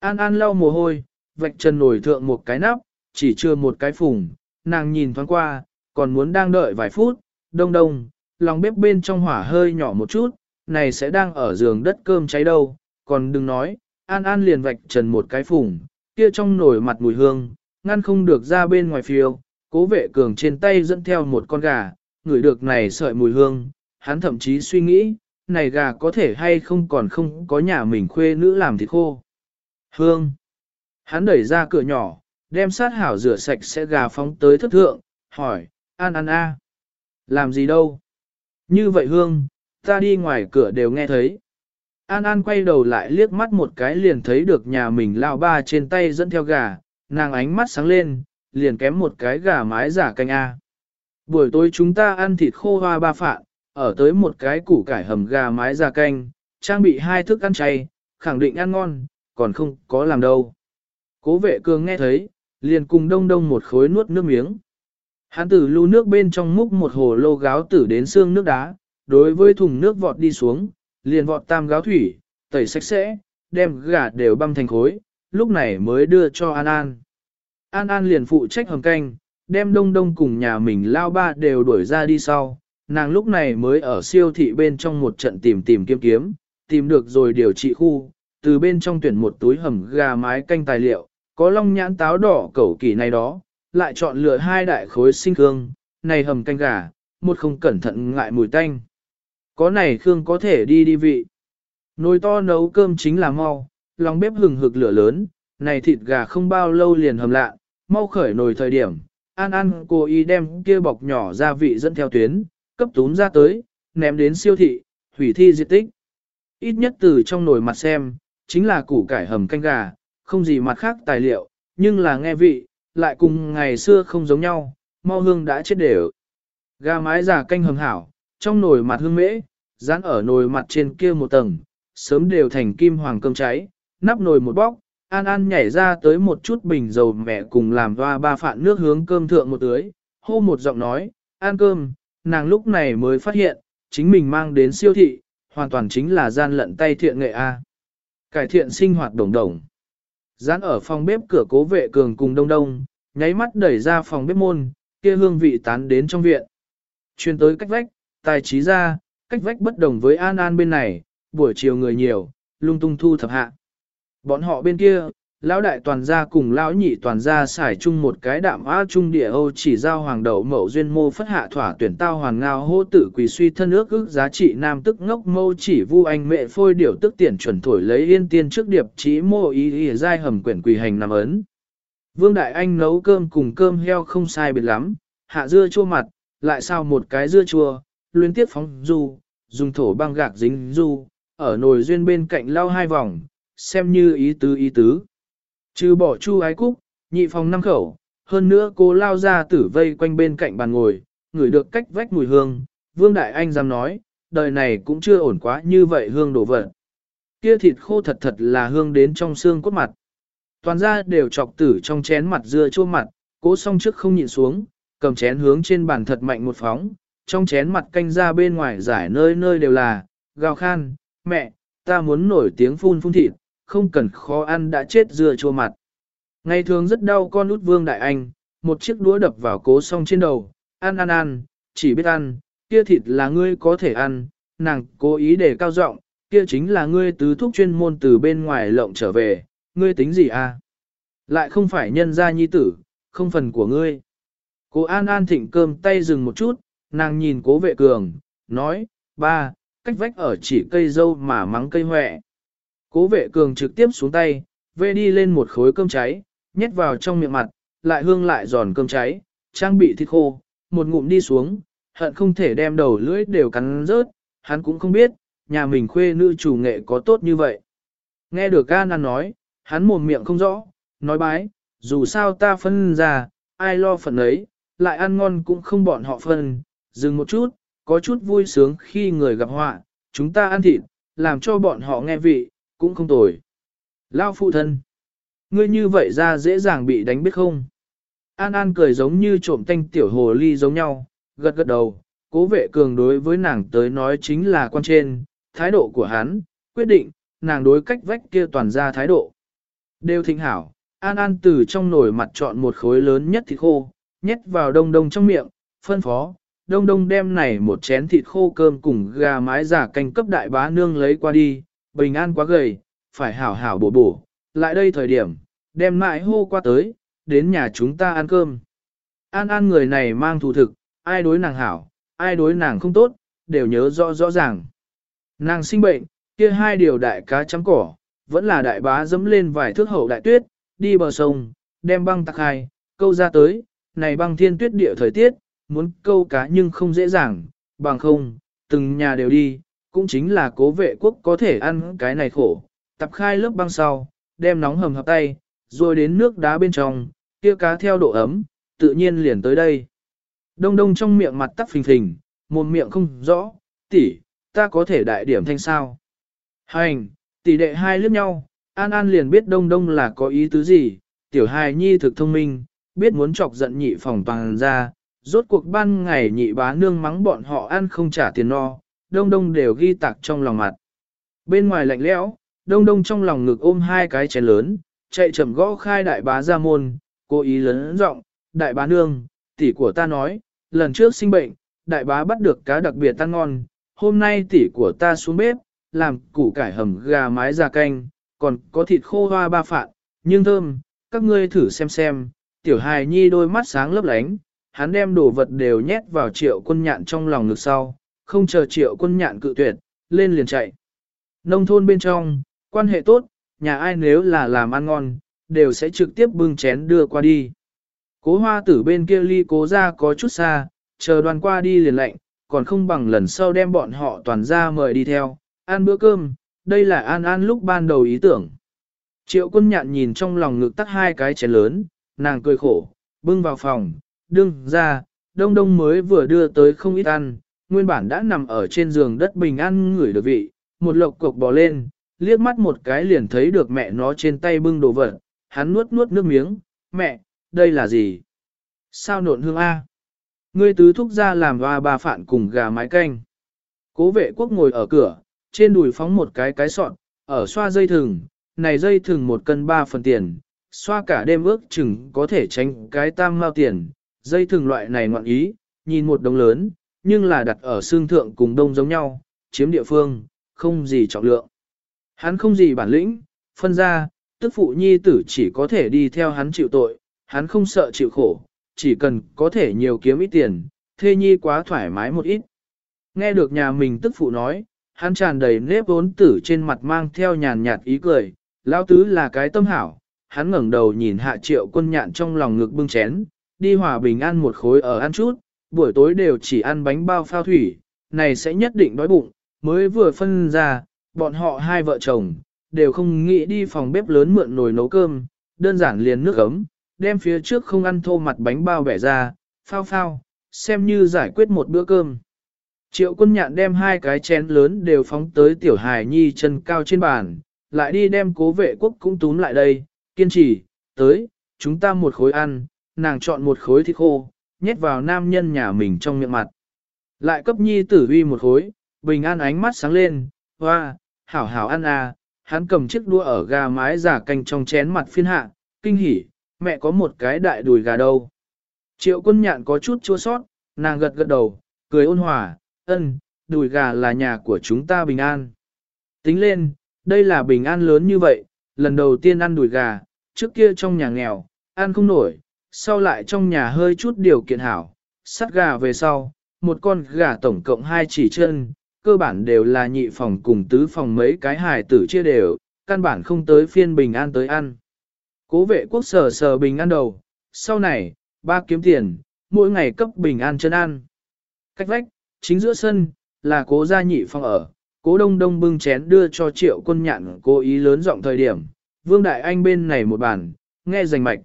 An An lau mồ hôi, vạch chân nổi thượng một cái nắp, chỉ chưa một cái phùng, nàng nhìn thoáng qua, còn muốn đang đợi vài phút, đông đông, lòng bếp bên trong hỏa hơi nhỏ một chút, này sẽ đang ở giường đất cơm cháy đâu, còn đừng nói, An An liền vạch trần một cái phùng, kia trong nồi mặt mùi hương, ngăn không được ra bên ngoài phiêu, cố vệ cường trên tay dẫn theo một con gà, ngửi được này sợi mùi hương, hắn thậm chí suy nghĩ, này gà có thể hay không còn không có nhà mình khuê nữ làm thịt khô. Hương. Hắn đẩy ra cửa nhỏ, đem sát hảo rửa sạch sẽ gà phóng tới thất thượng, hỏi, An An A. Làm gì đâu? Như vậy Hương, ta đi ngoài cửa đều nghe thấy. An An quay đầu lại liếc mắt một cái liền thấy được nhà mình lao ba trên tay dẫn theo gà, nàng ánh mắt sáng lên, liền kém một cái gà mái giả canh A. Buổi tối chúng ta ăn thịt khô hoa ba phạn, ở tới một cái củ cải hầm gà mái giả canh, trang bị hai thức ăn chay, khẳng định ăn ngon, còn không có làm đâu. Cố vệ cường nghe thấy, liền cùng đông đông một khối nuốt nước miếng. Hắn từ lưu nước bên trong múc một hồ lô gáo tử đến xương nước đá, đối với thùng nước vọt đi xuống, liền vọt tam gáo thủy, tẩy sạch sẽ, đem gà đều băm thành khối, lúc này mới đưa cho An An. An An liền phụ trách hầm canh, đem đông đông cùng nhà mình lao ba đều đuổi ra đi sau, nàng lúc này mới ở siêu thị bên trong một trận tìm tìm kiếm kiếm, tìm được rồi điều trị khu, từ bên trong tuyển một túi hầm gà mái canh tài liệu, có long nhãn táo đỏ cẩu kỳ này đó, lại chọn lựa hai đại khối sinh khương, này hầm canh gà, một không cẩn thận ngại mùi tanh. Có này khương có thể đi đi vị. Nồi to nấu cơm chính là mau, lòng bếp hừng hực lửa lớn, này thịt gà không bao lâu liền hầm lạ, mau khởi nồi thời điểm. An An cô y đem kia bọc nhỏ gia vị dẫn theo tuyến, cấp tún ra tới, ném đến siêu thị, hủy thi diệt tích. Ít nhất từ trong nồi mặt xem, chính là củ cải hầm canh gà, không gì mặt khác tài liệu, nhưng là nghe vị, lại cùng ngày xưa không giống nhau, mau hương đã chết đều. Gà mái giả canh hầm hảo, trong nồi mặt hương mễ, dán ở nồi mặt trên kia một tầng, sớm đều thành kim hoàng cơm cháy, nắp nồi một bóc, An An nhảy ra tới một chút bình dầu mẹ cùng làm hoa ba phạn nước hướng cơm thượng một tưới, hô một giọng nói, ăn cơm, nàng lúc này mới phát hiện, chính mình mang đến siêu thị, hoàn toàn chính là gian lận tay thiện nghệ A. Cải thiện sinh hoạt đồng đồng. Dán ở phòng bếp cửa cố vệ cường cùng đông đông, nháy mắt đẩy ra phòng bếp môn, kia hương vị tán đến trong viện. Chuyên tới cách vách, tài trí ra, cách vách bất đồng với An An bên này, buổi chiều người nhiều, lung tung thu thập hạ. Bọn họ bên kia, lão đại toàn gia cùng lão nhị toàn gia xài chung một cái đạm á trung địa Âu chỉ giao hoàng đậu mậu duyên mô phất hạ thỏa tuyển tao hoàn ngao hô tử quỳ suy thân ước ước giá trị nam tức ngốc mâu chỉ vu anh mẹ phôi điều tức tiền chuẩn thổi lấy yên tiên trước điệp trí mô ý ý giai hầm quyển quỳ hành nằm ấn. Vương Đại Anh nấu cơm cùng cơm heo không sai biệt lắm, hạ dưa chua mặt, lại sao một cái dưa chua, luyến tiếp phóng du, dùng thổ băng gạc dính du, ở nồi duyên bên cạnh lau hai vòng, xem như ý tứ ý tứ. Trừ bỏ chu ái cúc, nhị phòng năm khẩu, Hơn nữa cô lao ra tử vây quanh bên cạnh bàn ngồi, ngửi được cách vách mùi hương, Vương Đại Anh dám nói, đời này cũng chưa ổn quá như vậy hương đổ vật. Kia thịt khô thật thật là hương đến trong xương cốt mặt. Toàn ra đều chọc tử trong chén mặt dưa chua mặt, cố song trước không nhịn xuống, cầm chén hướng trên bàn thật mạnh một phóng, trong chén mặt canh ra bên ngoài giải nơi nơi đều là, gào khan, mẹ, ta muốn nổi tiếng phun phun thịt, không cần khó ăn đã chết dưa chua mặt. Ngày thường rất đau con út vương đại anh, một chiếc đũa đập vào cố song trên đầu, ăn ăn ăn, chỉ biết ăn, kia thịt là ngươi có thể ăn, nàng cố ý để cao giọng, kia chính là ngươi tứ thúc chuyên môn từ bên ngoài lộng trở về, ngươi tính gì à? Lại không phải nhân gia nhi tử, không phần của ngươi. Cố An An thịnh cơm tay dừng một chút, nàng nhìn cố vệ cường, nói, ba, cách vách ở chỉ cây dâu mà mắng cây hoẹ. Cố vệ cường trực tiếp xuống tay, vê đi lên một khối cơm cháy, nhét vào trong miệng mặt, lại hương lại giòn cơm cháy, trang bị thịt khô, một ngụm đi xuống, hận không thể đem đầu lưỡi đều cắn rớt, hắn cũng không biết, nhà mình khuê nữ chủ nghệ có tốt như vậy. Nghe được An An nói, hắn mồm miệng không rõ, nói bái, dù sao ta phân ra, ai lo phần ấy, lại ăn ngon cũng không bọn họ phân, dừng một chút, có chút vui sướng khi người gặp họa, chúng ta ăn thịt, làm cho bọn họ nghe vị, cũng không tồi. Lao phụ thân, ngươi như vậy ra dễ dàng bị đánh biết không? An An cười giống như trộm tanh tiểu hồ ly giống nhau, gật gật đầu, cố vệ cường đối với nàng tới nói chính là quan trên, thái độ của hắn, quyết định, nàng đối cách vách kia toàn ra thái độ. Đều thịnh hảo, An An từ trong nồi mặt chọn một khối lớn nhất thịt khô, nhét vào đông đông trong miệng, phân phó, đông đông đem này một chén thịt khô cơm cùng gà mái giả canh cấp đại bá nương lấy qua đi, bình an quá gầy, phải hảo hảo bổ bổ, lại đây thời điểm, đem mãi hô qua tới, đến nhà chúng ta ăn cơm. An An người này mang thù thực, ai đối nàng hảo, ai đối nàng không tốt, đều nhớ rõ rõ ràng. Nàng sinh bệnh, kia hai điều đại cá chấm cỏ, vẫn là đại bá dẫm lên vài thước hậu đại tuyết, đi bờ sông, đem băng tạc hai, câu ra tới, này băng thiên tuyết địa thời tiết, muốn câu cá nhưng không dễ dàng, bằng không, từng nhà đều đi, cũng chính là cố vệ quốc có thể ăn cái này khổ, tập khai lớp băng sau, đem nóng hầm hập tay, rồi đến nước đá bên trong, kia cá theo độ ấm, tự nhiên liền tới đây. Đông đông trong miệng mặt tắc phình phình, mồm miệng không rõ, tỷ, ta có thể đại điểm thanh sao. Hành, tỷ đệ hai liếc nhau, An An liền biết đông đông là có ý tứ gì, tiểu hài nhi thực thông minh, biết muốn chọc giận nhị phòng toàn ra, rốt cuộc ban ngày nhị bá nương mắng bọn họ ăn không trả tiền no, đông đông đều ghi tạc trong lòng mặt. Bên ngoài lạnh lẽo, đông đông trong lòng ngực ôm hai cái chén lớn, chạy chậm gõ khai đại bá ra môn, cố ý lớn giọng đại bá nương, tỷ của ta nói, lần trước sinh bệnh, đại bá bắt được cá đặc biệt ăn ngon, hôm nay tỷ của ta xuống bếp, làm củ cải hầm gà mái già canh, còn có thịt khô hoa ba phạn, nhưng thơm, các ngươi thử xem xem, tiểu hài nhi đôi mắt sáng lấp lánh, hắn đem đồ vật đều nhét vào triệu quân nhạn trong lòng ngực sau, không chờ triệu quân nhạn cự tuyệt, lên liền chạy. Nông thôn bên trong, quan hệ tốt, nhà ai nếu là làm ăn ngon, đều sẽ trực tiếp bưng chén đưa qua đi. Cố hoa tử bên kia ly cố ra có chút xa, chờ đoàn qua đi liền lạnh, còn không bằng lần sau đem bọn họ toàn ra mời đi theo, ăn bữa cơm, đây là an an lúc ban đầu ý tưởng. Triệu quân nhạn nhìn trong lòng ngực tắt hai cái chén lớn, nàng cười khổ, bưng vào phòng, đương ra, đông đông mới vừa đưa tới không ít ăn, nguyên bản đã nằm ở trên giường đất bình an ngửi được vị, một lộc cục bò lên, liếc mắt một cái liền thấy được mẹ nó trên tay bưng đồ vật, hắn nuốt nuốt nước miếng, mẹ, đây là gì? Sao nộn hương A? Ngươi tứ thúc ra làm hoa bà phạn cùng gà mái canh. Cố vệ quốc ngồi ở cửa, trên đùi phóng một cái cái sọn, ở xoa dây thừng, này dây thừng một cân ba phần tiền, xoa cả đêm ước chừng có thể tránh cái tam mao tiền, dây thừng loại này ngoạn ý, nhìn một đồng lớn, nhưng là đặt ở xương thượng cùng đông giống nhau, chiếm địa phương, không gì trọng lượng. Hắn không gì bản lĩnh, phân ra, tức phụ nhi tử chỉ có thể đi theo hắn chịu tội, hắn không sợ chịu khổ, chỉ cần có thể nhiều kiếm ít tiền, thê nhi quá thoải mái một ít. Nghe được nhà mình tức phụ nói, hắn tràn đầy nếp vốn tử trên mặt mang theo nhàn nhạt ý cười, lão tứ là cái tâm hảo, hắn ngẩng đầu nhìn hạ triệu quân nhạn trong lòng ngực bưng chén, đi hòa bình ăn một khối ở ăn chút, buổi tối đều chỉ ăn bánh bao phao thủy, này sẽ nhất định đói bụng, mới vừa phân ra, bọn họ hai vợ chồng, đều không nghĩ đi phòng bếp lớn mượn nồi nấu cơm, đơn giản liền nước ấm, đem phía trước không ăn thô mặt bánh bao bẻ ra, phao phao, xem như giải quyết một bữa cơm. Triệu quân nhạn đem hai cái chén lớn đều phóng tới tiểu hài nhi chân cao trên bàn, lại đi đem cố vệ quốc cũng túm lại đây, kiên trì, tới, chúng ta một khối ăn, nàng chọn một khối thịt khô, nhét vào nam nhân nhà mình trong miệng mặt. Lại cấp nhi tử uy một khối, bình an ánh mắt sáng lên, hoa, hảo hảo ăn à, hắn cầm chiếc đũa ở gà mái giả canh trong chén mặt phiên hạ, kinh hỉ, mẹ có một cái đại đùi gà đâu. Triệu quân nhạn có chút chua sót, nàng gật gật đầu, cười ôn hòa, ân, đùi gà là nhà của chúng ta bình an. Tính lên, đây là bình an lớn như vậy, lần đầu tiên ăn đùi gà, trước kia trong nhà nghèo, ăn không nổi, sau lại trong nhà hơi chút điều kiện hảo, sắt gà về sau, một con gà tổng cộng hai chỉ chân, cơ bản đều là nhị phòng cùng tứ phòng mấy cái hài tử chia đều, căn bản không tới phiên bình an tới ăn. Cố vệ quốc sở sờ bình an đầu, sau này, ba kiếm tiền, mỗi ngày cấp bình an chân ăn. Cách vách, chính giữa sân, là cố gia nhị phòng ở, cố đông đông bưng chén đưa cho triệu quân nhạn cố ý lớn giọng thời điểm, vương đại anh bên này một bàn, nghe rành mạch.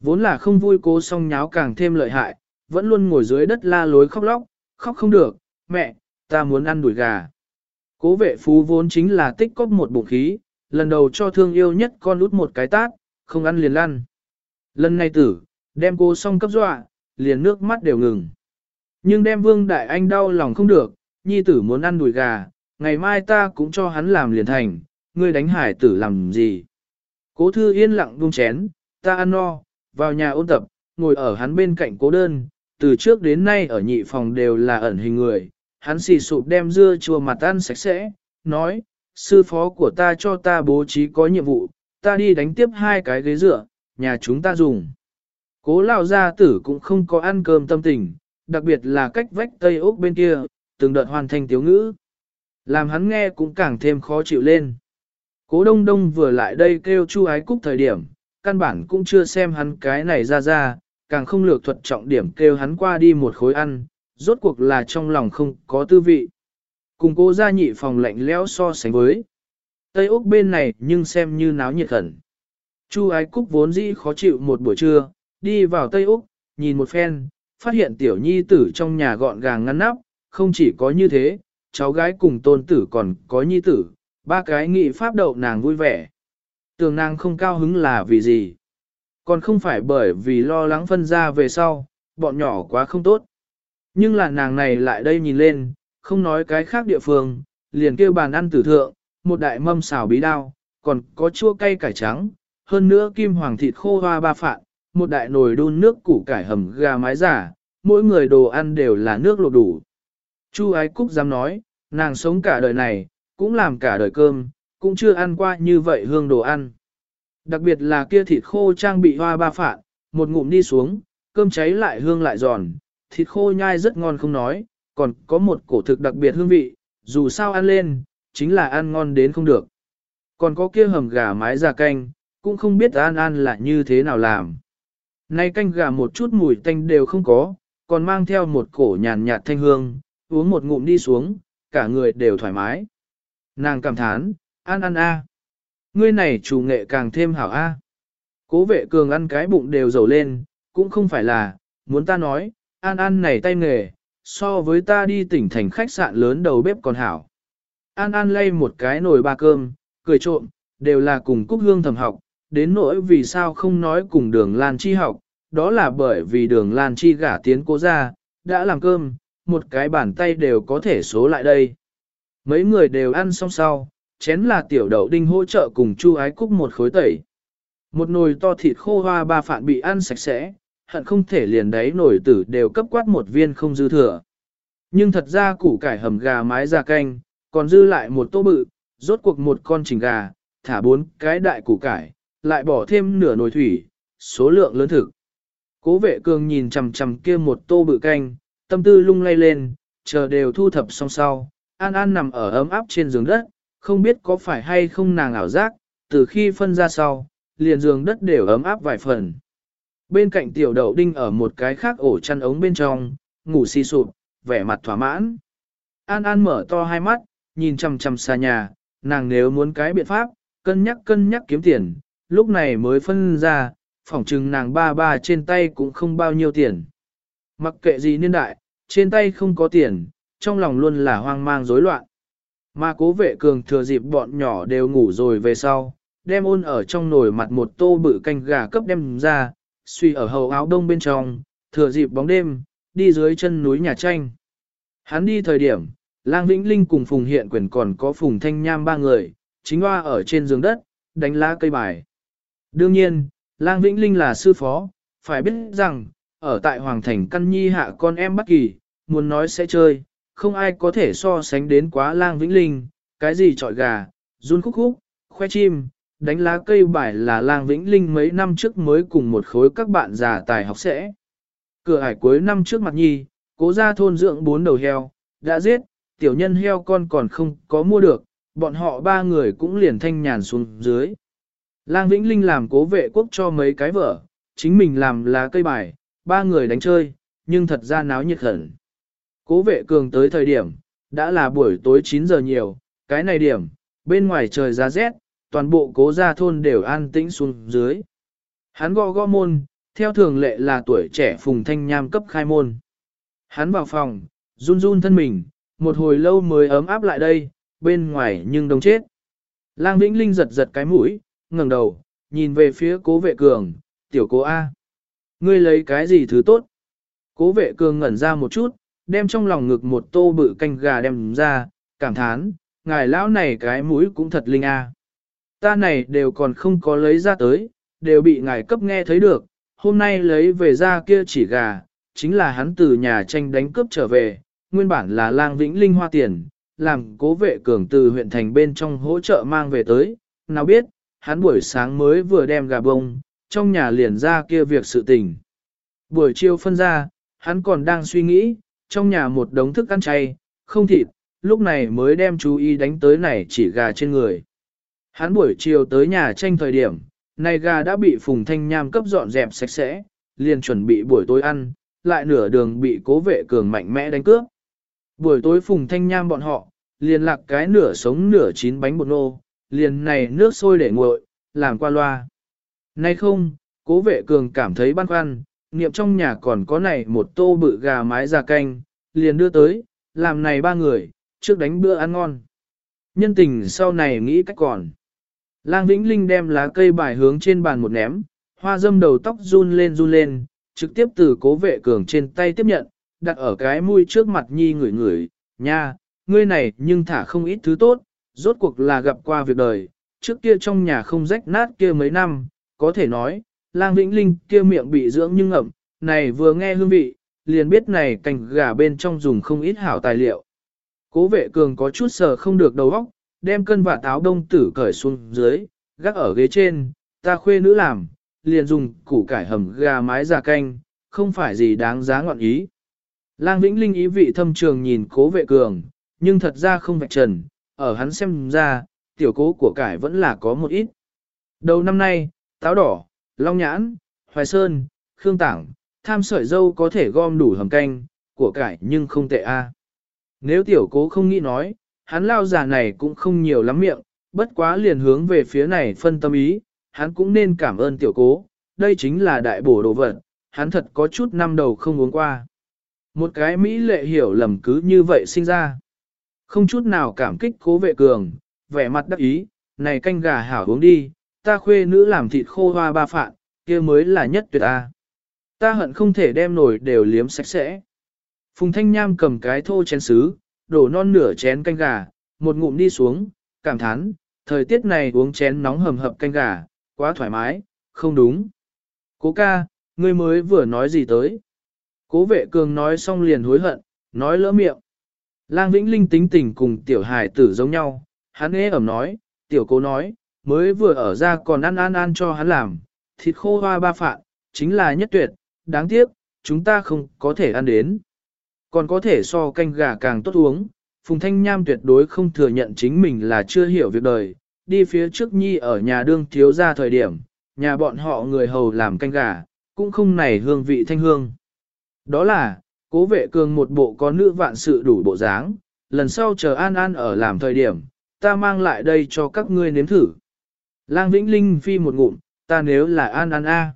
Vốn là không vui cố song nháo càng thêm lợi hại, vẫn luôn ngồi dưới đất la lối khóc lóc, khóc không được, mẹ, ta muốn ăn đuổi gà. Cố vệ phú vốn chính là tích cóp một bụng khí, lần đầu cho thương yêu nhất con út một cái tát, không ăn liền lăn. Lần này tử, đem cô song cấp dọa, liền nước mắt đều ngừng. Nhưng đem vương đại anh đau lòng không được, nhi tử muốn ăn đùi gà, ngày mai ta cũng cho hắn làm liền thành, ngươi đánh hải tử làm gì. Cố thư yên lặng buông chén, ta ăn no, vào nhà ôn tập, ngồi ở hắn bên cạnh cố đơn, từ trước đến nay ở nhị phòng đều là ẩn hình người, hắn xì sụp đem dưa chua mặt ăn sạch sẽ, nói, sư phó của ta cho ta bố trí có nhiệm vụ, ta đi đánh tiếp hai cái ghế dựa, nhà chúng ta dùng. Cố lao gia tử cũng không có ăn cơm tâm tình, đặc biệt là cách vách Tây Úc bên kia, từng đợt hoàn thành tiếu ngữ. Làm hắn nghe cũng càng thêm khó chịu lên. Cố đông đông vừa lại đây kêu chu ái cúc thời điểm, căn bản cũng chưa xem hắn cái này ra ra, càng không lược thuật trọng điểm kêu hắn qua đi một khối ăn, rốt cuộc là trong lòng không có tư vị. Cùng cố gia nhị phòng lạnh lẽo so sánh với. Tây Úc bên này nhưng xem như náo nhiệt khẩn. Chu ái cúc vốn dĩ khó chịu một buổi trưa, đi vào Tây Úc, nhìn một phen, phát hiện tiểu nhi tử trong nhà gọn gàng ngăn nắp, không chỉ có như thế, cháu gái cùng tôn tử còn có nhi tử, ba cái nghị pháp đậu nàng vui vẻ. Tường nàng không cao hứng là vì gì? Còn không phải bởi vì lo lắng phân ra về sau, bọn nhỏ quá không tốt. Nhưng là nàng này lại đây nhìn lên, không nói cái khác địa phương, liền kêu bàn ăn tử thượng, một đại mâm xào bí đao, còn có chua cay cải trắng, hơn nữa kim hoàng thịt khô hoa ba phạn, một đại nồi đun nước củ cải hầm gà mái giả, mỗi người đồ ăn đều là nước lột đủ. Chu Ái Cúc dám nói, nàng sống cả đời này, cũng làm cả đời cơm, cũng chưa ăn qua như vậy hương đồ ăn. Đặc biệt là kia thịt khô trang bị hoa ba phạn, một ngụm đi xuống, cơm cháy lại hương lại giòn, thịt khô nhai rất ngon không nói, còn có một cổ thực đặc biệt hương vị, dù sao ăn lên, chính là ăn ngon đến không được. Còn có kia hầm gà mái già canh, cũng không biết ăn ăn là như thế nào làm. Nay canh gà một chút mùi tanh đều không có, còn mang theo một cổ nhàn nhạt thanh hương, uống một ngụm đi xuống, cả người đều thoải mái. Nàng cảm thán, ăn ăn a. Ngươi này chủ nghệ càng thêm hảo a. Cố vệ cường ăn cái bụng đều dầu lên, cũng không phải là, muốn ta nói, ăn ăn này tay nghề, so với ta đi tỉnh thành khách sạn lớn đầu bếp còn hảo. An An lay một cái nồi ba cơm, cười trộm, đều là cùng Cúc Hương thầm học, đến nỗi vì sao không nói cùng đường Lan Chi học, đó là bởi vì đường Lan Chi gả tiến cố ra, đã làm cơm, một cái bàn tay đều có thể số lại đây. Mấy người đều ăn xong sau, chén là tiểu đậu đinh hỗ trợ cùng chu ái cúc một khối tẩy. Một nồi to thịt khô hoa ba phạn bị ăn sạch sẽ, hận không thể liền đáy nồi tử đều cấp quát một viên không dư thừa. Nhưng thật ra củ cải hầm gà mái ra canh, còn dư lại một tô bự, rốt cuộc một con chỉnh gà, thả bốn cái đại củ cải, lại bỏ thêm nửa nồi thủy, số lượng lớn thực. Cố vệ cường nhìn chằm chằm kia một tô bự canh, tâm tư lung lay lên, chờ đều thu thập xong sau, An An nằm ở ấm áp trên giường đất, không biết có phải hay không nàng ảo giác, từ khi phân ra sau, liền giường đất đều ấm áp vài phần. Bên cạnh tiểu đậu đinh ở một cái khác ổ chăn ống bên trong, ngủ si sụp, vẻ mặt thỏa mãn. An An mở to hai mắt, nhìn chằm chằm xa nhà, nàng nếu muốn cái biện pháp, cân nhắc cân nhắc kiếm tiền, lúc này mới phân ra, phỏng chừng nàng ba ba trên tay cũng không bao nhiêu tiền. Mặc kệ gì niên đại, trên tay không có tiền, trong lòng luôn là hoang mang rối loạn. Mà cố vệ cường thừa dịp bọn nhỏ đều ngủ rồi về sau, đem ôn ở trong nồi mặt một tô bự canh gà cấp đem ra, suy ở hầu áo đông bên trong, thừa dịp bóng đêm, đi dưới chân núi nhà tranh. Hắn đi thời điểm, Lang Vĩnh Linh cùng Phùng Hiện Quyền còn có Phùng Thanh Nham ba người, chính hoa ở trên giường đất, đánh lá cây bài. Đương nhiên, Lang Vĩnh Linh là sư phó, phải biết rằng, ở tại Hoàng Thành Căn Nhi hạ con em bất kỳ, muốn nói sẽ chơi, không ai có thể so sánh đến quá Lang Vĩnh Linh, cái gì trọi gà, run khúc khúc, khoe chim, đánh lá cây bài là Lang Vĩnh Linh mấy năm trước mới cùng một khối các bạn già tài học sẽ. Cửa hải cuối năm trước mặt nhi, cố ra thôn dưỡng bốn đầu heo, đã giết, tiểu nhân heo con còn không có mua được, bọn họ ba người cũng liền thanh nhàn xuống dưới. Lang Vĩnh Linh làm cố vệ quốc cho mấy cái vợ, chính mình làm lá cây bài, ba người đánh chơi, nhưng thật ra náo nhiệt khẩn. Cố vệ cường tới thời điểm, đã là buổi tối 9 giờ nhiều, cái này điểm, bên ngoài trời ra rét, toàn bộ cố gia thôn đều an tĩnh xuống dưới. Hắn gõ gõ môn, theo thường lệ là tuổi trẻ phùng thanh nham cấp khai môn. Hắn vào phòng, run run thân mình, một hồi lâu mới ấm áp lại đây, bên ngoài nhưng đông chết. Lang Vĩnh Linh giật giật cái mũi, ngẩng đầu, nhìn về phía cố vệ cường, tiểu cố A. Ngươi lấy cái gì thứ tốt? Cố vệ cường ngẩn ra một chút, đem trong lòng ngực một tô bự canh gà đem ra, cảm thán, ngài lão này cái mũi cũng thật linh A. Ta này đều còn không có lấy ra tới, đều bị ngài cấp nghe thấy được, hôm nay lấy về ra kia chỉ gà, chính là hắn từ nhà tranh đánh cướp trở về, nguyên bản là lang vĩnh linh hoa tiền, làm cố vệ cường từ huyện thành bên trong hỗ trợ mang về tới, nào biết, hắn buổi sáng mới vừa đem gà bông, trong nhà liền ra kia việc sự tình. Buổi chiều phân ra, hắn còn đang suy nghĩ, trong nhà một đống thức ăn chay, không thịt, lúc này mới đem chú ý đánh tới này chỉ gà trên người. Hắn buổi chiều tới nhà tranh thời điểm, này gà đã bị Phùng Thanh Nham cấp dọn dẹp sạch sẽ, liền chuẩn bị buổi tối ăn, lại nửa đường bị cố vệ cường mạnh mẽ đánh cướp. Buổi tối Phùng Thanh Nham bọn họ, liền lạc cái nửa sống nửa chín bánh bột nô, liền này nước sôi để nguội, làm qua loa. Nay không, cố vệ cường cảm thấy băn khoăn, niệm trong nhà còn có này một tô bự gà mái già canh, liền đưa tới, làm này ba người, trước đánh bữa ăn ngon. Nhân tình sau này nghĩ cách còn. Lang Vĩnh Linh đem lá cây bài hướng trên bàn một ném, hoa dâm đầu tóc run lên run lên, trực tiếp từ cố vệ cường trên tay tiếp nhận, đặt ở cái mũi trước mặt nhi ngửi ngửi, nha, ngươi này nhưng thả không ít thứ tốt, rốt cuộc là gặp qua việc đời, trước kia trong nhà không rách nát kia mấy năm, có thể nói, lang vĩnh linh kia miệng bị dưỡng nhưng ngậm, này vừa nghe hương vị, liền biết này cành gà bên trong dùng không ít hảo tài liệu. Cố vệ cường có chút sờ không được đầu óc, đem cân và táo đông tử cởi xuống dưới, gác ở ghế trên, ta khuê nữ làm, liền dùng củ cải hầm gà mái già canh, không phải gì đáng giá ngọn ý. Lang Vĩnh Linh ý vị thâm trường nhìn cố vệ cường, nhưng thật ra không vạch trần, ở hắn xem ra, tiểu cố của cải vẫn là có một ít. Đầu năm nay, táo đỏ, long nhãn, hoài sơn, khương tảng, tham sợi dâu có thể gom đủ hầm canh, của cải nhưng không tệ a. À. Nếu tiểu cố không nghĩ nói, hắn lao già này cũng không nhiều lắm miệng, bất quá liền hướng về phía này phân tâm ý, hắn cũng nên cảm ơn tiểu cố, đây chính là đại bổ đồ vật, hắn thật có chút năm đầu không uống qua. Một cái Mỹ lệ hiểu lầm cứ như vậy sinh ra. Không chút nào cảm kích cố vệ cường, vẻ mặt đắc ý, này canh gà hảo uống đi, ta khuê nữ làm thịt khô hoa ba phạn, kia mới là nhất tuyệt a. Ta hận không thể đem nồi đều liếm sạch sẽ. Phùng Thanh Nham cầm cái thô chén sứ, đổ non nửa chén canh gà, một ngụm đi xuống, cảm thán, thời tiết này uống chén nóng hầm hập canh gà, quá thoải mái, không đúng. Cố ca, ngươi mới vừa nói gì tới? Cố vệ cường nói xong liền hối hận, nói lỡ miệng. Lang Vĩnh Linh tính tình cùng tiểu hài tử giống nhau, hắn ế ẩm nói, tiểu cố nói, mới vừa ở ra còn ăn ăn ăn cho hắn làm, thịt khô hoa ba phạn, chính là nhất tuyệt, đáng tiếc, chúng ta không có thể ăn đến. Còn có thể so canh gà càng tốt uống, Phùng Thanh Nham tuyệt đối không thừa nhận chính mình là chưa hiểu việc đời, đi phía trước nhi ở nhà đương thiếu ra thời điểm, nhà bọn họ người hầu làm canh gà, cũng không nảy hương vị thanh hương. Đó là, cố vệ cường một bộ có nữ vạn sự đủ bộ dáng, lần sau chờ An An ở làm thời điểm, ta mang lại đây cho các ngươi nếm thử. Lang Vĩnh Linh phi một ngụm, ta nếu là An An A.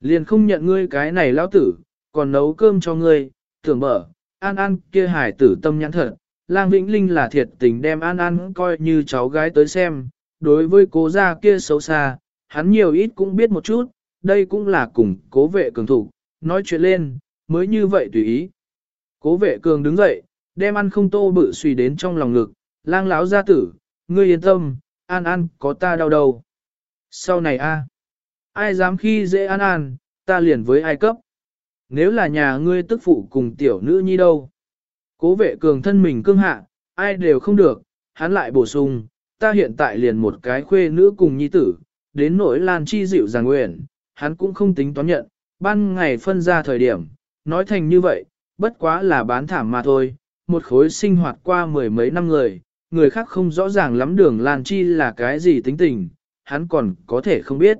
Liền không nhận ngươi cái này lão tử, còn nấu cơm cho ngươi, tưởng mở, an an kia hải tử tâm nhãn thật, lang vĩnh linh là thiệt tình đem an an coi như cháu gái tới xem, đối với cố gia kia xấu xa, hắn nhiều ít cũng biết một chút, đây cũng là cùng cố vệ cường thủ, nói chuyện lên, mới như vậy tùy ý. Cố vệ cường đứng dậy, đem ăn không tô bự suy đến trong lòng ngực, lang láo gia tử, ngươi yên tâm, an an có ta đau đầu. Sau này a, ai dám khi dễ an an, ta liền với ai cấp. Nếu là nhà ngươi tức phụ cùng tiểu nữ nhi đâu. Cố vệ cường thân mình cương hạ, ai đều không được, hắn lại bổ sung, ta hiện tại liền một cái khuê nữ cùng nhi tử, đến nỗi lan chi dịu giàng nguyện, hắn cũng không tính toán nhận, ban ngày phân ra thời điểm, nói thành như vậy, bất quá là bán thảm mà thôi, một khối sinh hoạt qua mười mấy năm người, người khác không rõ ràng lắm đường lan chi là cái gì tính tình, hắn còn có thể không biết.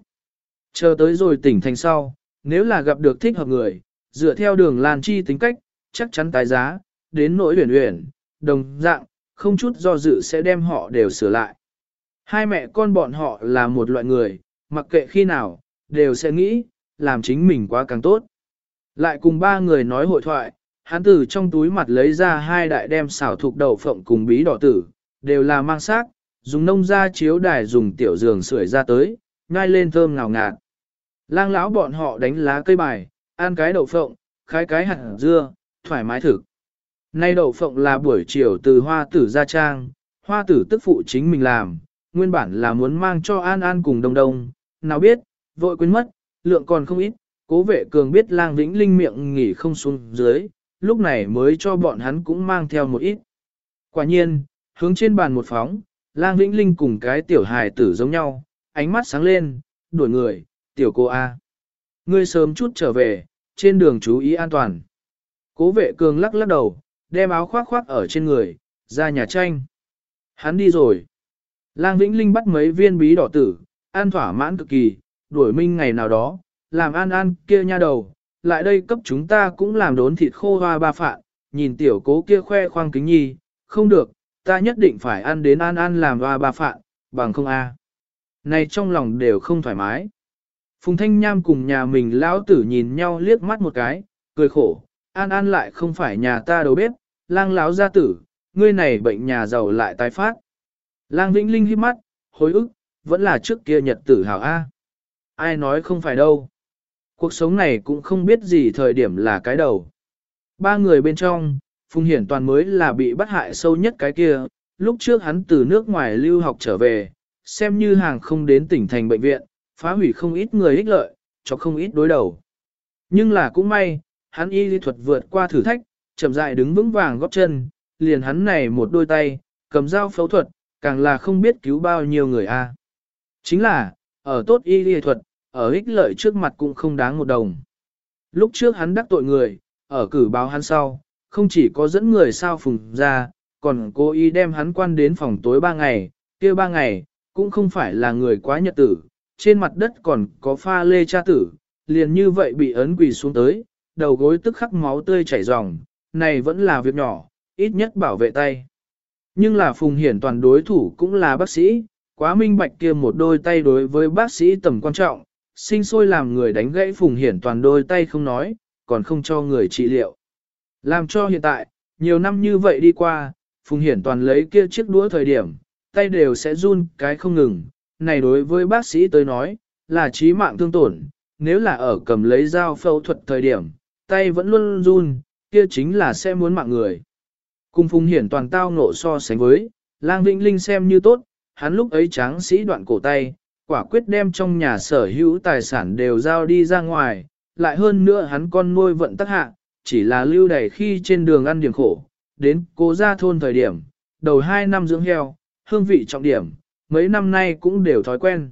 Chờ tới rồi tỉnh thành sau, nếu là gặp được thích hợp người, dựa theo đường lan chi tính cách, chắc chắn tái giá, đến nỗi huyền huyền, đồng dạng, không chút do dự sẽ đem họ đều sửa lại. Hai mẹ con bọn họ là một loại người, mặc kệ khi nào, đều sẽ nghĩ, làm chính mình quá càng tốt. Lại cùng ba người nói hội thoại, hắn từ trong túi mặt lấy ra hai đại đem xảo thuộc đậu phộng cùng bí đỏ tử, đều là mang xác, dùng nông ra chiếu đài dùng tiểu giường sưởi ra tới, ngai lên thơm ngào ngạt. Lang lão bọn họ đánh lá cây bài, ăn cái đậu phộng, khai cái hạt dưa, thoải mái thực. Nay đậu phộng là buổi chiều từ hoa tử ra trang, hoa tử tức phụ chính mình làm, nguyên bản là muốn mang cho An An cùng đông đông, nào biết, vội quên mất, lượng còn không ít, cố vệ cường biết lang vĩnh linh miệng nghỉ không xuống dưới, lúc này mới cho bọn hắn cũng mang theo một ít. Quả nhiên, hướng trên bàn một phóng, lang vĩnh linh cùng cái tiểu hài tử giống nhau, ánh mắt sáng lên, đuổi người, tiểu cô A. Ngươi sớm chút trở về, trên đường chú ý an toàn. Cố vệ cường lắc lắc đầu, đem áo khoác khoác ở trên người, ra nhà tranh. Hắn đi rồi. Lang Vĩnh Linh bắt mấy viên bí đỏ tử, an thỏa mãn cực kỳ, đuổi minh ngày nào đó, làm an an kia nha đầu, lại đây cấp chúng ta cũng làm đốn thịt khô hoa ba phạn, nhìn tiểu cố kia khoe khoang kính nhi, không được, ta nhất định phải ăn đến an an làm hoa ba phạn, bằng không a. Này trong lòng đều không thoải mái. Phùng Thanh Nham cùng nhà mình lão tử nhìn nhau liếc mắt một cái, cười khổ, an an lại không phải nhà ta đầu bếp, lang lão gia tử, ngươi này bệnh nhà giàu lại tái phát. Lang Vĩnh Linh hít mắt, hối ức, vẫn là trước kia nhật tử hảo A. Ai nói không phải đâu. Cuộc sống này cũng không biết gì thời điểm là cái đầu. Ba người bên trong, Phùng Hiển Toàn mới là bị bắt hại sâu nhất cái kia, lúc trước hắn từ nước ngoài lưu học trở về, xem như hàng không đến tỉnh thành bệnh viện, phá hủy không ít người ích lợi, cho không ít đối đầu. Nhưng là cũng may, hắn y lý thuật vượt qua thử thách, chậm rãi đứng vững vàng góp chân, liền hắn này một đôi tay, cầm dao phẫu thuật, càng là không biết cứu bao nhiêu người a. Chính là, ở tốt y lý thuật, ở ích lợi trước mặt cũng không đáng một đồng. Lúc trước hắn đắc tội người, ở cử báo hắn sau, không chỉ có dẫn người sao phùng ra, còn cố ý đem hắn quan đến phòng tối ba ngày, kia ba ngày, cũng không phải là người quá nhật tử, trên mặt đất còn có pha lê cha tử, liền như vậy bị ấn quỳ xuống tới, đầu gối tức khắc máu tươi chảy ròng, này vẫn là việc nhỏ, ít nhất bảo vệ tay. Nhưng là Phùng Hiển toàn đối thủ cũng là bác sĩ, quá minh bạch kia một đôi tay đối với bác sĩ tầm quan trọng, sinh sôi làm người đánh gãy Phùng Hiển toàn đôi tay không nói, còn không cho người trị liệu. Làm cho hiện tại, nhiều năm như vậy đi qua, Phùng Hiển toàn lấy kia chiếc đũa thời điểm, tay đều sẽ run cái không ngừng, này đối với bác sĩ tới nói, là trí mạng thương tổn, nếu là ở cầm lấy dao phẫu thuật thời điểm, tay vẫn luôn run, kia chính là sẽ muốn mạng người. Cùng Phùng Hiển toàn tao ngộ so sánh với, Lang Vĩnh Linh xem như tốt, hắn lúc ấy tráng sĩ đoạn cổ tay, quả quyết đem trong nhà sở hữu tài sản đều giao đi ra ngoài, lại hơn nữa hắn con nuôi vận tắc hạ, chỉ là lưu đày khi trên đường ăn điểm khổ, đến cố ra thôn thời điểm, đầu 2 năm dưỡng heo, hương vị trọng điểm, mấy năm nay cũng đều thói quen.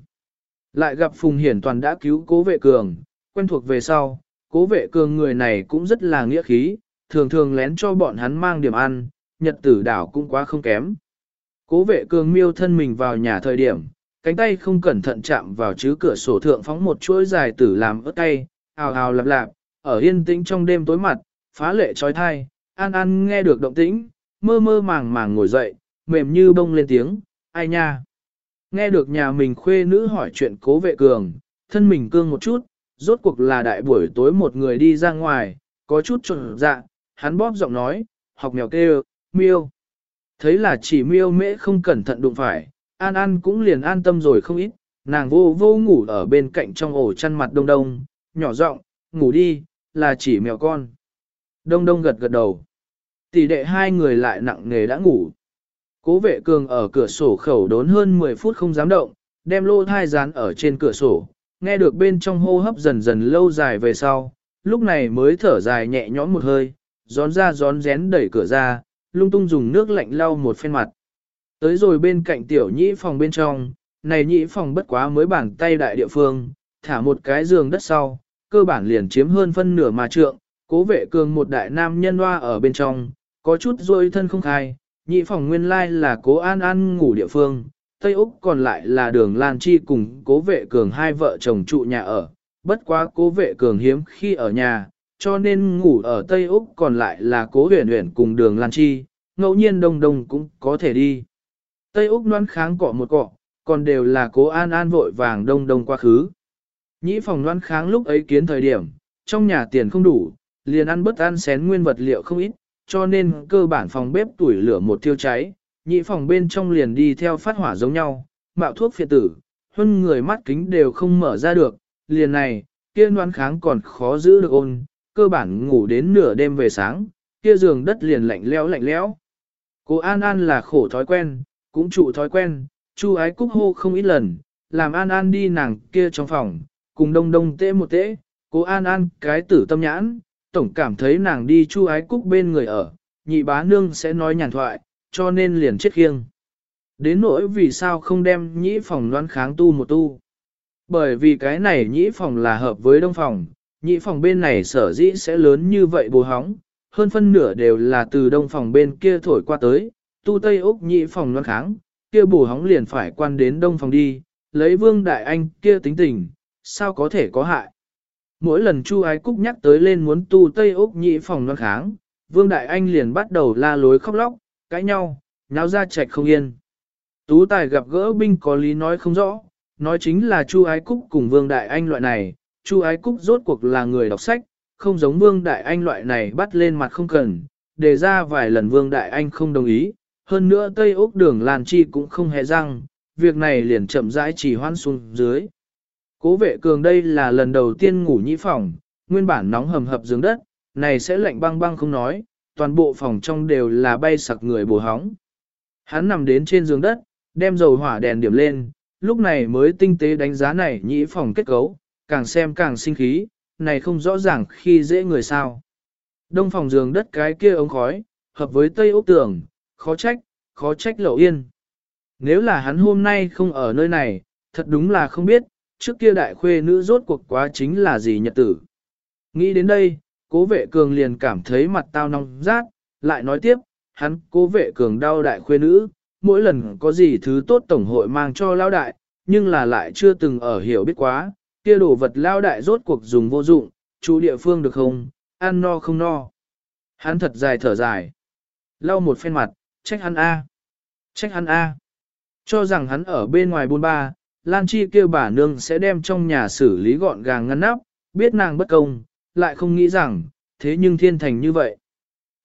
Lại gặp Phùng Hiển Toàn đã cứu cố vệ cường, quen thuộc về sau, cố vệ cường người này cũng rất là nghĩa khí, thường thường lén cho bọn hắn mang điểm ăn, nhật tử đảo cũng quá không kém. Cố vệ cường miêu thân mình vào nhà thời điểm, cánh tay không cẩn thận chạm vào chứ cửa sổ thượng phóng một chuỗi dài tử làm ớt tay, ào ào lạp lạp, ở yên tĩnh trong đêm tối mặt, phá lệ trói thai, an an nghe được động tĩnh, mơ mơ màng màng ngồi dậy, mềm như bông lên tiếng, ai nha. Nghe được nhà mình khuê nữ hỏi chuyện cố vệ cường, thân mình cương một chút, rốt cuộc là đại buổi tối một người đi ra ngoài, có chút trộn dạ, hắn bóp giọng nói, học mèo kêu, miêu. Thấy là chỉ miêu mễ không cẩn thận đụng phải, An An cũng liền an tâm rồi không ít, nàng vô vô ngủ ở bên cạnh trong ổ chăn mặt đông đông, nhỏ giọng ngủ đi, là chỉ mèo con. Đông đông gật gật đầu. Tỷ đệ hai người lại nặng nề đã ngủ. Cố vệ cường ở cửa sổ khẩu đốn hơn 10 phút không dám động, đem lô thai dán ở trên cửa sổ, nghe được bên trong hô hấp dần dần lâu dài về sau, lúc này mới thở dài nhẹ nhõm một hơi, gión ra gión rén đẩy cửa ra, lung tung dùng nước lạnh lau một phen mặt. Tới rồi bên cạnh tiểu nhĩ phòng bên trong, này nhĩ phòng bất quá mới bàn tay đại địa phương, thả một cái giường đất sau, cơ bản liền chiếm hơn phân nửa mà trượng, cố vệ cường một đại nam nhân hoa ở bên trong, có chút rôi thân không khai, nhị phòng nguyên lai là cố an an ngủ địa phương, Tây Úc còn lại là đường Lan Chi cùng cố vệ cường hai vợ chồng trụ nhà ở, bất quá cố vệ cường hiếm khi ở nhà, cho nên ngủ ở Tây Úc còn lại là cố huyền huyền cùng đường Lan Chi, ngẫu nhiên đông đông cũng có thể đi. Tây Úc loan kháng cọ một cọ, còn đều là cố an an vội vàng đông đông quá khứ. Nhĩ phòng loan kháng lúc ấy kiến thời điểm, trong nhà tiền không đủ, liền ăn bất ăn xén nguyên vật liệu không ít, cho nên cơ bản phòng bếp tuổi lửa một thiêu cháy, nhị phòng bên trong liền đi theo phát hỏa giống nhau, mạo thuốc phiện tử, hơn người mắt kính đều không mở ra được, liền này, kia đoán kháng còn khó giữ được ôn, cơ bản ngủ đến nửa đêm về sáng, kia giường đất liền lạnh lẽo lạnh lẽo. Cô An An là khổ thói quen, cũng trụ thói quen, Chu ái cúc hô không ít lần, làm An An đi nàng kia trong phòng, cùng đông đông tễ một tễ, cô An An cái tử tâm nhãn, tổng cảm thấy nàng đi Chu ái cúc bên người ở, nhị bá nương sẽ nói nhàn thoại, cho nên liền chết khiêng. Đến nỗi vì sao không đem nhĩ phòng loan kháng tu một tu. Bởi vì cái này nhĩ phòng là hợp với đông phòng, nhĩ phòng bên này sở dĩ sẽ lớn như vậy bù hóng, hơn phân nửa đều là từ đông phòng bên kia thổi qua tới, tu tây úc nhị phòng loan kháng, kia bù hóng liền phải quan đến đông phòng đi, lấy vương đại anh kia tính tình, sao có thể có hại. Mỗi lần Chu Ái Cúc nhắc tới lên muốn tu Tây Úc nhị phòng loan kháng, Vương Đại Anh liền bắt đầu la lối khóc lóc, cãi nhau, nháo ra chạch không yên. Tú Tài gặp gỡ binh có lý nói không rõ, nói chính là Chu Ái Cúc cùng Vương Đại Anh loại này, Chu Ái Cúc rốt cuộc là người đọc sách, không giống Vương Đại Anh loại này bắt lên mặt không cần, đề ra vài lần Vương Đại Anh không đồng ý, hơn nữa Tây Úc đường Lan Chi cũng không hề răng, việc này liền chậm rãi chỉ hoan xuống dưới. Cố vệ cường đây là lần đầu tiên ngủ nhĩ phòng, nguyên bản nóng hầm hập giường đất, này sẽ lạnh băng băng không nói, toàn bộ phòng trong đều là bay sặc người bồ hóng. Hắn nằm đến trên giường đất, đem dầu hỏa đèn điểm lên, lúc này mới tinh tế đánh giá này nhĩ phòng kết cấu, càng xem càng sinh khí, này không rõ ràng khi dễ người sao. Đông phòng giường đất cái kia ống khói, hợp với tây ốc tường, khó trách, khó trách lậu yên. Nếu là hắn hôm nay không ở nơi này, thật đúng là không biết, trước kia đại khuê nữ rốt cuộc quá chính là gì nhật tử. Nghĩ đến đây, cố vệ cường liền cảm thấy mặt tao nóng rát, lại nói tiếp, hắn cố vệ cường đau đại khuê nữ, mỗi lần có gì thứ tốt tổng hội mang cho lao đại, nhưng là lại chưa từng ở hiểu biết quá, kia đồ vật lao đại rốt cuộc dùng vô dụng, chú địa phương được không, ăn no không no. Hắn thật dài thở dài, lau một phen mặt, trách hắn A, trách hắn A. Cho rằng hắn ở bên ngoài buôn ba, Lan Chi kêu bà nương sẽ đem trong nhà xử lý gọn gàng ngăn nắp, biết nàng bất công, lại không nghĩ rằng, thế nhưng thiên thành như vậy.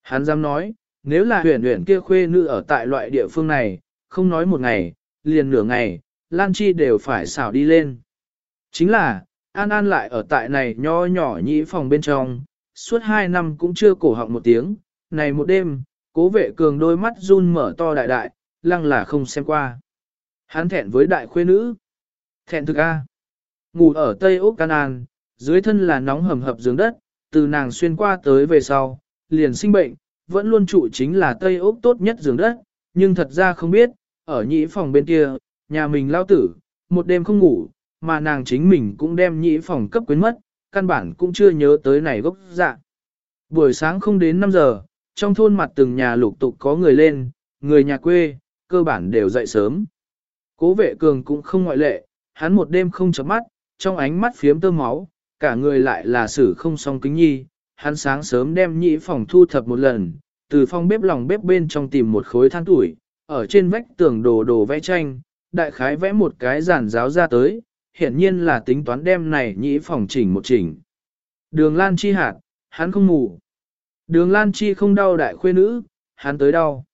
Hắn dám nói, nếu là huyền huyền kia khuê nữ ở tại loại địa phương này, không nói một ngày, liền nửa ngày, Lan Chi đều phải xảo đi lên. Chính là, An An lại ở tại này nho nhỏ nhĩ phòng bên trong, suốt hai năm cũng chưa cổ họng một tiếng, này một đêm, cố vệ cường đôi mắt run mở to đại đại, lăng là không xem qua. Hắn thẹn với đại khuê nữ. Thẹn thực A. Ngủ ở Tây Úc Can An, dưới thân là nóng hầm hập giường đất, từ nàng xuyên qua tới về sau, liền sinh bệnh, vẫn luôn trụ chính là Tây Úc tốt nhất giường đất, nhưng thật ra không biết, ở nhĩ phòng bên kia, nhà mình lao tử, một đêm không ngủ, mà nàng chính mình cũng đem nhĩ phòng cấp quyến mất, căn bản cũng chưa nhớ tới này gốc dạ. Buổi sáng không đến 5 giờ, trong thôn mặt từng nhà lục tục có người lên, người nhà quê, cơ bản đều dậy sớm. Cố vệ cường cũng không ngoại lệ, hắn một đêm không chấm mắt, trong ánh mắt phiếm tơ máu, cả người lại là sử không song kính nhi. Hắn sáng sớm đem nhĩ phòng thu thập một lần, từ phòng bếp lòng bếp bên trong tìm một khối than tuổi, ở trên vách tường đồ đồ vẽ tranh, đại khái vẽ một cái giản giáo ra tới, hiển nhiên là tính toán đem này nhĩ phòng chỉnh một chỉnh. Đường Lan Chi hạt, hắn không ngủ. Đường Lan Chi không đau đại khuê nữ, hắn tới đau.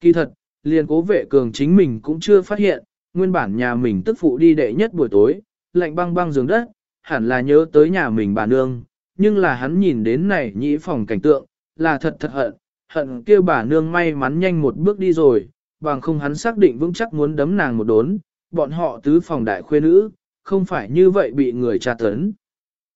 Kỳ thật, liền cố vệ cường chính mình cũng chưa phát hiện, nguyên bản nhà mình tức phụ đi đệ nhất buổi tối, lạnh băng băng giường đất, hẳn là nhớ tới nhà mình bà nương, nhưng là hắn nhìn đến này nhĩ phòng cảnh tượng, là thật thật hận, hận kia bà nương may mắn nhanh một bước đi rồi, bằng không hắn xác định vững chắc muốn đấm nàng một đốn, bọn họ tứ phòng đại khuê nữ, không phải như vậy bị người tra tấn.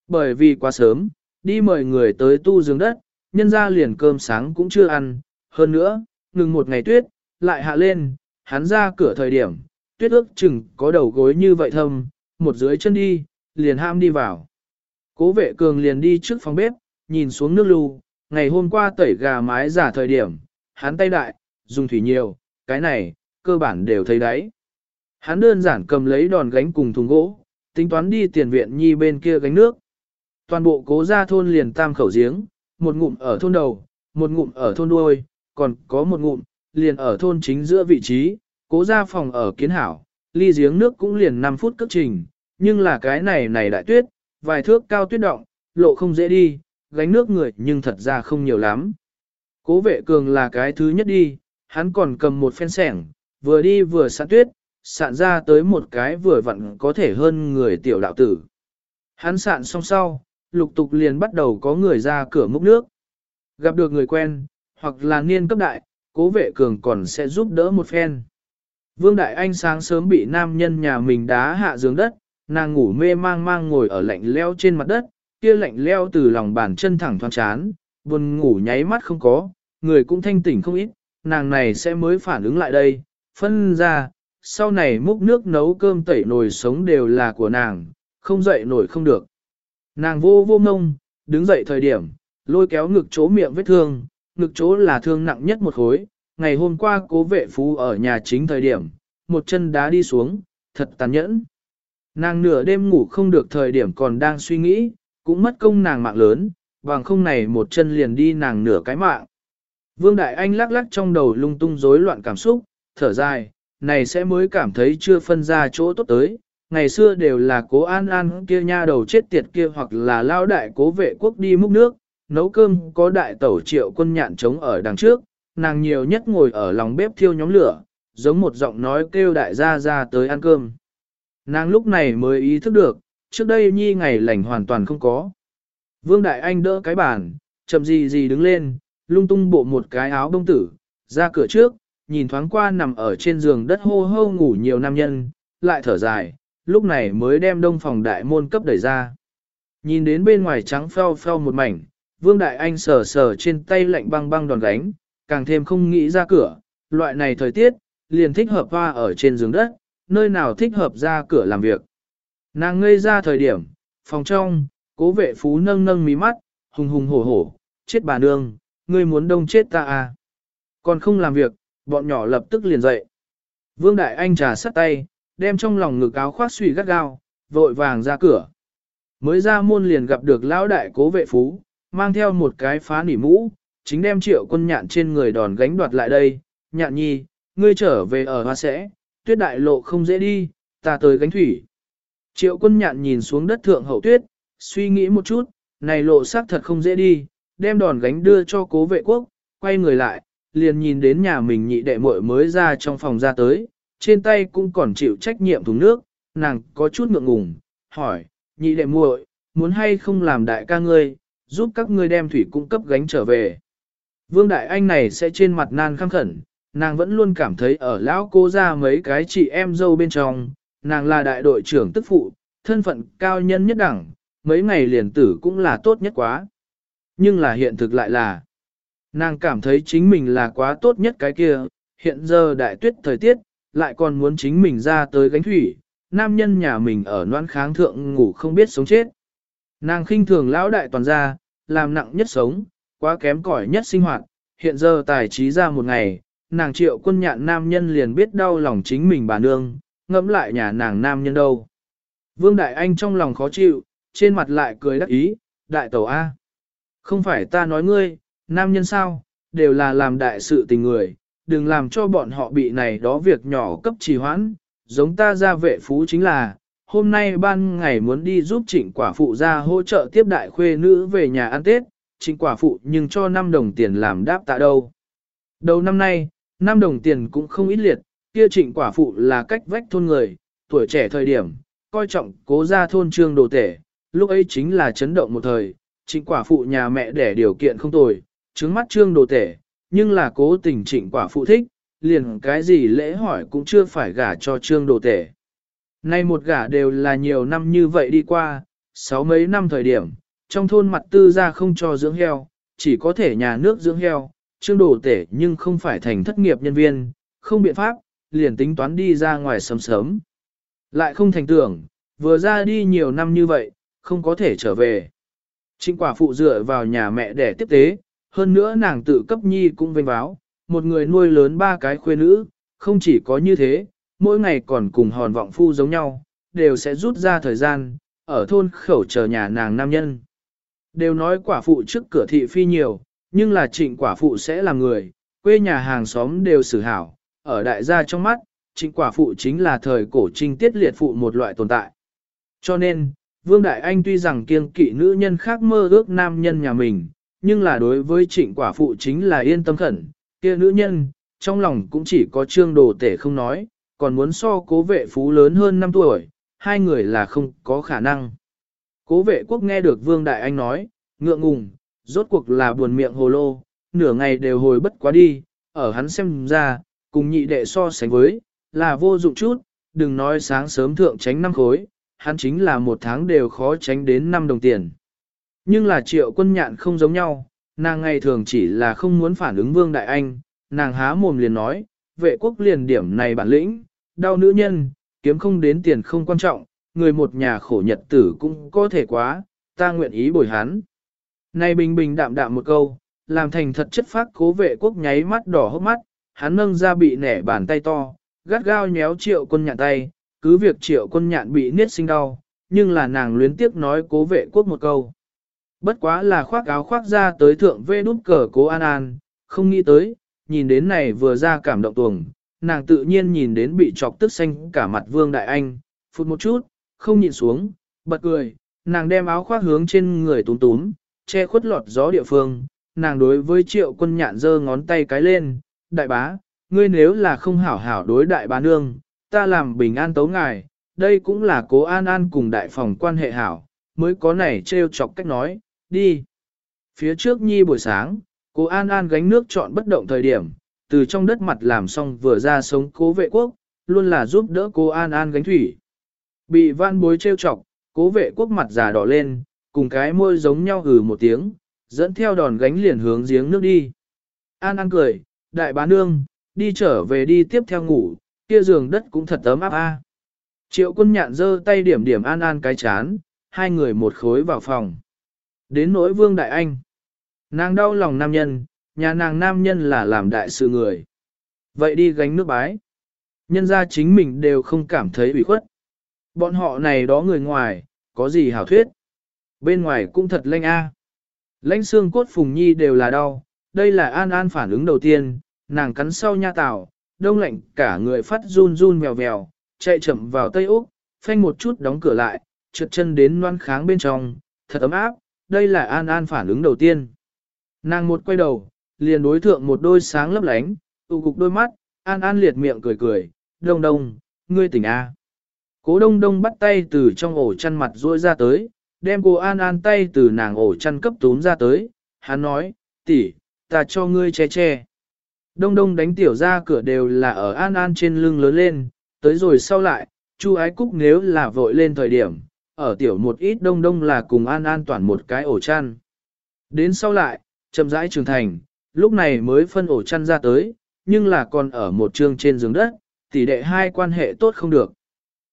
Bởi vì quá sớm, đi mời người tới tu giường đất, nhân ra liền cơm sáng cũng chưa ăn, hơn nữa, ngừng một ngày tuyết, lại hạ lên, hắn ra cửa thời điểm, tuyết ước chừng có đầu gối như vậy thâm, một dưới chân đi, liền ham đi vào. Cố vệ cường liền đi trước phòng bếp, nhìn xuống nước lưu, ngày hôm qua tẩy gà mái giả thời điểm, hắn tay đại, dùng thủy nhiều, cái này, cơ bản đều thấy đấy. Hắn đơn giản cầm lấy đòn gánh cùng thùng gỗ, tính toán đi tiền viện nhi bên kia gánh nước. Toàn bộ cố gia thôn liền tam khẩu giếng, một ngụm ở thôn đầu, một ngụm ở thôn đuôi, còn có một ngụm, liền ở thôn chính giữa vị trí, cố ra phòng ở kiến hảo, ly giếng nước cũng liền 5 phút cất trình, nhưng là cái này này đại tuyết, vài thước cao tuyết động, lộ không dễ đi, gánh nước người nhưng thật ra không nhiều lắm. Cố vệ cường là cái thứ nhất đi, hắn còn cầm một phen sẻng, vừa đi vừa sạn tuyết, sạn ra tới một cái vừa vặn có thể hơn người tiểu đạo tử. Hắn sạn xong sau, lục tục liền bắt đầu có người ra cửa múc nước. Gặp được người quen, hoặc là niên cấp đại, cố vệ cường còn sẽ giúp đỡ một phen. Vương Đại Anh sáng sớm bị nam nhân nhà mình đá hạ giường đất, nàng ngủ mê mang mang ngồi ở lạnh leo trên mặt đất, kia lạnh leo từ lòng bàn chân thẳng thoáng chán, buồn ngủ nháy mắt không có, người cũng thanh tỉnh không ít, nàng này sẽ mới phản ứng lại đây, phân ra, sau này múc nước nấu cơm tẩy nồi sống đều là của nàng, không dậy nổi không được. Nàng vô vô ngông, đứng dậy thời điểm, lôi kéo ngực chỗ miệng vết thương, ngực chỗ là thương nặng nhất một khối. Ngày hôm qua cố vệ phú ở nhà chính thời điểm, một chân đá đi xuống, thật tàn nhẫn. Nàng nửa đêm ngủ không được thời điểm còn đang suy nghĩ, cũng mất công nàng mạng lớn, bằng không này một chân liền đi nàng nửa cái mạng. Vương Đại Anh lắc lắc trong đầu lung tung rối loạn cảm xúc, thở dài, này sẽ mới cảm thấy chưa phân ra chỗ tốt tới, ngày xưa đều là cố an an kia nha đầu chết tiệt kia hoặc là lao đại cố vệ quốc đi múc nước, nấu cơm có đại tẩu triệu quân nhạn trống ở đằng trước, nàng nhiều nhất ngồi ở lòng bếp thiêu nhóm lửa, giống một giọng nói kêu đại gia ra tới ăn cơm. Nàng lúc này mới ý thức được, trước đây nhi ngày lành hoàn toàn không có. Vương Đại Anh đỡ cái bàn, chậm gì gì đứng lên, lung tung bộ một cái áo đông tử, ra cửa trước, nhìn thoáng qua nằm ở trên giường đất hô hô ngủ nhiều nam nhân, lại thở dài, lúc này mới đem đông phòng đại môn cấp đẩy ra. Nhìn đến bên ngoài trắng pheo pheo một mảnh, Vương Đại Anh sờ sờ trên tay lạnh băng băng đòn gánh, càng thêm không nghĩ ra cửa, loại này thời tiết, liền thích hợp hoa ở trên giường đất, nơi nào thích hợp ra cửa làm việc. Nàng ngây ra thời điểm, phòng trong, cố vệ phú nâng nâng mí mắt, hùng hùng hổ hổ, chết bà nương, ngươi muốn đông chết ta à. Còn không làm việc, bọn nhỏ lập tức liền dậy. Vương Đại Anh trà sắt tay, đem trong lòng ngực áo khoác suy gắt gao, vội vàng ra cửa. Mới ra môn liền gặp được lão đại cố vệ phú, mang theo một cái phá nỉ mũ, chính đem triệu quân nhạn trên người đòn gánh đoạt lại đây. Nhạn nhi, ngươi trở về ở hoa sẽ, tuyết đại lộ không dễ đi, ta tới gánh thủy. Triệu quân nhạn nhìn xuống đất thượng hậu tuyết, suy nghĩ một chút, này lộ xác thật không dễ đi, đem đòn gánh đưa cho cố vệ quốc, quay người lại, liền nhìn đến nhà mình nhị đệ muội mới ra trong phòng ra tới, trên tay cũng còn chịu trách nhiệm thùng nước, nàng có chút ngượng ngùng, hỏi, nhị đệ muội, muốn hay không làm đại ca ngươi, giúp các ngươi đem thủy cung cấp gánh trở về. Vương Đại Anh này sẽ trên mặt nan khăm khẩn, nàng vẫn luôn cảm thấy ở lão cô ra mấy cái chị em dâu bên trong, nàng là đại đội trưởng tức phụ, thân phận cao nhân nhất đẳng, mấy ngày liền tử cũng là tốt nhất quá. Nhưng là hiện thực lại là, nàng cảm thấy chính mình là quá tốt nhất cái kia, hiện giờ đại tuyết thời tiết, lại còn muốn chính mình ra tới gánh thủy, nam nhân nhà mình ở noan kháng thượng ngủ không biết sống chết. Nàng khinh thường lão đại toàn gia, làm nặng nhất sống, quá kém cỏi nhất sinh hoạt, hiện giờ tài trí ra một ngày, nàng triệu quân nhạn nam nhân liền biết đau lòng chính mình bà nương, ngẫm lại nhà nàng nam nhân đâu. Vương Đại Anh trong lòng khó chịu, trên mặt lại cười đắc ý, đại tẩu A. Không phải ta nói ngươi, nam nhân sao, đều là làm đại sự tình người, đừng làm cho bọn họ bị này đó việc nhỏ cấp trì hoãn, giống ta ra vệ phú chính là, hôm nay ban ngày muốn đi giúp trịnh quả phụ ra hỗ trợ tiếp đại khuê nữ về nhà ăn Tết, trịnh quả phụ nhưng cho 5 đồng tiền làm đáp tạ đâu. Đầu năm nay, 5 đồng tiền cũng không ít liệt, kia trịnh quả phụ là cách vách thôn người, tuổi trẻ thời điểm, coi trọng cố ra thôn trương đồ tể, lúc ấy chính là chấn động một thời, trịnh quả phụ nhà mẹ đẻ điều kiện không tồi, trứng mắt trương đồ tể, nhưng là cố tình trịnh quả phụ thích, liền cái gì lễ hỏi cũng chưa phải gả cho trương đồ tể. Nay một gả đều là nhiều năm như vậy đi qua, sáu mấy năm thời điểm, trong thôn mặt tư ra không cho dưỡng heo, chỉ có thể nhà nước dưỡng heo, trương đồ tể nhưng không phải thành thất nghiệp nhân viên, không biện pháp, liền tính toán đi ra ngoài sớm sớm. Lại không thành tưởng, vừa ra đi nhiều năm như vậy, không có thể trở về. Trịnh quả phụ dựa vào nhà mẹ để tiếp tế, hơn nữa nàng tự cấp nhi cũng vinh báo, một người nuôi lớn ba cái khuê nữ, không chỉ có như thế, mỗi ngày còn cùng hòn vọng phu giống nhau, đều sẽ rút ra thời gian, ở thôn khẩu chờ nhà nàng nam nhân. Đều nói quả phụ trước cửa thị phi nhiều, nhưng là trịnh quả phụ sẽ là người, quê nhà hàng xóm đều xử hảo, ở đại gia trong mắt, trịnh quả phụ chính là thời cổ trinh tiết liệt phụ một loại tồn tại. Cho nên, Vương Đại Anh tuy rằng kiêng kỵ nữ nhân khác mơ ước nam nhân nhà mình, nhưng là đối với trịnh quả phụ chính là yên tâm khẩn, kia nữ nhân, trong lòng cũng chỉ có trương đồ tể không nói, còn muốn so cố vệ phú lớn hơn 5 tuổi, hai người là không có khả năng. Cố vệ quốc nghe được Vương Đại Anh nói, ngượng ngùng, rốt cuộc là buồn miệng hồ lô, nửa ngày đều hồi bất quá đi, ở hắn xem ra, cùng nhị đệ so sánh với, là vô dụng chút, đừng nói sáng sớm thượng tránh năm khối, hắn chính là một tháng đều khó tránh đến 5 đồng tiền. Nhưng là triệu quân nhạn không giống nhau, nàng ngày thường chỉ là không muốn phản ứng Vương Đại Anh, nàng há mồm liền nói, vệ quốc liền điểm này bản lĩnh, đau nữ nhân, kiếm không đến tiền không quan trọng, người một nhà khổ nhật tử cũng có thể quá, ta nguyện ý bồi hắn. Này bình bình đạm đạm một câu, làm thành thật chất phát cố vệ quốc nháy mắt đỏ hốc mắt, hắn nâng ra bị nẻ bàn tay to, gắt gao nhéo triệu quân nhạn tay, cứ việc triệu quân nhạn bị niết sinh đau, nhưng là nàng luyến tiếc nói cố vệ quốc một câu. Bất quá là khoác áo khoác ra tới thượng vê đút cờ cố an an, không nghĩ tới, nhìn đến này vừa ra cảm động tuồng, nàng tự nhiên nhìn đến bị chọc tức xanh cả mặt vương đại anh, phút một chút, không nhìn xuống, bật cười, nàng đem áo khoác hướng trên người túm túm, che khuất lọt gió địa phương, nàng đối với triệu quân nhạn giơ ngón tay cái lên, đại bá, ngươi nếu là không hảo hảo đối đại bá nương, ta làm bình an tấu ngài, đây cũng là cố an an cùng đại phòng quan hệ hảo, mới có này trêu chọc cách nói, đi. Phía trước nhi buổi sáng, cô an an gánh nước chọn bất động thời điểm, từ trong đất mặt làm xong vừa ra sống cố vệ quốc, luôn là giúp đỡ cô an an gánh thủy. Bị van bối trêu chọc, cố vệ quốc mặt già đỏ lên, cùng cái môi giống nhau hừ một tiếng, dẫn theo đòn gánh liền hướng giếng nước đi. An An cười, đại bá nương, đi trở về đi tiếp theo ngủ, kia giường đất cũng thật ấm áp a. Triệu quân nhạn giơ tay điểm điểm An An cái chán, hai người một khối vào phòng. Đến nỗi vương đại anh. Nàng đau lòng nam nhân, nhà nàng nam nhân là làm đại sự người. Vậy đi gánh nước bái. Nhân ra chính mình đều không cảm thấy ủy khuất. Bọn họ này đó người ngoài, có gì hảo thuyết. Bên ngoài cũng thật lanh a. Lãnh xương cốt phùng nhi đều là đau, đây là an an phản ứng đầu tiên, nàng cắn sau nha tảo, đông lạnh cả người phát run run vèo vèo, chạy chậm vào Tây Úc, phanh một chút đóng cửa lại, trượt chân đến loan kháng bên trong, thật ấm áp, đây là an an phản ứng đầu tiên. Nàng một quay đầu, liền đối thượng một đôi sáng lấp lánh, tụ cục đôi mắt, an an liệt miệng cười cười, đông đông, ngươi tỉnh a. Cố đông đông bắt tay từ trong ổ chăn mặt ruôi ra tới, đem cô An An tay từ nàng ổ chăn cấp túm ra tới, hắn nói, tỷ, ta cho ngươi che che. Đông đông đánh tiểu ra cửa đều là ở An An trên lưng lớn lên, tới rồi sau lại, Chu ái cúc nếu là vội lên thời điểm, ở tiểu một ít đông đông là cùng An An toàn một cái ổ chăn. Đến sau lại, chậm rãi trưởng thành, lúc này mới phân ổ chăn ra tới, nhưng là còn ở một trường trên giường đất, tỷ đệ hai quan hệ tốt không được.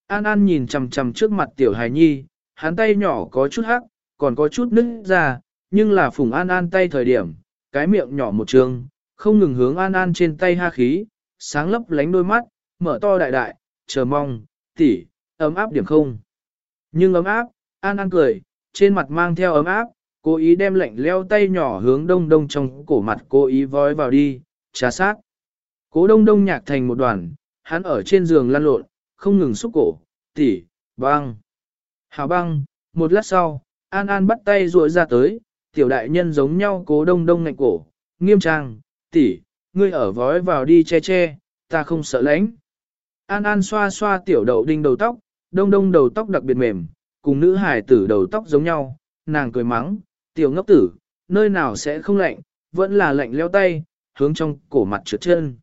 An An nhìn chằm chằm trước mặt tiểu hài nhi, hắn tay nhỏ có chút hắc, còn có chút nứt ra, nhưng là phùng An An tay thời điểm, cái miệng nhỏ một trường, không ngừng hướng An An trên tay ha khí, sáng lấp lánh đôi mắt, mở to đại đại, chờ mong, tỷ ấm áp điểm không. Nhưng ấm áp, An An cười, trên mặt mang theo ấm áp, cố ý đem lạnh leo tay nhỏ hướng đông đông trong cổ mặt cố ý vói vào đi, trà sát. Cố đông đông nhạc thành một đoàn, hắn ở trên giường lăn lộn, không ngừng xúc cổ, tỉ, băng. Hào băng, một lát sau, An An bắt tay ruội ra tới, tiểu đại nhân giống nhau cố đông đông ngạnh cổ, nghiêm trang, tỷ, ngươi ở vói vào đi che che, ta không sợ lãnh. An An xoa xoa tiểu đậu đinh đầu tóc, đông đông đầu tóc đặc biệt mềm, cùng nữ hải tử đầu tóc giống nhau, nàng cười mắng, tiểu ngốc tử, nơi nào sẽ không lạnh, vẫn là lạnh leo tay, hướng trong cổ mặt trượt chân.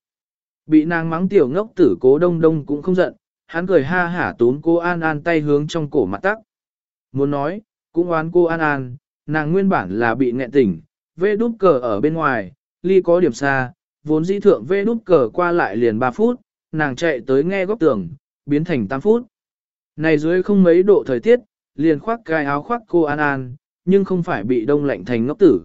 Bị nàng mắng tiểu ngốc tử cố đông đông cũng không giận, hắn cười ha hả tốn cô An An tay hướng trong cổ mặt tắc. Muốn nói, cũng oán cô An An, nàng nguyên bản là bị nghẹn tỉnh, vê đút cờ ở bên ngoài, ly có điểm xa, vốn dĩ thượng vê đút cờ qua lại liền 3 phút, nàng chạy tới nghe góc tường, biến thành 8 phút. Này dưới không mấy độ thời tiết, liền khoác cái áo khoác cô An An, nhưng không phải bị đông lạnh thành ngốc tử.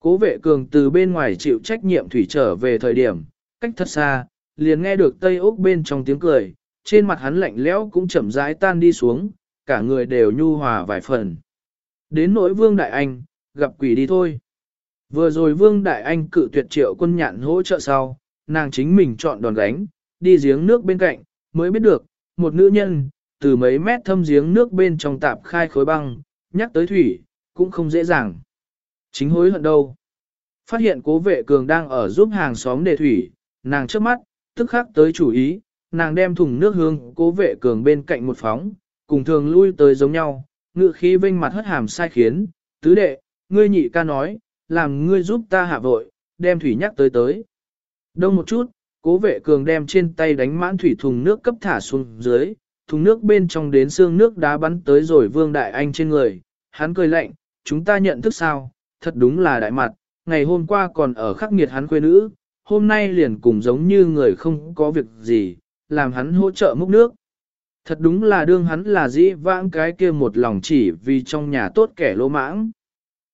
Cố vệ cường từ bên ngoài chịu trách nhiệm thủy trở về thời điểm, cách thật xa, liền nghe được Tây Úc bên trong tiếng cười, trên mặt hắn lạnh lẽo cũng chậm rãi tan đi xuống, cả người đều nhu hòa vài phần. Đến nỗi Vương Đại Anh, gặp quỷ đi thôi. Vừa rồi Vương Đại Anh cự tuyệt triệu quân nhạn hỗ trợ sau, nàng chính mình chọn đòn gánh, đi giếng nước bên cạnh, mới biết được, một nữ nhân, từ mấy mét thâm giếng nước bên trong tạp khai khối băng, nhắc tới thủy, cũng không dễ dàng. Chính hối hận đâu. Phát hiện cố vệ cường đang ở giúp hàng xóm đề thủy, nàng trước mắt, tức khắc tới chủ ý, nàng đem thùng nước hương cố vệ cường bên cạnh một phóng, cùng thường lui tới giống nhau, ngự khí vinh mặt hất hàm sai khiến, tứ đệ, ngươi nhị ca nói, làm ngươi giúp ta hạ vội, đem thủy nhắc tới tới. Đông một chút, cố vệ cường đem trên tay đánh mãn thủy thùng nước cấp thả xuống dưới, thùng nước bên trong đến xương nước đá bắn tới rồi vương đại anh trên người, hắn cười lạnh, chúng ta nhận thức sao, thật đúng là đại mặt, ngày hôm qua còn ở khắc nghiệt hắn quê nữ, hôm nay liền cùng giống như người không có việc gì, làm hắn hỗ trợ múc nước. Thật đúng là đương hắn là dĩ vãng cái kia một lòng chỉ vì trong nhà tốt kẻ lỗ mãng.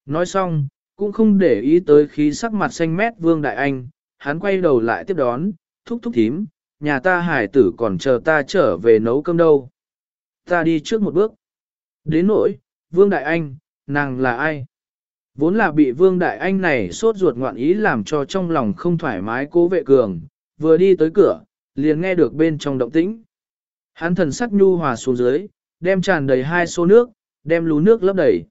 Nói xong, cũng không để ý tới khí sắc mặt xanh mét vương đại anh, hắn quay đầu lại tiếp đón, thúc thúc thím, nhà ta hải tử còn chờ ta trở về nấu cơm đâu. Ta đi trước một bước. Đến nỗi, vương đại anh, nàng là ai? Vốn là bị vương đại anh này sốt ruột ngoạn ý làm cho trong lòng không thoải mái cố vệ cường, vừa đi tới cửa, liền nghe được bên trong động tĩnh. Hắn thần sắc nhu hòa xuống dưới, đem tràn đầy hai xô nước, đem lú nước lấp đầy.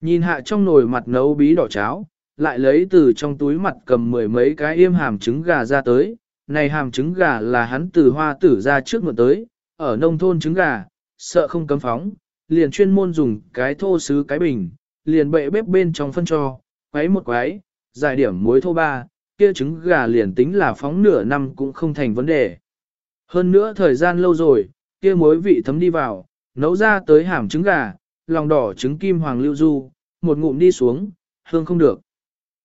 Nhìn hạ trong nồi mặt nấu bí đỏ cháo, lại lấy từ trong túi mặt cầm mười mấy cái yêm hàm trứng gà ra tới. Này hàm trứng gà là hắn từ hoa tử ra trước mượn tới, ở nông thôn trứng gà, sợ không cấm phóng, liền chuyên môn dùng cái thô sứ cái bình, liền bệ bếp bên trong phân cho, quấy một quấy, giải điểm muối thô ba, kia trứng gà liền tính là phóng nửa năm cũng không thành vấn đề. Hơn nữa thời gian lâu rồi, kia muối vị thấm đi vào, nấu ra tới hàm trứng gà, lòng đỏ trứng kim hoàng lưu du, một ngụm đi xuống, hương không được.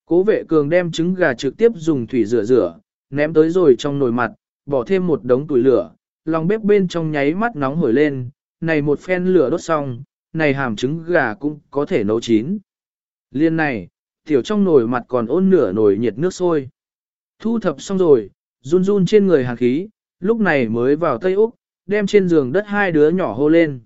Cố vệ cường đem trứng gà trực tiếp dùng thủy rửa rửa, ném tới rồi trong nồi mặt, bỏ thêm một đống tuổi lửa, lòng bếp bên trong nháy mắt nóng hổi lên, này một phen lửa đốt xong, này hàm trứng gà cũng có thể nấu chín. Liên này, tiểu trong nồi mặt còn ôn nửa nồi nhiệt nước sôi. Thu thập xong rồi, run run trên người hàn khí, lúc này mới vào Tây Úc, đem trên giường đất hai đứa nhỏ hô lên.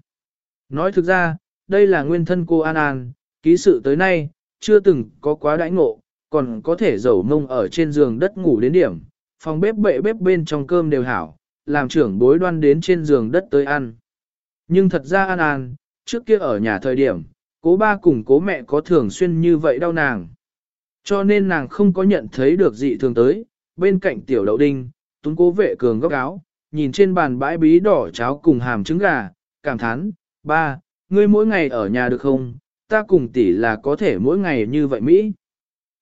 Nói thực ra, đây là nguyên thân cô An An, ký sự tới nay, chưa từng có quá đãi ngộ, còn có thể dầu mông ở trên giường đất ngủ đến điểm, phòng bếp bệ bếp bên trong cơm đều hảo, làm trưởng bối đoan đến trên giường đất tới ăn. Nhưng thật ra An An, trước kia ở nhà thời điểm, cố ba cùng cố mẹ có thường xuyên như vậy đau nàng. Cho nên nàng không có nhận thấy được dị thường tới, bên cạnh tiểu đậu đinh, tuấn cố vệ cường góc áo, nhìn trên bàn bãi bí đỏ cháo cùng hàm trứng gà, cảm thán, ba, ngươi mỗi ngày ở nhà được không, ta cùng tỷ là có thể mỗi ngày như vậy Mỹ.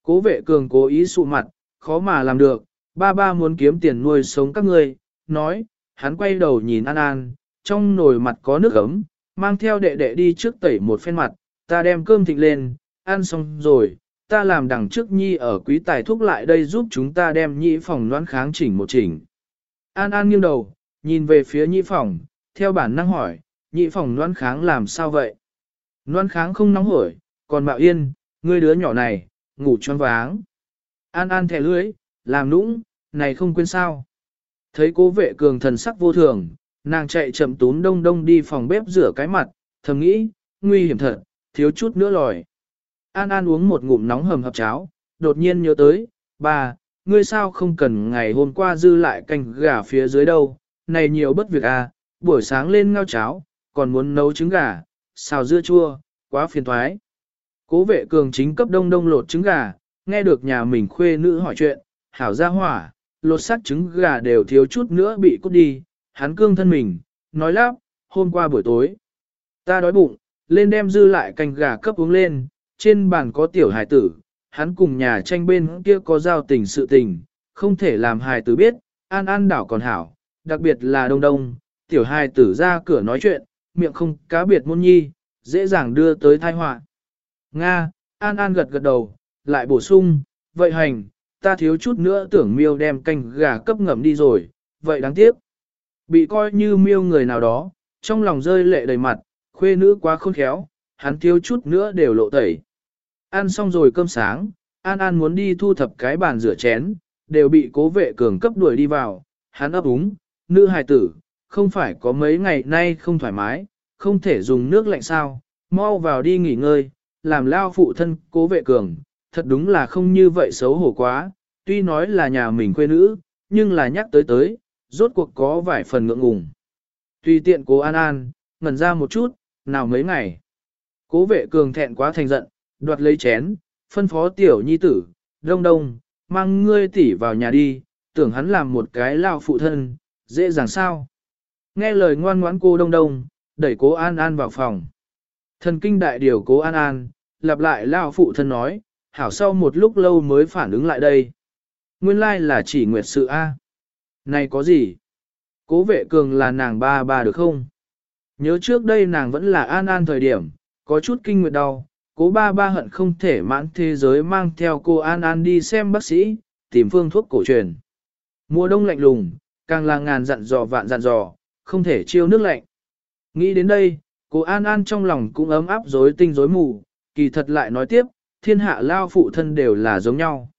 Cố vệ cường cố ý sụ mặt, khó mà làm được, ba ba muốn kiếm tiền nuôi sống các ngươi, nói, hắn quay đầu nhìn An An, trong nồi mặt có nước ấm, mang theo đệ đệ đi trước tẩy một phen mặt, ta đem cơm thịnh lên, ăn xong rồi, ta làm đằng trước nhi ở quý tài thuốc lại đây giúp chúng ta đem nhĩ phòng Loãn kháng chỉnh một chỉnh. An An nghiêng đầu, nhìn về phía nhĩ phòng, theo bản năng hỏi, nhĩ phòng Loãn kháng làm sao vậy? Loãn kháng không nóng hổi, còn bạo yên, ngươi đứa nhỏ này, ngủ choáng váng. An An thẻ lưới, làm nũng, này không quên sao. Thấy cố vệ cường thần sắc vô thường, nàng chạy chậm tún đông đông đi phòng bếp rửa cái mặt, thầm nghĩ, nguy hiểm thật, thiếu chút nữa lòi. An An uống một ngụm nóng hầm hập cháo, đột nhiên nhớ tới, bà, ngươi sao không cần ngày hôm qua dư lại canh gà phía dưới đâu, này nhiều bất việc à, buổi sáng lên ngao cháo, còn muốn nấu trứng gà, xào dưa chua, quá phiền thoái. Cố vệ cường chính cấp đông đông lột trứng gà, nghe được nhà mình khuê nữ hỏi chuyện, hảo ra hỏa, lột xác trứng gà đều thiếu chút nữa bị cút đi, hắn cương thân mình, nói lắp, hôm qua buổi tối. Ta đói bụng, lên đem dư lại canh gà cấp uống lên, trên bàn có tiểu hài tử, hắn cùng nhà tranh bên kia có giao tình sự tình, không thể làm hài tử biết, an an đảo còn hảo, đặc biệt là đông đông, tiểu hài tử ra cửa nói chuyện, miệng không cá biệt môn nhi, dễ dàng đưa tới tai họa. Nga, an an gật gật đầu, lại bổ sung, vậy hành, ta thiếu chút nữa tưởng miêu đem canh gà cấp ngậm đi rồi, vậy đáng tiếc. Bị coi như miêu người nào đó, trong lòng rơi lệ đầy mặt, khuê nữ quá khôn khéo, hắn thiếu chút nữa đều lộ tẩy. Ăn xong rồi cơm sáng, An An muốn đi thu thập cái bàn rửa chén, đều bị cố vệ cường cấp đuổi đi vào, hắn ấp úng, nữ hài tử, không phải có mấy ngày nay không thoải mái, không thể dùng nước lạnh sao, mau vào đi nghỉ ngơi, làm lao phụ thân cố vệ cường, thật đúng là không như vậy xấu hổ quá, tuy nói là nhà mình quê nữ, nhưng là nhắc tới tới, rốt cuộc có vài phần ngượng ngùng. Tùy tiện cố An An, ngẩn ra một chút, nào mấy ngày. Cố vệ cường thẹn quá thành giận, đoạt lấy chén, phân phó tiểu nhi tử, đông đông, mang ngươi tỷ vào nhà đi, tưởng hắn làm một cái lao phụ thân, dễ dàng sao. Nghe lời ngoan ngoãn cô đông đông, đẩy cố An An vào phòng. Thần kinh đại điều cố An An, lặp lại lao phụ thân nói, hảo sau một lúc lâu mới phản ứng lại đây. Nguyên lai là chỉ nguyệt sự A. Này có gì? Cố vệ cường là nàng ba ba được không? Nhớ trước đây nàng vẫn là an an thời điểm, có chút kinh nguyệt đau, cố ba ba hận không thể mãn thế giới mang theo cô an an đi xem bác sĩ, tìm phương thuốc cổ truyền. Mùa đông lạnh lùng, càng là ngàn dặn dò vạn dặn dò, không thể chiêu nước lạnh. Nghĩ đến đây, cô an an trong lòng cũng ấm áp rối tinh rối mù, kỳ thật lại nói tiếp, thiên hạ lao phụ thân đều là giống nhau.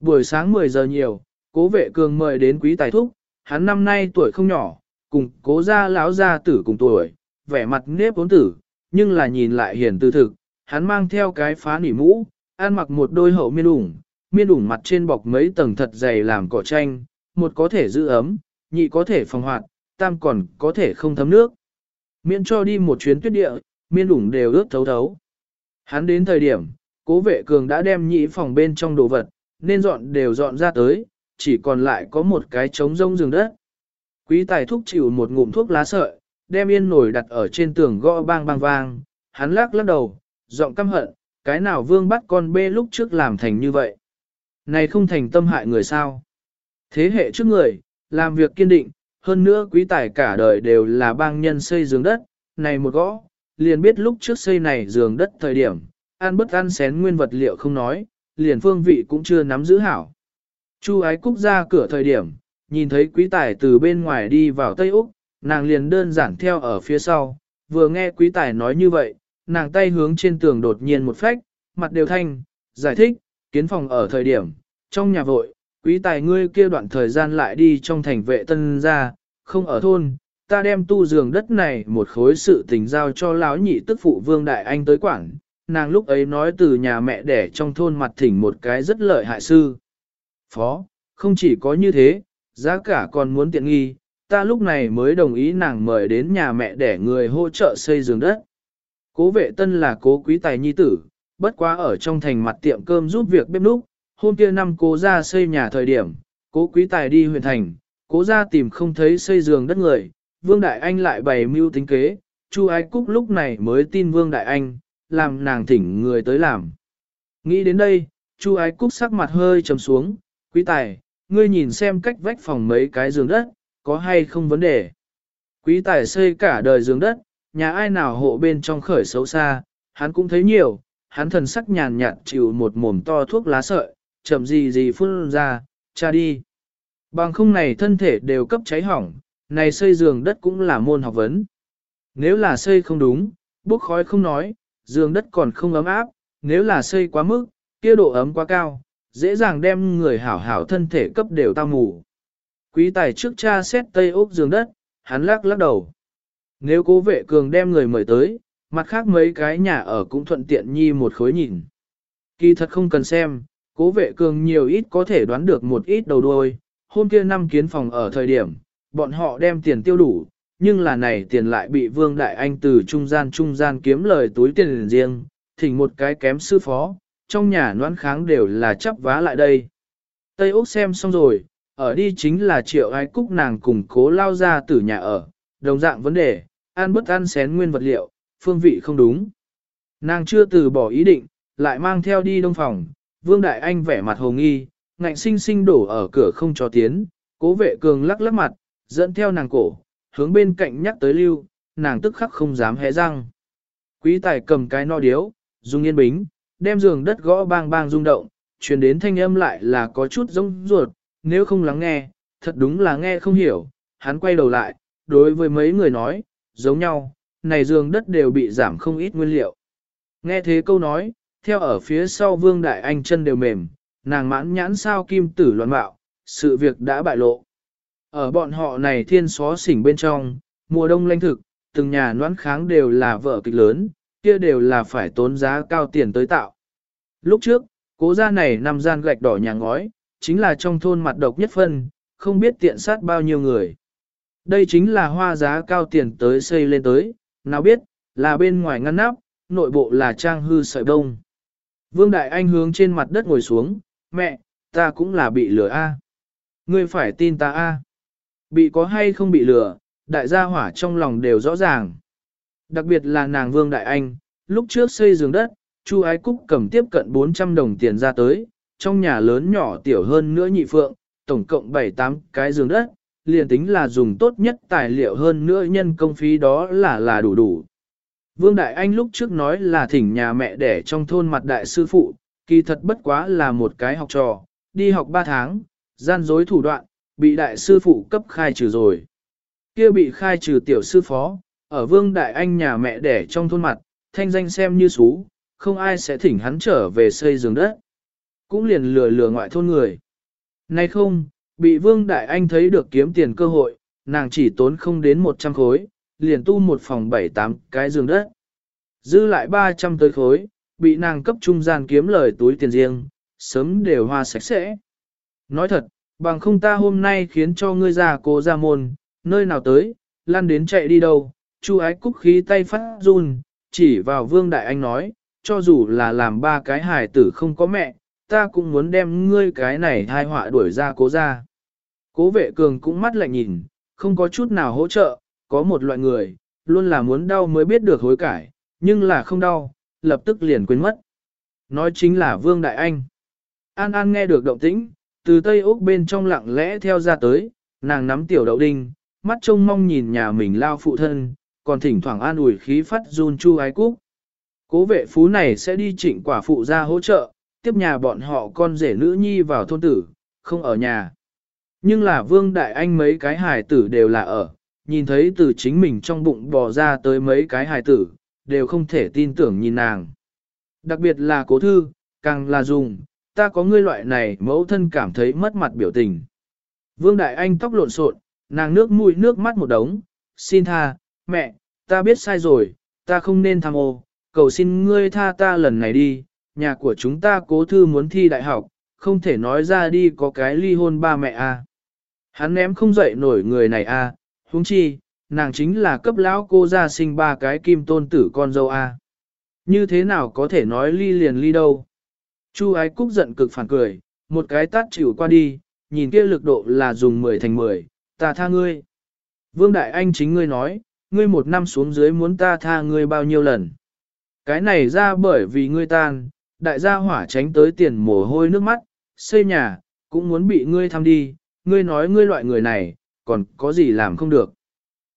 Buổi sáng 10 giờ nhiều, cố vệ cường mời đến quý tài thúc, hắn năm nay tuổi không nhỏ, cùng cố gia lão gia tử cùng tuổi, vẻ mặt nếp vốn tử, nhưng là nhìn lại hiền tư thực, hắn mang theo cái phá nỉ mũ, ăn mặc một đôi hậu miên ủng, miên ủng mặt trên bọc mấy tầng thật dày làm cỏ tranh, một có thể giữ ấm, nhị có thể phòng hoạt, tam còn có thể không thấm nước. Miễn cho đi một chuyến tuyết địa, miên ủng đều ướt thấu thấu. Hắn đến thời điểm, cố vệ cường đã đem nhị phòng bên trong đồ vật, nên dọn đều dọn ra tới, chỉ còn lại có một cái trống rông giường đất. Quý tài thúc chịu một ngụm thuốc lá sợi, đem yên nổi đặt ở trên tường gõ bang bang vang, hắn lắc lắc đầu, giọng căm hận, cái nào vương bắt con bê lúc trước làm thành như vậy. Này không thành tâm hại người sao. Thế hệ trước người, làm việc kiên định, hơn nữa quý tài cả đời đều là bang nhân xây giường đất, này một gõ, liền biết lúc trước xây này giường đất thời điểm, ăn bất ăn xén nguyên vật liệu không nói, liền phương vị cũng chưa nắm giữ hảo. Chu ái cúc ra cửa thời điểm, nhìn thấy quý tài từ bên ngoài đi vào Tây Úc, nàng liền đơn giản theo ở phía sau, vừa nghe quý tài nói như vậy, nàng tay hướng trên tường đột nhiên một phách, mặt đều thanh, giải thích, kiến phòng ở thời điểm, trong nhà vội, quý tài ngươi kia đoạn thời gian lại đi trong thành vệ tân ra, không ở thôn, ta đem tu giường đất này một khối sự tình giao cho lão nhị tức phụ vương đại anh tới quảng, nàng lúc ấy nói từ nhà mẹ đẻ trong thôn mặt thỉnh một cái rất lợi hại sư. Phó, không chỉ có như thế, giá cả còn muốn tiện nghi, ta lúc này mới đồng ý nàng mời đến nhà mẹ để người hỗ trợ xây giường đất. Cố vệ tân là cố quý tài nhi tử, bất quá ở trong thành mặt tiệm cơm giúp việc bếp núc, hôm kia năm cố ra xây nhà thời điểm, cố quý tài đi huyện thành, cố ra tìm không thấy xây giường đất người, Vương Đại Anh lại bày mưu tính kế, Chu Ái Cúc lúc này mới tin Vương Đại Anh, làm nàng thỉnh người tới làm. Nghĩ đến đây, Chu Ái Cúc sắc mặt hơi trầm xuống, quý tài, ngươi nhìn xem cách vách phòng mấy cái giường đất, có hay không vấn đề. Quý tài xây cả đời giường đất, nhà ai nào hộ bên trong khởi xấu xa, hắn cũng thấy nhiều, hắn thần sắc nhàn nhạt chịu một mồm to thuốc lá sợi, chậm gì gì phun ra, cha đi. Bằng không này thân thể đều cấp cháy hỏng, này xây giường đất cũng là môn học vấn. Nếu là xây không đúng, bốc khói không nói, giường đất còn không ấm áp, nếu là xây quá mức, kia độ ấm quá cao, dễ dàng đem người hảo hảo thân thể cấp đều tao mù. Quý tài trước cha xét tây ốc giường đất, hắn lắc lắc đầu. Nếu cố vệ cường đem người mời tới, mặt khác mấy cái nhà ở cũng thuận tiện nhi một khối nhìn. Kỳ thật không cần xem, cố vệ cường nhiều ít có thể đoán được một ít đầu đuôi. Hôm kia năm kiến phòng ở thời điểm, bọn họ đem tiền tiêu đủ, nhưng là này tiền lại bị Vương Đại Anh từ trung gian trung gian kiếm lời túi tiền riêng, thỉnh một cái kém sư phó, trong nhà noan kháng đều là chấp vá lại đây. Tây Úc xem xong rồi, ở đi chính là triệu ai cúc nàng cùng cố lao ra từ nhà ở, đồng dạng vấn đề, ăn bất ăn xén nguyên vật liệu, phương vị không đúng. Nàng chưa từ bỏ ý định, lại mang theo đi đông phòng, Vương Đại Anh vẻ mặt hồ nghi, ngạnh sinh sinh đổ ở cửa không cho tiến, cố vệ cường lắc lắc mặt, dẫn theo nàng cổ, hướng bên cạnh nhắc tới lưu, nàng tức khắc không dám hé răng. Quý tài cầm cái no điếu, dùng yên bính, đem giường đất gõ bang bang rung động, truyền đến thanh âm lại là có chút giống ruột, nếu không lắng nghe, thật đúng là nghe không hiểu, hắn quay đầu lại, đối với mấy người nói, giống nhau, này giường đất đều bị giảm không ít nguyên liệu. Nghe thế câu nói, theo ở phía sau vương đại anh chân đều mềm, nàng mãn nhãn sao kim tử loạn bạo, sự việc đã bại lộ. Ở bọn họ này thiên xó xỉnh bên trong, mùa đông lanh thực, từng nhà noãn kháng đều là vợ kịch lớn, kia đều là phải tốn giá cao tiền tới tạo. Lúc trước, cố gia này nằm gian gạch đỏ nhà ngói, chính là trong thôn mặt độc nhất phân, không biết tiện sát bao nhiêu người. Đây chính là hoa giá cao tiền tới xây lên tới, nào biết, là bên ngoài ngăn nắp, nội bộ là trang hư sợi đông. Vương Đại Anh hướng trên mặt đất ngồi xuống, mẹ, ta cũng là bị lừa a. Ngươi phải tin ta a. Bị có hay không bị lừa, đại gia hỏa trong lòng đều rõ ràng. Đặc biệt là nàng Vương Đại Anh, lúc trước xây giường đất, Chu Ái Cúc cầm tiếp cận 400 đồng tiền ra tới, trong nhà lớn nhỏ tiểu hơn nữa nhị phượng, tổng cộng 7-8 cái giường đất, liền tính là dùng tốt nhất tài liệu hơn nữa nhân công phí đó là là đủ đủ. Vương Đại Anh lúc trước nói là thỉnh nhà mẹ đẻ trong thôn mặt đại sư phụ, kỳ thật bất quá là một cái học trò, đi học 3 tháng, gian dối thủ đoạn, bị đại sư phụ cấp khai trừ rồi. kia bị khai trừ tiểu sư phó, ở Vương Đại Anh nhà mẹ đẻ trong thôn mặt, thanh danh xem như xú, không ai sẽ thỉnh hắn trở về xây giường đất. Cũng liền lừa lừa ngoại thôn người. Nay không, bị Vương Đại Anh thấy được kiếm tiền cơ hội, nàng chỉ tốn không đến 100 khối, liền tu một phòng 7-8 cái giường đất. Dư lại 300 tới khối, bị nàng cấp trung gian kiếm lời túi tiền riêng, sớm đều hoa sạch sẽ. Nói thật, bằng không ta hôm nay khiến cho ngươi già cố ra môn, nơi nào tới, lan đến chạy đi đâu, chu ái cúc khí tay phát run, chỉ vào vương đại anh nói, cho dù là làm ba cái hài tử không có mẹ, ta cũng muốn đem ngươi cái này hai họa đuổi ra cố ra. Cố vệ cường cũng mắt lạnh nhìn, không có chút nào hỗ trợ, có một loại người, luôn là muốn đau mới biết được hối cải, nhưng là không đau, lập tức liền quên mất. Nói chính là Vương Đại Anh. An An nghe được động tĩnh, từ Tây Úc bên trong lặng lẽ theo ra tới, nàng nắm tiểu đậu đinh, mắt trông mong nhìn nhà mình lao phụ thân, còn thỉnh thoảng an ủi khí phát run chu ái cúc. Cố vệ phú này sẽ đi trịnh quả phụ ra hỗ trợ, tiếp nhà bọn họ con rể nữ nhi vào thôn tử, không ở nhà. Nhưng là Vương Đại Anh mấy cái hài tử đều là ở, nhìn thấy từ chính mình trong bụng bò ra tới mấy cái hài tử, đều không thể tin tưởng nhìn nàng. Đặc biệt là cố thư, càng là dùng, ta có ngươi loại này mẫu thân cảm thấy mất mặt biểu tình. Vương Đại Anh tóc lộn xộn, nàng nước mũi nước mắt một đống, xin tha, mẹ, ta biết sai rồi, ta không nên tham ô, cầu xin ngươi tha ta lần này đi, nhà của chúng ta cố thư muốn thi đại học, không thể nói ra đi có cái ly hôn ba mẹ a. À. Hắn ném không dậy nổi người này a, à, huống chi, nàng chính là cấp lão cô gia sinh ba cái kim tôn tử con dâu a. Như thế nào có thể nói ly liền ly đâu? Chu ái cúc giận cực phản cười, một cái tát chịu qua đi, nhìn kia lực độ là dùng 10 thành 10, ta tha ngươi. Vương Đại Anh chính ngươi nói, ngươi một năm xuống dưới muốn ta tha ngươi bao nhiêu lần. Cái này ra bởi vì ngươi tan, đại gia hỏa tránh tới tiền mồ hôi nước mắt, xây nhà, cũng muốn bị ngươi thăm đi, ngươi nói ngươi loại người này, còn có gì làm không được.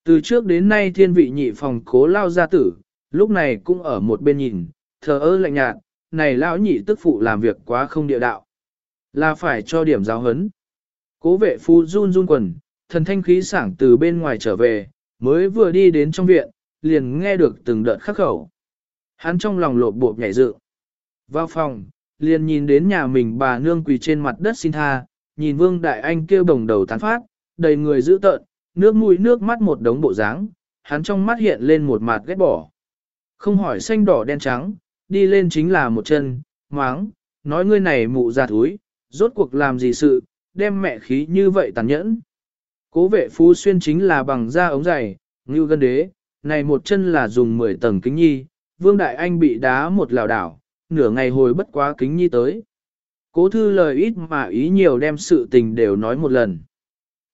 Từ trước đến nay thiên vị nhị phòng cố lao gia tử, lúc này cũng ở một bên nhìn, thờ ơ lạnh nhạt, này lão nhị tức phụ làm việc quá không địa đạo. Là phải cho điểm giáo hấn. Cố vệ phu run run quần, thần thanh khí sảng từ bên ngoài trở về, mới vừa đi đến trong viện, liền nghe được từng đợt khắc khẩu. Hắn trong lòng lột bộp nhảy dự. Vào phòng, liền nhìn đến nhà mình bà nương quỳ trên mặt đất xin tha, nhìn vương đại anh kêu bồng đầu tán phát, đầy người dữ tợn, nước mũi nước mắt một đống bộ dáng, hắn trong mắt hiện lên một mặt ghét bỏ. Không hỏi xanh đỏ đen trắng, đi lên chính là một chân, máng, nói ngươi này mụ già thúi, rốt cuộc làm gì sự, đem mẹ khí như vậy tàn nhẫn. Cố vệ phú xuyên chính là bằng da ống dày, Ngưu gân đế, này một chân là dùng 10 tầng kính nhi, Vương Đại Anh bị đá một lào đảo, nửa ngày hồi bất quá kính nhi tới. Cố thư lời ít mà ý nhiều đem sự tình đều nói một lần.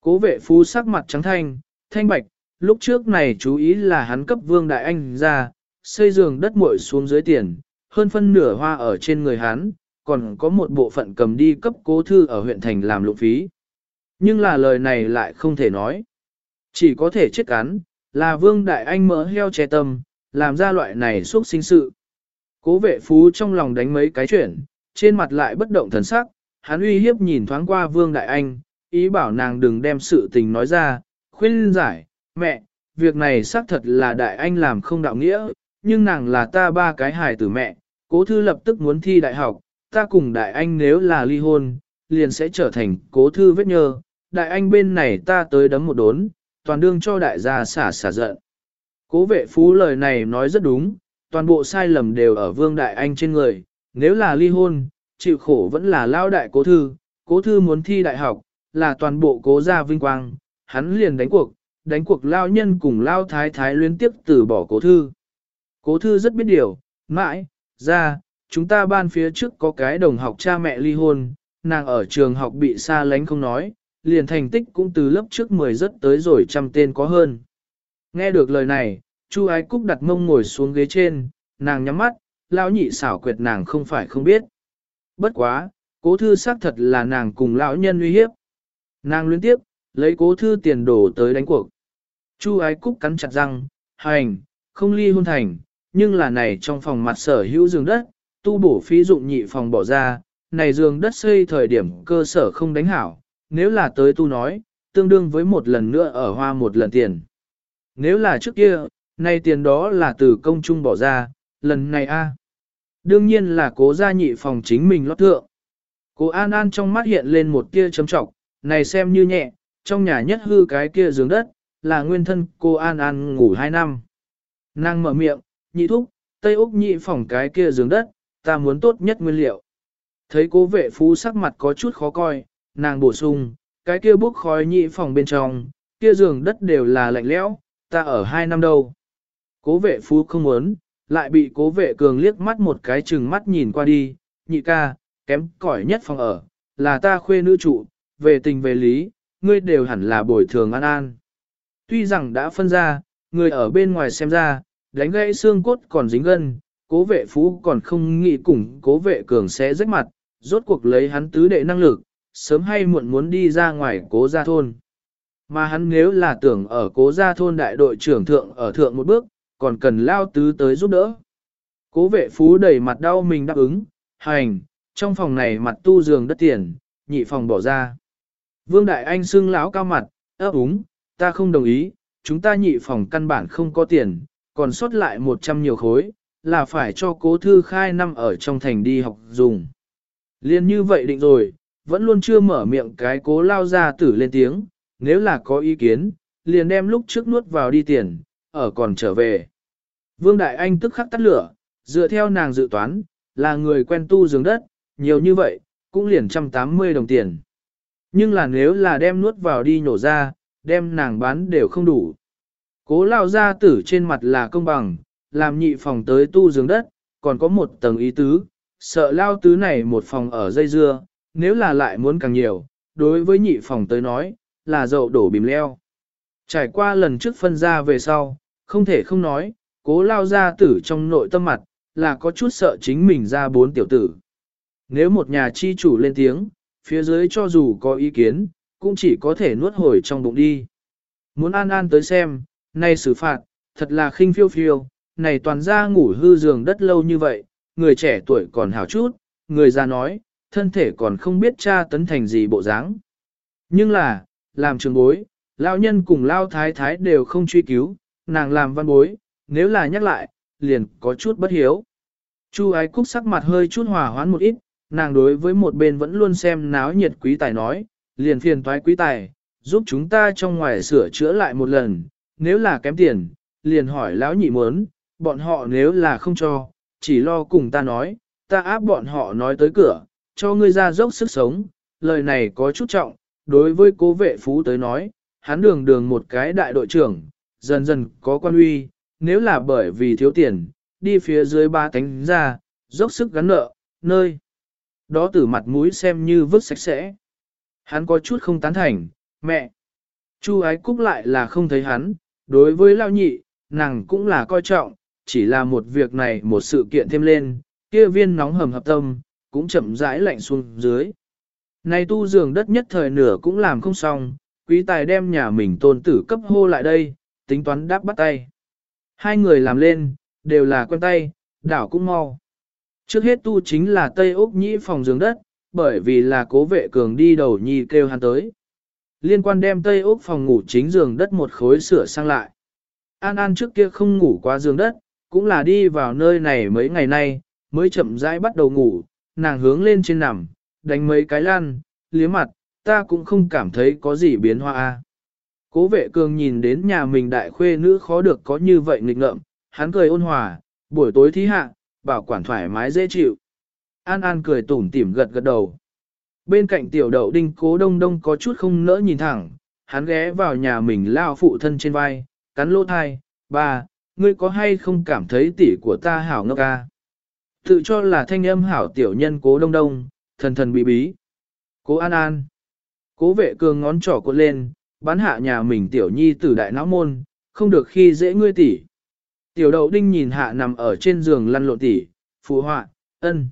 Cố vệ phú sắc mặt trắng thanh, thanh bạch, lúc trước này chú ý là hắn cấp Vương Đại Anh ra, xây giường đất muội xuống dưới tiền, hơn phân nửa hoa ở trên người hắn, còn có một bộ phận cầm đi cấp cố thư ở huyện thành làm lộ phí. Nhưng là lời này lại không thể nói. Chỉ có thể chết cắn, là Vương Đại Anh mỡ heo che tâm, làm ra loại này suốt sinh sự. Cố vệ phú trong lòng đánh mấy cái chuyện, trên mặt lại bất động thần sắc, hắn uy hiếp nhìn thoáng qua Vương Đại Anh, ý bảo nàng đừng đem sự tình nói ra, khuyên giải, mẹ, việc này xác thật là Đại Anh làm không đạo nghĩa, nhưng nàng là ta ba cái hài tử mẹ, cố thư lập tức muốn thi đại học, ta cùng Đại Anh nếu là ly hôn, liền sẽ trở thành cố thư vết nhơ, Đại Anh bên này ta tới đấm một đốn, toàn đương cho đại gia xả xả giận. Cố vệ phú lời này nói rất đúng, toàn bộ sai lầm đều ở vương đại anh trên người, nếu là ly hôn, chịu khổ vẫn là lao đại cố thư, cố thư muốn thi đại học, là toàn bộ cố gia vinh quang, hắn liền đánh cuộc, đánh cuộc lao nhân cùng lao thái thái liên tiếp từ bỏ cố thư. Cố thư rất biết điều, mãi, ra, chúng ta ban phía trước có cái đồng học cha mẹ ly hôn, nàng ở trường học bị xa lánh không nói, liền thành tích cũng từ lớp trước 10 rất tới rồi trăm tên có hơn. Nghe được lời này, Chu Ái Cúc đặt mông ngồi xuống ghế trên, nàng nhắm mắt, lão nhị xảo quyệt nàng không phải không biết. Bất quá, cố thư xác thật là nàng cùng lão nhân uy hiếp. Nàng liên tiếp, lấy cố thư tiền đổ tới đánh cuộc. Chu Ái Cúc cắn chặt răng, hành, không ly hôn thành, nhưng là này trong phòng mặt sở hữu giường đất, tu bổ phí dụng nhị phòng bỏ ra, này giường đất xây thời điểm cơ sở không đánh hảo, nếu là tới tu nói, tương đương với một lần nữa ở hoa một lần tiền. Nếu là trước kia, nay tiền đó là từ công trung bỏ ra, lần này a Đương nhiên là cố gia nhị phòng chính mình lót thượng. Cố An An trong mắt hiện lên một tia chấm trọng, này xem như nhẹ, trong nhà nhất hư cái kia giường đất, là nguyên thân cô An An ngủ hai năm. Nàng mở miệng, nhị thúc, Tây Úc nhị phòng cái kia giường đất, ta muốn tốt nhất nguyên liệu. Thấy cố vệ phú sắc mặt có chút khó coi, nàng bổ sung, cái kia bốc khói nhị phòng bên trong, kia giường đất đều là lạnh lẽo, ta ở hai năm đâu. Cố vệ phú không muốn, lại bị cố vệ cường liếc mắt một cái chừng mắt nhìn qua đi, nhị ca, kém cỏi nhất phòng ở, là ta khuê nữ trụ, về tình về lý, ngươi đều hẳn là bồi thường an an. Tuy rằng đã phân ra, người ở bên ngoài xem ra, đánh gãy xương cốt còn dính gân, cố vệ phú còn không nghĩ cùng cố vệ cường sẽ rách mặt, rốt cuộc lấy hắn tứ đệ năng lực, sớm hay muộn muốn đi ra ngoài cố gia thôn. Mà hắn nếu là tưởng ở cố gia thôn đại đội trưởng thượng ở thượng một bước, còn cần lao tứ tới giúp đỡ. Cố vệ phú đẩy mặt đau mình đáp ứng, hành, trong phòng này mặt tu giường đất tiền, nhị phòng bỏ ra. Vương Đại Anh xưng lão cao mặt, ấp úng, ta không đồng ý, chúng ta nhị phòng căn bản không có tiền, còn sót lại một trăm nhiều khối, là phải cho cố thư khai năm ở trong thành đi học dùng. Liên như vậy định rồi, vẫn luôn chưa mở miệng cái cố lao ra tử lên tiếng, nếu là có ý kiến, liền đem lúc trước nuốt vào đi tiền, ở còn trở về. Vương Đại Anh tức khắc tắt lửa, dựa theo nàng dự toán, là người quen tu giường đất, nhiều như vậy, cũng liền trăm tám mươi đồng tiền. Nhưng là nếu là đem nuốt vào đi nhổ ra, đem nàng bán đều không đủ. Cố lao ra tử trên mặt là công bằng, làm nhị phòng tới tu giường đất, còn có một tầng ý tứ, sợ lao tứ này một phòng ở dây dưa, nếu là lại muốn càng nhiều, đối với nhị phòng tới nói, là dậu đổ bìm leo. Trải qua lần trước phân ra về sau, không thể không nói, cố lao ra tử trong nội tâm mặt, là có chút sợ chính mình ra bốn tiểu tử. Nếu một nhà chi chủ lên tiếng, phía dưới cho dù có ý kiến, cũng chỉ có thể nuốt hồi trong bụng đi. Muốn an an tới xem, nay xử phạt, thật là khinh phiêu phiêu, này toàn ra ngủ hư giường đất lâu như vậy, người trẻ tuổi còn hảo chút, người già nói, thân thể còn không biết cha tấn thành gì bộ dáng. Nhưng là, làm trường bối, lao nhân cùng lao thái thái đều không truy cứu, nàng làm văn bối, nếu là nhắc lại, liền có chút bất hiếu. Chu ái cúc sắc mặt hơi chút hòa hoãn một ít, nàng đối với một bên vẫn luôn xem náo nhiệt quý tài nói, liền phiền toái quý tài, giúp chúng ta trong ngoài sửa chữa lại một lần, nếu là kém tiền, liền hỏi lão nhị muốn, bọn họ nếu là không cho, chỉ lo cùng ta nói, ta áp bọn họ nói tới cửa, cho ngươi ra dốc sức sống, lời này có chút trọng, đối với cố vệ phú tới nói, hắn đường đường một cái đại đội trưởng, dần dần có quan uy, nếu là bởi vì thiếu tiền, đi phía dưới ba tánh ra, dốc sức gắn nợ, nơi. Đó từ mặt mũi xem như vứt sạch sẽ. Hắn có chút không tán thành, mẹ. Chu ái cúc lại là không thấy hắn, đối với lao nhị, nàng cũng là coi trọng, chỉ là một việc này một sự kiện thêm lên, kia viên nóng hầm hập tâm, cũng chậm rãi lạnh xuống dưới. Này tu giường đất nhất thời nửa cũng làm không xong, quý tài đem nhà mình tôn tử cấp hô lại đây, tính toán đáp bắt tay. Hai người làm lên, đều là quen tay, đảo cũng mau. Trước hết tu chính là Tây Úc Nhĩ phòng giường đất, bởi vì là cố vệ cường đi đầu nhi kêu hắn tới. Liên quan đem Tây Úc phòng ngủ chính giường đất một khối sửa sang lại. An An trước kia không ngủ qua giường đất, cũng là đi vào nơi này mấy ngày nay, mới chậm rãi bắt đầu ngủ, nàng hướng lên trên nằm, đánh mấy cái lan, liếm mặt, ta cũng không cảm thấy có gì biến hoa. Cố vệ cường nhìn đến nhà mình đại khuê nữ khó được có như vậy nghịch ngợm, hắn cười ôn hòa, buổi tối thí hạ, bảo quản thoải mái dễ chịu. An An cười tủm tỉm gật gật đầu. Bên cạnh tiểu đậu đinh cố đông đông có chút không nỡ nhìn thẳng, hắn ghé vào nhà mình lao phụ thân trên vai, cắn lỗ thai, ba, ngươi có hay không cảm thấy tỷ của ta hảo ngốc ca? Tự cho là thanh âm hảo tiểu nhân cố đông đông, thần thần bí bí. Cố An An. Cố vệ cường ngón trỏ cột lên, bán hạ nhà mình tiểu nhi tử đại não môn, không được khi dễ ngươi tỷ. Tiểu đậu đinh nhìn hạ nằm ở trên giường lăn lộn tỷ, phụ họa, ân.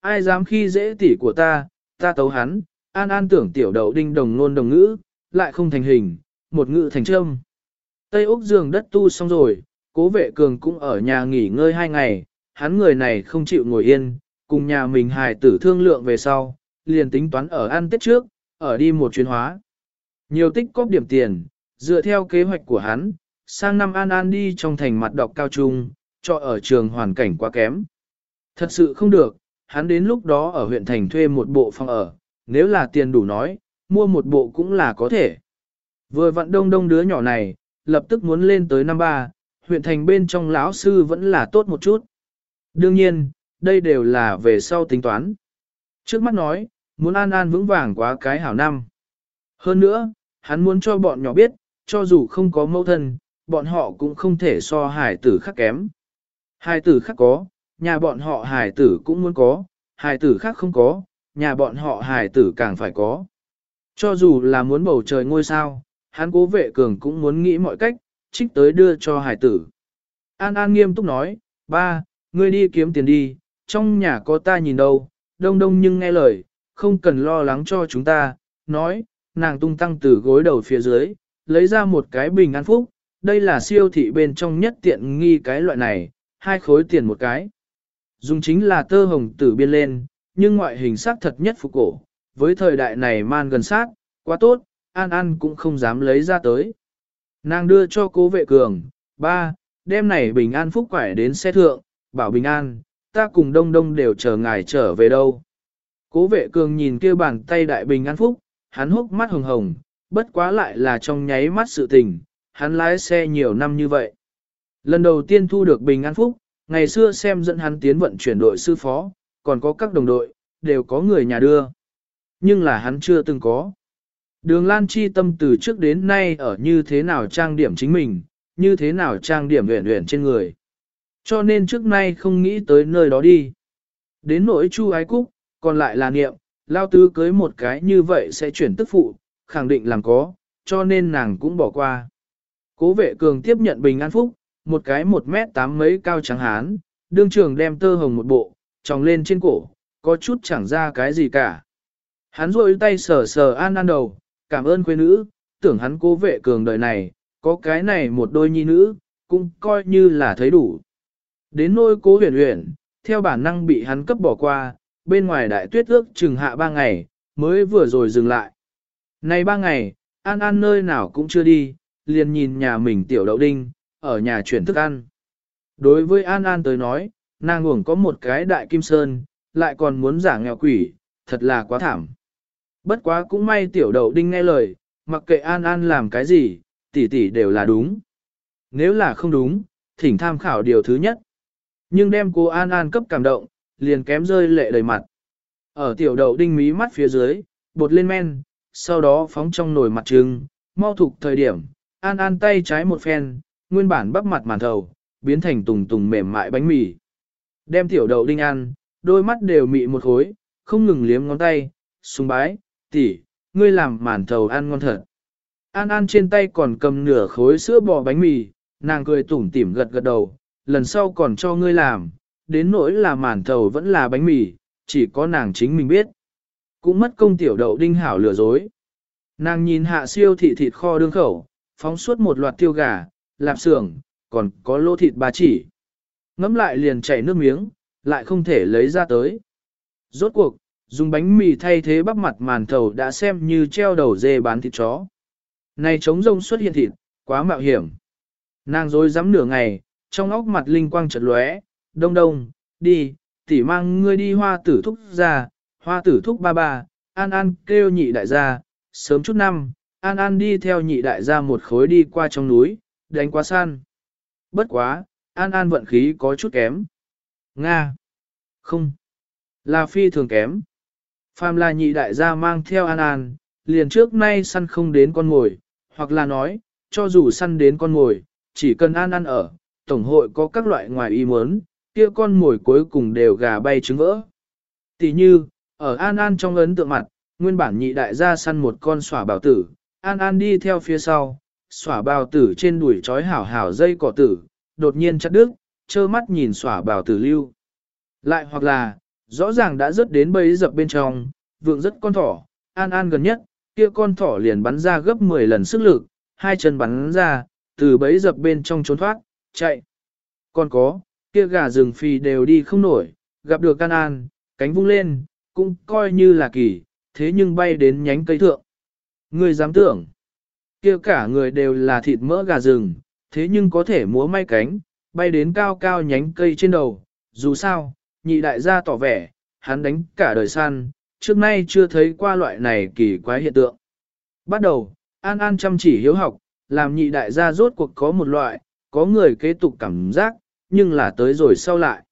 Ai dám khi dễ tỷ của ta, ta tấu hắn, an an tưởng tiểu đậu đinh đồng nôn đồng ngữ, lại không thành hình, một ngữ thành trâm. Tây Úc giường đất tu xong rồi, cố vệ cường cũng ở nhà nghỉ ngơi hai ngày, hắn người này không chịu ngồi yên, cùng nhà mình hài tử thương lượng về sau, liền tính toán ở ăn tết trước, ở đi một chuyến hóa. Nhiều tích cóp điểm tiền, dựa theo kế hoạch của hắn, sang năm An An đi trong thành mặt đọc cao trung, cho ở trường hoàn cảnh quá kém. Thật sự không được, hắn đến lúc đó ở huyện thành thuê một bộ phòng ở, nếu là tiền đủ nói, mua một bộ cũng là có thể. Vừa vặn đông đông đứa nhỏ này, lập tức muốn lên tới năm ba, huyện thành bên trong lão sư vẫn là tốt một chút. Đương nhiên, đây đều là về sau tính toán. Trước mắt nói, muốn an an vững vàng quá cái hảo năm. Hơn nữa, hắn muốn cho bọn nhỏ biết, cho dù không có mâu thân, bọn họ cũng không thể so hải tử khác kém. Hải tử khác có, nhà bọn họ hải tử cũng muốn có, hải tử khác không có, nhà bọn họ hải tử càng phải có. Cho dù là muốn bầu trời ngôi sao, hắn cố vệ cường cũng muốn nghĩ mọi cách, trích tới đưa cho hải tử. An An nghiêm túc nói, ba, ngươi đi kiếm tiền đi, trong nhà có ta nhìn đâu, đông đông nhưng nghe lời, không cần lo lắng cho chúng ta, nói, nàng tung tăng từ gối đầu phía dưới, lấy ra một cái bình an phúc, đây là siêu thị bên trong nhất tiện nghi cái loại này, hai khối tiền một cái. Dùng chính là tơ hồng tử biên lên, nhưng ngoại hình sắc thật nhất phục cổ, với thời đại này man gần sát, quá tốt, An An cũng không dám lấy ra tới. Nàng đưa cho cố vệ cường, ba, đêm này bình an phúc quải đến xe thượng, bảo bình an, ta cùng đông đông đều chờ ngài trở về đâu. Cố vệ cường nhìn kia bàn tay đại bình an phúc, hắn hốc mắt hồng hồng, bất quá lại là trong nháy mắt sự tình, hắn lái xe nhiều năm như vậy. Lần đầu tiên thu được bình an phúc, ngày xưa xem dẫn hắn tiến vận chuyển đội sư phó, còn có các đồng đội, đều có người nhà đưa. Nhưng là hắn chưa từng có. Đường Lan chi tâm từ trước đến nay ở như thế nào trang điểm chính mình, như thế nào trang điểm luyện luyện trên người. Cho nên trước nay không nghĩ tới nơi đó đi. Đến nỗi chu ái cúc, còn lại là niệm, lao tứ cưới một cái như vậy sẽ chuyển tức phụ, khẳng định làm có, cho nên nàng cũng bỏ qua. Cố vệ cường tiếp nhận bình an phúc, một cái một mét tám mấy cao trắng hán, đương trường đem tơ hồng một bộ, tròng lên trên cổ, có chút chẳng ra cái gì cả. Hắn rôi tay sờ sờ an an đầu, cảm ơn quê nữ, tưởng hắn cố vệ cường đời này, có cái này một đôi nhi nữ, cũng coi như là thấy đủ. Đến nôi cố huyền huyền, theo bản năng bị hắn cấp bỏ qua, bên ngoài đại tuyết ước chừng hạ ba ngày, mới vừa rồi dừng lại. Này ba ngày, An An nơi nào cũng chưa đi, liền nhìn nhà mình tiểu đậu đinh, ở nhà chuyển thức ăn. Đối với An An tới nói, nàng uổng có một cái đại kim sơn, lại còn muốn giả nghèo quỷ, thật là quá thảm. Bất quá cũng may tiểu đậu đinh nghe lời, mặc kệ An An làm cái gì, tỷ tỷ đều là đúng. Nếu là không đúng, thỉnh tham khảo điều thứ nhất. Nhưng đem cô An An cấp cảm động, liền kém rơi lệ đầy mặt. Ở tiểu đậu đinh mí mắt phía dưới, bột lên men, sau đó phóng trong nồi mặt trưng, mau thục thời điểm, An An tay trái một phen, nguyên bản bắp mặt màn thầu, biến thành tùng tùng mềm mại bánh mì. Đem tiểu đậu đinh ăn, đôi mắt đều mị một khối, không ngừng liếm ngón tay, sung bái, tỷ, ngươi làm màn thầu ăn ngon thật. An An trên tay còn cầm nửa khối sữa bò bánh mì, nàng cười tủm tỉm gật gật đầu, lần sau còn cho ngươi làm, đến nỗi là màn thầu vẫn là bánh mì, chỉ có nàng chính mình biết. Cũng mất công tiểu đậu đinh hảo lừa dối. Nàng nhìn hạ siêu thị thịt kho đương khẩu, phóng suốt một loạt tiêu gà, lạp xưởng, còn có lô thịt ba chỉ. Ngắm lại liền chảy nước miếng, lại không thể lấy ra tới. Rốt cuộc, dùng bánh mì thay thế bắp mặt màn thầu đã xem như treo đầu dê bán thịt chó. Này trống rông xuất hiện thịt, quá mạo hiểm. Nàng dối dám nửa ngày, trong óc mặt linh quang chợt lóe, đông đông, đi, tỉ mang ngươi đi hoa tử thúc ra, hoa tử thúc ba ba, an an kêu nhị đại gia, sớm chút năm, an an đi theo nhị đại gia một khối đi qua trong núi, đánh quá san. Bất quá, an an vận khí có chút kém. Nga. Không. Là phi thường kém. Phàm là nhị đại gia mang theo an an, liền trước nay săn không đến con mồi, hoặc là nói, cho dù săn đến con mồi, chỉ cần an an ở, tổng hội có các loại ngoài ý muốn, kia con mồi cuối cùng đều gà bay trứng vỡ. Tỷ như, ở An An trong ấn tượng mặt, nguyên bản nhị đại gia săn một con xỏa bảo tử, An An đi theo phía sau, xỏa bào tử trên đuổi trói hảo hảo dây cỏ tử, đột nhiên chặt đứt, trơ mắt nhìn xỏa bào tử lưu. Lại hoặc là, rõ ràng đã rớt đến bấy dập bên trong, vượng rất con thỏ, An An gần nhất, kia con thỏ liền bắn ra gấp 10 lần sức lực, hai chân bắn ra, từ bấy dập bên trong trốn thoát, chạy. Còn có, kia gà rừng phì đều đi không nổi, gặp được can an, cánh vung lên, cũng coi như là kỳ, thế nhưng bay đến nhánh cây thượng. Người dám tưởng, kia cả người đều là thịt mỡ gà rừng, thế nhưng có thể múa may cánh, bay đến cao cao nhánh cây trên đầu, dù sao, nhị đại gia tỏ vẻ, hắn đánh cả đời săn, trước nay chưa thấy qua loại này kỳ quái hiện tượng. Bắt đầu, An An chăm chỉ hiếu học, làm nhị đại gia rốt cuộc có một loại, có người kế tục cảm giác, nhưng là tới rồi sau lại.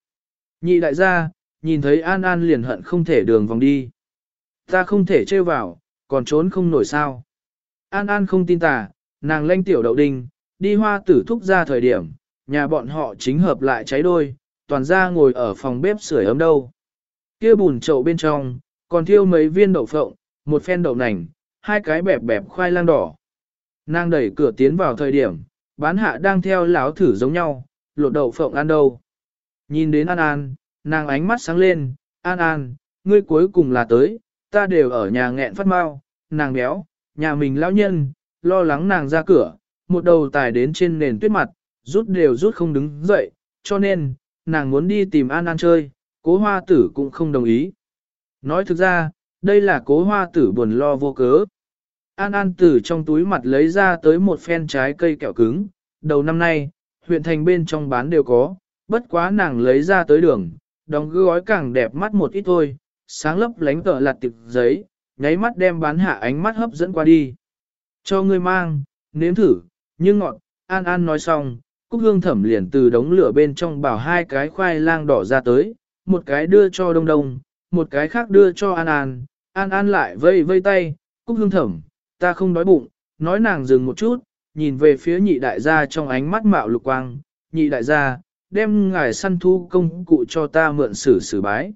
Nhị đại gia, nhìn thấy An An liền hận không thể đường vòng đi. Ta không thể trêu vào, còn trốn không nổi sao. An An không tin tà, nàng lanh tiểu đậu đinh, đi hoa tử thúc ra thời điểm, nhà bọn họ chính hợp lại cháy đôi, toàn ra ngồi ở phòng bếp sưởi ấm đâu. Kia bùn chậu bên trong, còn thiêu mấy viên đậu phộng, một phen đậu nành, hai cái bẹp bẹp khoai lang đỏ. Nàng đẩy cửa tiến vào thời điểm, bán hạ đang theo láo thử giống nhau, lột đậu phộng ăn đâu. Nhìn đến An An, nàng ánh mắt sáng lên, An An, ngươi cuối cùng là tới, ta đều ở nhà nghẹn phát mau, nàng béo, nhà mình lão nhân, lo lắng nàng ra cửa, một đầu tài đến trên nền tuyết mặt, rút đều rút không đứng dậy, cho nên, nàng muốn đi tìm An An chơi, cố hoa tử cũng không đồng ý. Nói thực ra, đây là cố hoa tử buồn lo vô cớ. An An Tử trong túi mặt lấy ra tới một phen trái cây kẹo cứng, đầu năm nay, huyện thành bên trong bán đều có, bất quá nàng lấy ra tới đường, đóng gói càng đẹp mắt một ít thôi, sáng lấp lánh tờ lặt tiệp giấy, nháy mắt đem bán hạ ánh mắt hấp dẫn qua đi. Cho ngươi mang, nếm thử, nhưng ngọt, An An nói xong, Cúc Hương thẩm liền từ đống lửa bên trong bảo hai cái khoai lang đỏ ra tới, một cái đưa cho Đông Đông, một cái khác đưa cho An An, An An lại vây vây tay, Cúc Hương thẩm, ta không đói bụng, nói nàng dừng một chút, nhìn về phía nhị đại gia trong ánh mắt mạo lục quang, nhị đại gia, đem ngài săn thu công cụ cho ta mượn sử sử bái.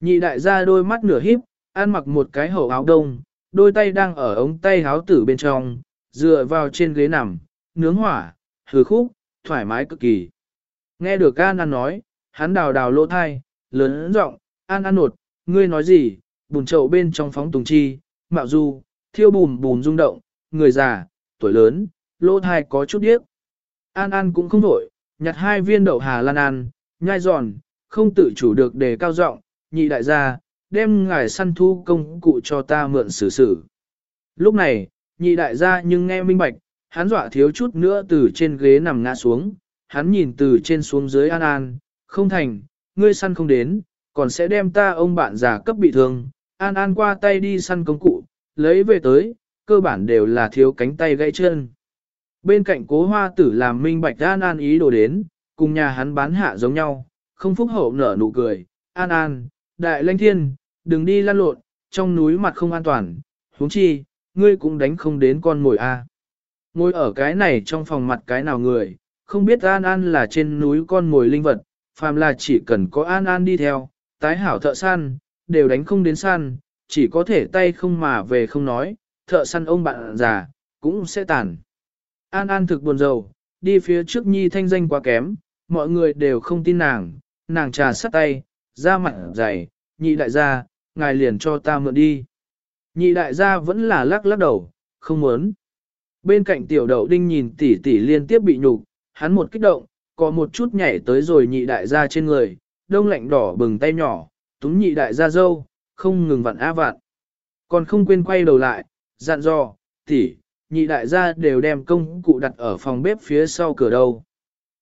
Nhị đại gia đôi mắt nửa híp, ăn mặc một cái hậu áo đông, đôi tay đang ở ống tay áo tử bên trong, dựa vào trên ghế nằm, nướng hỏa, hừ khúc, thoải mái cực kỳ. Nghe được An An nói, hắn đào đào lỗ thai, lớn giọng, An An nột, ngươi nói gì, bùn chậu bên trong phóng tùng chi, mạo du, thiêu bùn bùn rung động, người già, tuổi lớn, lỗ thai có chút điếc. An An cũng không vội, nhặt hai viên đậu hà lan ăn, nhai giòn, không tự chủ được để cao giọng, nhị đại gia, đem ngài săn thu công cụ cho ta mượn xử xử. Lúc này, nhị đại gia nhưng nghe minh bạch, hắn dọa thiếu chút nữa từ trên ghế nằm ngã xuống, hắn nhìn từ trên xuống dưới An An, không thành, ngươi săn không đến, còn sẽ đem ta ông bạn già cấp bị thương. An An qua tay đi săn công cụ, lấy về tới, cơ bản đều là thiếu cánh tay gãy chân. Bên cạnh cố hoa tử làm minh bạch an an ý đồ đến, cùng nhà hắn bán hạ giống nhau, không phúc hậu nở nụ cười, an an, đại lãnh thiên, đừng đi lan lộn, trong núi mặt không an toàn, huống chi, ngươi cũng đánh không đến con mồi a. Ngồi ở cái này trong phòng mặt cái nào người, không biết An An là trên núi con mồi linh vật, phàm là chỉ cần có An An đi theo, tái hảo thợ săn, đều đánh không đến săn, chỉ có thể tay không mà về không nói, thợ săn ông bạn già, cũng sẽ tàn. An An thực buồn rầu, đi phía trước nhi thanh danh quá kém, mọi người đều không tin nàng, nàng trà sắt tay, da mặt dày, nhị đại gia, ngài liền cho ta mượn đi. Nhị đại gia vẫn là lắc lắc đầu, không muốn. Bên cạnh tiểu đậu đinh nhìn tỷ tỷ liên tiếp bị nhục, hắn một kích động, có một chút nhảy tới rồi nhị đại gia trên người, đông lạnh đỏ bừng tay nhỏ, túm nhị đại gia dâu, không ngừng vặn á vặn. Còn không quên quay đầu lại, dặn dò, tỷ, nhị đại gia đều đem công cụ đặt ở phòng bếp phía sau cửa đâu.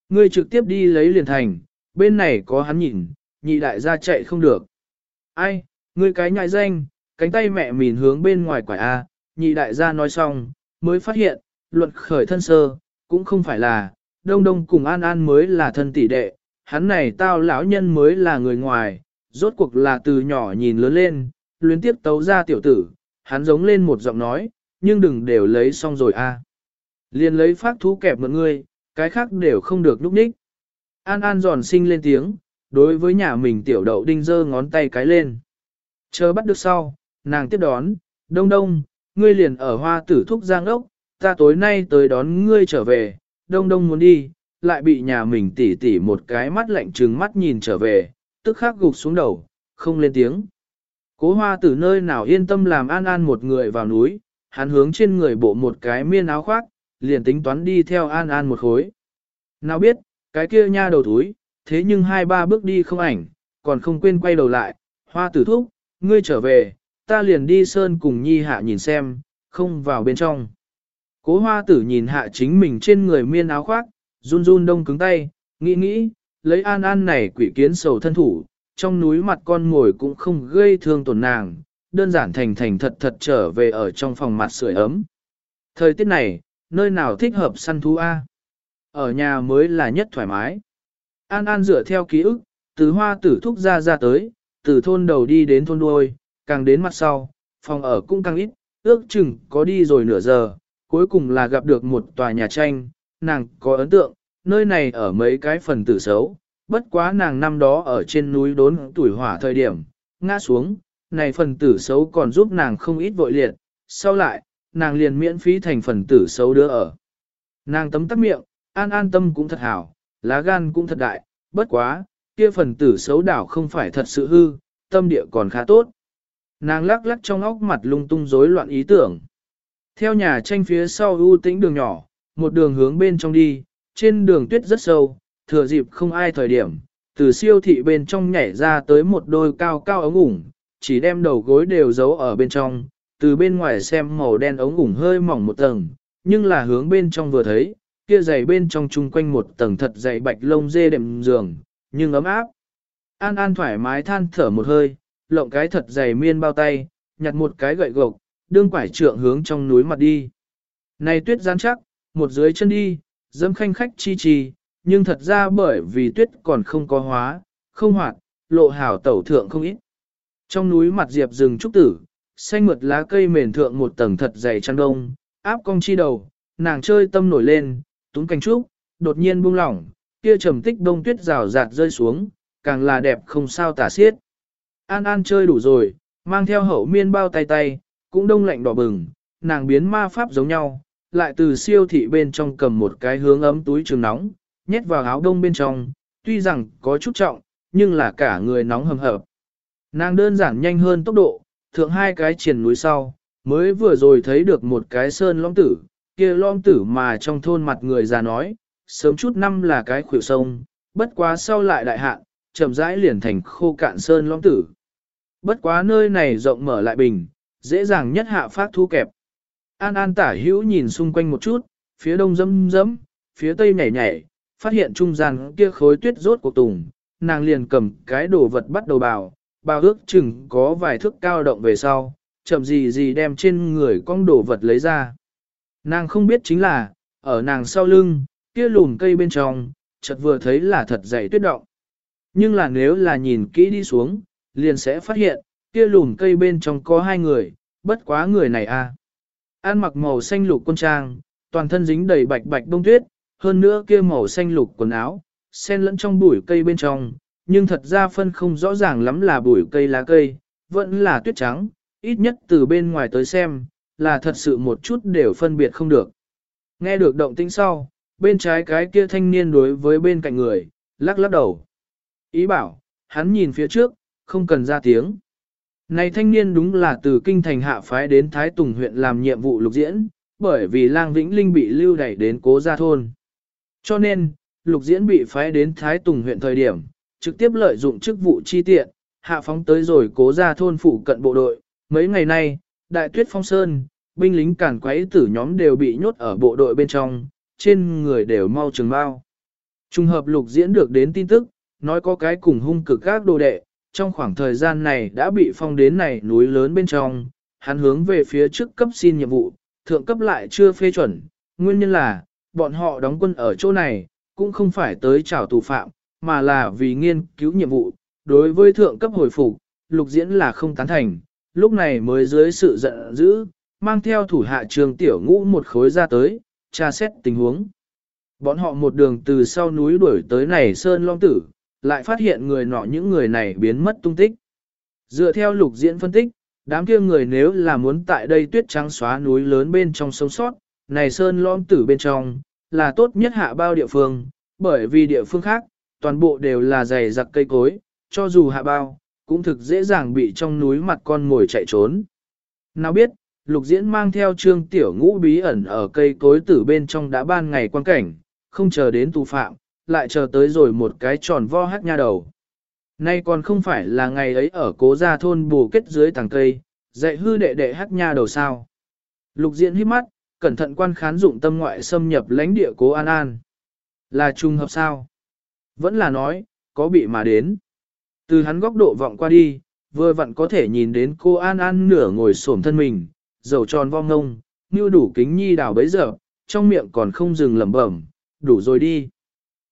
Ngươi trực tiếp đi lấy liền thành, bên này có hắn nhìn, nhị đại gia chạy không được. Ai, ngươi cái nhại danh, cánh tay mẹ mìn hướng bên ngoài quải A, nhị đại gia nói xong, mới phát hiện, luận khởi thân sơ, cũng không phải là, đông đông cùng an an mới là thân tỷ đệ, hắn này tao lão nhân mới là người ngoài, rốt cuộc là từ nhỏ nhìn lớn lên, luyến tiếp tấu ra tiểu tử, hắn giống lên một giọng nói, nhưng đừng đều lấy xong rồi a. Liền lấy phát thú kẹp mượn ngươi, cái khác đều không được núp ních. An An giòn sinh lên tiếng, đối với nhà mình tiểu đậu đinh dơ ngón tay cái lên. Chờ bắt được sau, nàng tiếp đón, đông đông, ngươi liền ở hoa tử thúc giang ốc, ta tối nay tới đón ngươi trở về, đông đông muốn đi, lại bị nhà mình tỉ tỉ một cái mắt lạnh trừng mắt nhìn trở về, tức khắc gục xuống đầu, không lên tiếng. Cố hoa tử nơi nào yên tâm làm an an một người vào núi, hắn hướng trên người bộ một cái miên áo khoác, liền tính toán đi theo an an một khối. Nào biết, cái kia nha đầu túi, thế nhưng hai ba bước đi không ảnh, còn không quên quay đầu lại, hoa tử thúc, ngươi trở về, ta liền đi sơn cùng nhi hạ nhìn xem, không vào bên trong. Cố hoa tử nhìn hạ chính mình trên người miên áo khoác, run run đông cứng tay, nghĩ nghĩ, lấy an an này quỷ kiến sầu thân thủ, trong núi mặt con ngồi cũng không gây thương tổn nàng, đơn giản thành thành thật thật trở về ở trong phòng mặt sưởi ấm. Thời tiết này, nơi nào thích hợp săn thú A? Ở nhà mới là nhất thoải mái. An An dựa theo ký ức, từ hoa tử thúc ra ra tới, từ thôn đầu đi đến thôn đuôi, càng đến mặt sau, phòng ở cũng càng ít, ước chừng có đi rồi nửa giờ, cuối cùng là gặp được một tòa nhà tranh, nàng có ấn tượng, nơi này ở mấy cái phần tử xấu, bất quá nàng năm đó ở trên núi đốn tuổi hỏa thời điểm, ngã xuống, này phần tử xấu còn giúp nàng không ít vội liệt, sau lại, nàng liền miễn phí thành phần tử xấu đưa ở. Nàng tấm tắc miệng, an an tâm cũng thật hảo, lá gan cũng thật đại, bất quá, kia phần tử xấu đảo không phải thật sự hư, tâm địa còn khá tốt. Nàng lắc lắc trong óc mặt lung tung rối loạn ý tưởng. Theo nhà tranh phía sau ưu tĩnh đường nhỏ, một đường hướng bên trong đi, trên đường tuyết rất sâu, thừa dịp không ai thời điểm, từ siêu thị bên trong nhảy ra tới một đôi cao cao ống ủng, chỉ đem đầu gối đều giấu ở bên trong, từ bên ngoài xem màu đen ống ủng hơi mỏng một tầng, nhưng là hướng bên trong vừa thấy, kia dày bên trong chung quanh một tầng thật dày bạch lông dê đệm giường, nhưng ấm áp. An An thoải mái than thở một hơi, lộng cái thật dày miên bao tay, nhặt một cái gậy gộc, đương quải trượng hướng trong núi mặt đi. Này tuyết rắn chắc, một dưới chân đi, dâm khanh khách chi chi, nhưng thật ra bởi vì tuyết còn không có hóa, không hoạt, lộ hảo tẩu thượng không ít. Trong núi mặt diệp rừng trúc tử, xanh mượt lá cây mền thượng một tầng thật dày trăng đông, áp cong chi đầu, nàng chơi tâm nổi lên, túng cành trúc, đột nhiên buông lỏng, kia trầm tích đông tuyết rào rạt rơi xuống, càng là đẹp không sao tả xiết. An An chơi đủ rồi, mang theo hậu miên bao tay tay, cũng đông lạnh đỏ bừng, nàng biến ma pháp giống nhau, lại từ siêu thị bên trong cầm một cái hướng ấm túi trường nóng, nhét vào áo đông bên trong, tuy rằng có chút trọng, nhưng là cả người nóng hầm hập. Nàng đơn giản nhanh hơn tốc độ, thượng hai cái triển núi sau, mới vừa rồi thấy được một cái sơn lõm tử, kia lõm tử mà trong thôn mặt người già nói, sớm chút năm là cái khuỷu sông, bất quá sau lại đại hạn, chậm rãi liền thành khô cạn sơn lõm tử. Bất quá nơi này rộng mở lại bình, dễ dàng nhất hạ phát thu kẹp. An An tả hữu nhìn xung quanh một chút, phía đông dâm dẫm, phía tây nhảy nhảy, phát hiện trung gian kia khối tuyết rốt của tùng, nàng liền cầm cái đồ vật bắt đầu bào, bào ước chừng có vài thước cao động về sau, chậm gì gì đem trên người con đồ vật lấy ra. Nàng không biết chính là, ở nàng sau lưng, kia lùm cây bên trong, chợt vừa thấy là thật dày tuyết động. Nhưng là nếu là nhìn kỹ đi xuống, liền sẽ phát hiện, kia lùm cây bên trong có hai người, bất quá người này a. À. An mặc màu xanh lục quân trang, toàn thân dính đầy bạch bạch bông tuyết, hơn nữa kia màu xanh lục quần áo, xen lẫn trong bụi cây bên trong, nhưng thật ra phân không rõ ràng lắm là bụi cây lá cây, vẫn là tuyết trắng, ít nhất từ bên ngoài tới xem, là thật sự một chút đều phân biệt không được. Nghe được động tĩnh sau, bên trái cái kia thanh niên đối với bên cạnh người, lắc lắc đầu. Ý bảo, hắn nhìn phía trước, không cần ra tiếng. Này thanh niên đúng là từ kinh thành hạ phái đến Thái Tùng huyện làm nhiệm vụ lục diễn, bởi vì lang vĩnh linh bị lưu đẩy đến cố gia thôn. Cho nên, lục diễn bị phái đến Thái Tùng huyện thời điểm, trực tiếp lợi dụng chức vụ chi tiện, hạ phóng tới rồi cố gia thôn phụ cận bộ đội. Mấy ngày nay, đại tuyết phong sơn, binh lính cản quấy tử nhóm đều bị nhốt ở bộ đội bên trong, trên người đều mau trường bao. Trung hợp lục diễn được đến tin tức, nói có cái cùng hung cực các đồ đệ, trong khoảng thời gian này đã bị phong đến này núi lớn bên trong, hắn hướng về phía trước cấp xin nhiệm vụ, thượng cấp lại chưa phê chuẩn, nguyên nhân là, bọn họ đóng quân ở chỗ này, cũng không phải tới trảo tù phạm, mà là vì nghiên cứu nhiệm vụ, đối với thượng cấp hồi phục, lục diễn là không tán thành, lúc này mới dưới sự giận dữ, mang theo thủ hạ trường tiểu ngũ một khối ra tới, tra xét tình huống. Bọn họ một đường từ sau núi đuổi tới này Sơn Long Tử, lại phát hiện người nọ những người này biến mất tung tích. Dựa theo lục diễn phân tích, đám kia người nếu là muốn tại đây tuyết trắng xóa núi lớn bên trong sống sót, này Sơn Long Tử bên trong, là tốt nhất hạ bao địa phương, bởi vì địa phương khác, toàn bộ đều là dày giặc cây cối, cho dù hạ bao, cũng thực dễ dàng bị trong núi mặt con ngồi chạy trốn. Nào biết, lục diễn mang theo trương tiểu ngũ bí ẩn ở cây cối tử bên trong đã ban ngày quan cảnh, không chờ đến tù phạm, lại chờ tới rồi một cái tròn vo hát nha đầu. Nay còn không phải là ngày ấy ở cố gia thôn bù kết dưới tàng cây, dạy hư đệ đệ hát nha đầu sao. Lục diễn hít mắt, cẩn thận quan khán dụng tâm ngoại xâm nhập lãnh địa cố An An. Là trùng hợp sao? Vẫn là nói, có bị mà đến. Từ hắn góc độ vọng qua đi, vừa vặn có thể nhìn đến cô An An nửa ngồi xổm thân mình, dầu tròn vong ngông, như đủ kính nhi đào bấy giờ, trong miệng còn không dừng lẩm bẩm, đủ rồi đi.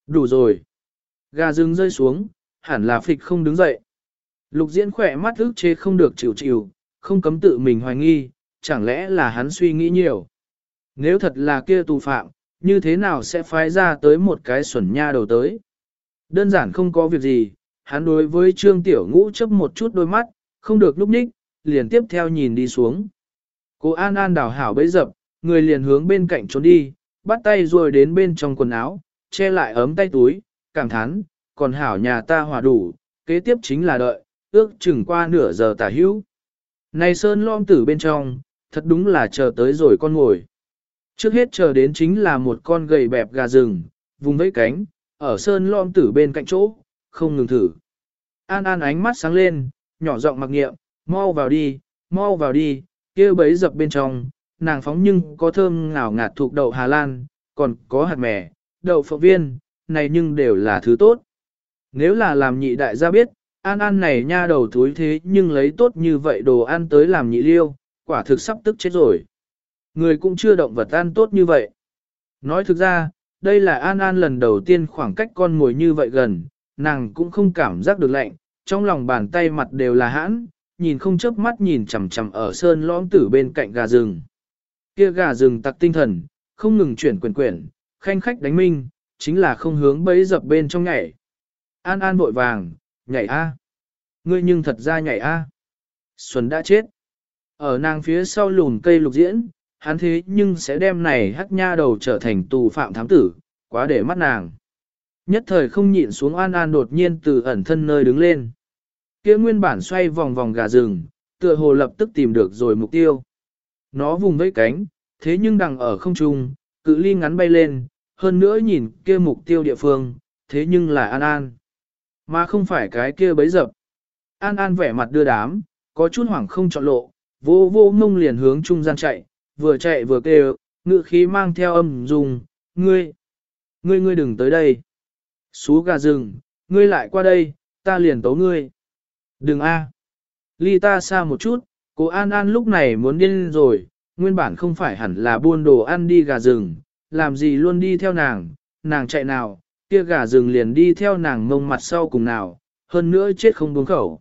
Đủ rồi. Gà rừng rơi xuống, hẳn là phịch không đứng dậy. Lục diễn khỏe mắt ức chế không được chịu chịu, không cấm tự mình hoài nghi, chẳng lẽ là hắn suy nghĩ nhiều. Nếu thật là kia tù phạm, như thế nào sẽ phái ra tới một cái xuẩn nha đầu tới. Đơn giản không có việc gì, hắn đối với trương tiểu ngũ chấp một chút đôi mắt, không được lúc ních, liền tiếp theo nhìn đi xuống. Cô An An đào hảo bấy dập, người liền hướng bên cạnh trốn đi, bắt tay rồi đến bên trong quần áo, che lại ấm tay túi, cảm thán, còn hảo nhà ta hòa đủ, kế tiếp chính là đợi, ước chừng qua nửa giờ tả hữu. Này sơn lom tử bên trong, thật đúng là chờ tới rồi con ngồi. Trước hết chờ đến chính là một con gầy bẹp gà rừng, vùng vẫy cánh, ở sơn lom tử bên cạnh chỗ, không ngừng thử. An An ánh mắt sáng lên, nhỏ giọng mặc nghiệm, mau vào đi, mau vào đi, kia bấy dập bên trong, nàng phóng nhưng có thơm ngào ngạt thuộc đậu Hà Lan, còn có hạt mè, đậu phộng viên, này nhưng đều là thứ tốt. Nếu là làm nhị đại gia biết, An An này nha đầu thúi thế nhưng lấy tốt như vậy đồ ăn tới làm nhị liêu, quả thực sắp tức chết rồi. Người cũng chưa động vật ăn tốt như vậy. Nói thực ra, đây là An An lần đầu tiên khoảng cách con ngồi như vậy gần, nàng cũng không cảm giác được lạnh, trong lòng bàn tay mặt đều là hãn, nhìn không chớp mắt nhìn chằm chằm ở sơn lõm tử bên cạnh gà rừng. Kia gà rừng tặc tinh thần, không ngừng chuyển quyền quyển, khanh khách đánh minh, chính là không hướng bấy dập bên trong nhảy. An An vội vàng, nhảy a, Ngươi nhưng thật ra nhảy a. Xuân đã chết. Ở nàng phía sau lùn cây lục diễn, hắn thế nhưng sẽ đem này hắc nha đầu trở thành tù phạm thám tử, quá để mắt nàng. Nhất thời không nhịn xuống An An đột nhiên từ ẩn thân nơi đứng lên. Kia nguyên bản xoay vòng vòng gà rừng, tựa hồ lập tức tìm được rồi mục tiêu. Nó vùng vẫy cánh, thế nhưng đằng ở không trung, cự ly ngắn bay lên, hơn nữa nhìn kia mục tiêu địa phương, thế nhưng là An An. Mà không phải cái kia bấy dập. An An vẻ mặt đưa đám, có chút hoảng không chọn lộ, vô vô ngông liền hướng trung gian chạy, vừa chạy vừa kêu, ngự khí mang theo âm dùng, ngươi, ngươi ngươi đừng tới đây. Xú gà rừng, ngươi lại qua đây, ta liền tấu ngươi. Đừng a, ly ta xa một chút, cô An An lúc này muốn điên rồi, nguyên bản không phải hẳn là buôn đồ ăn đi gà rừng, làm gì luôn đi theo nàng, nàng chạy nào, kia gà rừng liền đi theo nàng mông mặt sau cùng nào, hơn nữa chết không buông khẩu.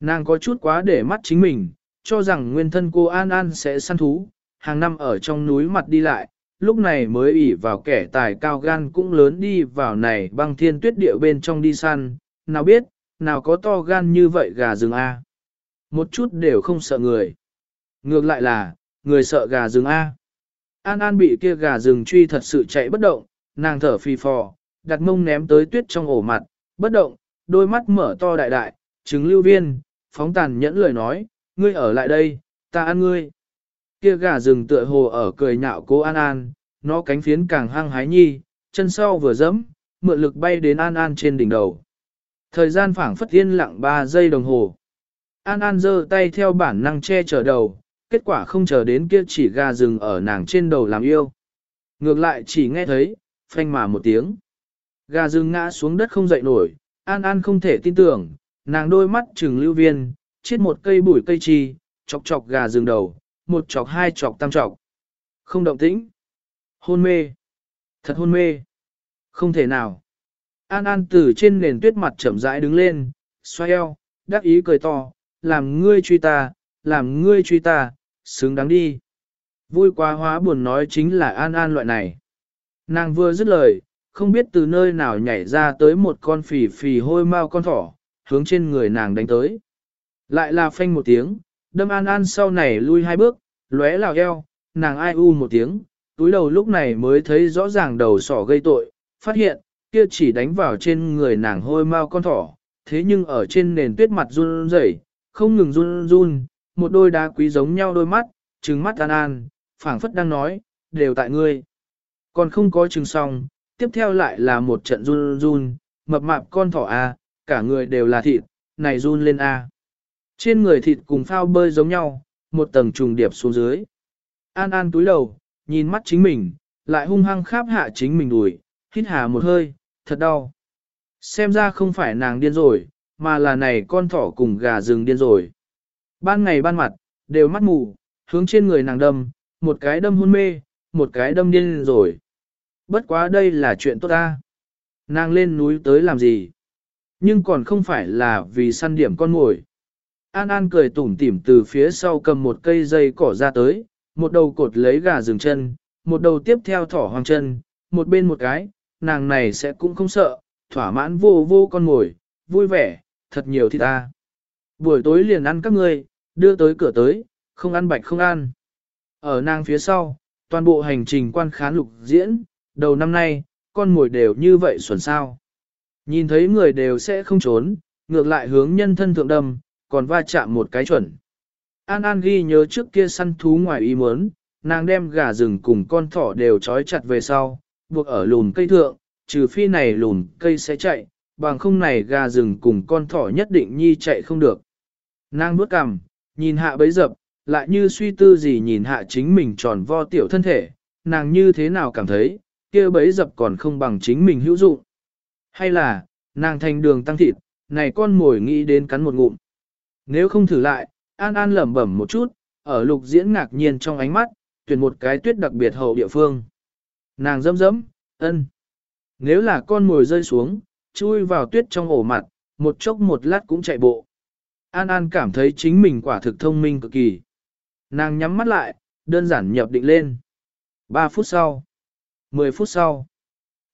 Nàng có chút quá để mắt chính mình, cho rằng nguyên thân cô An An sẽ săn thú, hàng năm ở trong núi mặt đi lại, lúc này mới ỉ vào kẻ tài cao gan cũng lớn đi vào này băng thiên tuyết địa bên trong đi săn, nào biết, nào có to gan như vậy gà rừng A. Một chút đều không sợ người. Ngược lại là, người sợ gà rừng A. An An bị kia gà rừng truy thật sự chạy bất động, nàng thở phì phò, đặt mông ném tới tuyết trong ổ mặt, bất động, đôi mắt mở to đại đại, trứng lưu viên, phóng tàn nhẫn lời nói, ngươi ở lại đây, ta ăn ngươi. Kia gà rừng tựa hồ ở cười nhạo cô An An, nó cánh phiến càng hăng hái nhi, chân sau vừa dẫm, mượn lực bay đến An An trên đỉnh đầu. Thời gian phảng phất yên lặng 3 giây đồng hồ. An An giơ tay theo bản năng che chở đầu, kết quả không chờ đến kia chỉ gà rừng ở nàng trên đầu làm yêu. Ngược lại chỉ nghe thấy, phanh mà một tiếng. Gà rừng ngã xuống đất không dậy nổi, An An không thể tin tưởng, nàng đôi mắt trừng lưu viên, chết một cây bụi cây chi, chọc chọc gà rừng đầu, một chọc hai chọc tam chọc. Không động tĩnh. Hôn mê. Thật hôn mê. Không thể nào. An An từ trên nền tuyết mặt chậm rãi đứng lên, xoay eo, đắc ý cười to, làm ngươi truy ta, làm ngươi truy ta, xứng đáng đi. Vui quá hóa buồn nói chính là An An loại này. Nàng vừa dứt lời, không biết từ nơi nào nhảy ra tới một con phì phì hôi mau con thỏ, hướng trên người nàng đánh tới. Lại là phanh một tiếng, đâm An An sau này lui hai bước, lóe lào eo, nàng ai u một tiếng, túi đầu lúc này mới thấy rõ ràng đầu sỏ gây tội, phát hiện, kia chỉ đánh vào trên người nàng hôi mau con thỏ, thế nhưng ở trên nền tuyết mặt run rẩy, không ngừng run run, một đôi đá quý giống nhau đôi mắt, trừng mắt an an, phảng phất đang nói, đều tại ngươi. Còn không có chừng xong, tiếp theo lại là một trận run run, mập mạp con thỏ A, cả người đều là thịt, này run lên A. Trên người thịt cùng phao bơi giống nhau, một tầng trùng điệp xuống dưới. An An túi đầu, nhìn mắt chính mình, lại hung hăng kháp hạ chính mình đùi, hít hà một hơi, thật đau. Xem ra không phải nàng điên rồi, mà là này con thỏ cùng gà rừng điên rồi. Ban ngày ban mặt, đều mắt mù, hướng trên người nàng đâm, một cái đâm hôn mê, một cái đâm điên rồi. Bất quá đây là chuyện tốt ta. Nàng lên núi tới làm gì? Nhưng còn không phải là vì săn điểm con mồi. An An cười tủm tỉm từ phía sau cầm một cây dây cỏ ra tới, một đầu cột lấy gà rừng chân, một đầu tiếp theo thỏ hoàng chân, một bên một cái, nàng này sẽ cũng không sợ, thỏa mãn vô vô con ngồi, vui vẻ, thật nhiều thì ta. Buổi tối liền ăn các ngươi, đưa tới cửa tới, không ăn bạch không ăn. Ở nàng phía sau, toàn bộ hành trình quan khán lục diễn, đầu năm nay, con ngồi đều như vậy xuẩn sao. Nhìn thấy người đều sẽ không trốn, ngược lại hướng nhân thân thượng đâm, còn va chạm một cái chuẩn. An An ghi nhớ trước kia săn thú ngoài ý muốn, nàng đem gà rừng cùng con thỏ đều trói chặt về sau, buộc ở lùn cây thượng, trừ phi này lùn cây sẽ chạy, bằng không này gà rừng cùng con thỏ nhất định nhi chạy không được. Nàng bước cằm, nhìn hạ bấy dập, lại như suy tư gì nhìn hạ chính mình tròn vo tiểu thân thể, nàng như thế nào cảm thấy, kia bấy dập còn không bằng chính mình hữu dụng. Hay là, nàng thành đường tăng thịt, này con mồi nghĩ đến cắn một ngụm. Nếu không thử lại, An An lẩm bẩm một chút, ở lục diễn ngạc nhiên trong ánh mắt, tuyển một cái tuyết đặc biệt hậu địa phương. Nàng dẫm dẫm, ân. Nếu là con mồi rơi xuống, chui vào tuyết trong ổ mặt, một chốc một lát cũng chạy bộ. An An cảm thấy chính mình quả thực thông minh cực kỳ. Nàng nhắm mắt lại, đơn giản nhập định lên. 3 phút sau, 10 phút sau,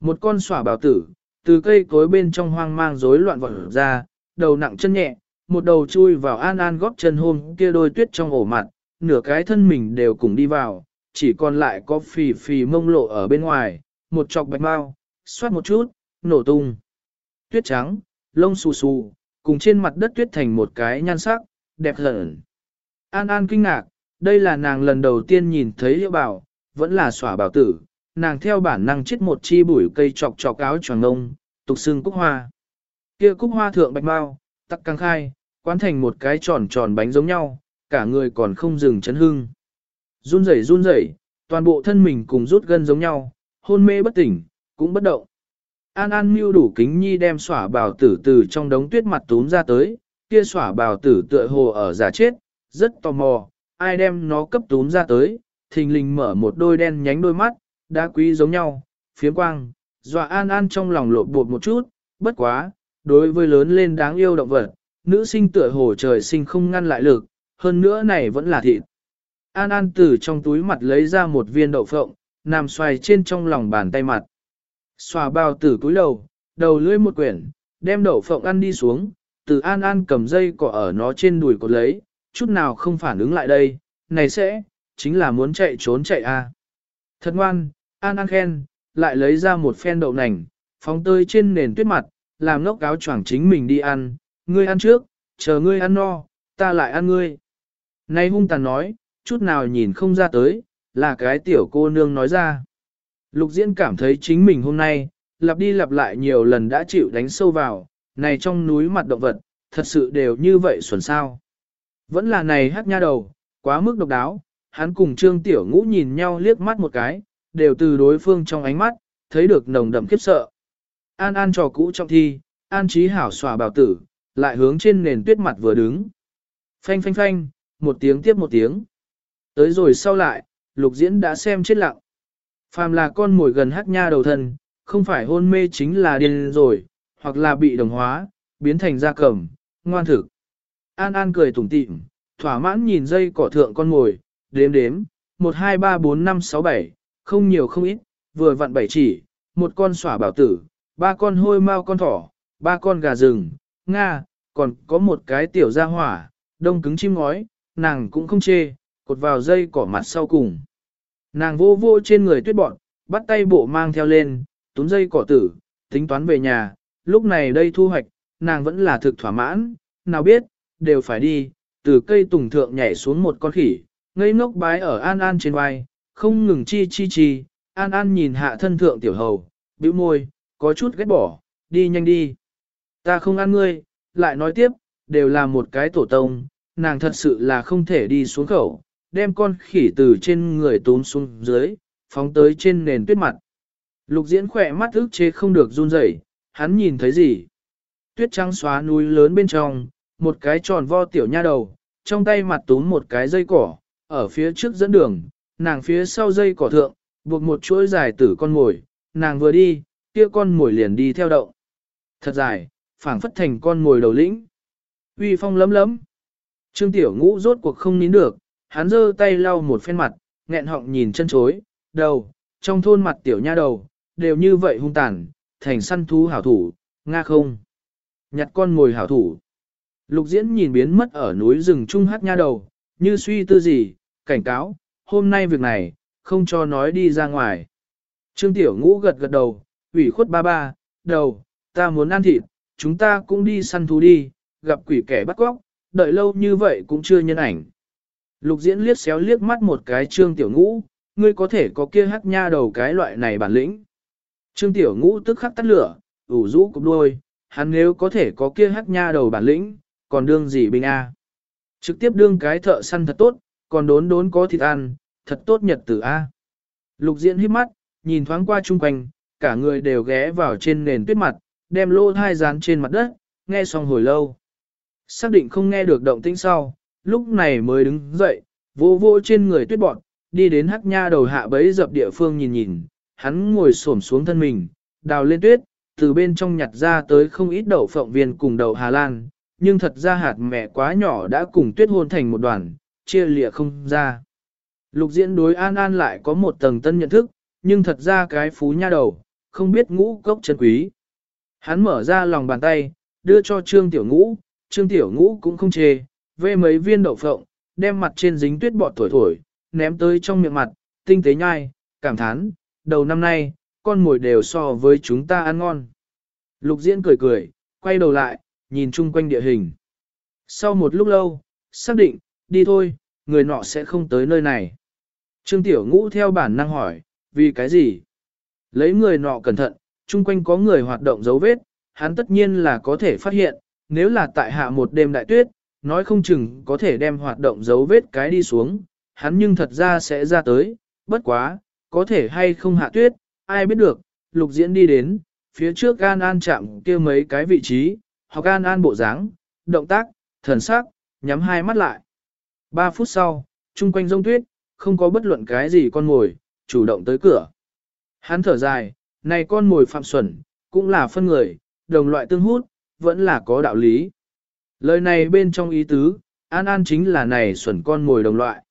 một con xỏa bảo tử, từ cây cối bên trong hoang mang rối loạn vọt ra, đầu nặng chân nhẹ, một đầu chui vào An An góp chân hôm kia đôi tuyết trong ổ mặt, nửa cái thân mình đều cùng đi vào, chỉ còn lại có phì phì mông lộ ở bên ngoài, một chọc bạch mau, xoát một chút, nổ tung. Tuyết trắng, lông xù xù, cùng trên mặt đất tuyết thành một cái nhan sắc, đẹp hởn. An An kinh ngạc, đây là nàng lần đầu tiên nhìn thấy hiệu bảo, vẫn là xỏa bảo tử, nàng theo bản năng chết một chi bụi cây chọc chọc áo tròn ngông, tục xưng cúc hoa. Kia cúc hoa thượng bạch mau, tắc căng khai, quán thành một cái tròn tròn bánh giống nhau, cả người còn không dừng chấn hưng. Run rẩy run rẩy, toàn bộ thân mình cùng rút gân giống nhau, hôn mê bất tỉnh, cũng bất động. An An mưu đủ kính nhi đem xỏa bào tử từ trong đống tuyết mặt túm ra tới, kia xỏa bào tử tựa hồ ở giả chết, rất tò mò, ai đem nó cấp túm ra tới, thình lình mở một đôi đen nhánh đôi mắt, đá quý giống nhau, phiếm quang, dọa An An trong lòng lộn bột một chút, bất quá, đối với lớn lên đáng yêu động vật, nữ sinh tựa hồ trời sinh không ngăn lại lực, hơn nữa này vẫn là thịt. An An từ trong túi mặt lấy ra một viên đậu phộng, nằm xoài trên trong lòng bàn tay mặt. Xòa bao tử cúi đầu, đầu lưỡi một quyển, đem đậu phộng ăn đi xuống, từ an an cầm dây cỏ ở nó trên đùi cột lấy, chút nào không phản ứng lại đây, này sẽ, chính là muốn chạy trốn chạy a. À. Thật ngoan, an an khen, lại lấy ra một phen đậu nành, phóng tơi trên nền tuyết mặt, làm ngốc áo choàng chính mình đi ăn, ngươi ăn trước, chờ ngươi ăn no, ta lại ăn ngươi. Này hung tàn nói, chút nào nhìn không ra tới, là cái tiểu cô nương nói ra. Lục diễn cảm thấy chính mình hôm nay, lặp đi lặp lại nhiều lần đã chịu đánh sâu vào, này trong núi mặt động vật, thật sự đều như vậy xuẩn sao. Vẫn là này hát nha đầu, quá mức độc đáo, hắn cùng trương tiểu ngũ nhìn nhau liếc mắt một cái, đều từ đối phương trong ánh mắt, thấy được nồng đậm khiếp sợ. An an trò cũ trong thi, an trí hảo xòa bảo tử, lại hướng trên nền tuyết mặt vừa đứng. Phanh phanh phanh, một tiếng tiếp một tiếng. Tới rồi sau lại, lục diễn đã xem chết lặng. Phàm là con mồi gần hắc nha đầu thân, không phải hôn mê chính là điên rồi, hoặc là bị đồng hóa, biến thành da cầm, ngoan thực. An An cười tủm tỉm, thỏa mãn nhìn dây cỏ thượng con mồi, đếm đếm, 1 2 3 4 5 6 7, không nhiều không ít, vừa vặn bảy chỉ, một con xỏa bảo tử, ba con hôi mau con thỏ, ba con gà rừng, nga, còn có một cái tiểu gia hỏa, đông cứng chim ngói, nàng cũng không chê, cột vào dây cỏ mặt sau cùng. Nàng vô vô trên người tuyết bọn, bắt tay bộ mang theo lên, túm dây cỏ tử, tính toán về nhà, lúc này đây thu hoạch, nàng vẫn là thực thỏa mãn, nào biết, đều phải đi, từ cây tùng thượng nhảy xuống một con khỉ, ngây ngốc bái ở An An trên vai, không ngừng chi chi chi, An An nhìn hạ thân thượng tiểu hầu, bĩu môi, có chút ghét bỏ, đi nhanh đi. Ta không ăn ngươi, lại nói tiếp, đều là một cái tổ tông, nàng thật sự là không thể đi xuống khẩu, đem con khỉ từ trên người tốn xuống dưới, phóng tới trên nền tuyết mặt. Lục diễn khỏe mắt ức chế không được run rẩy, hắn nhìn thấy gì? Tuyết trắng xóa núi lớn bên trong, một cái tròn vo tiểu nha đầu, trong tay mặt túm một cái dây cỏ, ở phía trước dẫn đường, nàng phía sau dây cỏ thượng, buộc một chuỗi dài tử con mồi, nàng vừa đi, kia con mồi liền đi theo động. Thật dài, phảng phất thành con mồi đầu lĩnh. Uy phong lấm lấm. Trương Tiểu Ngũ rốt cuộc không nín được, hắn giơ tay lau một phen mặt, nghẹn họng nhìn chân chối, đầu, trong thôn mặt tiểu nha đầu, đều như vậy hung tàn, thành săn thú hảo thủ, nga không. Nhặt con ngồi hảo thủ. Lục diễn nhìn biến mất ở núi rừng trung hát nha đầu, như suy tư gì, cảnh cáo, hôm nay việc này, không cho nói đi ra ngoài. Trương Tiểu Ngũ gật gật đầu, ủy khuất ba ba, đầu, ta muốn ăn thịt, chúng ta cũng đi săn thú đi, gặp quỷ kẻ bắt cóc, đợi lâu như vậy cũng chưa nhân ảnh. Lục diễn liếc xéo liếc mắt một cái Trương Tiểu Ngũ, ngươi có thể có kia hát nha đầu cái loại này bản lĩnh. Trương Tiểu Ngũ tức khắc tắt lửa, ủ rũ cục đôi, hắn nếu có thể có kia hát nha đầu bản lĩnh, còn đương gì bình A. Trực tiếp đương cái thợ săn thật tốt, còn đốn đốn có thịt ăn, thật tốt nhật tử A. Lục diễn hít mắt, nhìn thoáng qua chung quanh, cả người đều ghé vào trên nền tuyết mặt, đem lô thai dán trên mặt đất, nghe xong hồi lâu. Xác định không nghe được động tĩnh sau, lúc này mới đứng dậy, vô vô trên người tuyết bọn, đi đến hắc nha đầu hạ bấy dập địa phương nhìn nhìn, hắn ngồi xổm xuống thân mình, đào lên tuyết, từ bên trong nhặt ra tới không ít đậu phộng viên cùng đậu Hà Lan, nhưng thật ra hạt mẹ quá nhỏ đã cùng tuyết hôn thành một đoàn, chia lịa không ra. Lục diễn đối an an lại có một tầng tân nhận thức, nhưng thật ra cái phú nha đầu, không biết ngũ cốc chân quý. Hắn mở ra lòng bàn tay, đưa cho trương tiểu ngũ, trương tiểu ngũ cũng không chê, vê mấy viên đậu phộng, đem mặt trên dính tuyết bọt thổi thổi, ném tới trong miệng mặt, tinh tế nhai, cảm thán, đầu năm nay, con mồi đều so với chúng ta ăn ngon. Lục diễn cười cười, quay đầu lại, nhìn chung quanh địa hình. Sau một lúc lâu, xác định, đi thôi, người nọ sẽ không tới nơi này. Trương Tiểu Ngũ theo bản năng hỏi, vì cái gì? Lấy người nọ cẩn thận, chung quanh có người hoạt động dấu vết, hắn tất nhiên là có thể phát hiện, nếu là tại hạ một đêm đại tuyết, nói không chừng có thể đem hoạt động dấu vết cái đi xuống, hắn nhưng thật ra sẽ ra tới, bất quá, có thể hay không hạ tuyết, ai biết được, lục diễn đi đến, phía trước gan an chạm kia mấy cái vị trí, hoặc gan an bộ dáng, động tác, thần sắc, nhắm hai mắt lại. Ba phút sau, chung quanh rông tuyết, không có bất luận cái gì con mồi, chủ động tới cửa. Hắn thở dài, này con mồi phạm xuẩn, cũng là phân người, đồng loại tương hút, vẫn là có đạo lý. Lời này bên trong ý tứ, An An chính là này xuẩn con ngồi đồng loại.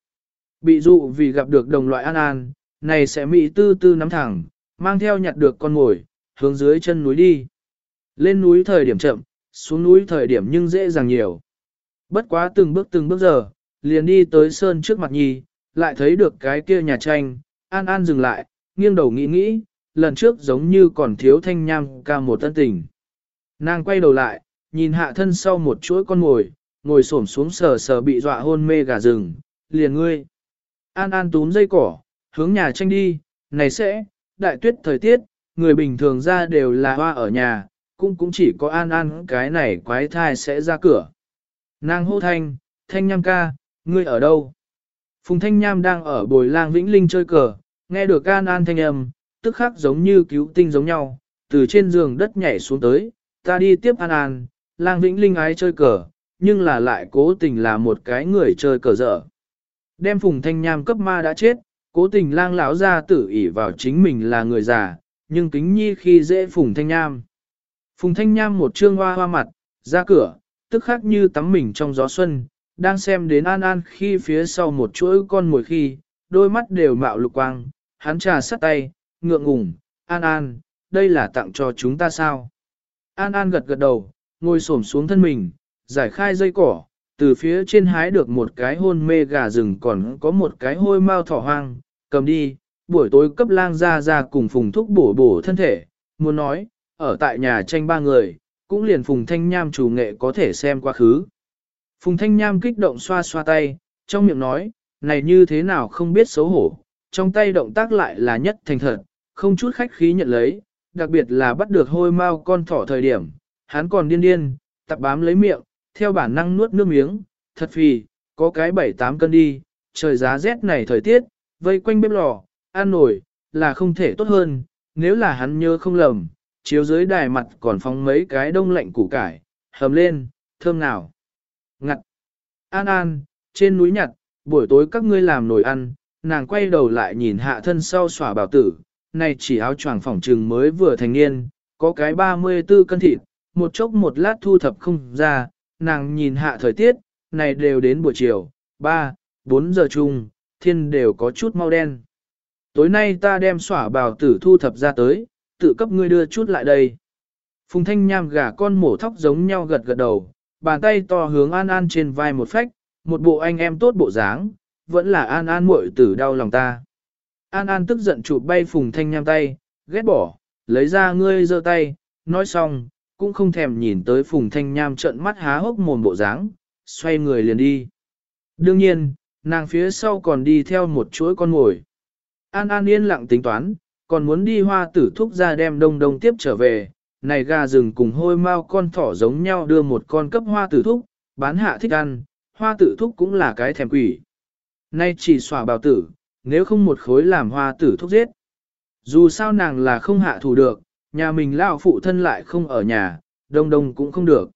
Bị dụ vì gặp được đồng loại An An, này sẽ mỹ tư tư nắm thẳng, mang theo nhặt được con ngồi hướng dưới chân núi đi. Lên núi thời điểm chậm, xuống núi thời điểm nhưng dễ dàng nhiều. Bất quá từng bước từng bước giờ, liền đi tới sơn trước mặt nhi, lại thấy được cái kia nhà tranh, an an dừng lại, nghiêng đầu nghĩ nghĩ, lần trước giống như còn thiếu thanh nham ca một tân tình. Nàng quay đầu lại, nhìn hạ thân sau một chuỗi con ngồi, ngồi xổm xuống sờ sờ bị dọa hôn mê gà rừng, liền ngươi. An An túm dây cỏ, hướng nhà tranh đi, này sẽ, đại tuyết thời tiết, người bình thường ra đều là hoa ở nhà, cũng cũng chỉ có An An cái này quái thai sẽ ra cửa. Nàng hô thanh, thanh nham ca, ngươi ở đâu? Phùng thanh nham đang ở bồi lang vĩnh linh chơi cờ, nghe được An An thanh âm, tức khắc giống như cứu tinh giống nhau, từ trên giường đất nhảy xuống tới, ta đi tiếp An An, lang vĩnh linh ái chơi cờ, nhưng là lại cố tình là một cái người chơi cờ dở. Đem phùng thanh nham cấp ma đã chết, cố tình lang lão ra tử ỷ vào chính mình là người già, nhưng kính nhi khi dễ phùng thanh nham. Phùng thanh nham một trương hoa hoa mặt, ra cửa, tức khắc như tắm mình trong gió xuân, đang xem đến an an khi phía sau một chuỗi con mồi khi, đôi mắt đều mạo lục quang, hắn trà sắt tay, ngượng ngùng, an an, đây là tặng cho chúng ta sao? An an gật gật đầu, ngồi xổm xuống thân mình, giải khai dây cỏ, từ phía trên hái được một cái hôn mê gà rừng còn có một cái hôi mau thỏ hoang, cầm đi, buổi tối cấp lang ra ra cùng phùng thúc bổ bổ thân thể, muốn nói, ở tại nhà tranh ba người, cũng liền phùng thanh nham chủ nghệ có thể xem quá khứ. Phùng thanh nham kích động xoa xoa tay, trong miệng nói, này như thế nào không biết xấu hổ, trong tay động tác lại là nhất thành thật, không chút khách khí nhận lấy, đặc biệt là bắt được hôi mau con thỏ thời điểm, hắn còn điên điên, tập bám lấy miệng, theo bản năng nuốt nước miếng, thật phì, có cái 7-8 cân đi, trời giá rét này thời tiết, vây quanh bếp lò, ăn nổi, là không thể tốt hơn, nếu là hắn nhớ không lầm, chiếu dưới đài mặt còn phóng mấy cái đông lạnh củ cải, hầm lên, thơm nào. Ngặt. An an, trên núi nhặt, buổi tối các ngươi làm nồi ăn, nàng quay đầu lại nhìn hạ thân sau xỏa bảo tử, này chỉ áo choàng phỏng trừng mới vừa thành niên, có cái 34 cân thịt, một chốc một lát thu thập không ra, nàng nhìn hạ thời tiết, này đều đến buổi chiều, 3, 4 giờ chung, thiên đều có chút mau đen. Tối nay ta đem xỏa bào tử thu thập ra tới, tự cấp ngươi đưa chút lại đây. Phùng thanh nham gà con mổ thóc giống nhau gật gật đầu, bàn tay to hướng an an trên vai một phách, một bộ anh em tốt bộ dáng, vẫn là an an muội tử đau lòng ta. An an tức giận chụp bay phùng thanh nham tay, ghét bỏ, lấy ra ngươi giơ tay, nói xong, cũng không thèm nhìn tới phùng thanh nham trợn mắt há hốc mồm bộ dáng, xoay người liền đi. Đương nhiên, nàng phía sau còn đi theo một chuỗi con ngồi. An An yên lặng tính toán, còn muốn đi hoa tử thúc ra đem đông đông tiếp trở về, này gà rừng cùng hôi mau con thỏ giống nhau đưa một con cấp hoa tử thúc, bán hạ thích ăn, hoa tử thúc cũng là cái thèm quỷ. Nay chỉ xòa bào tử, nếu không một khối làm hoa tử thúc giết. Dù sao nàng là không hạ thủ được, nhà mình lao phụ thân lại không ở nhà, đông đông cũng không được.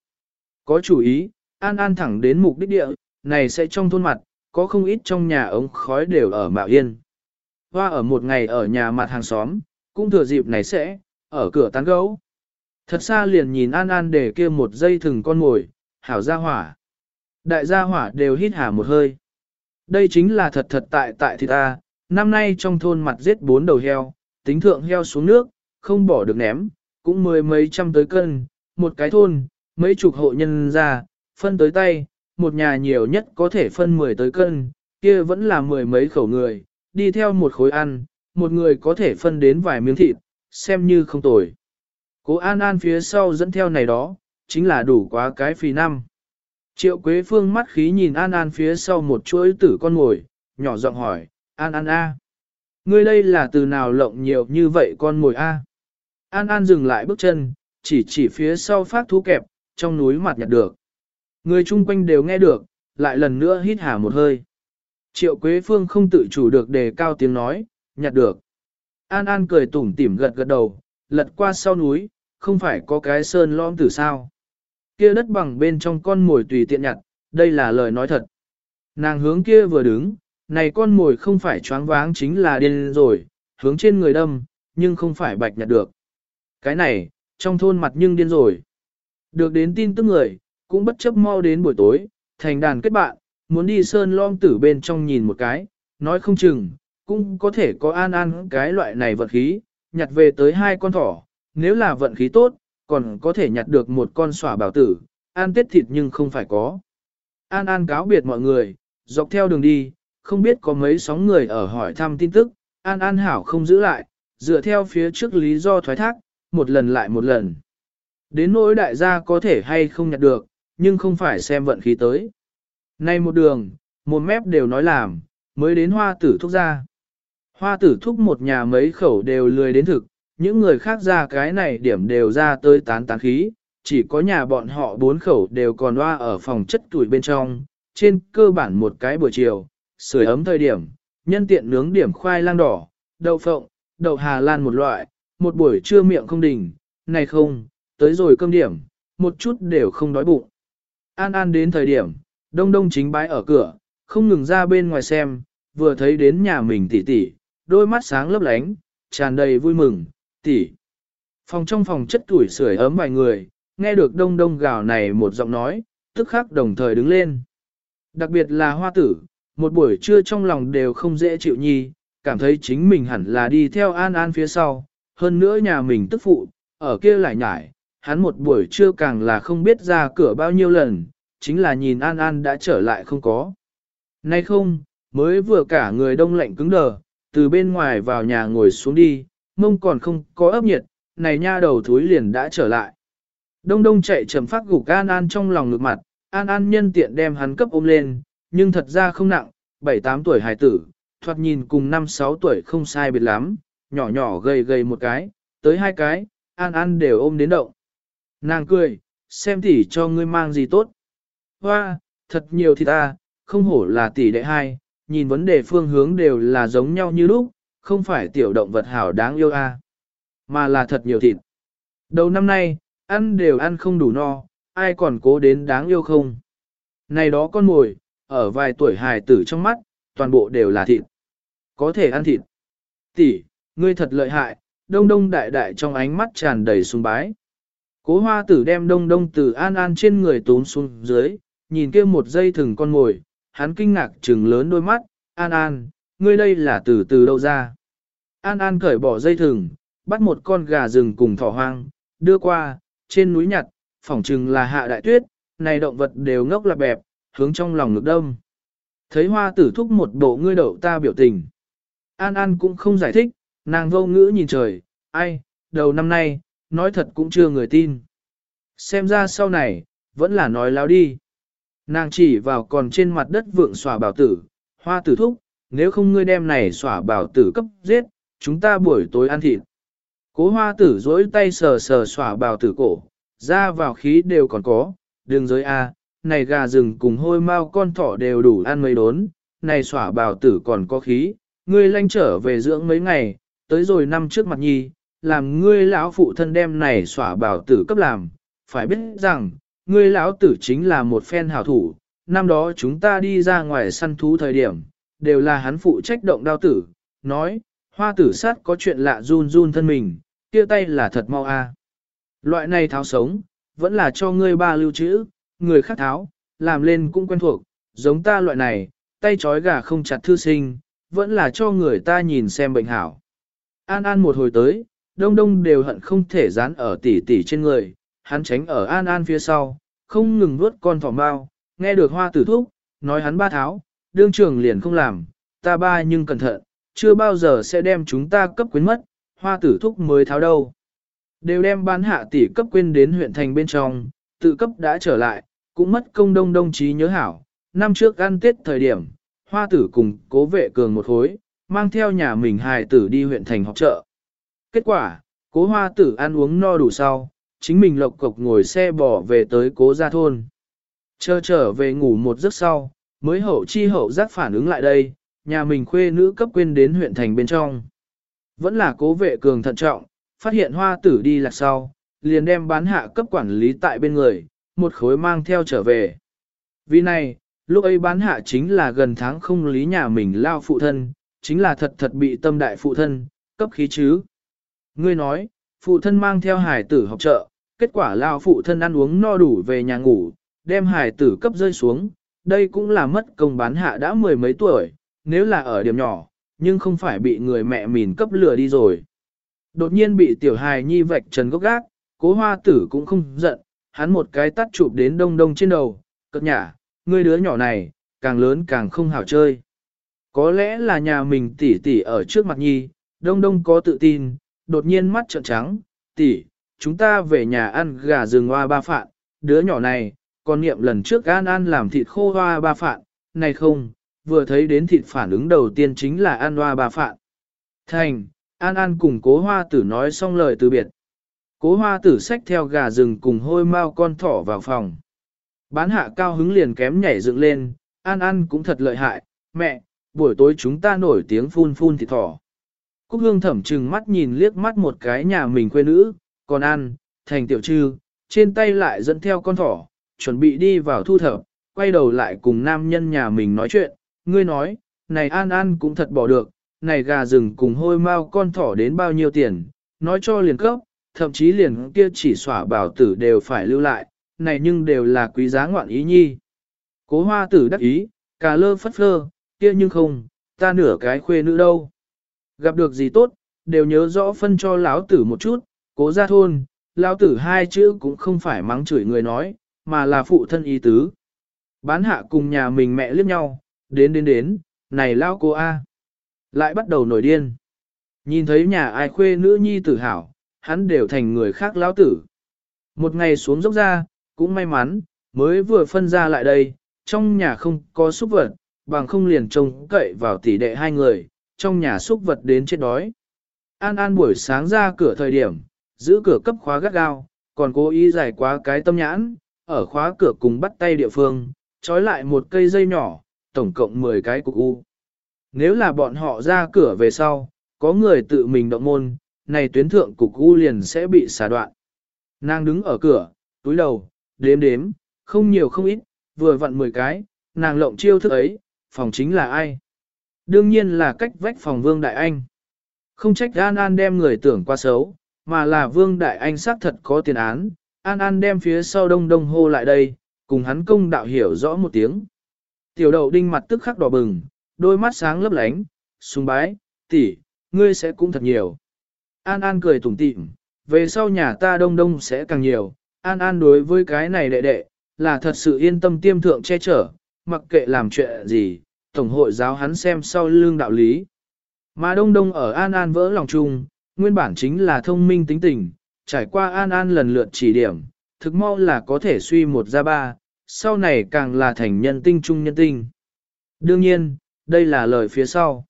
Có chủ ý, an an thẳng đến mục đích địa, này sẽ trong thôn mặt, có không ít trong nhà ống khói đều ở mạo yên. Hoa ở một ngày ở nhà mặt hàng xóm, cũng thừa dịp này sẽ, ở cửa tán gấu. Thật xa liền nhìn an an để kia một dây thừng con mồi, hảo gia hỏa. Đại gia hỏa đều hít hà một hơi. Đây chính là thật thật tại tại thì ta, năm nay trong thôn mặt giết bốn đầu heo, tính thượng heo xuống nước, không bỏ được ném, cũng mười mấy trăm tới cân, một cái thôn, mấy chục hộ nhân ra, phân tới tay, một nhà nhiều nhất có thể phân mười tới cân, kia vẫn là mười mấy khẩu người, đi theo một khối ăn, một người có thể phân đến vài miếng thịt, xem như không tồi. Cố An An phía sau dẫn theo này đó, chính là đủ quá cái phì năm. Triệu Quế Phương mắt khí nhìn An An phía sau một chuỗi tử con ngồi, nhỏ giọng hỏi, An An A. Ngươi đây là từ nào lộng nhiều như vậy con mồi A. An An dừng lại bước chân, chỉ chỉ phía sau phát thú kẹp, trong núi mặt nhặt được. Người chung quanh đều nghe được, lại lần nữa hít hà một hơi. Triệu Quế Phương không tự chủ được đề cao tiếng nói, nhặt được. An An cười tủm tỉm gật gật đầu, lật qua sau núi, không phải có cái sơn lõm từ sao. Kia đất bằng bên trong con mồi tùy tiện nhặt, đây là lời nói thật. Nàng hướng kia vừa đứng, này con mồi không phải choáng váng chính là điên rồi, hướng trên người đâm, nhưng không phải bạch nhặt được. Cái này, trong thôn mặt nhưng điên rồi. Được đến tin tức người, cũng bất chấp mau đến buổi tối, thành đàn kết bạn, muốn đi sơn lom tử bên trong nhìn một cái, nói không chừng, cũng có thể có an an cái loại này vận khí, nhặt về tới hai con thỏ, nếu là vận khí tốt, còn có thể nhặt được một con xỏa bảo tử, an tết thịt nhưng không phải có. An An cáo biệt mọi người, dọc theo đường đi, không biết có mấy sóng người ở hỏi thăm tin tức, An An hảo không giữ lại, dựa theo phía trước lý do thoái thác, một lần lại một lần. Đến nỗi đại gia có thể hay không nhặt được, nhưng không phải xem vận khí tới. Nay một đường, một mép đều nói làm, mới đến hoa tử thúc ra. Hoa tử thúc một nhà mấy khẩu đều lười đến thực, những người khác ra cái này điểm đều ra tới tán tán khí, chỉ có nhà bọn họ bốn khẩu đều còn loa ở phòng chất tuổi bên trong, trên cơ bản một cái buổi chiều, sưởi ấm thời điểm, nhân tiện nướng điểm khoai lang đỏ, đậu phộng, đậu Hà Lan một loại, một buổi trưa miệng không đỉnh, này không, tới rồi cơm điểm, một chút đều không đói bụng. An An đến thời điểm, đông đông chính bái ở cửa, không ngừng ra bên ngoài xem, vừa thấy đến nhà mình tỷ tỷ, đôi mắt sáng lấp lánh, tràn đầy vui mừng, tỷ. Phòng trong phòng chất tuổi sưởi ấm vài người, nghe được đông đông gào này một giọng nói, tức khắc đồng thời đứng lên. Đặc biệt là hoa tử, một buổi trưa trong lòng đều không dễ chịu nhi, cảm thấy chính mình hẳn là đi theo An An phía sau, hơn nữa nhà mình tức phụ, ở kia lại nhải, hắn một buổi trưa càng là không biết ra cửa bao nhiêu lần, chính là nhìn An An đã trở lại không có. Nay không, mới vừa cả người đông lạnh cứng đờ, từ bên ngoài vào nhà ngồi xuống đi, mông còn không có ấp nhiệt, này nha đầu thúi liền đã trở lại. Đông đông chạy chầm phát gục An An trong lòng ngực mặt, An An nhân tiện đem hắn cấp ôm lên, nhưng thật ra không nặng, 7-8 tuổi hài tử, thoạt nhìn cùng 5-6 tuổi không sai biệt lắm, nhỏ nhỏ gầy gầy một cái, tới hai cái, An An đều ôm đến động. Nàng cười, xem tỷ cho ngươi mang gì tốt. Hoa, thật nhiều thì ta, không hổ là tỷ đệ hai, nhìn vấn đề phương hướng đều là giống nhau như lúc, không phải tiểu động vật hảo đáng yêu a, mà là thật nhiều thịt. Đầu năm nay, ăn đều ăn không đủ no, ai còn cố đến đáng yêu không. Này đó con mồi, ở vài tuổi hài tử trong mắt, toàn bộ đều là thịt. Có thể ăn thịt. Tỷ, ngươi thật lợi hại, đông đông đại đại trong ánh mắt tràn đầy sùng bái. Cố hoa tử đem đông đông từ an an trên người tốn xuống dưới, nhìn kia một dây thừng con ngồi, hắn kinh ngạc trừng lớn đôi mắt, an an, ngươi đây là từ từ đâu ra. An an cởi bỏ dây thừng, bắt một con gà rừng cùng thỏ hoang, đưa qua, trên núi nhặt, phỏng chừng là hạ đại tuyết, này động vật đều ngốc là bẹp, hướng trong lòng ngực đông. Thấy hoa tử thúc một bộ ngươi đậu ta biểu tình. An An cũng không giải thích, nàng vô ngữ nhìn trời, ai, đầu năm nay, nói thật cũng chưa người tin. Xem ra sau này, vẫn là nói láo đi. Nàng chỉ vào còn trên mặt đất vượng xòa bảo tử, hoa tử thúc, nếu không ngươi đem này xòa bảo tử cấp giết, chúng ta buổi tối ăn thịt. Cố hoa tử dối tay sờ sờ xòa bảo tử cổ, ra vào khí đều còn có, đường giới A, này gà rừng cùng hôi mau con thỏ đều đủ ăn mấy đốn, này xỏa bào tử còn có khí, ngươi lanh trở về dưỡng mấy ngày, tới rồi năm trước mặt nhi, làm ngươi lão phụ thân đem này xỏa bảo tử cấp làm, phải biết rằng, ngươi lão tử chính là một phen hảo thủ, năm đó chúng ta đi ra ngoài săn thú thời điểm, đều là hắn phụ trách động đao tử, nói, hoa tử sát có chuyện lạ run run thân mình, kia tay là thật mau a. Loại này tháo sống, vẫn là cho ngươi ba lưu trữ, người khác tháo, làm lên cũng quen thuộc, giống ta loại này, tay trói gà không chặt thư sinh, vẫn là cho người ta nhìn xem bệnh hảo. An An một hồi tới, đông đông đều hận không thể dán ở tỉ tỉ trên người, hắn tránh ở An An phía sau, không ngừng vuốt con thỏ bao, nghe được hoa tử thúc, nói hắn ba tháo, đương trường liền không làm, ta ba nhưng cẩn thận, chưa bao giờ sẽ đem chúng ta cấp quyến mất, hoa tử thúc mới tháo đâu. Đều đem bán hạ tỷ cấp quên đến huyện thành bên trong, tự cấp đã trở lại, cũng mất công đông đông trí nhớ hảo. Năm trước ăn tết thời điểm, hoa tử cùng cố vệ cường một hối, mang theo nhà mình hài tử đi huyện thành học chợ. Kết quả, cố hoa tử ăn uống no đủ sau, chính mình lộc cộc ngồi xe bỏ về tới cố gia thôn. Chờ trở về ngủ một giấc sau, mới hậu chi hậu giác phản ứng lại đây, nhà mình khuê nữ cấp quên đến huyện thành bên trong. Vẫn là cố vệ cường thận trọng, phát hiện hoa tử đi lạc sau, liền đem bán hạ cấp quản lý tại bên người, một khối mang theo trở về. Vì này, lúc ấy bán hạ chính là gần tháng không lý nhà mình lao phụ thân, chính là thật thật bị tâm đại phụ thân, cấp khí chứ. Ngươi nói, phụ thân mang theo hải tử học trợ, kết quả lao phụ thân ăn uống no đủ về nhà ngủ, đem hải tử cấp rơi xuống, đây cũng là mất công bán hạ đã mười mấy tuổi, nếu là ở điểm nhỏ, nhưng không phải bị người mẹ mìn cấp lừa đi rồi. Đột nhiên bị tiểu hài nhi vạch trần gốc gác, cố hoa tử cũng không giận, hắn một cái tắt chụp đến đông đông trên đầu, cất nhả, ngươi đứa nhỏ này, càng lớn càng không hảo chơi. Có lẽ là nhà mình tỷ tỷ ở trước mặt nhi, đông đông có tự tin, đột nhiên mắt trợn trắng, tỷ, chúng ta về nhà ăn gà rừng hoa ba phạn, đứa nhỏ này, còn niệm lần trước gan ăn làm thịt khô hoa ba phạn, này không, vừa thấy đến thịt phản ứng đầu tiên chính là ăn hoa ba phạn. Thành, An An cùng cố hoa tử nói xong lời từ biệt. Cố hoa tử xách theo gà rừng cùng hôi mau con thỏ vào phòng. Bán hạ cao hứng liền kém nhảy dựng lên, An An cũng thật lợi hại, mẹ, buổi tối chúng ta nổi tiếng phun phun thịt thỏ. Cúc hương thẩm trừng mắt nhìn liếc mắt một cái nhà mình quê nữ, còn An, thành tiểu trư, trên tay lại dẫn theo con thỏ, chuẩn bị đi vào thu thập, quay đầu lại cùng nam nhân nhà mình nói chuyện, ngươi nói, này An An cũng thật bỏ được, này gà rừng cùng hôi mau con thỏ đến bao nhiêu tiền, nói cho liền cấp, thậm chí liền kia chỉ xỏa bảo tử đều phải lưu lại, này nhưng đều là quý giá ngoạn ý nhi. Cố hoa tử đắc ý, cà lơ phất phơ, kia nhưng không, ta nửa cái khuê nữ đâu. Gặp được gì tốt, đều nhớ rõ phân cho lão tử một chút, cố ra thôn, lão tử hai chữ cũng không phải mắng chửi người nói, mà là phụ thân ý tứ. Bán hạ cùng nhà mình mẹ liếc nhau, đến đến đến, này lão cô A. Lại bắt đầu nổi điên. Nhìn thấy nhà ai khuê nữ nhi tử hảo, hắn đều thành người khác lão tử. Một ngày xuống dốc ra, cũng may mắn, mới vừa phân ra lại đây, trong nhà không có súc vật, bằng không liền trông cậy vào tỷ đệ hai người, trong nhà súc vật đến chết đói. An An buổi sáng ra cửa thời điểm, giữ cửa cấp khóa gắt gao, còn cố ý giải quá cái tâm nhãn, ở khóa cửa cùng bắt tay địa phương, trói lại một cây dây nhỏ, tổng cộng 10 cái cục u. Nếu là bọn họ ra cửa về sau, có người tự mình động môn, này tuyến thượng cục u liền sẽ bị xả đoạn. Nàng đứng ở cửa, túi đầu, đếm đếm, không nhiều không ít, vừa vặn 10 cái, nàng lộng chiêu thức ấy, phòng chính là ai? Đương nhiên là cách vách phòng Vương Đại Anh. Không trách An An đem người tưởng qua xấu, mà là Vương Đại Anh xác thật có tiền án, An An đem phía sau đông đông hô lại đây, cùng hắn công đạo hiểu rõ một tiếng. Tiểu đậu đinh mặt tức khắc đỏ bừng, đôi mắt sáng lấp lánh, sung bái, tỷ, ngươi sẽ cũng thật nhiều. An An cười tủm tỉm, về sau nhà ta đông đông sẽ càng nhiều, An An đối với cái này đệ đệ, là thật sự yên tâm tiêm thượng che chở, mặc kệ làm chuyện gì, Tổng hội giáo hắn xem sau lương đạo lý. Mà Đông Đông ở An An vỡ lòng chung, nguyên bản chính là thông minh tính tình, trải qua An An lần lượt chỉ điểm, thực mau là có thể suy một ra ba, sau này càng là thành nhân tinh trung nhân tinh. Đương nhiên, đây là lời phía sau.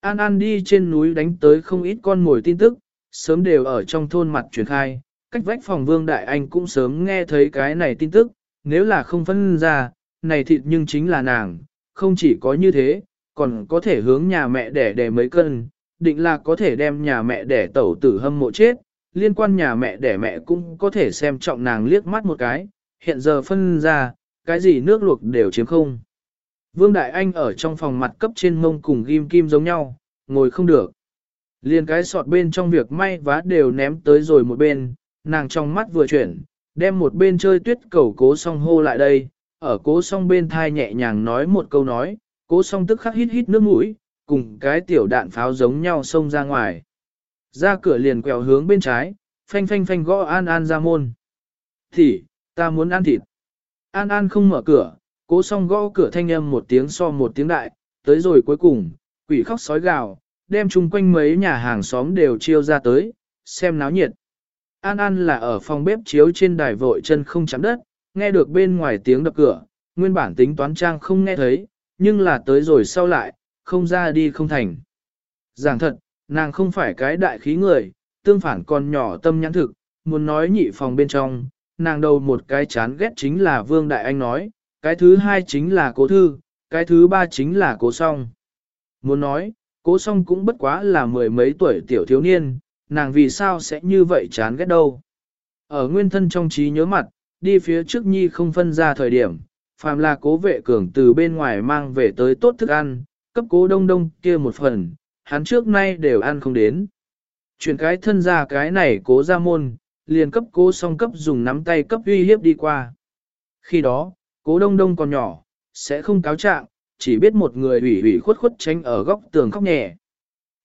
An An đi trên núi đánh tới không ít con mồi tin tức, sớm đều ở trong thôn mặt truyền khai, cách vách phòng Vương Đại Anh cũng sớm nghe thấy cái này tin tức, nếu là không phân ra, này thịt nhưng chính là nàng, không chỉ có như thế, còn có thể hướng nhà mẹ đẻ đẻ mấy cân, định là có thể đem nhà mẹ đẻ tẩu tử hâm mộ chết, liên quan nhà mẹ đẻ mẹ cũng có thể xem trọng nàng liếc mắt một cái, hiện giờ phân ra, cái gì nước luộc đều chiếm không. Vương Đại Anh ở trong phòng mặt cấp trên mông cùng ghim kim giống nhau, ngồi không được. Liên cái sọt bên trong việc may vá đều ném tới rồi một bên, nàng trong mắt vừa chuyển, đem một bên chơi tuyết cầu cố song hô lại đây, ở cố song bên thai nhẹ nhàng nói một câu nói, cố song tức khắc hít hít nước mũi, cùng cái tiểu đạn pháo giống nhau xông ra ngoài. Ra cửa liền quẹo hướng bên trái, phanh phanh phanh gõ An An ra môn. Thì, ta muốn ăn thịt. An An không mở cửa, cố song gõ cửa thanh âm một tiếng so một tiếng đại, tới rồi cuối cùng, quỷ khóc sói gào, đem chung quanh mấy nhà hàng xóm đều chiêu ra tới, xem náo nhiệt. An An là ở phòng bếp chiếu trên đài vội chân không chạm đất, nghe được bên ngoài tiếng đập cửa, nguyên bản tính toán trang không nghe thấy, nhưng là tới rồi sau lại, không ra đi không thành. Giảng thật, nàng không phải cái đại khí người, tương phản còn nhỏ tâm nhãn thực, muốn nói nhị phòng bên trong, nàng đầu một cái chán ghét chính là Vương Đại Anh nói, cái thứ hai chính là cố thư, cái thứ ba chính là cố song. Muốn nói, cố song cũng bất quá là mười mấy tuổi tiểu thiếu niên, nàng vì sao sẽ như vậy chán ghét đâu. Ở nguyên thân trong trí nhớ mặt, đi phía trước nhi không phân ra thời điểm, phàm là cố vệ cường từ bên ngoài mang về tới tốt thức ăn, cấp cố đông đông kia một phần, hắn trước nay đều ăn không đến. Chuyển cái thân ra cái này cố ra môn, liền cấp cố song cấp dùng nắm tay cấp uy hiếp đi qua. Khi đó, cố đông đông còn nhỏ, sẽ không cáo trạng, chỉ biết một người ủy ủy khuất khuất tránh ở góc tường khóc nhẹ.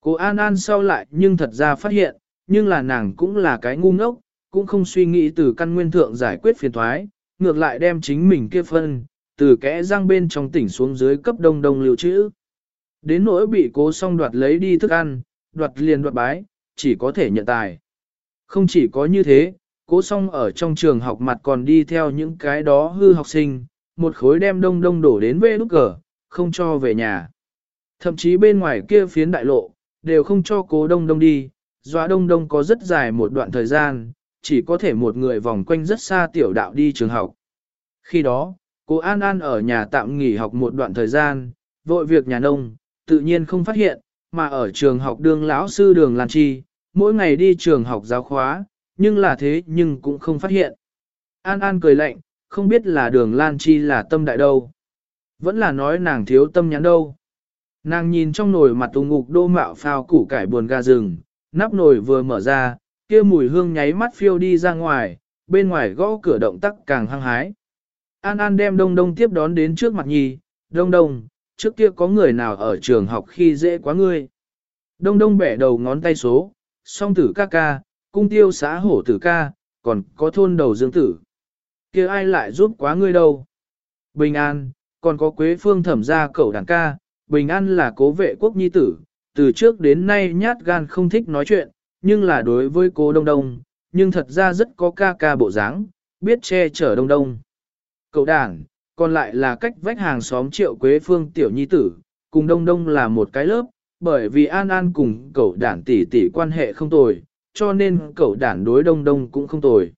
cố An An sau lại nhưng thật ra phát hiện, nhưng là nàng cũng là cái ngu ngốc, cũng không suy nghĩ từ căn nguyên thượng giải quyết phiền thoái, ngược lại đem chính mình kia phân, từ kẽ răng bên trong tỉnh xuống dưới cấp đông đông lưu trữ. Đến nỗi bị cố song đoạt lấy đi thức ăn, đoạt liền đoạt bái, chỉ có thể nhận tài. Không chỉ có như thế, cố song ở trong trường học mặt còn đi theo những cái đó hư học sinh, một khối đem đông đông đổ đến về nút cờ, không cho về nhà. Thậm chí bên ngoài kia phiến đại lộ, đều không cho cố đông đông đi, dọa đông đông có rất dài một đoạn thời gian, chỉ có thể một người vòng quanh rất xa tiểu đạo đi trường học. Khi đó, cô An An ở nhà tạm nghỉ học một đoạn thời gian, vội việc nhà nông, tự nhiên không phát hiện, mà ở trường học đường lão sư đường Lan Chi, mỗi ngày đi trường học giáo khóa, nhưng là thế nhưng cũng không phát hiện. An An cười lạnh, không biết là đường Lan Chi là tâm đại đâu. Vẫn là nói nàng thiếu tâm nhắn đâu. Nàng nhìn trong nồi mặt tung ngục đô mạo phao củ cải buồn ga rừng, nắp nồi vừa mở ra, kia mùi hương nháy mắt phiêu đi ra ngoài, bên ngoài gõ cửa động tắc càng hăng hái. An An đem đông đông tiếp đón đến trước mặt nhi, đông đông, trước kia có người nào ở trường học khi dễ quá ngươi. Đông đông bẻ đầu ngón tay số, song tử ca ca, cung tiêu xã hổ tử ca, còn có thôn đầu dương tử. kia ai lại giúp quá ngươi đâu. Bình an, còn có quế phương thẩm gia cậu đàn ca, bình an là cố vệ quốc nhi tử, từ trước đến nay nhát gan không thích nói chuyện, nhưng là đối với cô đông đông, nhưng thật ra rất có ca ca bộ dáng, biết che chở đông đông. Cậu đảng, còn lại là cách vách hàng xóm triệu quế phương tiểu nhi tử, cùng đông đông là một cái lớp, bởi vì An An cùng cậu đản tỷ tỷ quan hệ không tồi, cho nên cậu đản đối đông đông cũng không tồi.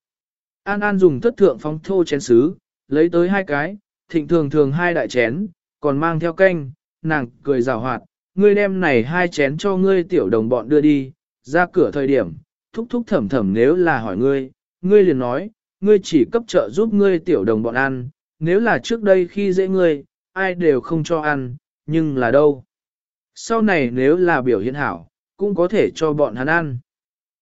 An An dùng thất thượng phóng thô chén sứ, lấy tới hai cái, thịnh thường thường hai đại chén, còn mang theo canh, nàng cười rào hoạt, ngươi đem này hai chén cho ngươi tiểu đồng bọn đưa đi, ra cửa thời điểm, thúc thúc thầm thầm nếu là hỏi ngươi, ngươi liền nói, ngươi chỉ cấp trợ giúp ngươi tiểu đồng bọn ăn, nếu là trước đây khi dễ ngươi, ai đều không cho ăn, nhưng là đâu. Sau này nếu là biểu hiện hảo, cũng có thể cho bọn hắn ăn.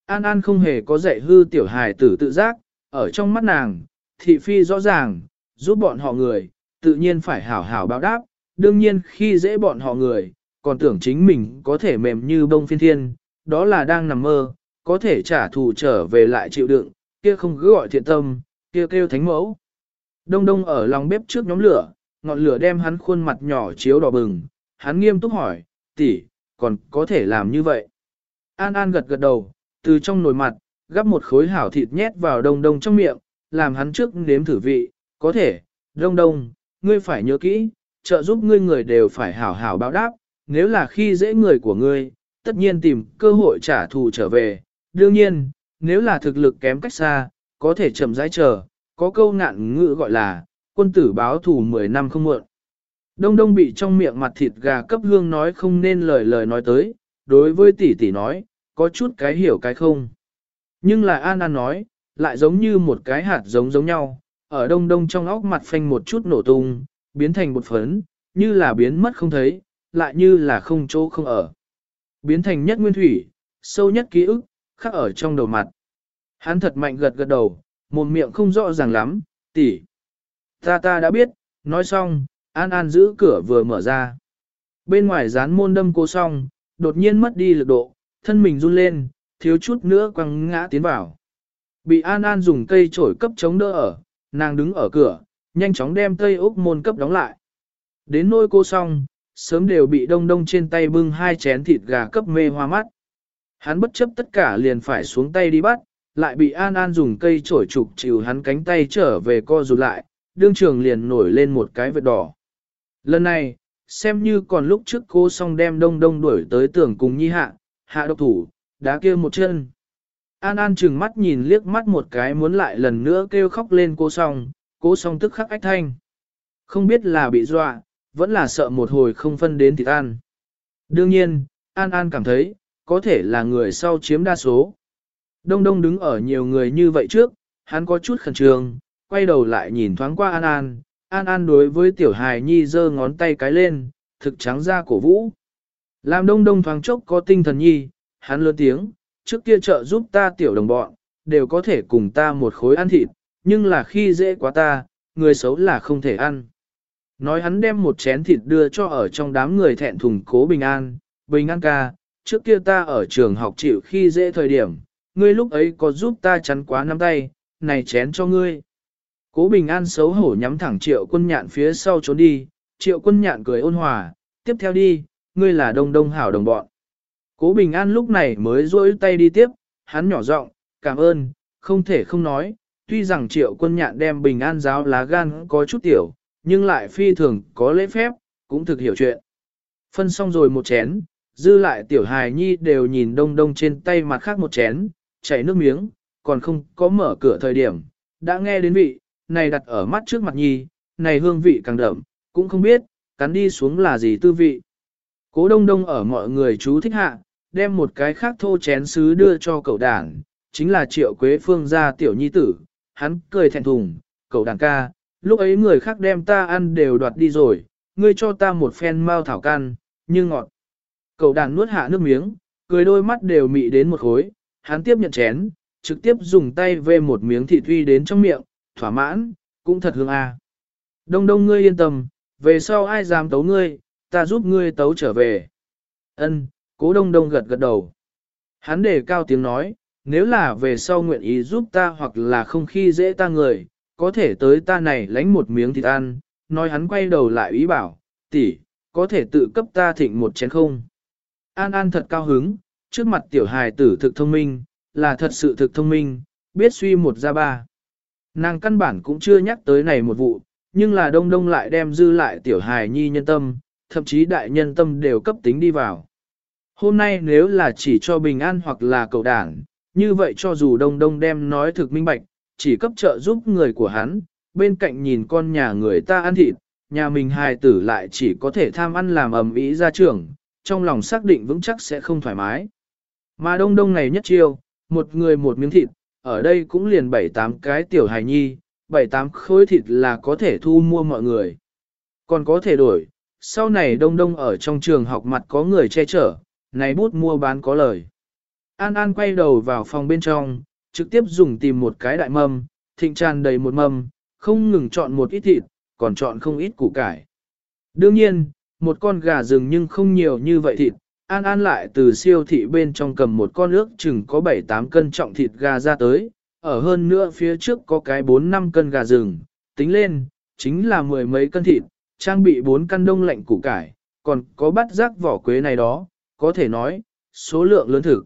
An An không hề có dạy hư tiểu hài tử tự giác, ở trong mắt nàng, thị phi rõ ràng, giúp bọn họ người, tự nhiên phải hảo hảo báo đáp, đương nhiên khi dễ bọn họ người, còn tưởng chính mình có thể mềm như bông phiên thiên, đó là đang nằm mơ, có thể trả thù trở về lại chịu đựng, kia không cứ gọi thiện tâm, kia kêu thánh mẫu. Đông đông ở lòng bếp trước nhóm lửa, ngọn lửa đem hắn khuôn mặt nhỏ chiếu đỏ bừng, hắn nghiêm túc hỏi, tỷ, còn có thể làm như vậy. An An gật gật đầu, từ trong nồi mặt, gắp một khối hảo thịt nhét vào đông đông trong miệng, làm hắn trước nếm thử vị, có thể, đông đông, ngươi phải nhớ kỹ, trợ giúp ngươi người đều phải hảo hảo báo đáp, nếu là khi dễ người của ngươi, tất nhiên tìm cơ hội trả thù trở về, đương nhiên, nếu là thực lực kém cách xa, có thể chậm rãi chờ, có câu ngạn ngữ gọi là, quân tử báo thù 10 năm không muộn. Đông đông bị trong miệng mặt thịt gà cấp hương nói không nên lời lời nói tới, đối với tỷ tỷ nói, có chút cái hiểu cái không. Nhưng là An An nói, lại giống như một cái hạt giống giống nhau, ở đông đông trong óc mặt phanh một chút nổ tung, biến thành một phấn, như là biến mất không thấy, lại như là không chỗ không ở. Biến thành nhất nguyên thủy, sâu nhất ký ức, khắc ở trong đầu mặt. Hắn thật mạnh gật gật đầu, một miệng không rõ ràng lắm, tỷ. Ta ta đã biết, nói xong, An An giữ cửa vừa mở ra. Bên ngoài dán môn đâm cô xong, đột nhiên mất đi lực độ, thân mình run lên, thiếu chút nữa quăng ngã tiến vào. Bị An An dùng cây chổi cấp chống đỡ ở, nàng đứng ở cửa, nhanh chóng đem tây ốc môn cấp đóng lại. Đến nôi cô xong, sớm đều bị đông đông trên tay bưng hai chén thịt gà cấp mê hoa mắt. Hắn bất chấp tất cả liền phải xuống tay đi bắt, lại bị An An dùng cây chổi trục chịu hắn cánh tay trở về co rụt lại, đương trường liền nổi lên một cái vệt đỏ. Lần này, xem như còn lúc trước cô xong đem đông đông đuổi tới tưởng cùng nhi hạ, hạ độc thủ, đá kêu một chân. An An chừng mắt nhìn liếc mắt một cái muốn lại lần nữa kêu khóc lên cô xong, cô xong tức khắc ách thanh. Không biết là bị dọa, vẫn là sợ một hồi không phân đến thịt an Đương nhiên, An An cảm thấy, có thể là người sau chiếm đa số. Đông đông đứng ở nhiều người như vậy trước, hắn có chút khẩn trương, quay đầu lại nhìn thoáng qua An An, An An đối với tiểu hài nhi giơ ngón tay cái lên, thực trắng ra cổ vũ. Làm đông đông thoáng chốc có tinh thần nhi, hắn lớn tiếng, trước kia trợ giúp ta tiểu đồng bọn, đều có thể cùng ta một khối ăn thịt, nhưng là khi dễ quá ta, người xấu là không thể ăn. Nói hắn đem một chén thịt đưa cho ở trong đám người thẹn thùng cố bình an, bình an ca, trước kia ta ở trường học chịu khi dễ thời điểm, ngươi lúc ấy có giúp ta chắn quá nắm tay, này chén cho ngươi. Cố bình an xấu hổ nhắm thẳng triệu quân nhạn phía sau trốn đi, triệu quân nhạn cười ôn hòa, tiếp theo đi, ngươi là đông đông hảo đồng bọn. Cố bình an lúc này mới rỗi tay đi tiếp, hắn nhỏ giọng, cảm ơn, không thể không nói, tuy rằng triệu quân nhạn đem bình an giáo lá gan có chút tiểu, nhưng lại phi thường có lễ phép, cũng thực hiểu chuyện. Phân xong rồi một chén, dư lại tiểu hài nhi đều nhìn đông đông trên tay mặt khác một chén, chảy nước miếng, còn không có mở cửa thời điểm, đã nghe đến vị, này đặt ở mắt trước mặt nhi, này hương vị càng đậm, cũng không biết, cắn đi xuống là gì tư vị. Cố đông đông ở mọi người chú thích hạ, đem một cái khác thô chén sứ đưa cho cậu đảng, chính là triệu quế phương gia tiểu nhi tử, hắn cười thẹn thùng, cậu đảng ca, lúc ấy người khác đem ta ăn đều đoạt đi rồi, ngươi cho ta một phen mau thảo can, như ngọt. Cậu đàn nuốt hạ nước miếng, cười đôi mắt đều mị đến một khối, hắn tiếp nhận chén, trực tiếp dùng tay vê một miếng thịt uy đến trong miệng, thỏa mãn, cũng thật hương a. Đông đông ngươi yên tâm, về sau ai dám tấu ngươi, ta giúp ngươi tấu trở về. Ân, cố đông đông gật gật đầu. Hắn để cao tiếng nói, nếu là về sau nguyện ý giúp ta hoặc là không khi dễ ta người, có thể tới ta này lánh một miếng thịt ăn, nói hắn quay đầu lại ý bảo, tỷ, có thể tự cấp ta thịnh một chén không. An An thật cao hứng, trước mặt tiểu hài tử thực thông minh, là thật sự thực thông minh, biết suy một ra ba. Nàng căn bản cũng chưa nhắc tới này một vụ, nhưng là đông đông lại đem dư lại tiểu hài nhi nhân tâm, thậm chí đại nhân tâm đều cấp tính đi vào. Hôm nay nếu là chỉ cho bình an hoặc là cầu đảng, như vậy cho dù đông đông đem nói thực minh bạch, chỉ cấp trợ giúp người của hắn, bên cạnh nhìn con nhà người ta ăn thịt, nhà mình hài tử lại chỉ có thể tham ăn làm ầm ĩ ra trường, trong lòng xác định vững chắc sẽ không thoải mái. Mà đông đông này nhất chiêu, một người một miếng thịt, ở đây cũng liền bảy tám cái tiểu hài nhi, bảy tám khối thịt là có thể thu mua mọi người. Còn có thể đổi, sau này đông đông ở trong trường học mặt có người che chở, này bút mua bán có lời. An An quay đầu vào phòng bên trong, trực tiếp dùng tìm một cái đại mâm, thịnh tràn đầy một mâm, không ngừng chọn một ít thịt, còn chọn không ít củ cải. Đương nhiên, một con gà rừng nhưng không nhiều như vậy thịt, An An lại từ siêu thị bên trong cầm một con ước chừng có 7-8 cân trọng thịt gà ra tới, ở hơn nữa phía trước có cái 4-5 cân gà rừng, tính lên, chính là mười mấy cân thịt, trang bị 4 căn đông lạnh củ cải, còn có bát rác vỏ quế này đó, có thể nói, số lượng lớn thực.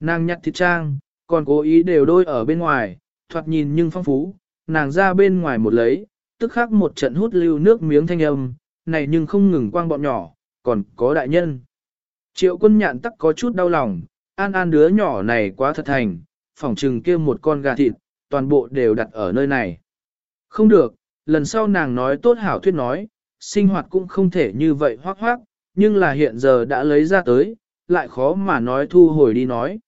Nàng nhặt thịt trang, còn cố ý đều đôi ở bên ngoài, thoạt nhìn nhưng phong phú, nàng ra bên ngoài một lấy, tức khắc một trận hút lưu nước miếng thanh âm, này nhưng không ngừng quang bọn nhỏ, còn có đại nhân. Triệu quân nhạn tắc có chút đau lòng, an an đứa nhỏ này quá thật thành, phỏng trừng kia một con gà thịt, toàn bộ đều đặt ở nơi này. Không được, lần sau nàng nói tốt hảo thuyết nói, sinh hoạt cũng không thể như vậy hoác hoác, nhưng là hiện giờ đã lấy ra tới, lại khó mà nói thu hồi đi nói.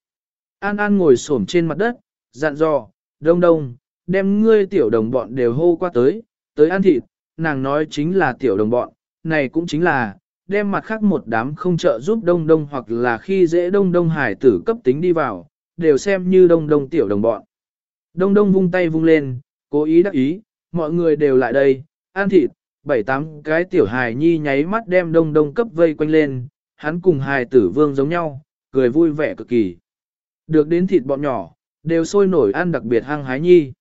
An An ngồi xổm trên mặt đất, dặn dò, đông đông, đem ngươi tiểu đồng bọn đều hô qua tới, tới ăn thịt, nàng nói chính là tiểu đồng bọn, này cũng chính là, đem mặt khác một đám không trợ giúp đông đông hoặc là khi dễ đông đông hải tử cấp tính đi vào, đều xem như đông đông tiểu đồng bọn. Đông đông vung tay vung lên, cố ý đắc ý, mọi người đều lại đây, ăn thịt, bảy tám cái tiểu hài nhi nháy mắt đem đông đông cấp vây quanh lên, hắn cùng hài tử vương giống nhau, cười vui vẻ cực kỳ. Được đến thịt bọn nhỏ, đều sôi nổi ăn đặc biệt hăng hái nhi.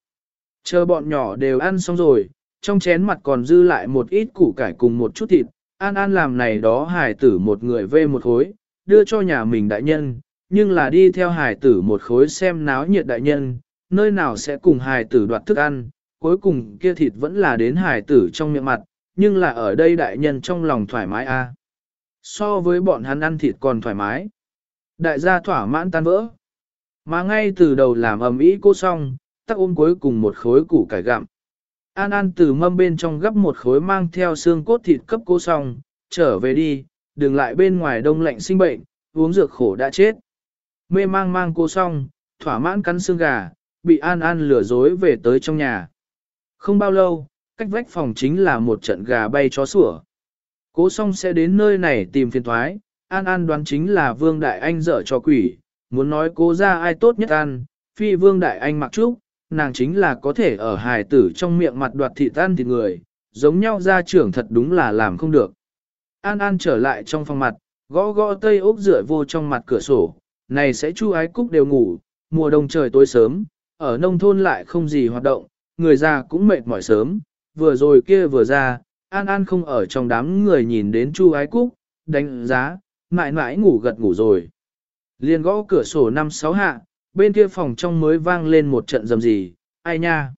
Chờ bọn nhỏ đều ăn xong rồi, trong chén mặt còn dư lại một ít củ cải cùng một chút thịt, An An làm này đó hài tử một người vê một khối, đưa cho nhà mình đại nhân, nhưng là đi theo hài tử một khối xem náo nhiệt đại nhân, nơi nào sẽ cùng hài tử đoạt thức ăn, cuối cùng kia thịt vẫn là đến hài tử trong miệng mặt, nhưng là ở đây đại nhân trong lòng thoải mái a. So với bọn hắn ăn thịt còn thoải mái. Đại gia thỏa mãn tan vỡ. Mà ngay từ đầu làm ầm ĩ cô xong, tắc ôm cuối cùng một khối củ cải gặm. An An từ mâm bên trong gấp một khối mang theo xương cốt thịt cấp cô xong, trở về đi, đừng lại bên ngoài đông lạnh sinh bệnh, uống dược khổ đã chết. Mê mang mang cô xong, thỏa mãn cắn xương gà, bị An An lừa dối về tới trong nhà. Không bao lâu, cách vách phòng chính là một trận gà bay chó sủa. Cố xong sẽ đến nơi này tìm phiền thoái, An An đoán chính là Vương Đại Anh dở cho quỷ, muốn nói cố ra ai tốt nhất ăn, phi Vương Đại Anh mặc trúc, nàng chính là có thể ở hài tử trong miệng mặt đoạt thị tan thịt người, giống nhau ra trưởng thật đúng là làm không được. An An trở lại trong phòng mặt, gõ gõ tây ốc rửa vô trong mặt cửa sổ, này sẽ chu ái cúc đều ngủ, mùa đông trời tối sớm, ở nông thôn lại không gì hoạt động, người già cũng mệt mỏi sớm, vừa rồi kia vừa ra, An An không ở trong đám người nhìn đến chu ái cúc, đánh giá, mãi mãi ngủ gật ngủ rồi. Liền gõ cửa sổ năm sáu hạ, bên kia phòng trong mới vang lên một trận rầm gì, ai nha.